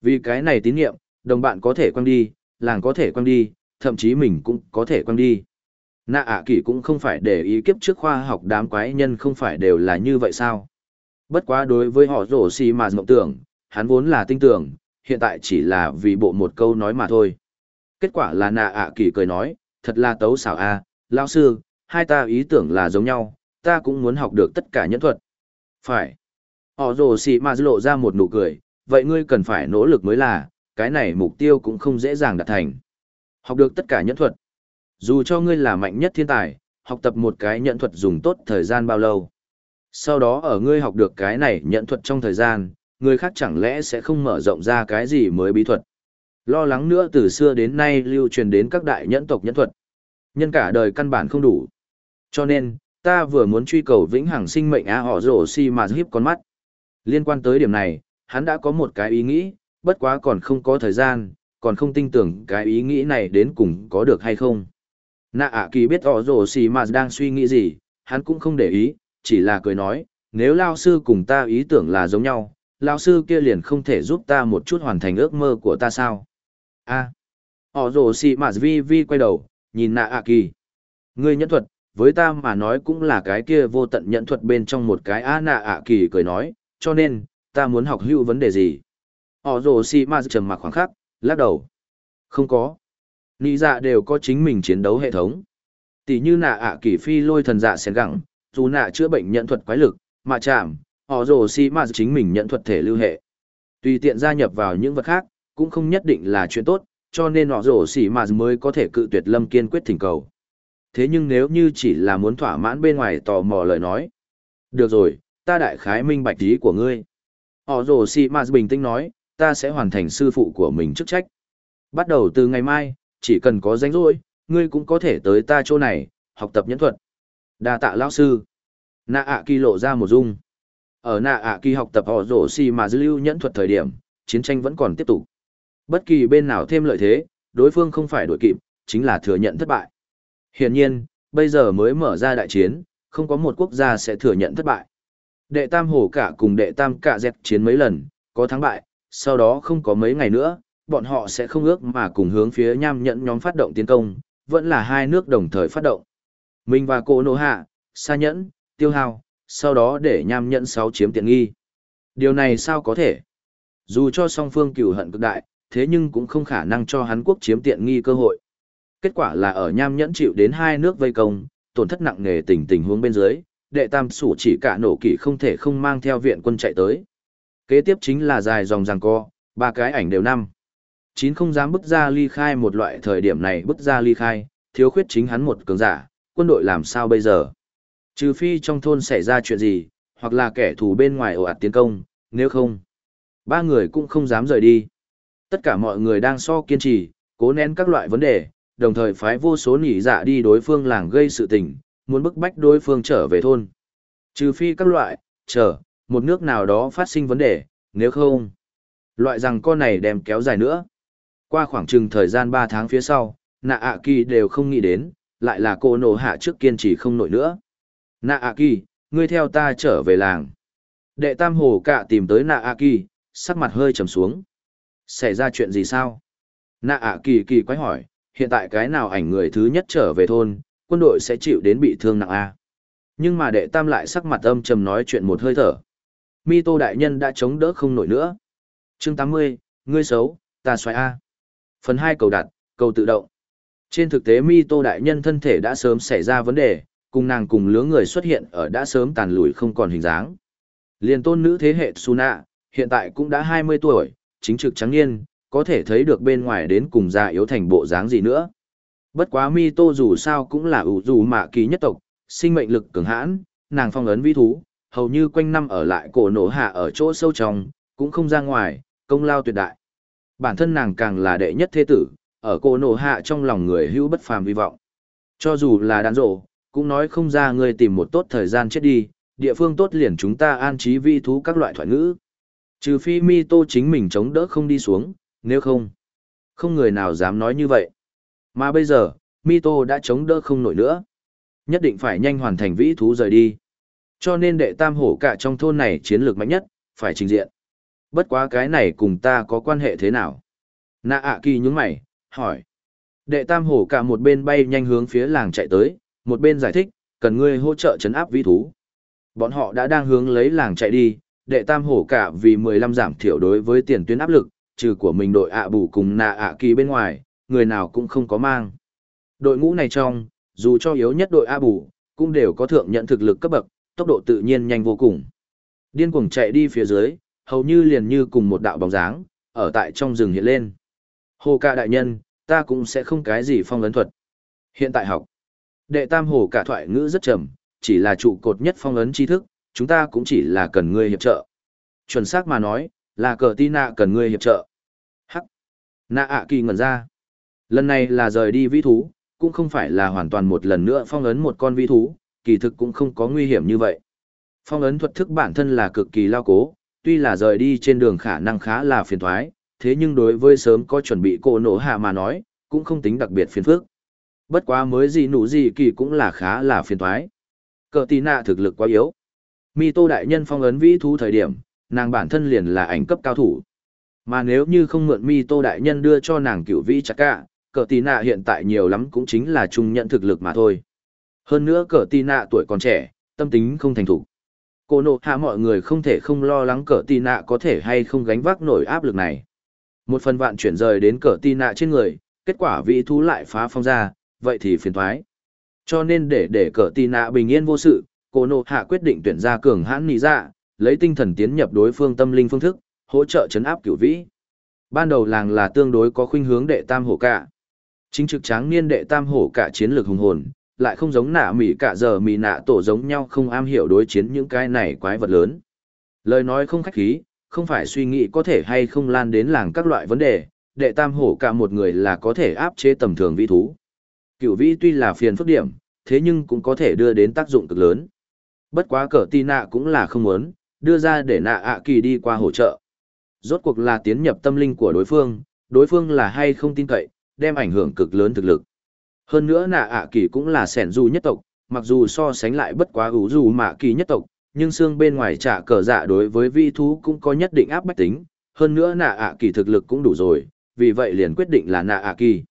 Vì cái này tín nhiệm, đồng bạn có thể quăng đi, làng có thể quăng đi, thậm chí mình cũng có thể quăng đi. Nạ ạ à kỳ cũng không phải để ý kiếp trước khoa học đám quái nhân không phải đều là như vậy sao. Bất quá đối với họ rổ xì mà mộng tưởng, hắn vốn là tinh tưởng, hiện tại chỉ là vì bộ một câu nói mà thôi. Kết quả là nạ ạ à kỳ cười nói, thật là tấu xảo a, à, lão sư, hai ta ý tưởng là giống nhau, ta cũng muốn học được tất cả nhẫn thuật. Phải. Họ rồ xì mà lộ ra một nụ cười, vậy ngươi cần phải nỗ lực mới là, cái này mục tiêu cũng không dễ dàng đạt thành. Học được tất cả nhẫn thuật. Dù cho ngươi là mạnh nhất thiên tài, học tập một cái nhẫn thuật dùng tốt thời gian bao lâu. Sau đó ở ngươi học được cái này nhẫn thuật trong thời gian, người khác chẳng lẽ sẽ không mở rộng ra cái gì mới bí thuật. Lo lắng nữa từ xưa đến nay lưu truyền đến các đại nhẫn tộc nhẫn thuật. Nhân cả đời căn bản không đủ. Cho nên, ta vừa muốn truy cầu vĩnh hằng sinh mệnh á họ rổ si mà hiếp con mắt. Liên quan tới điểm này, hắn đã có một cái ý nghĩ, bất quá còn không có thời gian, còn không tin tưởng cái ý nghĩ này đến cùng có được hay không. Nạ ạ kỳ biết họ rổ xì mà đang suy nghĩ gì, hắn cũng không để ý, chỉ là cười nói, nếu lao sư cùng ta ý tưởng là giống nhau, lao sư kia liền không thể giúp ta một chút hoàn thành ước mơ của ta sao. a họ rổ xì mà vi vi quay đầu, nhìn nạ ạ kỳ. Ngươi nhẫn thuật, với ta mà nói cũng là cái kia vô tận nhẫn thuật bên trong một cái a nạ ạ kỳ cười nói, cho nên, ta muốn học hữu vấn đề gì. Họ rồ si ma trầm mặc khoảng khắc, lắc đầu. Không có. Nị dạ đều có chính mình chiến đấu hệ thống. Tỷ như nạ ạ kỷ phi lôi thần dạ sen gẳng, dù nạ chữa bệnh nhận thuật quái lực, mà chạm, họ rồ si ma chính mình nhận thuật thể lưu hệ. Tùy tiện gia nhập vào những vật khác, cũng không nhất định là chuyện tốt, cho nên họ rồ si mà mới có thể cự tuyệt lâm kiên quyết thỉnh cầu. Thế nhưng nếu như chỉ là muốn thỏa mãn bên ngoài tò mò lời nói. Được rồi, ta đại khái minh bạch ý của ngươi. Họ rồ si mà bình tĩnh nói, ta sẽ hoàn thành sư phụ của mình chức trách. Bắt đầu từ ngày mai, chỉ cần có danh rỗi, ngươi cũng có thể tới ta chỗ này, học tập nhẫn thuật. đa tạ lão sư. Nạ ạ kỳ lộ ra một dung. Ở nạ ạ kỳ học tập họ rổ xì mà dư lưu nhẫn thuật thời điểm, chiến tranh vẫn còn tiếp tục. Bất kỳ bên nào thêm lợi thế, đối phương không phải đuổi kịp, chính là thừa nhận thất bại. Hiển nhiên, bây giờ mới mở ra đại chiến, không có một quốc gia sẽ thừa nhận thất bại. Đệ tam hổ cả cùng đệ tam cả dẹt chiến mấy lần, có thắng bại, sau đó không có mấy ngày nữa, bọn họ sẽ không ước mà cùng hướng phía nham nhẫn nhóm phát động tiến công, vẫn là hai nước đồng thời phát động. Mình và cô nô hạ, xa nhẫn, tiêu Hào, sau đó để nham nhẫn sáu chiếm tiện nghi. Điều này sao có thể? Dù cho song phương cửu hận cực đại, thế nhưng cũng không khả năng cho Hán quốc chiếm tiện nghi cơ hội. Kết quả là ở nham nhẫn chịu đến hai nước vây công, tổn thất nặng nề tình tình huống bên dưới, đệ tam sủ chỉ cả nổ kỷ không thể không mang theo viện quân chạy tới. Kế tiếp chính là dài dòng ràng co, ba cái ảnh đều năm chín không dám bước ra ly khai một loại thời điểm này bước ra ly khai, thiếu khuyết chính hắn một cường giả, quân đội làm sao bây giờ? Trừ phi trong thôn xảy ra chuyện gì, hoặc là kẻ thù bên ngoài ồ ạt tiến công, nếu không, ba người cũng không dám rời đi. Tất cả mọi người đang so kiên trì, cố nén các loại vấn đề, đồng thời phái vô số nỉ dạ đi đối phương làng gây sự tình, muốn bức bách đối phương trở về thôn. Trừ phi các loại, chờ, một nước nào đó phát sinh vấn đề, nếu không, loại rằng con này đem kéo dài nữa. Qua khoảng chừng thời gian 3 tháng phía sau, nạ ạ kỳ đều không nghĩ đến, lại là cô nổ hạ trước kiên trì không nổi nữa. Nạ ạ kỳ, ngươi theo ta trở về làng. Đệ tam hồ cạ tìm tới nạ ạ kỳ, sắc mặt hơi trầm xuống. Xảy ra chuyện gì sao? Nạ ạ kỳ kỳ quái hỏi, hiện tại cái nào ảnh người thứ nhất trở về thôn, quân đội sẽ chịu đến bị thương nặng A. Nhưng mà đệ tam lại sắc mặt âm trầm nói chuyện một hơi thở. Mi tô đại nhân đã chống đỡ không nổi nữa. chương 80, ngươi xấu, ta xoay A. Phần hai cầu đặt, cầu tự động. Trên thực tế Mi Tô Đại Nhân thân thể đã sớm xảy ra vấn đề, cùng nàng cùng lứa người xuất hiện ở đã sớm tàn lùi không còn hình dáng. Liên tôn nữ thế hệ Suna, hiện tại cũng đã hai mươi tuổi, chính trực trắng niên, có thể thấy được bên ngoài đến cùng già yếu thành bộ dáng gì nữa. Bất quá Mi Tô dù sao cũng là ủ dù mạ kỳ nhất tộc, sinh mệnh lực cường hãn, nàng phong ấn vi thú, hầu như quanh năm ở lại cổ nổ hạ ở chỗ sâu trong, cũng không ra ngoài, công lao tuyệt đại. Bản thân nàng càng là đệ nhất thế tử, ở cổ nổ hạ trong lòng người hữu bất phàm vi vọng. Cho dù là đàn rộ, cũng nói không ra người tìm một tốt thời gian chết đi, địa phương tốt liền chúng ta an trí vi thú các loại thoại ngữ. Trừ phi mi tô chính mình chống đỡ không đi xuống, nếu không, không người nào dám nói như vậy. Mà bây giờ, Mito đã chống đỡ không nổi nữa. Nhất định phải nhanh hoàn thành vĩ thú rời đi. Cho nên đệ tam hổ cả trong thôn này chiến lược mạnh nhất, phải trình diện. Bất quá cái này cùng ta có quan hệ thế nào? Nạ ạ kỳ nhúng mày, hỏi. Đệ tam hổ cả một bên bay nhanh hướng phía làng chạy tới, một bên giải thích, cần ngươi hỗ trợ chấn áp vĩ thú. Bọn họ đã đang hướng lấy làng chạy đi, đệ tam hổ cả vì 15 giảm thiểu đối với tiền tuyến áp lực, trừ của mình đội ạ bù cùng nạ ạ kỳ bên ngoài, người nào cũng không có mang. Đội ngũ này trong, dù cho yếu nhất đội A bù, cũng đều có thượng nhận thực lực cấp bậc, tốc độ tự nhiên nhanh vô cùng. Điên cuồng chạy đi phía dưới, hầu như liền như cùng một đạo bóng dáng, ở tại trong rừng hiện lên. Hồ ca đại nhân, ta cũng sẽ không cái gì phong ấn thuật. Hiện tại học, đệ tam hồ cả thoại ngữ rất trầm, chỉ là trụ cột nhất phong ấn tri thức, chúng ta cũng chỉ là cần ngươi hiệp trợ. Chuẩn xác mà nói, là cờ ti nạ cần ngươi hiệp trợ. Hắc. Nạ ạ kỳ ngẩn ra. Lần này là rời đi vĩ thú, cũng không phải là hoàn toàn một lần nữa phong ấn một con vĩ thú, kỳ thực cũng không có nguy hiểm như vậy. Phong ấn thuật thức bản thân là cực kỳ lao cố, tuy là rời đi trên đường khả năng khá là phiền thoái, thế nhưng đối với sớm có chuẩn bị cổ nổ hạ mà nói, cũng không tính đặc biệt phiền phức. Bất quá mới gì nụ gì kỳ cũng là khá là phiền thoái. Cờ tì nạ thực lực quá yếu. Mi tô đại nhân phong ấn vĩ thú thời điểm, nàng bản thân liền là ảnh cấp cao thủ. Mà nếu như không mượn Mi tô đại nhân đưa cho nàng cửu vĩ chắc cả, cờ tì nạ hiện tại nhiều lắm cũng chính là trung nhận thực lực mà thôi. Hơn nữa cờ tì nạ tuổi còn trẻ, tâm tính không thành thục. Cô nộ hạ mọi người không thể không lo lắng cờ tì nạ có thể hay không gánh vác nổi áp lực này. Một phần vạn chuyển rời đến cờ tì nạ trên người, kết quả vị thú lại phá phong ra, vậy thì phiền thoái. Cho nên để để cờ tì nạ bình yên vô sự, cô nộ hạ quyết định tuyển ra cường hãn nị dạ, lấy tinh thần tiến nhập đối phương tâm linh phương thức, hỗ trợ chấn áp cửu vĩ. Ban đầu làng là tương đối có khuynh hướng đệ tam hổ cả. Chính trực tráng niên đệ tam hổ cả chiến lược hùng hồn, lại không giống nạ mỉ cả giờ mỉ nạ tổ giống nhau không am hiểu đối chiến những cái này quái vật lớn. Lời nói không khách khí, không phải suy nghĩ có thể hay không lan đến làng các loại vấn đề, đệ tam hổ cả một người là có thể áp chế tầm thường vi thú. Cửu vĩ tuy là phiền phức điểm, thế nhưng cũng có thể đưa đến tác dụng cực lớn. Bất quá cờ ti nạ cũng là không muốn, đưa ra để nạ ạ kỳ đi qua hỗ trợ. Rốt cuộc là tiến nhập tâm linh của đối phương, đối phương là hay không tin cậy, đem ảnh hưởng cực lớn thực lực. Hơn nữa nạ ạ kỳ cũng là sẻn du nhất tộc, mặc dù so sánh lại bất quá ủ dù mạ kỳ nhất tộc, nhưng xương bên ngoài trả cờ dạ đối với vi thú cũng có nhất định áp bách tính, hơn nữa nạ ạ kỳ thực lực cũng đủ rồi, vì vậy liền quyết định là nạ ạ kỳ.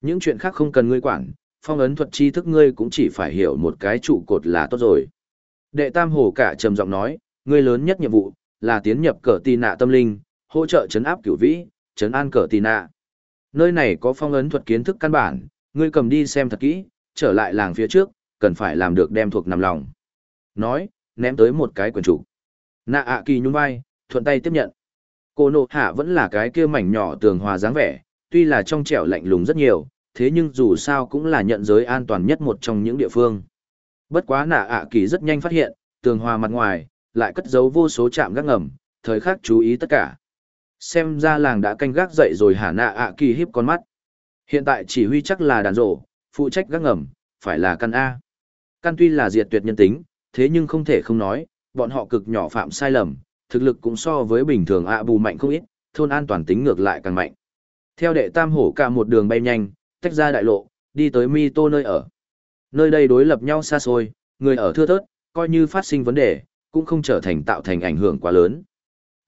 Những chuyện khác không cần ngươi quản, phong ấn thuật tri thức ngươi cũng chỉ phải hiểu một cái trụ cột là tốt rồi. Đệ tam hồ cả trầm giọng nói, ngươi lớn nhất nhiệm vụ, là tiến nhập cờ tì nạ tâm linh, hỗ trợ chấn áp cửu vĩ, chấn an cờ tì nạ. Nơi này có phong ấn thuật kiến thức căn bản, ngươi cầm đi xem thật kỹ, trở lại làng phía trước, cần phải làm được đem thuộc nằm lòng. Nói, ném tới một cái quyển trục. Nạ ạ kỳ nhún vai, thuận tay tiếp nhận. Cô nộ hạ vẫn là cái kia mảnh nhỏ tường hòa dáng vẻ, tuy là trong trẻo lạnh lùng rất nhiều, thế nhưng dù sao cũng là nhận giới an toàn nhất một trong những địa phương. Bất quá nạ ạ kỳ rất nhanh phát hiện, tường hòa mặt ngoài, lại cất giấu vô số chạm gác ngầm, thời khắc chú ý tất cả. Xem ra làng đã canh gác dậy rồi hả nạ ạ kỳ hiếp con mắt. Hiện tại chỉ huy chắc là đàn rổ, phụ trách gác ngầm, phải là căn A. Căn tuy là diệt tuyệt nhân tính, thế nhưng không thể không nói, bọn họ cực nhỏ phạm sai lầm, thực lực cũng so với bình thường ạ bù mạnh không ít, thôn an toàn tính ngược lại càng mạnh. Theo đệ tam hổ cả một đường bay nhanh, tách ra đại lộ, đi tới mi tô nơi ở. Nơi đây đối lập nhau xa xôi, người ở thưa thớt, coi như phát sinh vấn đề, cũng không trở thành tạo thành ảnh hưởng quá lớn.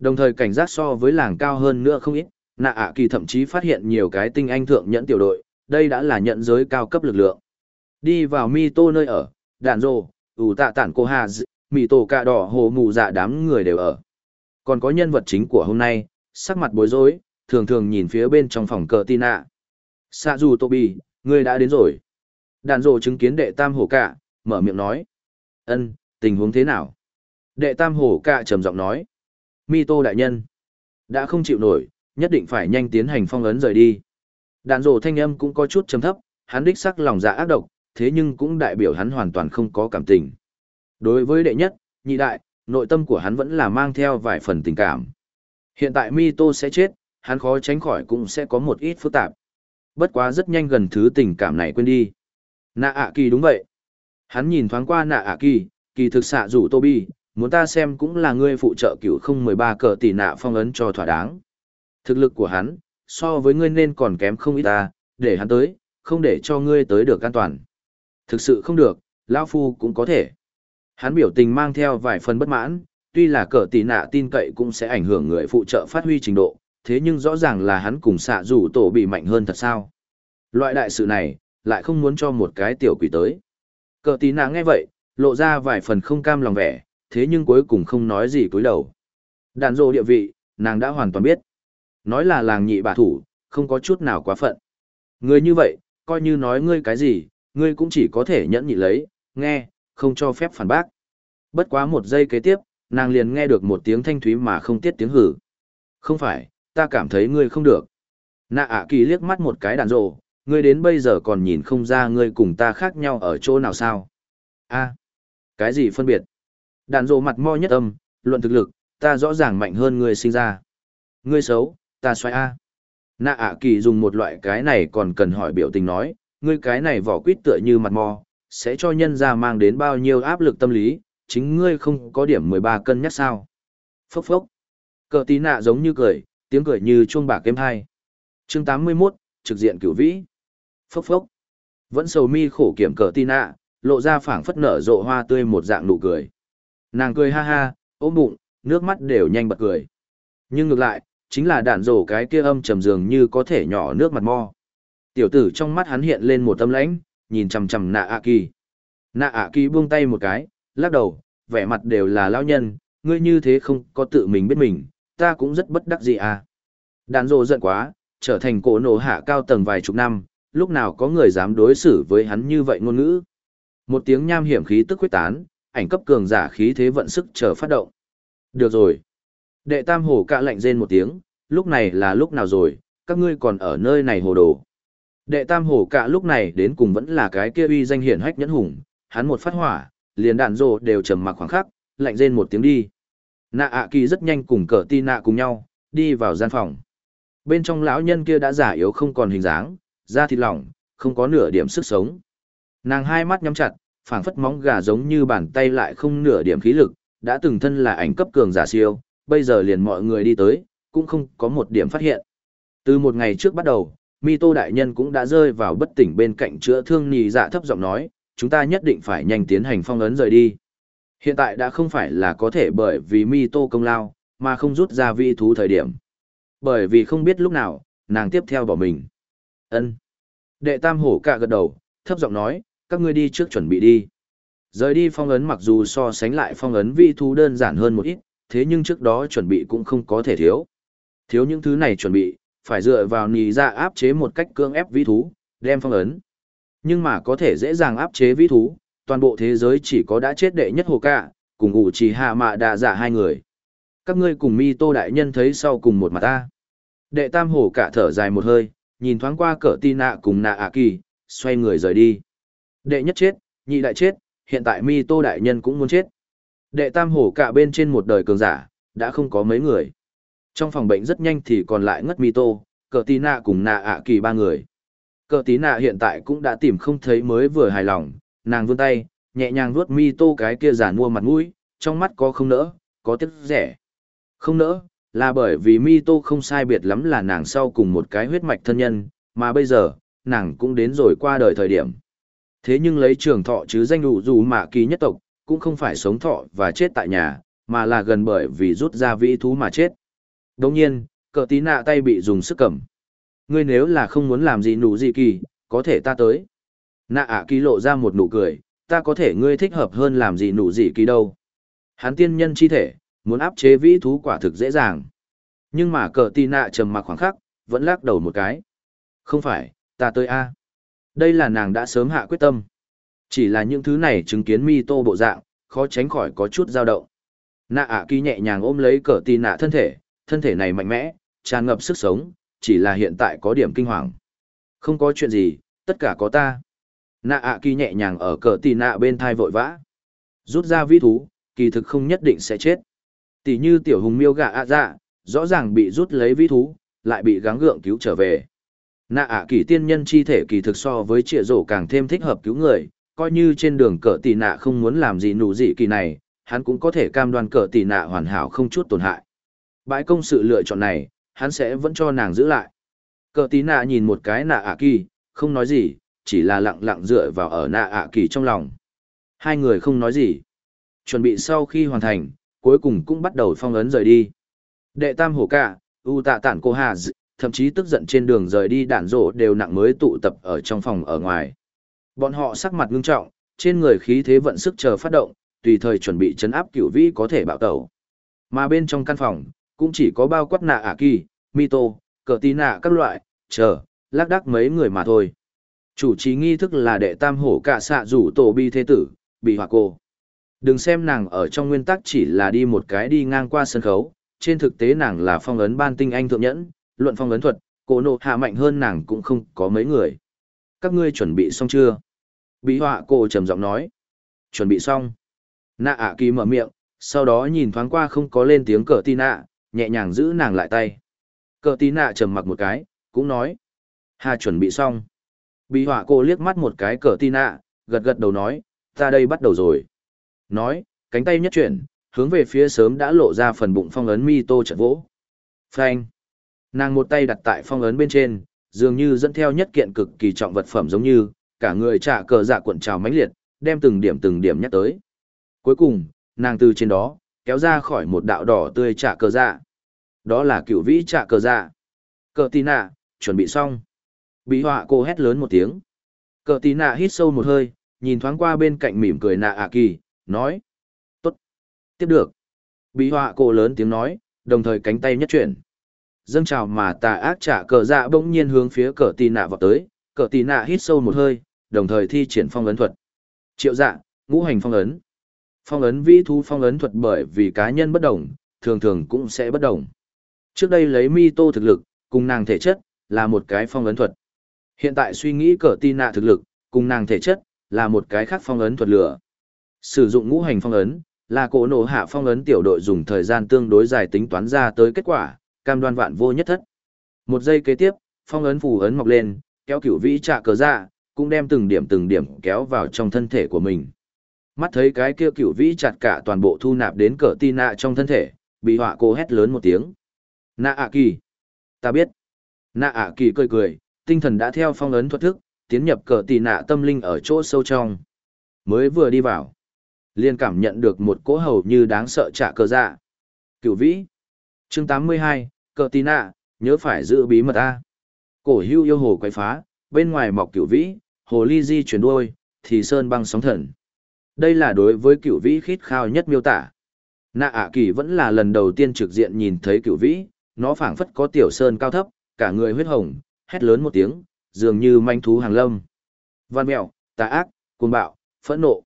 Đồng thời cảnh giác so với làng cao hơn nữa không ít, nạ ạ kỳ thậm chí phát hiện nhiều cái tinh anh thượng nhẫn tiểu đội, đây đã là nhận giới cao cấp lực lượng. Đi vào mi tô nơi ở, đàn rô, ủ tạ tản cô hà mì tổ cạ đỏ hồ mù dạ đám người đều ở. Còn có nhân vật chính của hôm nay, sắc mặt bối rối, thường thường nhìn phía bên trong phòng cờ tin ạ. Sạ dù tô bì, ngươi đã đến rồi. Đàn rô chứng kiến đệ tam hồ cạ, mở miệng nói. ân tình huống thế nào? Đệ tam hồ cạ trầm giọng nói. Mi tô đại nhân. Đã không chịu nổi, nhất định phải nhanh tiến hành phong ấn rời đi. Đàn rổ thanh âm cũng có chút trầm thấp, hắn đích sắc lòng dạ ác độc, thế nhưng cũng đại biểu hắn hoàn toàn không có cảm tình. Đối với đệ nhất, nhị đại, nội tâm của hắn vẫn là mang theo vài phần tình cảm. Hiện tại Mito sẽ chết, hắn khó tránh khỏi cũng sẽ có một ít phức tạp. Bất quá rất nhanh gần thứ tình cảm này quên đi. Nạ ạ kỳ đúng vậy. Hắn nhìn thoáng qua nạ ạ kỳ, kỳ thực xạ rủ Tobi, muốn ta xem cũng là ngươi phụ trợ cửu không mười ba cờ tỷ nạ phong ấn cho thỏa đáng. Thực lực của hắn, so với ngươi nên còn kém không ít ta, để hắn tới, không để cho ngươi tới được an toàn. Thực sự không được, Lao Phu cũng có thể. Hắn biểu tình mang theo vài phần bất mãn, tuy là cờ tỷ nạ tin cậy cũng sẽ ảnh hưởng người phụ trợ phát huy trình độ, thế nhưng rõ ràng là hắn cùng xạ rủ tổ bị mạnh hơn thật sao. Loại đại sự này, lại không muốn cho một cái tiểu quỷ tới. Cờ tỷ nạ nghe vậy, lộ ra vài phần không cam lòng vẻ, thế nhưng cuối cùng không nói gì cúi đầu. Đàn rồ địa vị, nàng đã hoàn toàn biết. Nói là làng nhị bà thủ, không có chút nào quá phận. Người như vậy, coi như nói ngươi cái gì, ngươi cũng chỉ có thể nhẫn nhị lấy, nghe, không cho phép phản bác. Bất quá một giây kế tiếp, nàng liền nghe được một tiếng thanh thúy mà không tiết tiếng hử. Không phải, ta cảm thấy ngươi không được. Nạ ạ kỳ liếc mắt một cái đàn rồ, ngươi đến bây giờ còn nhìn không ra ngươi cùng ta khác nhau ở chỗ nào sao. a cái gì phân biệt? Đàn rồ mặt mo nhất âm, luận thực lực, ta rõ ràng mạnh hơn ngươi sinh ra. Ngươi xấu, ta xoay a. Nạ ạ kỳ dùng một loại cái này còn cần hỏi biểu tình nói, ngươi cái này vỏ quýt tựa như mặt mò, sẽ cho nhân ra mang đến bao nhiêu áp lực tâm lý, chính ngươi không có điểm 13 cân nhắc sao. Phốc phốc. Cờ tí nạ giống như cười, tiếng cười như chuông bạc êm hai. chương 81, trực diện cửu vĩ. Phốc phốc. Vẫn sầu mi khổ kiểm cờ tí nạ, lộ ra phảng phất nở rộ hoa tươi một dạng nụ cười. Nàng cười ha ha, ôm bụng, nước mắt đều nhanh bật cười. Nhưng ngược lại, chính là đạn rổ cái kia âm trầm dường như có thể nhỏ nước mặt mo. Tiểu tử trong mắt hắn hiện lên một tâm lãnh, nhìn chằm chằm nạ ạ kỳ. Nạ ạ kỳ buông tay một cái, lắc đầu, vẻ mặt đều là lao nhân, ngươi như thế không có tự mình biết mình, ta cũng rất bất đắc gì à. Đạn rổ giận quá, trở thành cổ nổ hạ cao tầng vài chục năm, lúc nào có người dám đối xử với hắn như vậy ngôn ngữ. Một tiếng nham hiểm khí tức quyết tán, ảnh cấp cường giả khí thế vận sức chờ phát động. Được rồi. Đệ tam hổ cạ lạnh rên một tiếng, lúc này là lúc nào rồi, các ngươi còn ở nơi này hồ đồ. Đệ tam hổ cạ lúc này đến cùng vẫn là cái kia uy danh hiển hách nhẫn hùng, hắn một phát hỏa, liền đạn rồ đều trầm mặc khoảng khắc, lạnh rên một tiếng đi. Nạ ạ kỳ rất nhanh cùng cờ ti nạ cùng nhau, đi vào gian phòng. Bên trong lão nhân kia đã giả yếu không còn hình dáng, da thịt lỏng, không có nửa điểm sức sống. Nàng hai mắt nhắm chặt, phảng phất móng gà giống như bàn tay lại không nửa điểm khí lực, đã từng thân là ảnh cấp cường giả siêu, bây giờ liền mọi người đi tới, cũng không có một điểm phát hiện. Từ một ngày trước bắt đầu, Mi Tô Đại Nhân cũng đã rơi vào bất tỉnh bên cạnh chữa thương nhì dạ thấp giọng nói, chúng ta nhất định phải nhanh tiến hành phong ấn rời đi. Hiện tại đã không phải là có thể bởi vì Mi Tô công lao, mà không rút ra vi thú thời điểm. Bởi vì không biết lúc nào, nàng tiếp theo bỏ mình. ân Đệ tam hổ cả gật đầu, thấp giọng nói, các ngươi đi trước chuẩn bị đi. Rời đi phong ấn mặc dù so sánh lại phong ấn vi thú đơn giản hơn một ít, thế nhưng trước đó chuẩn bị cũng không có thể thiếu. Thiếu những thứ này chuẩn bị, phải dựa vào nì ra áp chế một cách cương ép vi thú, đem phong ấn. Nhưng mà có thể dễ dàng áp chế vi thú, toàn bộ thế giới chỉ có đã chết đệ nhất hồ cả, cùng ủ chỉ hạ mạ đà giả dạ hai người. Các ngươi cùng mi tô đại nhân thấy sau cùng một mặt ta. Đệ tam hồ cả thở dài một hơi, nhìn thoáng qua cỡ ti nạ cùng nạ ạ kỳ, xoay người rời đi. Đệ nhất chết, nhị đại chết, hiện tại mi tô đại nhân cũng muốn chết. Đệ tam hổ cả bên trên một đời cường giả, đã không có mấy người. Trong phòng bệnh rất nhanh thì còn lại ngất mi tô, cờ tí nạ cùng nạ ạ kỳ ba người. Cờ tí nạ hiện tại cũng đã tìm không thấy mới vừa hài lòng, nàng vươn tay, nhẹ nhàng vuốt mi tô cái kia giả mua mặt mũi, trong mắt có không nỡ, có tiếc rẻ. Không nỡ, là bởi vì mi tô không sai biệt lắm là nàng sau cùng một cái huyết mạch thân nhân, mà bây giờ, nàng cũng đến rồi qua đời thời điểm. Thế nhưng lấy trường thọ chứ danh đủ dù mạ kỳ nhất tộc, cũng không phải sống thọ và chết tại nhà, mà là gần bởi vì rút ra vĩ thú mà chết. Đồng nhiên, cờ tí nạ tay bị dùng sức cầm. Ngươi nếu là không muốn làm gì nụ gì kỳ, có thể ta tới. Nạ ạ kỳ lộ ra một nụ cười, ta có thể ngươi thích hợp hơn làm gì nụ gì kỳ đâu. Hắn tiên nhân chi thể, muốn áp chế vĩ thú quả thực dễ dàng. Nhưng mà cờ tí nạ trầm mặc khoảng khắc, vẫn lắc đầu một cái. Không phải, ta tới A. Đây là nàng đã sớm hạ quyết tâm. Chỉ là những thứ này chứng kiến mi tô bộ dạng, khó tránh khỏi có chút dao động. Nạ ạ kỳ nhẹ nhàng ôm lấy cờ tì nạ thân thể, thân thể này mạnh mẽ, tràn ngập sức sống, chỉ là hiện tại có điểm kinh hoàng. Không có chuyện gì, tất cả có ta. Nạ ạ kỳ nhẹ nhàng ở cờ tì nạ bên thai vội vã. Rút ra vi thú, kỳ thực không nhất định sẽ chết. Tỷ như tiểu hùng miêu gà ạ dạ, rõ ràng bị rút lấy vĩ thú, lại bị gắng gượng cứu trở về. Nạ ạ kỳ tiên nhân chi thể kỳ thực so với trịa rổ càng thêm thích hợp cứu người, coi như trên đường cỡ tỷ nạ không muốn làm gì nụ dị kỳ này, hắn cũng có thể cam đoan cỡ tỷ nạ hoàn hảo không chút tổn hại. Bãi công sự lựa chọn này, hắn sẽ vẫn cho nàng giữ lại. Cỡ tỷ nạ nhìn một cái nạ ạ kỳ, không nói gì, chỉ là lặng lặng dựa vào ở nạ ạ kỳ trong lòng. Hai người không nói gì. Chuẩn bị sau khi hoàn thành, cuối cùng cũng bắt đầu phong ấn rời đi. Đệ tam hổ cả, u tạ tản cô hà d thậm chí tức giận trên đường rời đi đạn rổ đều nặng mới tụ tập ở trong phòng ở ngoài. Bọn họ sắc mặt ngưng trọng, trên người khí thế vận sức chờ phát động, tùy thời chuẩn bị chấn áp cửu vĩ có thể bạo tẩu. Mà bên trong căn phòng, cũng chỉ có bao quát nạ ả kỳ, mito, cờ tí nạ các loại, chờ, lác đác mấy người mà thôi. Chủ trì nghi thức là đệ tam hổ cả xạ rủ tổ bi thế tử, bị hỏa cô. Đừng xem nàng ở trong nguyên tắc chỉ là đi một cái đi ngang qua sân khấu, trên thực tế nàng là phong ấn ban tinh anh thượng nhẫn, luận phong ấn thuật, cổ nộ hạ mạnh hơn nàng cũng không có mấy người. Các ngươi chuẩn bị xong chưa? Bí họa cô trầm giọng nói. Chuẩn bị xong. Nạ ạ kỳ mở miệng, sau đó nhìn thoáng qua không có lên tiếng cờ tì nạ, nhẹ nhàng giữ nàng lại tay. Cờ tì nạ trầm mặc một cái, cũng nói. Hà chuẩn bị xong. Bí họa cô liếc mắt một cái cờ tì nạ, gật gật đầu nói, ta đây bắt đầu rồi. Nói, cánh tay nhất chuyển, hướng về phía sớm đã lộ ra phần bụng phong ấn mi tô trận vỗ. Phanh. Nàng một tay đặt tại phong ấn bên trên, dường như dẫn theo nhất kiện cực kỳ trọng vật phẩm giống như, cả người trả cờ dạ cuộn trào mãnh liệt, đem từng điểm từng điểm nhắc tới. Cuối cùng, nàng từ trên đó, kéo ra khỏi một đạo đỏ tươi trả cờ dạ. Đó là cựu vĩ trả cờ dạ. Cờ tì nạ, chuẩn bị xong. Bí họa cô hét lớn một tiếng. Cờ tì nạ hít sâu một hơi, nhìn thoáng qua bên cạnh mỉm cười nạ ạ kỳ, nói. Tốt. Tiếp được. Bí họa cô lớn tiếng nói, đồng thời cánh tay nhất chuyển. Dâng trào mà tà ác trả cờ dạ bỗng nhiên hướng phía cờ tì nạ vào tới, cờ tì nạ hít sâu một hơi, đồng thời thi triển phong ấn thuật. Triệu dạ, ngũ hành phong ấn. Phong ấn vĩ thu phong ấn thuật bởi vì cá nhân bất đồng, thường thường cũng sẽ bất đồng. Trước đây lấy mi tô thực lực, cùng nàng thể chất, là một cái phong ấn thuật. Hiện tại suy nghĩ cờ tì nạ thực lực, cùng nàng thể chất, là một cái khác phong ấn thuật lửa. Sử dụng ngũ hành phong ấn, là cổ nổ hạ phong ấn tiểu đội dùng thời gian tương đối dài tính toán ra tới kết quả, cam đoan vạn vô nhất thất. Một giây kế tiếp, phong ấn phù ấn mọc lên, kéo cửu vĩ trạ cờ ra, cũng đem từng điểm từng điểm kéo vào trong thân thể của mình. Mắt thấy cái kia cửu vĩ chặt cả toàn bộ thu nạp đến cờ ti nạ trong thân thể, bị họa cô hét lớn một tiếng. Nạ ạ kỳ. Ta biết. Nạ ạ kỳ cười cười, tinh thần đã theo phong ấn thuật thức, tiến nhập cờ tì nạ tâm linh ở chỗ sâu trong. Mới vừa đi vào, liền cảm nhận được một cỗ hầu như đáng sợ trả cờ dạ. Cửu vĩ. chương 82, cờ tì nạ, nhớ phải giữ bí mật ta. Cổ hưu yêu hồ quay phá, bên ngoài mọc cửu vĩ, hồ ly di chuyển đuôi, thì sơn băng sóng thần. Đây là đối với cửu vĩ khít khao nhất miêu tả. Nạ ạ kỳ vẫn là lần đầu tiên trực diện nhìn thấy cửu vĩ, nó phảng phất có tiểu sơn cao thấp, cả người huyết hồng, hét lớn một tiếng, dường như manh thú hàng lâm. Văn mẹo, tà ác, cuồng bạo, phẫn nộ.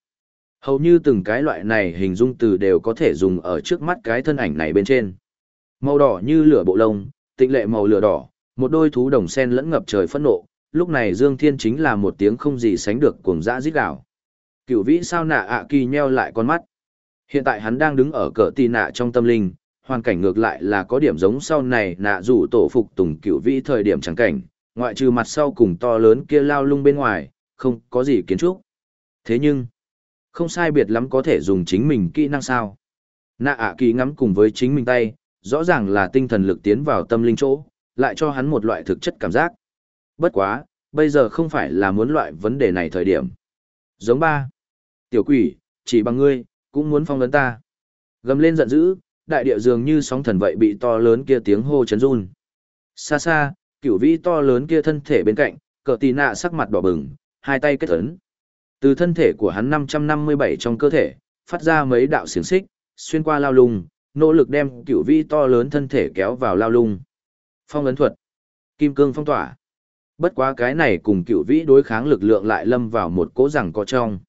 Hầu như từng cái loại này hình dung từ đều có thể dùng ở trước mắt cái thân ảnh này bên trên. Màu đỏ như lửa bộ lông, tịnh lệ màu lửa đỏ, một đôi thú đồng sen lẫn ngập trời phẫn nộ, lúc này Dương Thiên chính là một tiếng không gì sánh được cuồng dã rít gào. Cửu vĩ sao nạ ạ kỳ nheo lại con mắt. Hiện tại hắn đang đứng ở cỡ tì nạ trong tâm linh, hoàn cảnh ngược lại là có điểm giống sau này nạ rủ tổ phục tùng cửu vĩ thời điểm chẳng cảnh, ngoại trừ mặt sau cùng to lớn kia lao lung bên ngoài, không có gì kiến trúc. Thế nhưng, không sai biệt lắm có thể dùng chính mình kỹ năng sao. Nạ ạ kỳ ngắm cùng với chính mình tay, rõ ràng là tinh thần lực tiến vào tâm linh chỗ, lại cho hắn một loại thực chất cảm giác. Bất quá, bây giờ không phải là muốn loại vấn đề này thời điểm. Giống ba. Tiểu quỷ, chỉ bằng ngươi, cũng muốn phong vấn ta. Gầm lên giận dữ, đại địa dường như sóng thần vậy bị to lớn kia tiếng hô chấn run. Xa xa, cửu vĩ to lớn kia thân thể bên cạnh, cờ tì nạ sắc mặt đỏ bừng, hai tay kết ấn. Từ thân thể của hắn 557 trong cơ thể, phát ra mấy đạo xiềng xích, xuyên qua lao lùng nỗ lực đem cửu vĩ to lớn thân thể kéo vào lao lung. Phong ấn thuật. Kim cương phong tỏa. Bất quá cái này cùng cựu vĩ đối kháng lực lượng lại lâm vào một cố rằng có trong.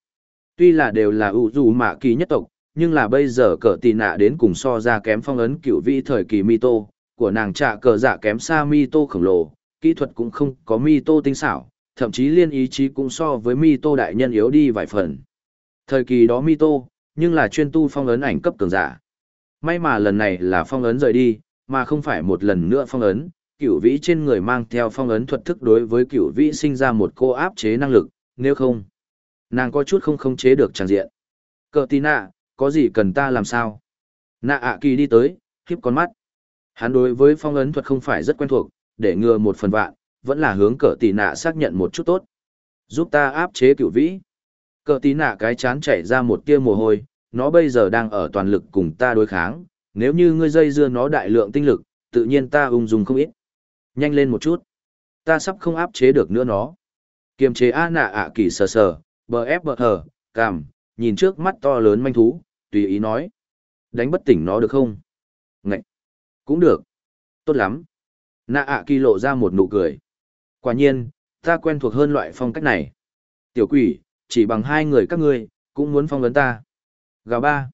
Tuy là đều là ủ dù mạ kỳ nhất tộc, nhưng là bây giờ cờ tì nạ đến cùng so ra kém phong ấn cựu vĩ thời kỳ Mito, của nàng trạ cờ giả kém xa Mito khổng lồ, kỹ thuật cũng không có Mito tinh xảo, thậm chí liên ý chí cũng so với Mito đại nhân yếu đi vài phần. Thời kỳ đó Mito, nhưng là chuyên tu phong ấn ảnh cấp cường giả. May mà lần này là phong ấn rời đi, mà không phải một lần nữa phong ấn, cửu vĩ trên người mang theo phong ấn thuật thức đối với cửu vĩ sinh ra một cô áp chế năng lực, nếu không, nàng có chút không khống chế được tràng diện. Cờ tí nạ, có gì cần ta làm sao? Nạ ạ kỳ đi tới, khiếp con mắt. Hắn đối với phong ấn thuật không phải rất quen thuộc, để ngừa một phần vạn, vẫn là hướng cờ tỷ nạ xác nhận một chút tốt. Giúp ta áp chế cửu vĩ. Cờ tí nạ cái chán chảy ra một tia mồ hôi, nó bây giờ đang ở toàn lực cùng ta đối kháng, nếu như ngươi dây dưa nó đại lượng tinh lực, tự nhiên ta ung dung không ít. Nhanh lên một chút. Ta sắp không áp chế được nữa nó. Kiềm chế A nạ ạ kỳ sờ sờ, bờ ép bờ hờ, cằm, nhìn trước mắt to lớn manh thú, tùy ý nói. Đánh bất tỉnh nó được không? Ngậy! Cũng được. Tốt lắm. Nạ ạ kỳ lộ ra một nụ cười. Quả nhiên, ta quen thuộc hơn loại phong cách này. Tiểu quỷ, chỉ bằng hai người các ngươi, cũng muốn phong vấn ta. Gào ba.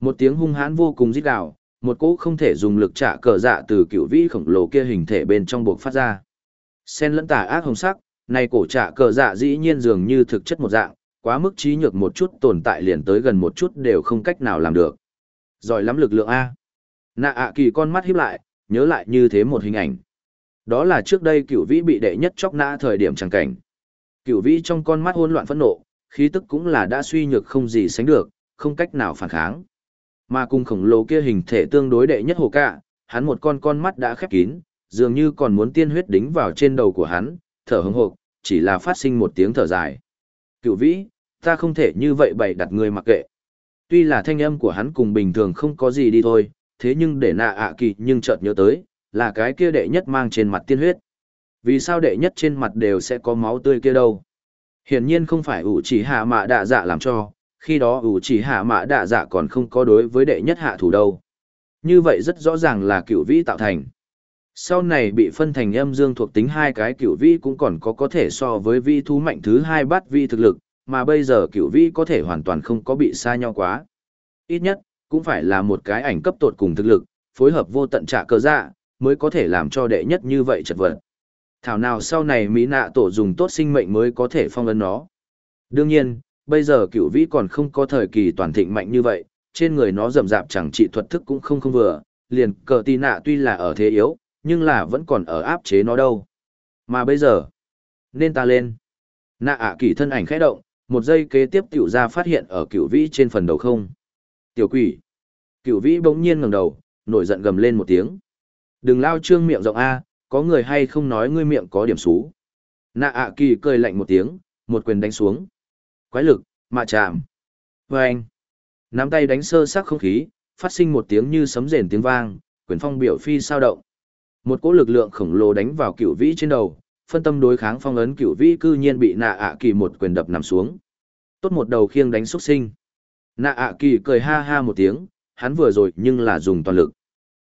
Một tiếng hung hãn vô cùng rít gào, một cỗ không thể dùng lực trả cờ dạ từ cựu vĩ khổng lồ kia hình thể bên trong buộc phát ra. Sen lẫn tà ác hồng sắc, này cổ trả cờ dạ dĩ nhiên dường như thực chất một dạng, quá mức trí nhược một chút tồn tại liền tới gần một chút đều không cách nào làm được. Giỏi lắm lực lượng A. Nạ ạ kỳ con mắt híp lại, nhớ lại như thế một hình ảnh. Đó là trước đây cựu vĩ bị đệ nhất chóc nã thời điểm chẳng cảnh. Cựu vĩ trong con mắt hỗn loạn phẫn nộ, khí tức cũng là đã suy nhược không gì sánh được, không cách nào phản kháng. Mà cùng khổng lồ kia hình thể tương đối đệ nhất hồ cả, hắn một con con mắt đã khép kín, dường như còn muốn tiên huyết đính vào trên đầu của hắn, thở hững hộc, chỉ là phát sinh một tiếng thở dài. Cựu vĩ, ta không thể như vậy bày đặt người mặc kệ. Tuy là thanh âm của hắn cùng bình thường không có gì đi thôi, thế nhưng để nạ ạ kỳ nhưng chợt nhớ tới, là cái kia đệ nhất mang trên mặt tiên huyết. Vì sao đệ nhất trên mặt đều sẽ có máu tươi kia đâu? Hiển nhiên không phải ủ chỉ hạ mạ đạ dạ làm cho, khi đó ủ chỉ hạ mạ đạ dạ còn không có đối với đệ nhất hạ thủ đâu. Như vậy rất rõ ràng là cựu vĩ tạo thành. Sau này bị phân thành âm dương thuộc tính hai cái cựu vĩ cũng còn có có thể so với vi thú mạnh thứ hai bát vi thực lực, mà bây giờ cựu vĩ có thể hoàn toàn không có bị xa nhau quá. Ít nhất, cũng phải là một cái ảnh cấp tột cùng thực lực, phối hợp vô tận trả cơ dạ, mới có thể làm cho đệ nhất như vậy chật vật. Thảo nào sau này Mỹ nạ tổ dùng tốt sinh mệnh mới có thể phong ấn nó. Đương nhiên, bây giờ cựu vĩ còn không có thời kỳ toàn thịnh mạnh như vậy, trên người nó rầm rạp chẳng trị thuật thức cũng không không vừa, liền cờ tì nạ tuy là ở thế yếu, nhưng là vẫn còn ở áp chế nó đâu. Mà bây giờ, nên ta lên. Nạ ạ à kỳ thân ảnh khẽ động, một giây kế tiếp tiểu ra phát hiện ở cựu vĩ trên phần đầu không. Tiểu quỷ. Cựu vĩ bỗng nhiên ngẩng đầu, nổi giận gầm lên một tiếng. Đừng lao trương miệng rộng A, có người hay không nói ngươi miệng có điểm xú. Nạ ạ kỳ cười lạnh một tiếng, một quyền đánh xuống. Quái lực, mạ chạm. Và anh. Nắm tay đánh sơ sắc không khí, phát sinh một tiếng như sấm rền tiếng vang, quyền phong biểu phi sao động. Một cỗ lực lượng khổng lồ đánh vào cửu vĩ trên đầu, phân tâm đối kháng phong ấn cửu vĩ cư nhiên bị nạ ạ kỳ một quyền đập nằm xuống. Tốt một đầu khiêng đánh xuất sinh. Nạ ạ kỳ cười ha ha một tiếng, hắn vừa rồi nhưng là dùng toàn lực.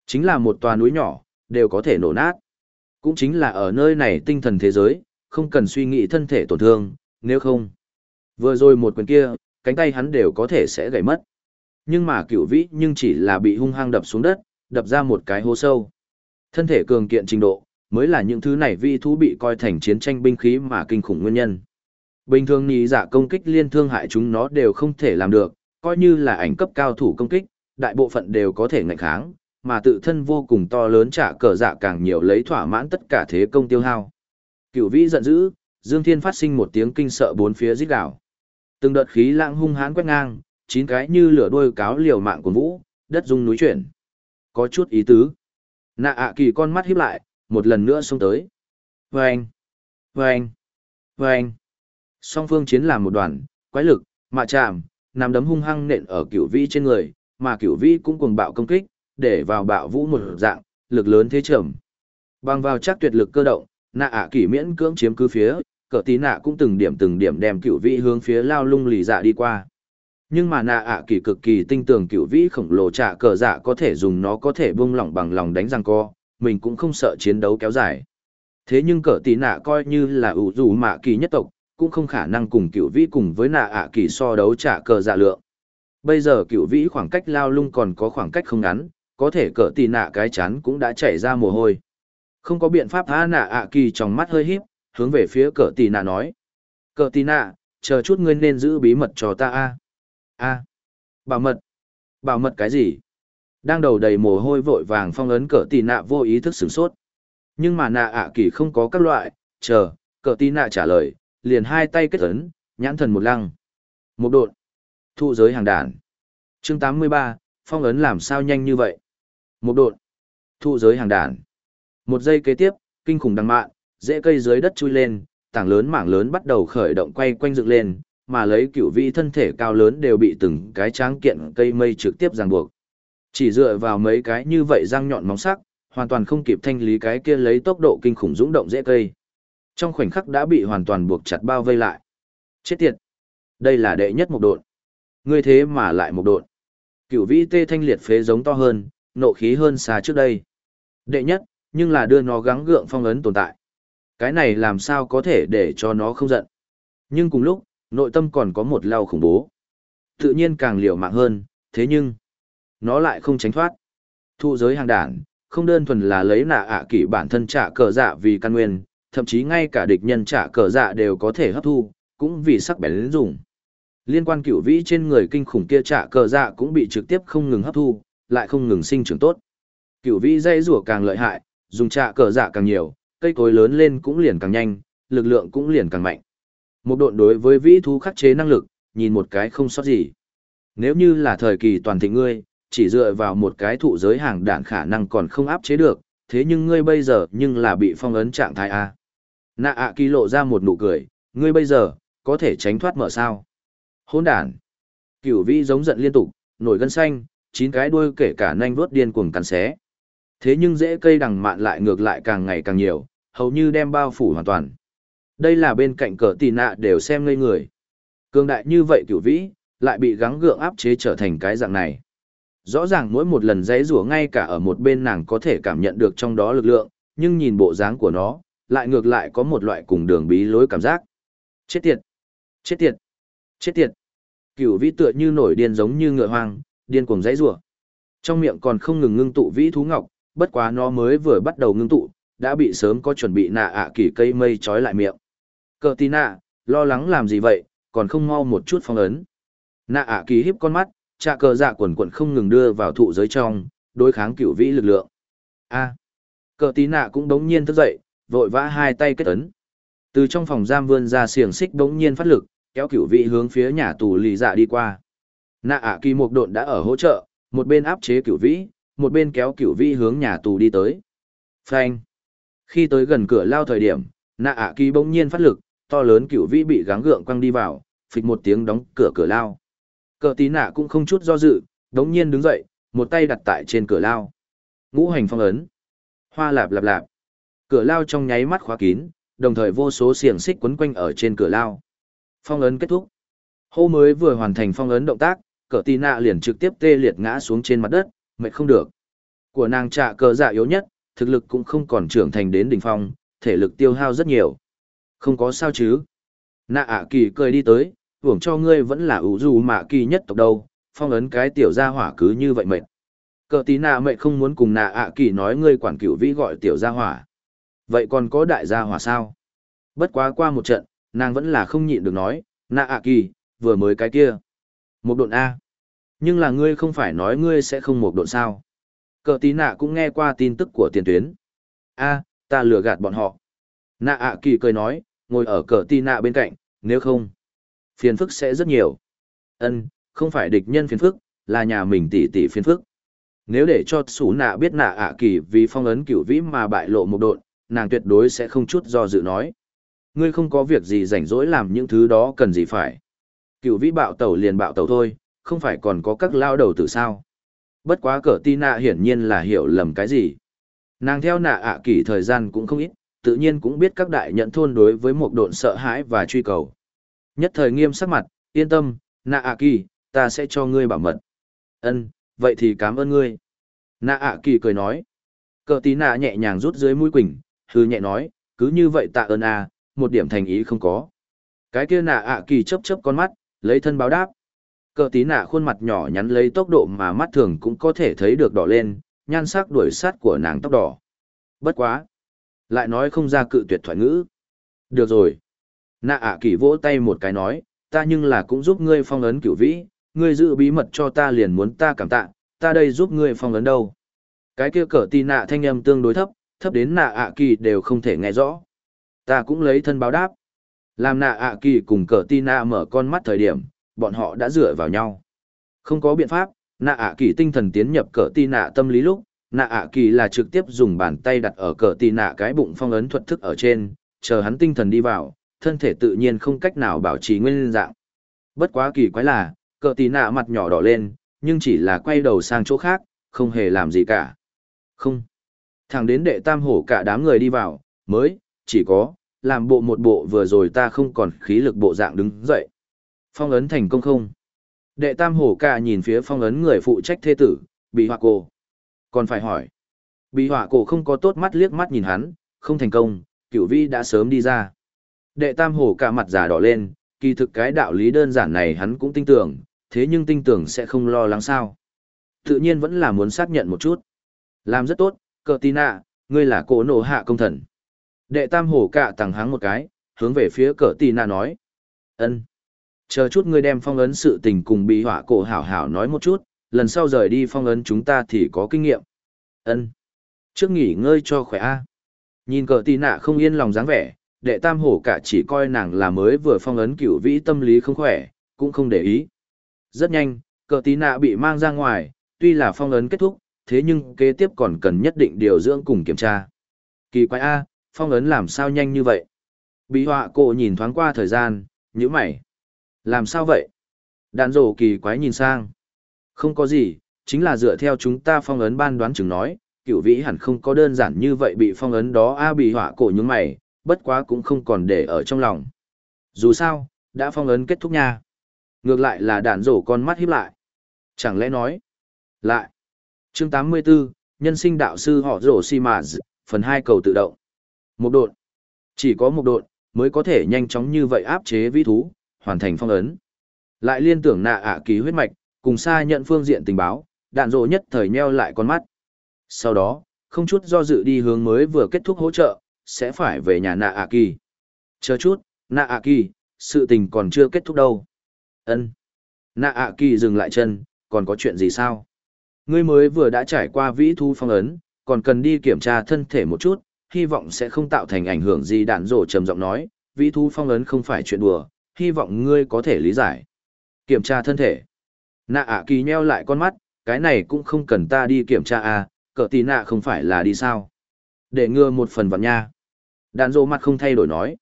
Chính là một tòa núi nhỏ, đều có thể nổ nát. Cũng chính là ở nơi này tinh thần thế giới, không cần suy nghĩ thân thể tổn thương, nếu không. Vừa rồi một quyền kia, cánh tay hắn đều có thể sẽ gãy mất. Nhưng mà cửu vĩ nhưng chỉ là bị hung hăng đập xuống đất, đập ra một cái hố sâu. Thân thể cường kiện trình độ, mới là những thứ này vi thú bị coi thành chiến tranh binh khí mà kinh khủng nguyên nhân. Bình thường nhị giả công kích liên thương hại chúng nó đều không thể làm được, coi như là ảnh cấp cao thủ công kích, đại bộ phận đều có thể ngạnh kháng, mà tự thân vô cùng to lớn trả cờ dạ càng nhiều lấy thỏa mãn tất cả thế công tiêu hao. Cửu vĩ giận dữ, Dương Thiên phát sinh một tiếng kinh sợ bốn phía rít gào. Từng đợt khí lãng hung hãn quét ngang, chín cái như lửa đuôi cáo liều mạng của vũ, đất rung núi chuyển. Có chút ý tứ. Nạ ạ kỳ con mắt híp lại, một lần nữa xông tới. Vâng! Vâng! Vâng! Song phương chiến làm một đoàn, quái lực, mạ chạm, nằm đấm hung hăng nện ở cửu vĩ trên người, mà cửu vĩ cũng cuồng bạo công kích, để vào bạo vũ một dạng, lực lớn thế trầm. Bằng vào chắc tuyệt lực cơ động, nạ ạ kỳ miễn cưỡng chiếm cứ phía, cỡ tí nạ cũng từng điểm từng điểm đem cửu vĩ hướng phía lao lung lì dạ đi qua. Nhưng mà nạ ạ kỳ cực kỳ tinh tường cửu vĩ khổng lồ trả cờ dạ có thể dùng nó có thể buông lỏng bằng lòng đánh răng co, mình cũng không sợ chiến đấu kéo dài. Thế nhưng cỡ tí nạ coi như là ủ dù mạ kỳ nhất tộc, cũng không khả năng cùng cửu vĩ cùng với nạ ạ kỳ so đấu trả cờ dạ lượng. Bây giờ cửu vĩ khoảng cách lao lung còn có khoảng cách không ngắn, có thể cỡ tì nạ cái chán cũng đã chảy ra mồ hôi. Không có biện pháp tha nạ ạ kỳ trong mắt hơi híp, hướng về phía cờ tì nạ nói. cờ tì nạ, chờ chút ngươi nên giữ bí mật cho ta a a Bảo mật. Bảo mật cái gì? Đang đầu đầy mồ hôi vội vàng phong ấn cờ tì nạ vô ý thức sửng sốt. Nhưng mà nạ ạ kỳ không có các loại, chờ, cờ tì nạ trả lời, liền hai tay kết ấn, nhãn thần một lăng. Một đột Thụ giới hàng đàn. chương 83, phong ấn làm sao nhanh như vậy? Một đột Thụ giới hàng đàn. Một giây kế tiếp, kinh khủng đằng mạn, dễ cây dưới đất chui lên, tảng lớn mảng lớn bắt đầu khởi động quay quanh dựng lên, mà lấy cửu vị thân thể cao lớn đều bị từng cái tráng kiện cây mây trực tiếp ràng buộc. Chỉ dựa vào mấy cái như vậy răng nhọn móng sắc, hoàn toàn không kịp thanh lý cái kia lấy tốc độ kinh khủng dũng động dễ cây. Trong khoảnh khắc đã bị hoàn toàn buộc chặt bao vây lại. Chết tiệt! Đây là đệ nhất một độn. Ngươi thế mà lại một độn. Cửu vĩ tê thanh liệt phế giống to hơn, nộ khí hơn xa trước đây. Đệ nhất, nhưng là đưa nó gắng gượng phong ấn tồn tại. Cái này làm sao có thể để cho nó không giận. Nhưng cùng lúc, nội tâm còn có một lao khủng bố. Tự nhiên càng liều mạng hơn, thế nhưng, nó lại không tránh thoát. Thu giới hàng đảng, không đơn thuần là lấy nạ ạ kỷ bản thân trả cờ dạ vì căn nguyên, thậm chí ngay cả địch nhân trả cờ dạ đều có thể hấp thu, cũng vì sắc bén lĩnh dùng. Liên quan cửu vĩ trên người kinh khủng kia trả cờ dạ cũng bị trực tiếp không ngừng hấp thu, lại không ngừng sinh trưởng tốt. Cửu vĩ dây rủa càng lợi hại, dùng trả cờ dạ càng nhiều, cây cối lớn lên cũng liền càng nhanh, lực lượng cũng liền càng mạnh. Một độn đối với vĩ thú khắc chế năng lực, nhìn một cái không sót gì. Nếu như là thời kỳ toàn thịnh ngươi, chỉ dựa vào một cái thụ giới hàng đạn khả năng còn không áp chế được, thế nhưng ngươi bây giờ nhưng là bị phong ấn trạng thái A. Nạ ạ kỳ lộ ra một nụ cười, ngươi bây giờ, có thể tránh thoát mở sao. Hôn đàn. Cửu vĩ giống giận liên tục, nổi gân xanh, chín cái đuôi kể cả nanh vuốt điên cuồng cắn xé. Thế nhưng dễ cây đằng mạn lại ngược lại càng ngày càng nhiều, hầu như đem bao phủ hoàn toàn. Đây là bên cạnh cờ tì nạ đều xem ngây người. Cương đại như vậy cửu vĩ, lại bị gắng gượng áp chế trở thành cái dạng này. Rõ ràng mỗi một lần giấy rủa ngay cả ở một bên nàng có thể cảm nhận được trong đó lực lượng, nhưng nhìn bộ dáng của nó, lại ngược lại có một loại cùng đường bí lối cảm giác. Chết tiệt! Chết tiệt! Chết tiệt! Cửu vĩ tựa như nổi điên giống như ngựa hoang, điên cuồng giấy rủa. Trong miệng còn không ngừng ngưng tụ vĩ thú ngọc, bất quá nó mới vừa bắt đầu ngưng tụ, đã bị sớm có chuẩn bị nạ ạ à kỳ cây mây trói lại miệng. Cờ tí nạ, lo lắng làm gì vậy, còn không mau một chút phong ấn. Nạ ạ à kỳ híp con mắt, trà cờ dạ quần quần không ngừng đưa vào thụ giới trong, đối kháng cửu vĩ lực lượng. A. Cờ tí nạ cũng đống nhiên thức dậy, vội vã hai tay kết ấn. Từ trong phòng giam vươn ra xiềng xích đống nhiên phát lực, kéo cửu vĩ hướng phía nhà tù lì dạ đi qua. Nạ ạ kỳ một độn đã ở hỗ trợ, một bên áp chế cửu vĩ, một bên kéo cửu vĩ hướng nhà tù đi tới. Phanh. Khi tới gần cửa lao thời điểm, nạ ạ kỳ bỗng nhiên phát lực, to lớn cửu vĩ bị gắng gượng quăng đi vào, phịch một tiếng đóng cửa cửa lao. Cờ tí nạ cũng không chút do dự, đống nhiên đứng dậy, một tay đặt tại trên cửa lao. Ngũ hành phong ấn. Hoa lạp lạp lạp. Cửa lao trong nháy mắt khóa kín, đồng thời vô số xiềng xích quấn quanh ở trên cửa lao. Phong ấn kết thúc. Hô mới vừa hoàn thành phong ấn động tác, cờ tí nạ liền trực tiếp tê liệt ngã xuống trên mặt đất, mệt không được. Của nàng trạ cờ dạ yếu nhất, thực lực cũng không còn trưởng thành đến đỉnh phong, thể lực tiêu hao rất nhiều. Không có sao chứ. Nạ ạ kỳ cười đi tới, hưởng cho ngươi vẫn là ủ dù mạ kỳ nhất tộc đâu, phong ấn cái tiểu gia hỏa cứ như vậy mệt. Cờ tí nạ mệt không muốn cùng nạ ạ kỳ nói ngươi quản cửu vĩ gọi tiểu gia hỏa. Vậy còn có đại gia hỏa sao? Bất quá qua một trận, nàng vẫn là không nhịn được nói, nạ ạ kỳ, vừa mới cái kia. Một độn A. Nhưng là ngươi không phải nói ngươi sẽ không một độn sao. Cờ tí nạ cũng nghe qua tin tức của tiền tuyến. A, ta lừa gạt bọn họ. Nạ ạ kỳ cười nói, ngồi ở cờ tí nạ bên cạnh, nếu không, phiền phức sẽ rất nhiều. Ân, không phải địch nhân phiền phức, là nhà mình tỷ tỷ phiền phức. Nếu để cho sủ nạ biết nạ ạ kỳ vì phong ấn cửu vĩ mà bại lộ một độn, nàng tuyệt đối sẽ không chút do dự nói. Ngươi không có việc gì rảnh rỗi làm những thứ đó cần gì phải. Cửu vĩ bạo tẩu liền bạo tẩu thôi, không phải còn có các lao đầu tử sao. Bất quá cờ tì nạ hiển nhiên là hiểu lầm cái gì. Nàng theo nạ ạ kỳ thời gian cũng không ít, tự nhiên cũng biết các đại nhận thôn đối với một độn sợ hãi và truy cầu. Nhất thời nghiêm sắc mặt, yên tâm, nạ ạ kỳ, ta sẽ cho ngươi bảo mật. Ân, vậy thì cảm ơn ngươi. Nạ ạ kỳ cười nói. Cờ tí nạ nhẹ nhàng rút dưới mũi quỳnh, hư nhẹ nói, cứ như vậy tạ ơn à, một điểm thành ý không có. Cái kia nạ ạ kỳ chấp chấp con mắt, lấy thân báo đáp. Cờ tí nạ khuôn mặt nhỏ nhắn lấy tốc độ mà mắt thường cũng có thể thấy được đỏ lên, nhan sắc đuổi sát của nàng tóc đỏ. Bất quá. Lại nói không ra cự tuyệt thoại ngữ. Được rồi. Nạ ạ kỳ vỗ tay một cái nói, ta nhưng là cũng giúp ngươi phong ấn cửu vĩ, ngươi giữ bí mật cho ta liền muốn ta cảm tạ, ta đây giúp ngươi phong ấn đâu. Cái kia cờ tì nạ thanh âm tương đối thấp, thấp đến nạ ạ kỳ đều không thể nghe rõ. Ta cũng lấy thân báo đáp. Làm nạ ạ kỳ cùng cờ tì nạ mở con mắt thời điểm, bọn họ đã dựa vào nhau. Không có biện pháp, nạ ạ kỳ tinh thần tiến nhập cờ tì nạ tâm lý lúc, nạ ạ kỳ là trực tiếp dùng bàn tay đặt ở cờ tì nạ cái bụng phong ấn thuật thức ở trên, chờ hắn tinh thần đi vào, thân thể tự nhiên không cách nào bảo trì nguyên dạng. Bất quá kỳ quái là, cờ tì nạ mặt nhỏ đỏ lên, nhưng chỉ là quay đầu sang chỗ khác, không hề làm gì cả. Không. thằng đến đệ tam hổ cả đám người đi vào, mới, chỉ có, làm bộ một bộ vừa rồi ta không còn khí lực bộ dạng đứng dậy. Phong ấn thành công không? Đệ tam hổ cả nhìn phía phong ấn người phụ trách thê tử, bị họa cổ. Còn phải hỏi. Bị họa cổ không có tốt mắt liếc mắt nhìn hắn, không thành công, cửu vi đã sớm đi ra. Đệ tam hổ cả mặt giả đỏ lên, kỳ thực cái đạo lý đơn giản này hắn cũng tin tưởng, thế nhưng tin tưởng sẽ không lo lắng sao. Tự nhiên vẫn là muốn xác nhận một chút. Làm rất tốt, cờ tì nạ, ngươi là cổ nổ hạ công thần. Đệ tam hổ cả tàng háng một cái, hướng về phía cờ tì nạ nói. ân Chờ chút ngươi đem phong ấn sự tình cùng bị họa cổ hảo hảo nói một chút, lần sau rời đi phong ấn chúng ta thì có kinh nghiệm. ân Trước nghỉ ngơi cho khỏe a Nhìn cờ tì nạ không yên lòng dáng vẻ, đệ tam hổ cả chỉ coi nàng là mới vừa phong ấn cửu vĩ tâm lý không khỏe, cũng không để ý. Rất nhanh, cờ tí nạ bị mang ra ngoài, tuy là phong ấn kết thúc, thế nhưng kế tiếp còn cần nhất định điều dưỡng cùng kiểm tra. Kỳ quái A, phong ấn làm sao nhanh như vậy? Bí họa cổ nhìn thoáng qua thời gian, nhíu mày. Làm sao vậy? Đàn rổ kỳ quái nhìn sang. Không có gì, chính là dựa theo chúng ta phong ấn ban đoán chừng nói, cửu vĩ hẳn không có đơn giản như vậy bị phong ấn đó A bị họa cổ những mày, bất quá cũng không còn để ở trong lòng. Dù sao, đã phong ấn kết thúc nha. Ngược lại là đạn rổ con mắt híp lại. Chẳng lẽ nói, lại. Chương 84, nhân sinh đạo sư họ rổ si mà phần 2 cầu tự động. Một độn. Chỉ có một độn, mới có thể nhanh chóng như vậy áp chế vĩ thú, hoàn thành phong ấn. Lại liên tưởng nạ ạ ký huyết mạch, cùng xa nhận phương diện tình báo, đạn rộ nhất thời nheo lại con mắt. Sau đó, không chút do dự đi hướng mới vừa kết thúc hỗ trợ, sẽ phải về nhà nạ ạ kỳ. Chờ chút, nạ ạ kỳ, sự tình còn chưa kết thúc đâu. ân Nạ ạ kỳ dừng lại chân, còn có chuyện gì sao? Ngươi mới vừa đã trải qua vĩ thu phong ấn, còn cần đi kiểm tra thân thể một chút, hy vọng sẽ không tạo thành ảnh hưởng gì đạn rổ trầm giọng nói, vĩ thu phong ấn không phải chuyện đùa, hy vọng ngươi có thể lý giải. Kiểm tra thân thể. Nạ ạ kỳ nheo lại con mắt, cái này cũng không cần ta đi kiểm tra à, cỡ tí nạ không phải là đi sao. Để ngừa một phần vặn nha. Đàn dô mặt không thay đổi nói.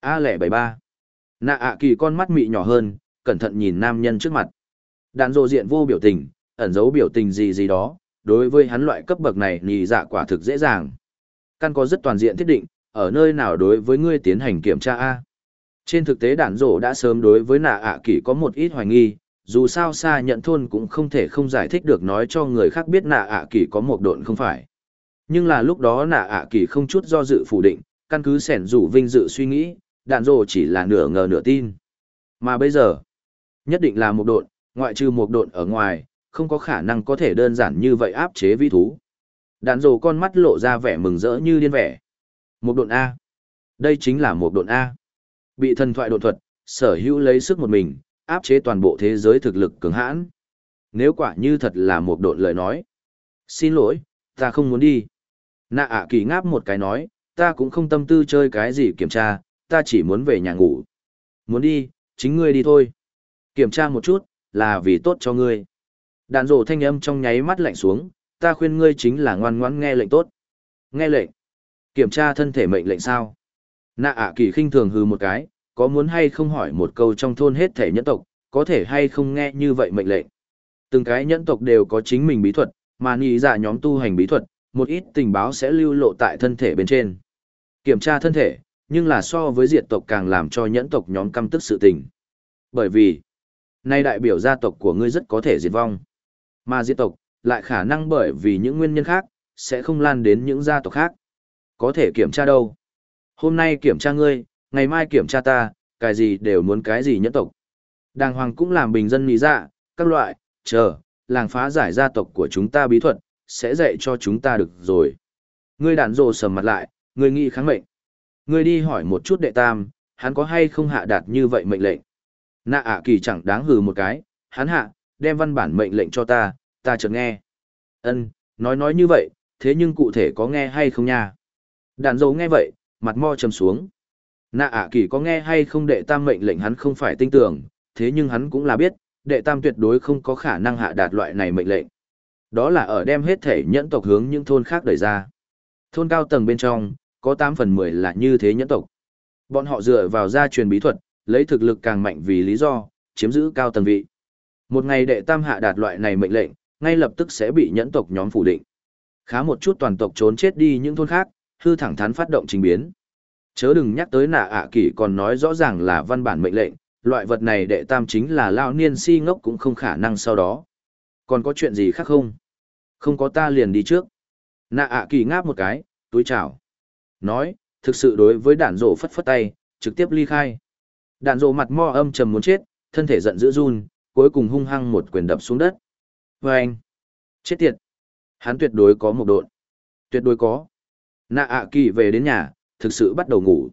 A lẻ bảy ba. Nạ ạ kỳ con mắt mị nhỏ hơn, cẩn thận nhìn nam nhân trước mặt. Đàn dô diện vô biểu tình, ẩn giấu biểu tình gì gì đó, đối với hắn loại cấp bậc này nhì dạ quả thực dễ dàng. Căn có rất toàn diện thiết định, ở nơi nào đối với ngươi tiến hành kiểm tra A. Trên thực tế đản rổ đã sớm đối với nạ ạ kỳ có một ít hoài nghi, dù sao xa nhận thôn cũng không thể không giải thích được nói cho người khác biết nạ ạ kỳ có một độn không phải. Nhưng là lúc đó nạ ạ kỳ không chút do dự phủ định, căn cứ sẻn rủ vinh dự suy nghĩ, đạn rổ chỉ là nửa ngờ nửa tin. Mà bây giờ, nhất định là một độn, ngoại trừ một độn ở ngoài, không có khả năng có thể đơn giản như vậy áp chế vi thú. Đạn rồ con mắt lộ ra vẻ mừng rỡ như điên vẻ. Một độn A. Đây chính là một độn A. Bị thần thoại độn thuật, sở hữu lấy sức một mình, áp chế toàn bộ thế giới thực lực cường hãn. Nếu quả như thật là một độn lời nói. Xin lỗi, ta không muốn đi. Nạ ạ kỳ ngáp một cái nói, ta cũng không tâm tư chơi cái gì kiểm tra, ta chỉ muốn về nhà ngủ. Muốn đi, chính ngươi đi thôi. Kiểm tra một chút, là vì tốt cho ngươi. Đạn rổ thanh âm trong nháy mắt lạnh xuống, ta khuyên ngươi chính là ngoan ngoãn nghe lệnh tốt. Nghe lệnh. Kiểm tra thân thể mệnh lệnh sao? Nạ ạ kỳ khinh thường hư một cái, có muốn hay không hỏi một câu trong thôn hết thể nhẫn tộc, có thể hay không nghe như vậy mệnh lệnh. Từng cái nhẫn tộc đều có chính mình bí thuật, mà nghĩ giả dạ nhóm tu hành bí thuật, một ít tình báo sẽ lưu lộ tại thân thể bên trên. Kiểm tra thân thể, nhưng là so với diệt tộc càng làm cho nhẫn tộc nhóm căm tức sự tình. Bởi vì, nay đại biểu gia tộc của ngươi rất có thể diệt vong. Mà diệt tộc, lại khả năng bởi vì những nguyên nhân khác, sẽ không lan đến những gia tộc khác. Có thể kiểm tra đâu. Hôm nay kiểm tra ngươi, ngày mai kiểm tra ta, cái gì đều muốn cái gì nhất tộc. Đàng hoàng cũng làm bình dân lý dạ, các loại, chờ, làng phá giải gia tộc của chúng ta bí thuật, sẽ dạy cho chúng ta được rồi. Ngươi đàn rồ sầm mặt lại, ngươi nghĩ kháng mệnh. Ngươi đi hỏi một chút đệ tam, hắn có hay không hạ đạt như vậy mệnh lệnh. Nạ ạ kỳ chẳng đáng hừ một cái, hắn hạ, đem văn bản mệnh lệnh cho ta, ta chợt nghe. Ân, nói nói như vậy, thế nhưng cụ thể có nghe hay không nha? Đàn dấu nghe vậy, mặt mo trầm xuống. Nạ ạ kỳ có nghe hay không đệ tam mệnh lệnh hắn không phải tin tưởng, thế nhưng hắn cũng là biết, đệ tam tuyệt đối không có khả năng hạ đạt loại này mệnh lệnh. Đó là ở đem hết thể nhẫn tộc hướng những thôn khác đẩy ra. Thôn cao tầng bên trong, có 8 phần 10 là như thế nhẫn tộc. Bọn họ dựa vào gia truyền bí thuật, lấy thực lực càng mạnh vì lý do, chiếm giữ cao tầng vị. Một ngày đệ tam hạ đạt loại này mệnh lệnh, ngay lập tức sẽ bị nhẫn tộc nhóm phủ định. Khá một chút toàn tộc trốn chết đi những thôn khác, hư thẳng thắn phát động trình biến. Chớ đừng nhắc tới nạ ạ à kỷ còn nói rõ ràng là văn bản mệnh lệnh, loại vật này đệ tam chính là lao niên si ngốc cũng không khả năng sau đó. Còn có chuyện gì khác không? Không có ta liền đi trước. Nạ ạ à kỳ ngáp một cái, túi chào. Nói, thực sự đối với đạn rộ phất phất tay, trực tiếp ly khai. Đạn rộ mặt mo âm trầm muốn chết, thân thể giận dữ run, cuối cùng hung hăng một quyền đập xuống đất. Và anh, chết tiệt. Hắn tuyệt đối có một độn. Tuyệt đối có. Nạ ạ kỳ về đến nhà, thực sự bắt đầu ngủ.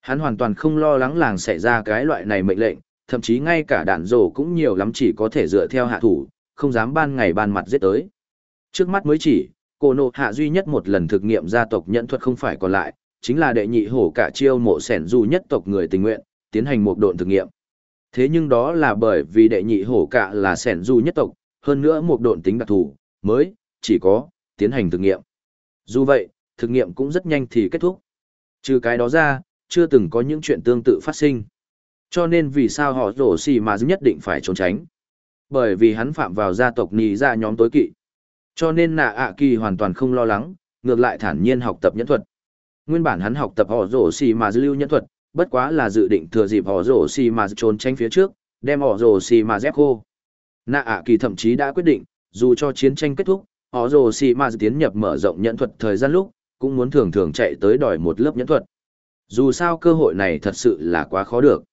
Hắn hoàn toàn không lo lắng làng xảy ra cái loại này mệnh lệnh, thậm chí ngay cả đạn rổ cũng nhiều lắm chỉ có thể dựa theo hạ thủ, không dám ban ngày ban mặt giết tới. Trước mắt mới chỉ, cô nộ hạ duy nhất một lần thực nghiệm gia tộc nhận thuật không phải còn lại, chính là đệ nhị hổ cả chiêu mộ sẻn du nhất tộc người tình nguyện, tiến hành một độn thực nghiệm. Thế nhưng đó là bởi vì đệ nhị hổ cả là sẻn du nhất tộc, hơn nữa một độn tính đặc thù, mới, chỉ có, tiến hành thực nghiệm. Dù vậy, thực nghiệm cũng rất nhanh thì kết thúc. Trừ cái đó ra, chưa từng có những chuyện tương tự phát sinh. Cho nên vì sao họ rổ xì mà nhất định phải trốn tránh. Bởi vì hắn phạm vào gia tộc nì ra nhóm tối kỵ. Cho nên nạ ạ kỳ hoàn toàn không lo lắng, ngược lại thản nhiên học tập nhẫn thuật. Nguyên bản hắn học tập họ rổ xì mà lưu nhẫn thuật, bất quá là dự định thừa dịp họ rổ xì mà trốn tránh phía trước, đem họ rổ xì mà dép khô. Nạ ạ kỳ thậm chí đã quyết định, dù cho chiến tranh kết thúc, họ rổ xì mà tiến nhập mở rộng nhẫn thuật thời gian lúc, cũng muốn thường thường chạy tới đòi một lớp nhẫn thuật. Dù sao cơ hội này thật sự là quá khó được.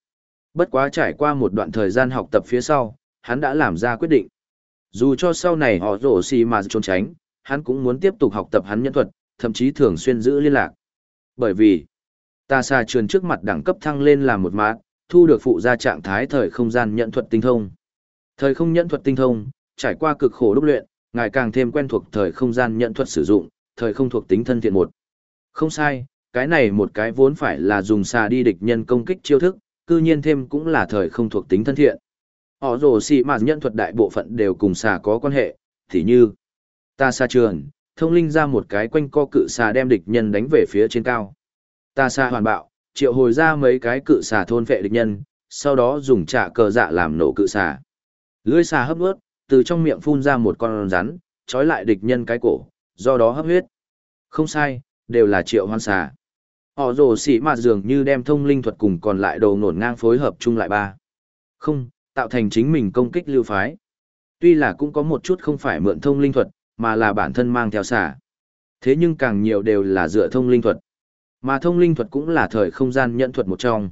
Bất quá trải qua một đoạn thời gian học tập phía sau, hắn đã làm ra quyết định. Dù cho sau này họ rổ xì mà trốn tránh, hắn cũng muốn tiếp tục học tập hắn nhẫn thuật, thậm chí thường xuyên giữ liên lạc. Bởi vì, ta xa trường trước mặt đẳng cấp thăng lên làm một mát, thu được phụ ra trạng thái thời không gian nhẫn thuật tinh thông. Thời không nhẫn thuật tinh thông, trải qua cực khổ đúc luyện, ngài càng thêm quen thuộc thời không gian nhẫn thuật sử dụng, thời không thuộc tính thân thiện một. Không sai, cái này một cái vốn phải là dùng xà đi địch nhân công kích chiêu thức, cư nhiên thêm cũng là thời không thuộc tính thân thiện. Họ rồ xì mà nhận thuật đại bộ phận đều cùng xà có quan hệ, thì như ta xa trường, thông linh ra một cái quanh co cự xà đem địch nhân đánh về phía trên cao. Ta xa hoàn bạo, triệu hồi ra mấy cái cự xà thôn vệ địch nhân, sau đó dùng trả cờ dạ làm nổ cự xà. Lưỡi xà hấp ướt, từ trong miệng phun ra một con rắn, trói lại địch nhân cái cổ, do đó hấp huyết. Không sai, đều là triệu hoan xà. Họ rồ xỉ mà dường như đem thông linh thuật cùng còn lại đầu nổn ngang phối hợp chung lại ba. Không, tạo thành chính mình công kích lưu phái. Tuy là cũng có một chút không phải mượn thông linh thuật, mà là bản thân mang theo xà. Thế nhưng càng nhiều đều là dựa thông linh thuật. Mà thông linh thuật cũng là thời không gian nhận thuật một trong.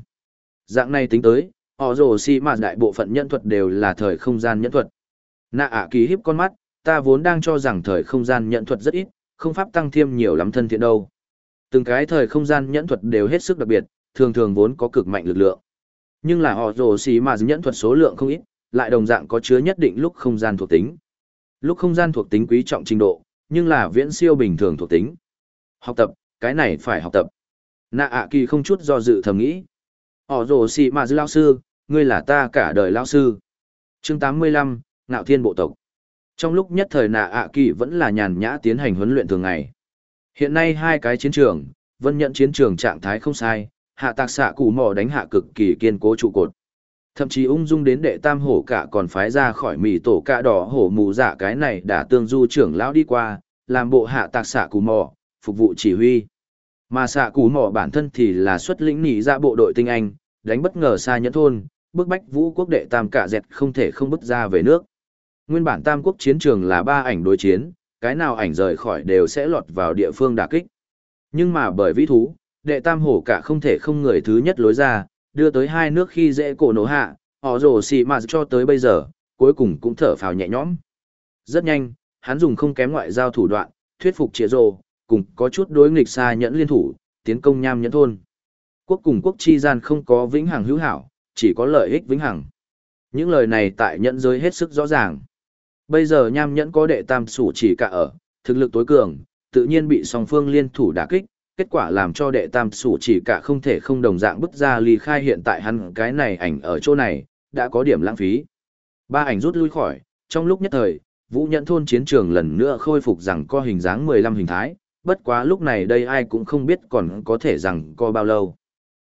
Dạng này tính tới, họ rồ xỉ mà đại bộ phận nhận thuật đều là thời không gian nhận thuật. Nạ ạ kỳ hiếp con mắt, ta vốn đang cho rằng thời không gian nhận thuật rất ít, không pháp tăng thêm nhiều lắm thân thiện đâu. Từng cái thời không gian nhẫn thuật đều hết sức đặc biệt, thường thường vốn có cực mạnh lực lượng. Nhưng là họ rồ xì mà nhẫn thuật số lượng không ít, lại đồng dạng có chứa nhất định lúc không gian thuộc tính. Lúc không gian thuộc tính quý trọng trình độ, nhưng là viễn siêu bình thường thuộc tính. Học tập, cái này phải học tập. Nạ ạ kỳ không chút do dự thầm nghĩ. Họ rồ xì mà dư lao sư, ngươi là ta cả đời lao sư. chương 85, Ngạo Thiên Bộ Tộc. Trong lúc nhất thời nạ ạ kỳ vẫn là nhàn nhã tiến hành huấn luyện thường ngày. Hiện nay hai cái chiến trường, vân nhận chiến trường trạng thái không sai, hạ tạc xạ cụ mò đánh hạ cực kỳ kiên cố trụ cột. Thậm chí ung dung đến đệ tam hổ cả còn phái ra khỏi mì tổ cạ đỏ hổ mù dạ cái này đã tương du trưởng lão đi qua, làm bộ hạ tạc xạ cụ mò, phục vụ chỉ huy. Mà xạ cụ mò bản thân thì là xuất lĩnh nỉ ra dạ bộ đội tinh anh, đánh bất ngờ xa nhẫn thôn, bức bách vũ quốc đệ tam cả dẹt không thể không bước ra về nước. Nguyên bản tam quốc chiến trường là ba ảnh đối chiến, cái nào ảnh rời khỏi đều sẽ lọt vào địa phương đả kích. Nhưng mà bởi vĩ thú, đệ tam hổ cả không thể không người thứ nhất lối ra, đưa tới hai nước khi dễ cổ nổ hạ, họ rồ xì mà cho tới bây giờ, cuối cùng cũng thở phào nhẹ nhõm. Rất nhanh, hắn dùng không kém ngoại giao thủ đoạn, thuyết phục trịa rồ, cùng có chút đối nghịch xa nhẫn liên thủ, tiến công nham nhẫn thôn. Quốc cùng quốc chi gian không có vĩnh hằng hữu hảo, chỉ có lợi ích vĩnh hằng. Những lời này tại nhẫn giới hết sức rõ ràng. Bây giờ nham nhẫn có đệ tam sủ chỉ cả ở, thực lực tối cường, tự nhiên bị song phương liên thủ đả kích, kết quả làm cho đệ tam sủ chỉ cả không thể không đồng dạng bức ra ly khai hiện tại hắn cái này ảnh ở chỗ này, đã có điểm lãng phí. Ba ảnh rút lui khỏi, trong lúc nhất thời, vũ nhẫn thôn chiến trường lần nữa khôi phục rằng co hình dáng 15 hình thái, bất quá lúc này đây ai cũng không biết còn có thể rằng co bao lâu.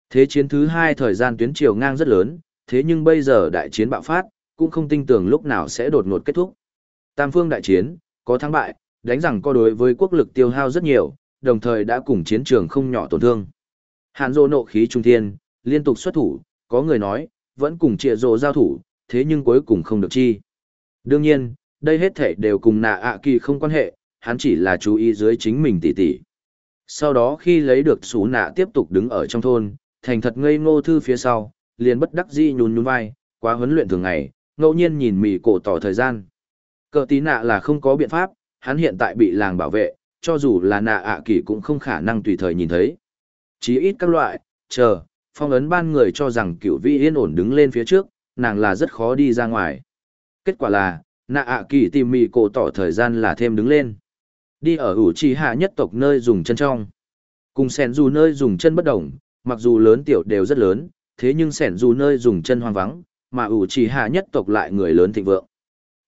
Thế chiến thứ hai thời gian tuyến chiều ngang rất lớn, thế nhưng bây giờ đại chiến bạo phát, cũng không tin tưởng lúc nào sẽ đột ngột kết thúc. Tam phương đại chiến, có thắng bại, đánh rằng có đối với quốc lực tiêu hao rất nhiều, đồng thời đã cùng chiến trường không nhỏ tổn thương. Hàn Dô nộ khí trung thiên, liên tục xuất thủ, có người nói, vẫn cùng trịa rồ giao thủ, thế nhưng cuối cùng không được chi. Đương nhiên, đây hết thể đều cùng nạ ạ kỳ không quan hệ, hắn chỉ là chú ý dưới chính mình tỉ tỉ. Sau đó khi lấy được xú nạ tiếp tục đứng ở trong thôn, thành thật ngây ngô thư phía sau, liền bất đắc dĩ nhún nhún vai, quá huấn luyện thường ngày, ngẫu nhiên nhìn mỉ cổ tỏ thời gian. Cờ tí nạ là không có biện pháp, hắn hiện tại bị làng bảo vệ, cho dù là nạ ạ kỳ cũng không khả năng tùy thời nhìn thấy. Chí ít các loại, chờ, phong ấn ban người cho rằng cửu vi yên ổn đứng lên phía trước, nàng là rất khó đi ra ngoài. Kết quả là, nạ ạ kỳ tìm mì cổ tỏ thời gian là thêm đứng lên. Đi ở ủ trì hạ nhất tộc nơi dùng chân trong. Cùng sẻn dù nơi dùng chân bất đồng, mặc dù lớn tiểu đều rất lớn, thế nhưng sẻn dù nơi dùng chân hoang vắng, mà ủ trì hạ nhất tộc lại người lớn thịnh vượng.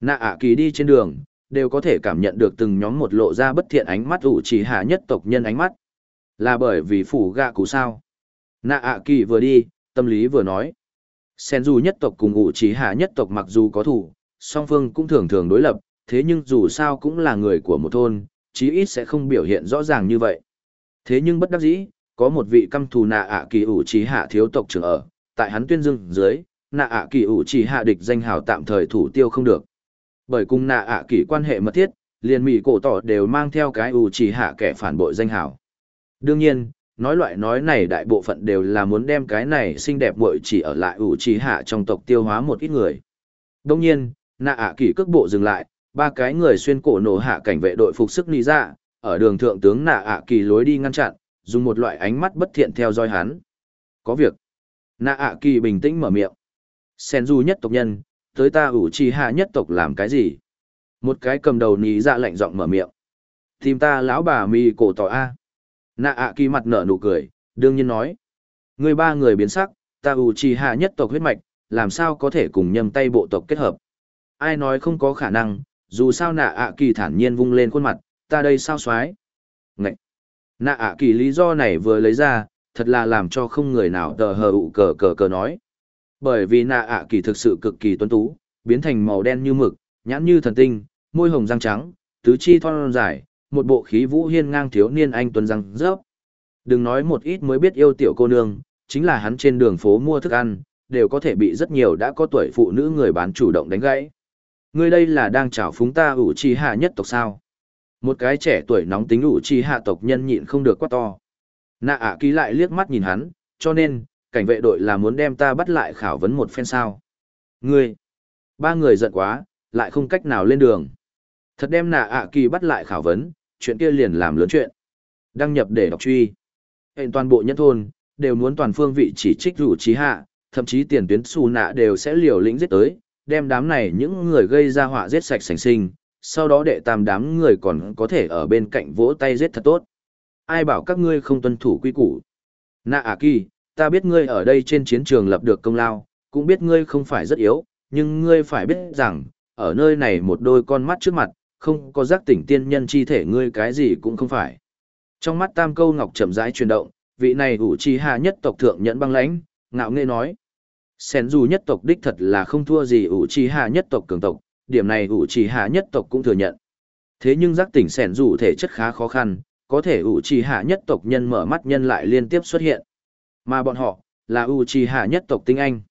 Nạ ạ kỳ đi trên đường, đều có thể cảm nhận được từng nhóm một lộ ra bất thiện ánh mắt ủ trì hạ nhất tộc nhân ánh mắt. Là bởi vì phủ gạ cụ sao. Nạ ạ kỳ vừa đi, tâm lý vừa nói. Sen dù nhất tộc cùng ủ trì hạ nhất tộc mặc dù có thủ, song phương cũng thường thường đối lập, thế nhưng dù sao cũng là người của một thôn, chí ít sẽ không biểu hiện rõ ràng như vậy. Thế nhưng bất đắc dĩ, có một vị căm thù nạ ạ kỳ ủ chỉ hạ thiếu tộc trưởng ở, tại hắn tuyên dương dưới, nạ ạ kỳ ủ chỉ hạ địch danh hào tạm thời thủ tiêu không được. Bởi cùng nạ ạ kỳ quan hệ mật thiết, liền mỹ cổ tỏ đều mang theo cái ủ chỉ hạ kẻ phản bội danh hào. Đương nhiên, nói loại nói này đại bộ phận đều là muốn đem cái này xinh đẹp bội chỉ ở lại ủ chỉ hạ trong tộc tiêu hóa một ít người. Đương nhiên, nạ ạ kỳ cước bộ dừng lại, ba cái người xuyên cổ nổ hạ cảnh vệ đội phục sức lý ra, ở đường thượng tướng nạ ạ kỳ lối đi ngăn chặn, dùng một loại ánh mắt bất thiện theo dõi hắn. Có việc. Nạ ạ kỳ bình tĩnh mở miệng. Sen du nhất tộc nhân, tới ta ủ trì hạ nhất tộc làm cái gì? Một cái cầm đầu ní dạ lạnh giọng mở miệng. Tìm ta lão bà mi cổ tỏ A. Nạ ạ kỳ mặt nở nụ cười, đương nhiên nói. Người ba người biến sắc, ta ủ trì hạ nhất tộc huyết mạch, làm sao có thể cùng nhầm tay bộ tộc kết hợp? Ai nói không có khả năng, dù sao nạ ạ kỳ thản nhiên vung lên khuôn mặt, ta đây sao xoái? Ngậy! Nạ ạ kỳ lý do này vừa lấy ra, thật là làm cho không người nào tờ hờ ụ cờ cờ cờ nói. Bởi vì nạ ạ kỳ thực sự cực kỳ tuấn tú, biến thành màu đen như mực, nhãn như thần tinh, môi hồng răng trắng, tứ chi thon dài, một bộ khí vũ hiên ngang thiếu niên anh tuấn răng rớp. Đừng nói một ít mới biết yêu tiểu cô nương, chính là hắn trên đường phố mua thức ăn, đều có thể bị rất nhiều đã có tuổi phụ nữ người bán chủ động đánh gãy. Ngươi đây là đang chào phúng ta ủ trì hạ nhất tộc sao? Một cái trẻ tuổi nóng tính ủ trì hạ tộc nhân nhịn không được quá to. Nạ ạ ký lại liếc mắt nhìn hắn, cho nên, cảnh vệ đội là muốn đem ta bắt lại khảo vấn một phen sao. Ngươi! Ba người giận quá, lại không cách nào lên đường. Thật đem nạ ạ kỳ bắt lại khảo vấn, chuyện kia liền làm lớn chuyện. Đăng nhập để đọc truy. Hẹn toàn bộ nhân thôn, đều muốn toàn phương vị chỉ trích rủ trí hạ, thậm chí tiền tuyến xù nạ đều sẽ liều lĩnh giết tới, đem đám này những người gây ra họa giết sạch sành sinh, sau đó đệ tam đám người còn có thể ở bên cạnh vỗ tay giết thật tốt. Ai bảo các ngươi không tuân thủ quy củ? Nạ à kỳ, ta biết ngươi ở đây trên chiến trường lập được công lao, cũng biết ngươi không phải rất yếu, nhưng ngươi phải biết rằng, ở nơi này một đôi con mắt trước mặt, không có giác tỉnh tiên nhân chi thể ngươi cái gì cũng không phải. Trong mắt tam câu ngọc chậm rãi chuyển động, vị này ủ chi hạ nhất tộc thượng nhẫn băng lãnh, ngạo nghê nói. Sen dù nhất tộc đích thật là không thua gì ủ chi hạ nhất tộc cường tộc, điểm này ủ chi hạ nhất tộc cũng thừa nhận. Thế nhưng giác tỉnh Sen dù thể chất khá khó khăn, có thể ủ chi hạ nhất tộc nhân mở mắt nhân lại liên tiếp xuất hiện. Mà bọn họ, là Uchiha hạ nhất tộc tinh anh.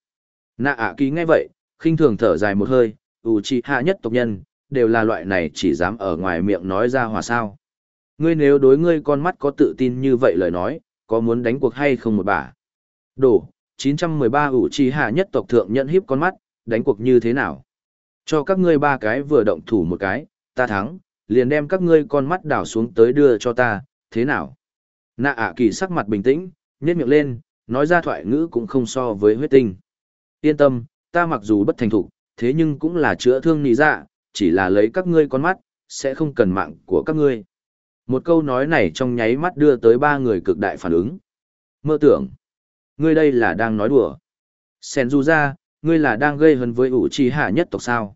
Nạ ạ ký ngay vậy, khinh thường thở dài một hơi, Uchiha hạ nhất tộc nhân, đều là loại này chỉ dám ở ngoài miệng nói ra hòa sao. Ngươi nếu đối ngươi con mắt có tự tin như vậy lời nói, có muốn đánh cuộc hay không một bà? Đổ, 913 ủ hạ nhất tộc thượng nhận hiếp con mắt, đánh cuộc như thế nào? Cho các ngươi ba cái vừa động thủ một cái, ta thắng, liền đem các ngươi con mắt đảo xuống tới đưa cho ta, thế nào? Nạ ạ kỳ sắc mặt bình tĩnh, nhét miệng lên, nói ra thoại ngữ cũng không so với huyết tinh. Yên tâm, ta mặc dù bất thành thục, thế nhưng cũng là chữa thương nì dạ, chỉ là lấy các ngươi con mắt, sẽ không cần mạng của các ngươi. Một câu nói này trong nháy mắt đưa tới ba người cực đại phản ứng. Mơ tưởng, ngươi đây là đang nói đùa. Sen du ra, ngươi là đang gây hấn với ủ trì hạ nhất tộc sao?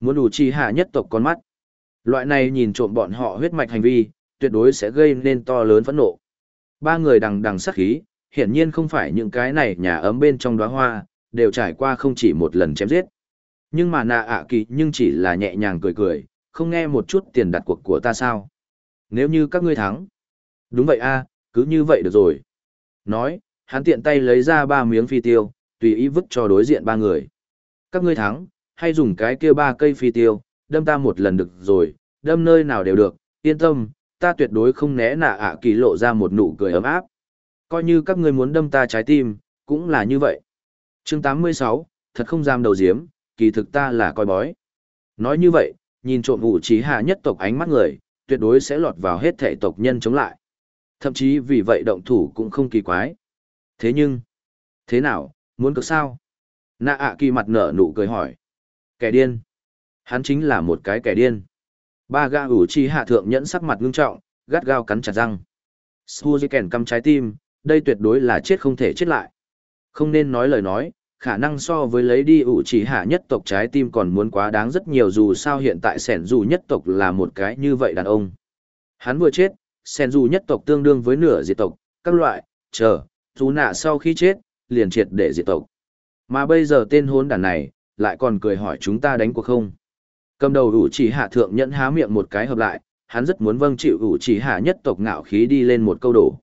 Muốn ủ trì hạ nhất tộc con mắt. Loại này nhìn trộm bọn họ huyết mạch hành vi, tuyệt đối sẽ gây nên to lớn phẫn nộ. Ba người đằng đằng sát khí, hiển nhiên không phải những cái này nhà ấm bên trong đóa hoa, đều trải qua không chỉ một lần chém giết. Nhưng mà nạ ạ kỳ nhưng chỉ là nhẹ nhàng cười cười, không nghe một chút tiền đặt cuộc của ta sao. Nếu như các ngươi thắng. Đúng vậy a cứ như vậy được rồi. Nói, hắn tiện tay lấy ra ba miếng phi tiêu, tùy ý vứt cho đối diện ba người. Các ngươi thắng, hay dùng cái kia ba cây phi tiêu, đâm ta một lần được rồi, đâm nơi nào đều được, yên tâm, ta tuyệt đối không né nạ ạ kỳ lộ ra một nụ cười ấm áp. Coi như các ngươi muốn đâm ta trái tim, cũng là như vậy. chương 86, thật không dám đầu diếm, kỳ thực ta là coi bói. Nói như vậy, nhìn trộm ủ trí hạ nhất tộc ánh mắt người, tuyệt đối sẽ lọt vào hết thể tộc nhân chống lại. Thậm chí vì vậy động thủ cũng không kỳ quái. Thế nhưng, thế nào, muốn cực sao? Nạ ạ kỳ mặt nở nụ cười hỏi. Kẻ điên. Hắn chính là một cái kẻ điên. Ba gã ủ chi hạ thượng nhẫn sắc mặt ngưng trọng, gắt gao cắn chặt răng. Suzy căm trái tim, đây tuyệt đối là chết không thể chết lại. Không nên nói lời nói, khả năng so với lấy đi ủ chỉ hạ nhất tộc trái tim còn muốn quá đáng rất nhiều dù sao hiện tại sẻn dù nhất tộc là một cái như vậy đàn ông. Hắn vừa chết, sẻn dù nhất tộc tương đương với nửa diệt tộc, các loại, chờ, dù nạ sau khi chết, liền triệt để diệt tộc. Mà bây giờ tên hốn đàn này, lại còn cười hỏi chúng ta đánh cuộc không. Cầm đầu ủ chỉ hạ thượng nhẫn há miệng một cái hợp lại, hắn rất muốn vâng chịu ủ chỉ hạ nhất tộc ngạo khí đi lên một câu đổ.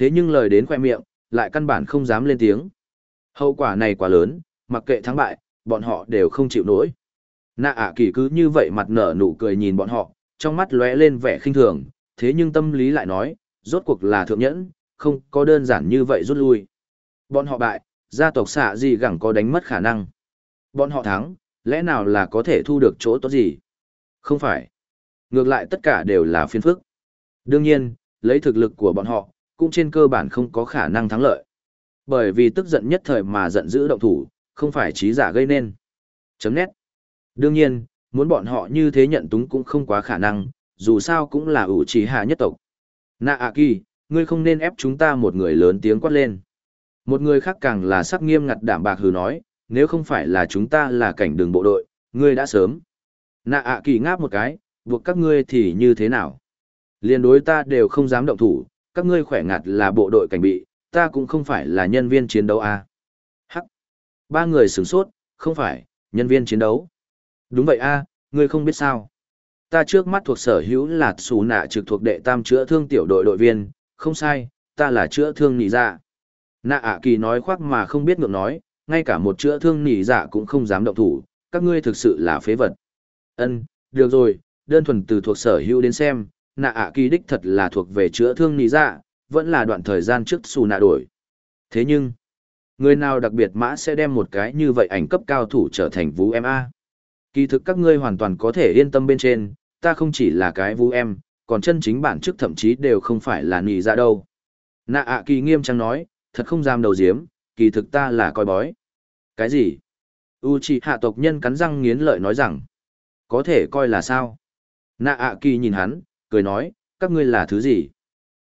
Thế nhưng lời đến khoe miệng, lại căn bản không dám lên tiếng. Hậu quả này quá lớn, mặc kệ thắng bại, bọn họ đều không chịu nổi. Nạ ạ kỳ cứ như vậy mặt nở nụ cười nhìn bọn họ, trong mắt lóe lên vẻ khinh thường, thế nhưng tâm lý lại nói, rốt cuộc là thượng nhẫn, không có đơn giản như vậy rút lui. Bọn họ bại, gia tộc xạ gì gẳng có đánh mất khả năng. Bọn họ thắng, lẽ nào là có thể thu được chỗ tốt gì? Không phải. Ngược lại tất cả đều là phiên phức. Đương nhiên, lấy thực lực của bọn họ, cũng trên cơ bản không có khả năng thắng lợi. Bởi vì tức giận nhất thời mà giận dữ động thủ, không phải trí giả gây nên. Chấm nét. Đương nhiên, muốn bọn họ như thế nhận túng cũng không quá khả năng, dù sao cũng là ủ trí hạ nhất tộc. Nạ ạ kỳ, ngươi không nên ép chúng ta một người lớn tiếng quát lên. Một người khác càng là sắc nghiêm ngặt đảm bạc hừ nói, nếu không phải là chúng ta là cảnh đường bộ đội, ngươi đã sớm. Nạ ạ kỳ ngáp một cái, buộc các ngươi thì như thế nào? Liên đối ta đều không dám động thủ, các ngươi khỏe ngặt là bộ đội cảnh bị, ta cũng không phải là nhân viên chiến đấu à. Hắc. Ba người sửng sốt, không phải, nhân viên chiến đấu. Đúng vậy a, ngươi không biết sao. Ta trước mắt thuộc sở hữu là xù nạ trực thuộc đệ tam chữa thương tiểu đội đội viên, không sai, ta là chữa thương nỉ dạ. Nạ ạ kỳ nói khoác mà không biết ngược nói, ngay cả một chữa thương nỉ dạ cũng không dám động thủ, các ngươi thực sự là phế vật. Ân, được rồi, đơn thuần từ thuộc sở hữu đến xem, nạ ạ kỳ đích thật là thuộc về chữa thương nì dạ, vẫn là đoạn thời gian trước xù nạ đổi. Thế nhưng, người nào đặc biệt mã sẽ đem một cái như vậy ảnh cấp cao thủ trở thành vũ em A. Kỳ thực các ngươi hoàn toàn có thể yên tâm bên trên, ta không chỉ là cái vũ em, còn chân chính bản chức thậm chí đều không phải là nì dạ đâu. Nạ ạ kỳ nghiêm trang nói, thật không dám đầu diếm, kỳ thực ta là coi bói. Cái gì? U chỉ hạ tộc nhân cắn răng nghiến lợi nói rằng, có thể coi là sao? Nạ ạ kỳ nhìn hắn, cười nói, các ngươi là thứ gì?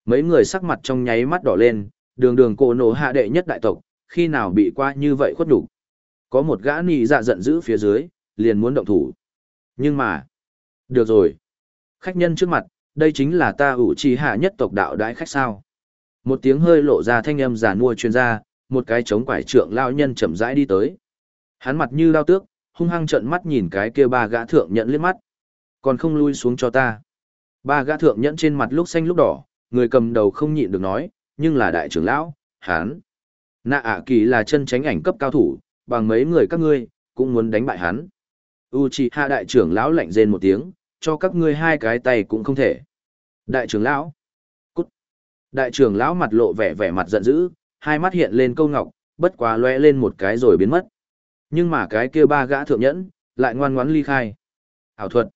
Mấy người sắc mặt trong nháy mắt đỏ lên, đường đường cổ nổ hạ đệ nhất đại tộc, khi nào bị qua như vậy khuất đủ. Có một gã nì dạ giận dữ phía dưới, liền muốn động thủ. Nhưng mà, được rồi. Khách nhân trước mặt, đây chính là ta ủ trì hạ nhất tộc đạo đãi khách sao. Một tiếng hơi lộ ra thanh âm giả mua chuyên gia, một cái trống quải trượng lao nhân chậm rãi đi tới. Hắn mặt như lao tước, hung hăng trợn mắt nhìn cái kia ba gã thượng nhận liếc mắt. Còn không lui xuống cho ta. Ba gã thượng nhẫn trên mặt lúc xanh lúc đỏ, người cầm đầu không nhịn được nói, nhưng là đại trưởng lão, hắn. Nạ ạ kỳ là chân tránh ảnh cấp cao thủ, bằng mấy người các ngươi, cũng muốn đánh bại hắn. Uchiha đại trưởng lão lạnh rên một tiếng, cho các ngươi hai cái tay cũng không thể. Đại trưởng lão. Cút. Đại trưởng lão mặt lộ vẻ vẻ mặt giận dữ, hai mắt hiện lên câu ngọc, bất quá lóe lên một cái rồi biến mất. Nhưng mà cái kia ba gã thượng nhẫn, lại ngoan ngoãn ly khai. Ảo thuật.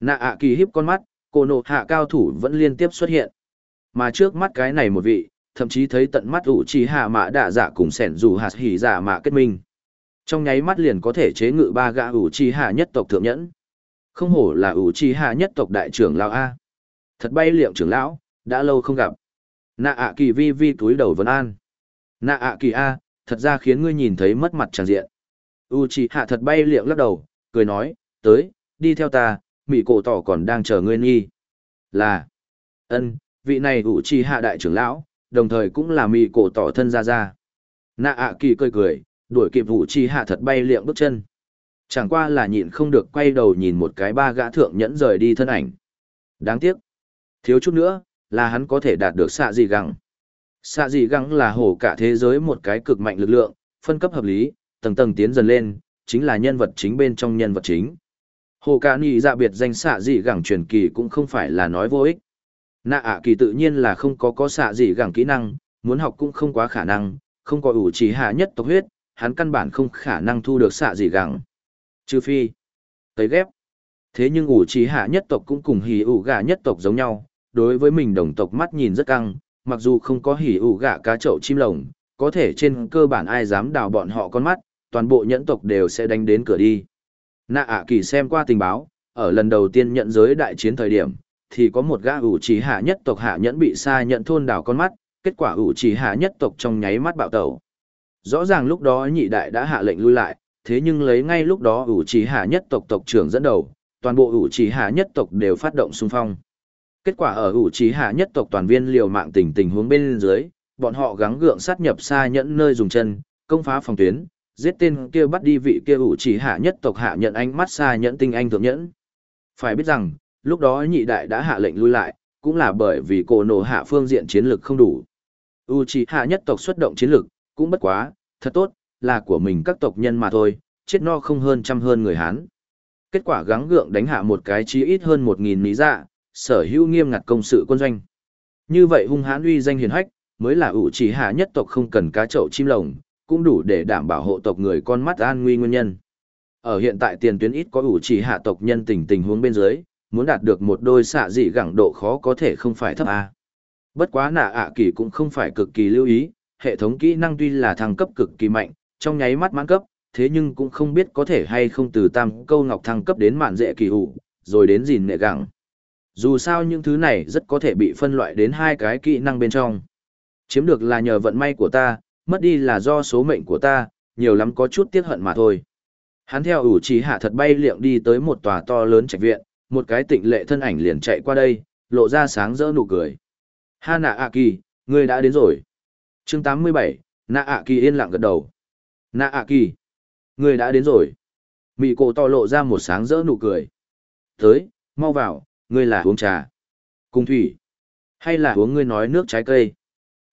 Nạ ạ kỳ híp con mắt, cô nộ hạ cao thủ vẫn liên tiếp xuất hiện. Mà trước mắt cái này một vị, thậm chí thấy tận mắt ủ trì hạ mã đạ giả cùng sẻn dù hạt hỉ giả mạ kết minh. Trong nháy mắt liền có thể chế ngự ba gã ủ trì hạ nhất tộc thượng nhẫn. Không hổ là ủ trì hạ nhất tộc đại trưởng lão A. Thật bay liệm trưởng lão, đã lâu không gặp. Nạ ạ kỳ vi vi túi đầu vấn an. Nạ ạ kỳ A, thật ra khiến ngươi nhìn thấy mất mặt tràn diện. U trì hạ thật bay liệu lắc đầu, cười nói, tới, đi theo ta, mỹ cổ tỏ còn đang chờ ngươi nghi. Là, ân vị này ủ trì hạ đại trưởng lão, đồng thời cũng là mỹ cổ tỏ thân ra ra. Nạ ạ kỳ cười cười, đuổi kịp ủ trì hạ thật bay liệng bước chân. Chẳng qua là nhịn không được quay đầu nhìn một cái ba gã thượng nhẫn rời đi thân ảnh. Đáng tiếc. Thiếu chút nữa, là hắn có thể đạt được xạ dị găng. Xạ dị găng là hổ cả thế giới một cái cực mạnh lực lượng, phân cấp hợp lý, tầng tầng tiến dần lên, chính là nhân vật chính bên trong nhân vật chính. Hồ Cả ni dạ biệt danh xạ dị gẳng truyền kỳ cũng không phải là nói vô ích. Nạ ạ kỳ tự nhiên là không có có xạ dị gẳng kỹ năng, muốn học cũng không quá khả năng, không có ủ chỉ hạ nhất tộc huyết, hắn căn bản không khả năng thu được xạ dị gẳng. Trừ phi, tấy ghép. Thế nhưng ủ chỉ hạ nhất tộc cũng cùng hỉ ủ gà nhất tộc giống nhau, đối với mình đồng tộc mắt nhìn rất căng, mặc dù không có hỉ ủ gà cá chậu chim lồng, có thể trên cơ bản ai dám đào bọn họ con mắt, toàn bộ nhẫn tộc đều sẽ đánh đến cửa đi. Nạ ạ kỳ xem qua tình báo, ở lần đầu tiên nhận giới đại chiến thời điểm, thì có một gã ủ trì hạ nhất tộc hạ nhẫn bị xa nhận thôn đảo con mắt, kết quả ủ trì hạ nhất tộc trong nháy mắt bạo tẩu. Rõ ràng lúc đó nhị đại đã hạ lệnh lui lại, thế nhưng lấy ngay lúc đó ủ trì hạ nhất tộc tộc trưởng dẫn đầu, toàn bộ ủ trì hạ nhất tộc đều phát động xung phong. Kết quả ở ủ trì hạ nhất tộc toàn viên liều mạng tình tình huống bên dưới, bọn họ gắng gượng sát nhập xa nhẫn nơi dùng chân, công phá phòng tuyến, giết tên kia bắt đi vị kia ủ chỉ hạ nhất tộc hạ nhận ánh mắt xa nhẫn tinh anh thượng nhẫn. Phải biết rằng, lúc đó nhị đại đã hạ lệnh lui lại, cũng là bởi vì cổ nổ hạ phương diện chiến lược không đủ. U chỉ hạ nhất tộc xuất động chiến lược, cũng bất quá, thật tốt, là của mình các tộc nhân mà thôi, chết no không hơn trăm hơn người Hán. Kết quả gắng gượng đánh hạ một cái chí ít hơn một nghìn lý dạ, sở hữu nghiêm ngặt công sự quân doanh. Như vậy hung hãn uy danh hiền hách, mới là ủ chỉ hạ nhất tộc không cần cá chậu chim lồng, cũng đủ để đảm bảo hộ tộc người con mắt an nguy nguyên nhân. Ở hiện tại tiền tuyến ít có ủ chỉ hạ tộc nhân tình tình huống bên dưới, muốn đạt được một đôi xạ dị gẳng độ khó có thể không phải thấp a. Bất quá nạ ạ kỳ cũng không phải cực kỳ lưu ý, hệ thống kỹ năng tuy là thăng cấp cực kỳ mạnh, trong nháy mắt mãn cấp, thế nhưng cũng không biết có thể hay không từ tam câu ngọc thăng cấp đến mạn dễ kỳ hủ, rồi đến gìn nệ gẳng. Dù sao những thứ này rất có thể bị phân loại đến hai cái kỹ năng bên trong. Chiếm được là nhờ vận may của ta, mất đi là do số mệnh của ta, nhiều lắm có chút tiếc hận mà thôi. Hắn theo ủ trí hạ thật bay liệng đi tới một tòa to lớn trạch viện, một cái tịnh lệ thân ảnh liền chạy qua đây, lộ ra sáng rỡ nụ cười. Ha nạ ạ kỳ, ngươi đã đến rồi. chương 87, nạ ạ kỳ yên lặng gật đầu. Nạ ạ kỳ, ngươi đã đến rồi. Mị cổ to lộ ra một sáng rỡ nụ cười. Tới, mau vào, ngươi là uống trà. Cung thủy. Hay là uống ngươi nói nước trái cây.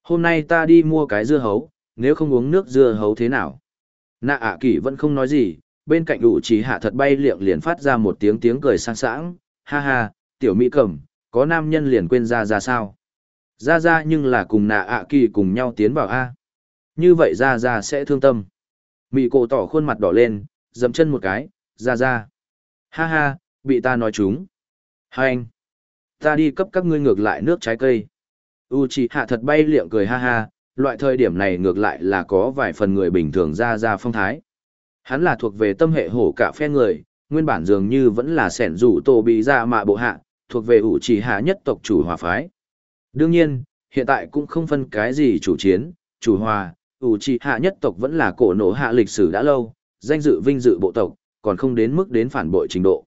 Hôm nay ta đi mua cái dưa hấu, nếu không uống nước dưa hấu thế nào? Nạ ạ à kỳ vẫn không nói gì, bên cạnh ủ trí hạ thật bay liệng liền phát ra một tiếng tiếng cười sang sảng, ha ha, tiểu mỹ cẩm, có nam nhân liền quên ra ra sao? Ra ra nhưng là cùng nạ ạ à kỳ cùng nhau tiến vào A. Như vậy ra ra sẽ thương tâm. mỹ cổ tỏ khuôn mặt đỏ lên, dậm chân một cái, ra ra. Ha ha, bị ta nói chúng. Hai anh. Ta đi cấp các ngươi ngược lại nước trái cây. U chỉ hạ thật bay liệng cười ha ha, loại thời điểm này ngược lại là có vài phần người bình thường ra ra phong thái. Hắn là thuộc về tâm hệ hổ cả phe người, nguyên bản dường như vẫn là sẻn rủ tổ bị ra mạ bộ hạ, thuộc về ủ chỉ hạ nhất tộc chủ hòa phái. Đương nhiên, hiện tại cũng không phân cái gì chủ chiến, chủ hòa, ủ chỉ hạ nhất tộc vẫn là cổ nổ hạ lịch sử đã lâu, danh dự vinh dự bộ tộc, còn không đến mức đến phản bội trình độ.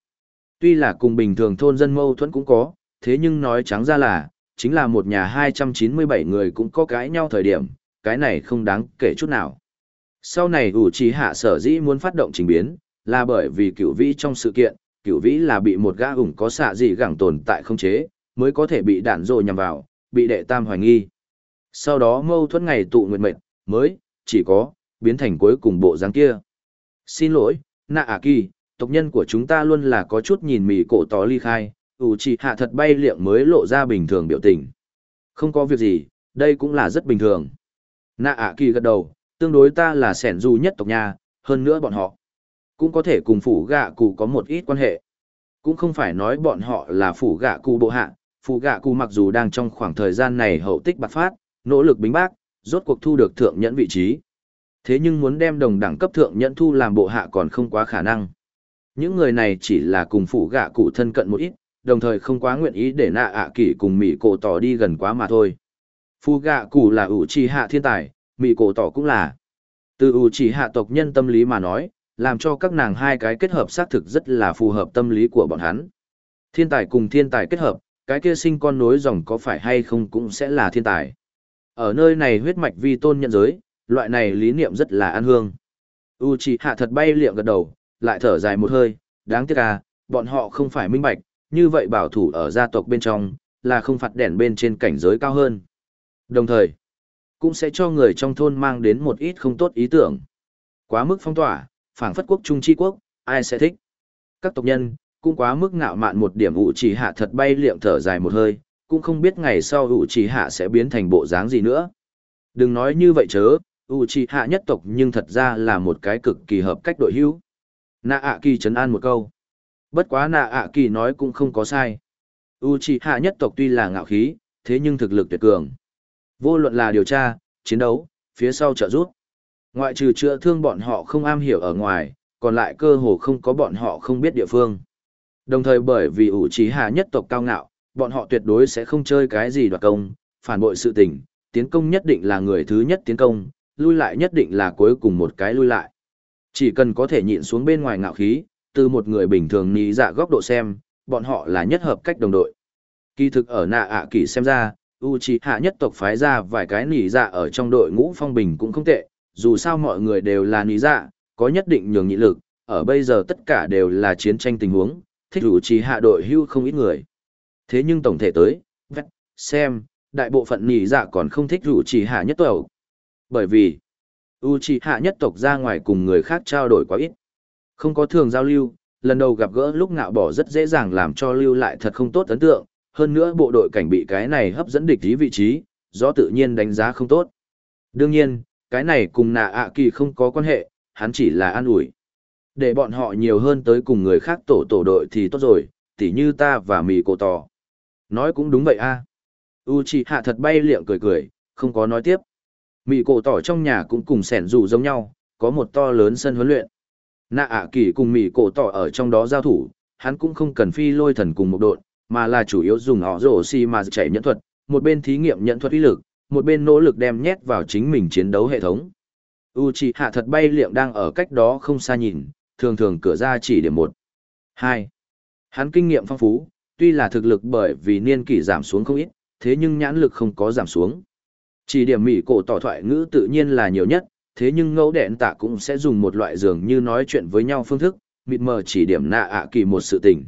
Tuy là cùng bình thường thôn dân mâu thuẫn cũng có, thế nhưng nói trắng ra là, chính là một nhà 297 người cũng có cái nhau thời điểm, cái này không đáng kể chút nào. Sau này ủ trí hạ sở dĩ muốn phát động trình biến, là bởi vì cửu vĩ trong sự kiện, cửu vĩ là bị một gã ủng có xạ gì gẳng tồn tại không chế, mới có thể bị đạn rồ nhằm vào, bị đệ tam hoài nghi. Sau đó mâu thuẫn ngày tụ nguyệt mệnh, mới, chỉ có, biến thành cuối cùng bộ dáng kia. Xin lỗi, nạ à kỳ, tộc nhân của chúng ta luôn là có chút nhìn mì cổ tỏ ly khai, ủ chỉ hạ thật bay liệng mới lộ ra bình thường biểu tình. Không có việc gì đây cũng là rất bình thường. Nạ ạ kỳ gật đầu tương đối ta là sẻn du nhất tộc nhà hơn nữa bọn họ cũng có thể cùng phủ gạ cụ có một ít quan hệ. Cũng không phải nói bọn họ là phủ gạ cụ bộ hạ phủ gạ cụ mặc dù đang trong khoảng thời gian này hậu tích bạc phát nỗ lực bính bác rốt cuộc thu được thượng nhẫn vị trí. Thế nhưng muốn đem đồng đẳng cấp thượng nhẫn thu làm bộ hạ còn không quá khả năng. Những người này chỉ là cùng phủ gạ cụ thân cận một ít, đồng thời không quá nguyện ý để nạ ạ kỳ cùng mỹ cổ tỏ đi gần quá mà thôi. Phu gạ cụ là ủ trì hạ thiên tài, mỹ cổ tỏ cũng là. Từ ủ trì hạ tộc nhân tâm lý mà nói, làm cho các nàng hai cái kết hợp xác thực rất là phù hợp tâm lý của bọn hắn. Thiên tài cùng thiên tài kết hợp, cái kia sinh con nối dòng có phải hay không cũng sẽ là thiên tài. Ở nơi này huyết mạch vi tôn nhận giới, loại này lý niệm rất là an hương. U trì hạ thật bay liệng gật đầu, lại thở dài một hơi, đáng tiếc à, bọn họ không phải minh bạch, như vậy bảo thủ ở gia tộc bên trong, là không phạt đèn bên trên cảnh giới cao hơn. Đồng thời, cũng sẽ cho người trong thôn mang đến một ít không tốt ý tưởng. Quá mức phong tỏa, phảng phất quốc trung chi quốc, ai sẽ thích. Các tộc nhân, cũng quá mức ngạo mạn một điểm ủ chỉ hạ thật bay liệm thở dài một hơi, cũng không biết ngày sau ủ chỉ hạ sẽ biến thành bộ dáng gì nữa. Đừng nói như vậy chớ, ủ chỉ hạ nhất tộc nhưng thật ra là một cái cực kỳ hợp cách đội hữu. Nạ ạ kỳ trấn an một câu. Bất quá nạ ạ kỳ nói cũng không có sai. Uchiha hạ nhất tộc tuy là ngạo khí, thế nhưng thực lực tuyệt cường. Vô luận là điều tra, chiến đấu, phía sau trợ giúp. Ngoại trừ chữa thương bọn họ không am hiểu ở ngoài, còn lại cơ hồ không có bọn họ không biết địa phương. Đồng thời bởi vì Uchiha hạ nhất tộc cao ngạo, bọn họ tuyệt đối sẽ không chơi cái gì đoạt công, phản bội sự tình, tiến công nhất định là người thứ nhất tiến công, lui lại nhất định là cuối cùng một cái lui lại. Chỉ cần có thể nhịn xuống bên ngoài ngạo khí, từ một người bình thường nhị dạ góc độ xem, bọn họ là nhất hợp cách đồng đội. Kỳ thực ở nạ ạ kỳ xem ra, Uchiha nhất tộc phái ra vài cái nhị dạ ở trong đội ngũ phong bình cũng không tệ, dù sao mọi người đều là nhị dạ, có nhất định nhường nhị lực, ở bây giờ tất cả đều là chiến tranh tình huống, thích Uchiha đội hưu không ít người. Thế nhưng tổng thể tới, vét, xem, đại bộ phận nhị dạ còn không thích Uchiha nhất tộc. Bởi vì, Uchiha nhất tộc ra ngoài cùng người khác trao đổi quá ít. Không có thường giao lưu, lần đầu gặp gỡ lúc ngạo bỏ rất dễ dàng làm cho lưu lại thật không tốt ấn tượng, hơn nữa bộ đội cảnh bị cái này hấp dẫn địch ý vị trí, do tự nhiên đánh giá không tốt. Đương nhiên, cái này cùng nạ ạ kỳ không có quan hệ, hắn chỉ là an ủi. Để bọn họ nhiều hơn tới cùng người khác tổ tổ đội thì tốt rồi, tỉ như ta và mì cổ tò. Nói cũng đúng vậy a. À. Uchiha thật bay liệng cười cười, không có nói tiếp. Mì cổ tỏ trong nhà cũng cùng sẻn dù giống nhau, có một to lớn sân huấn luyện. Nạ ạ kỳ cùng Mỉ cổ tỏ ở trong đó giao thủ, hắn cũng không cần phi lôi thần cùng một đội, mà là chủ yếu dùng họ rổ xi mà chạy nhẫn thuật, một bên thí nghiệm nhẫn thuật uy lực, một bên nỗ lực đem nhét vào chính mình chiến đấu hệ thống. Uchiha thật bay liệm đang ở cách đó không xa nhìn, thường thường cửa ra chỉ điểm một. hai Hắn kinh nghiệm phong phú, tuy là thực lực bởi vì niên kỷ giảm xuống không ít, thế nhưng nhãn lực không có giảm xuống. Chỉ điểm mỹ cổ tỏ thoại ngữ tự nhiên là nhiều nhất, thế nhưng ngẫu đẹn tạ cũng sẽ dùng một loại dường như nói chuyện với nhau phương thức, mịt mờ chỉ điểm nạ ạ kỳ một sự tình.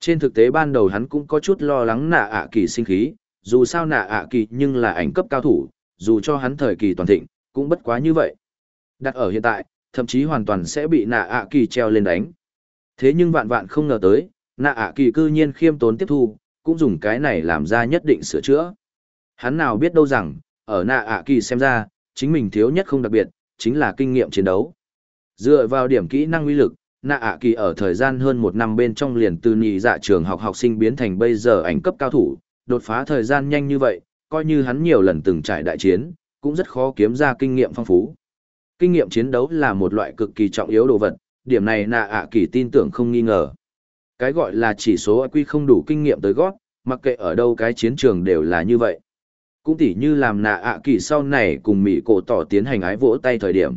Trên thực tế ban đầu hắn cũng có chút lo lắng nạ ạ kỳ sinh khí, dù sao nạ ạ kỳ nhưng là ảnh cấp cao thủ, dù cho hắn thời kỳ toàn thịnh, cũng bất quá như vậy. Đặt ở hiện tại, thậm chí hoàn toàn sẽ bị nạ ạ kỳ treo lên đánh. Thế nhưng vạn vạn không ngờ tới, nạ ạ kỳ cư nhiên khiêm tốn tiếp thu, cũng dùng cái này làm ra nhất định sửa chữa. Hắn nào biết đâu rằng, ở nạ ạ kỳ xem ra, chính mình thiếu nhất không đặc biệt, chính là kinh nghiệm chiến đấu. Dựa vào điểm kỹ năng uy lực, nạ ạ kỳ ở thời gian hơn một năm bên trong liền từ nhị dạ trường học học sinh biến thành bây giờ ảnh cấp cao thủ, đột phá thời gian nhanh như vậy, coi như hắn nhiều lần từng trải đại chiến, cũng rất khó kiếm ra kinh nghiệm phong phú. Kinh nghiệm chiến đấu là một loại cực kỳ trọng yếu đồ vật, điểm này nạ ạ kỳ tin tưởng không nghi ngờ. Cái gọi là chỉ số IQ không đủ kinh nghiệm tới gót, mặc kệ ở đâu cái chiến trường đều là như vậy. Cũng tỉ như làm nạ ạ kỳ sau này cùng Mỹ cổ tỏ tiến hành ái vỗ tay thời điểm.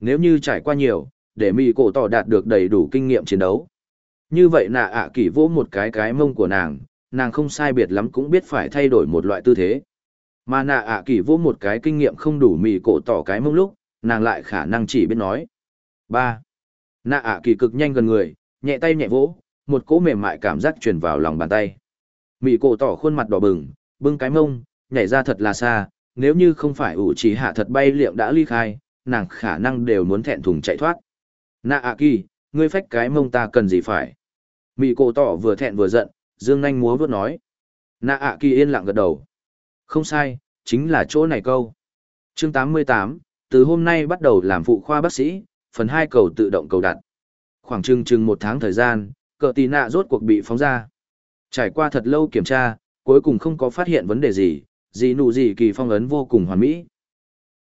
Nếu như trải qua nhiều, để Mỹ cổ tỏ đạt được đầy đủ kinh nghiệm chiến đấu. Như vậy nạ ạ kỳ vỗ một cái cái mông của nàng, nàng không sai biệt lắm cũng biết phải thay đổi một loại tư thế. Mà nạ ạ kỳ vỗ một cái kinh nghiệm không đủ Mỹ cổ tỏ cái mông lúc, nàng lại khả năng chỉ biết nói. ba Nạ ạ kỳ cực nhanh gần người, nhẹ tay nhẹ vỗ, một cỗ mềm mại cảm giác truyền vào lòng bàn tay. Mỹ cổ tỏ khuôn mặt đỏ bừng, bưng cái mông, nhảy ra thật là xa, nếu như không phải ủ trí hạ thật bay liệm đã ly khai, nàng khả năng đều muốn thẹn thùng chạy thoát. Nạ ạ kỳ, ngươi phách cái mông ta cần gì phải? Mị cổ tỏ vừa thẹn vừa giận, dương nanh múa vớt nói. Nạ ạ kỳ yên lặng gật đầu. Không sai, chính là chỗ này câu. Chương 88, từ hôm nay bắt đầu làm phụ khoa bác sĩ, phần hai cầu tự động cầu đặt. Khoảng chừng chừng một tháng thời gian, cờ tì nạ rốt cuộc bị phóng ra. Trải qua thật lâu kiểm tra, cuối cùng không có phát hiện vấn đề gì, Dì nụ dì kỳ phong ấn vô cùng hoàn mỹ.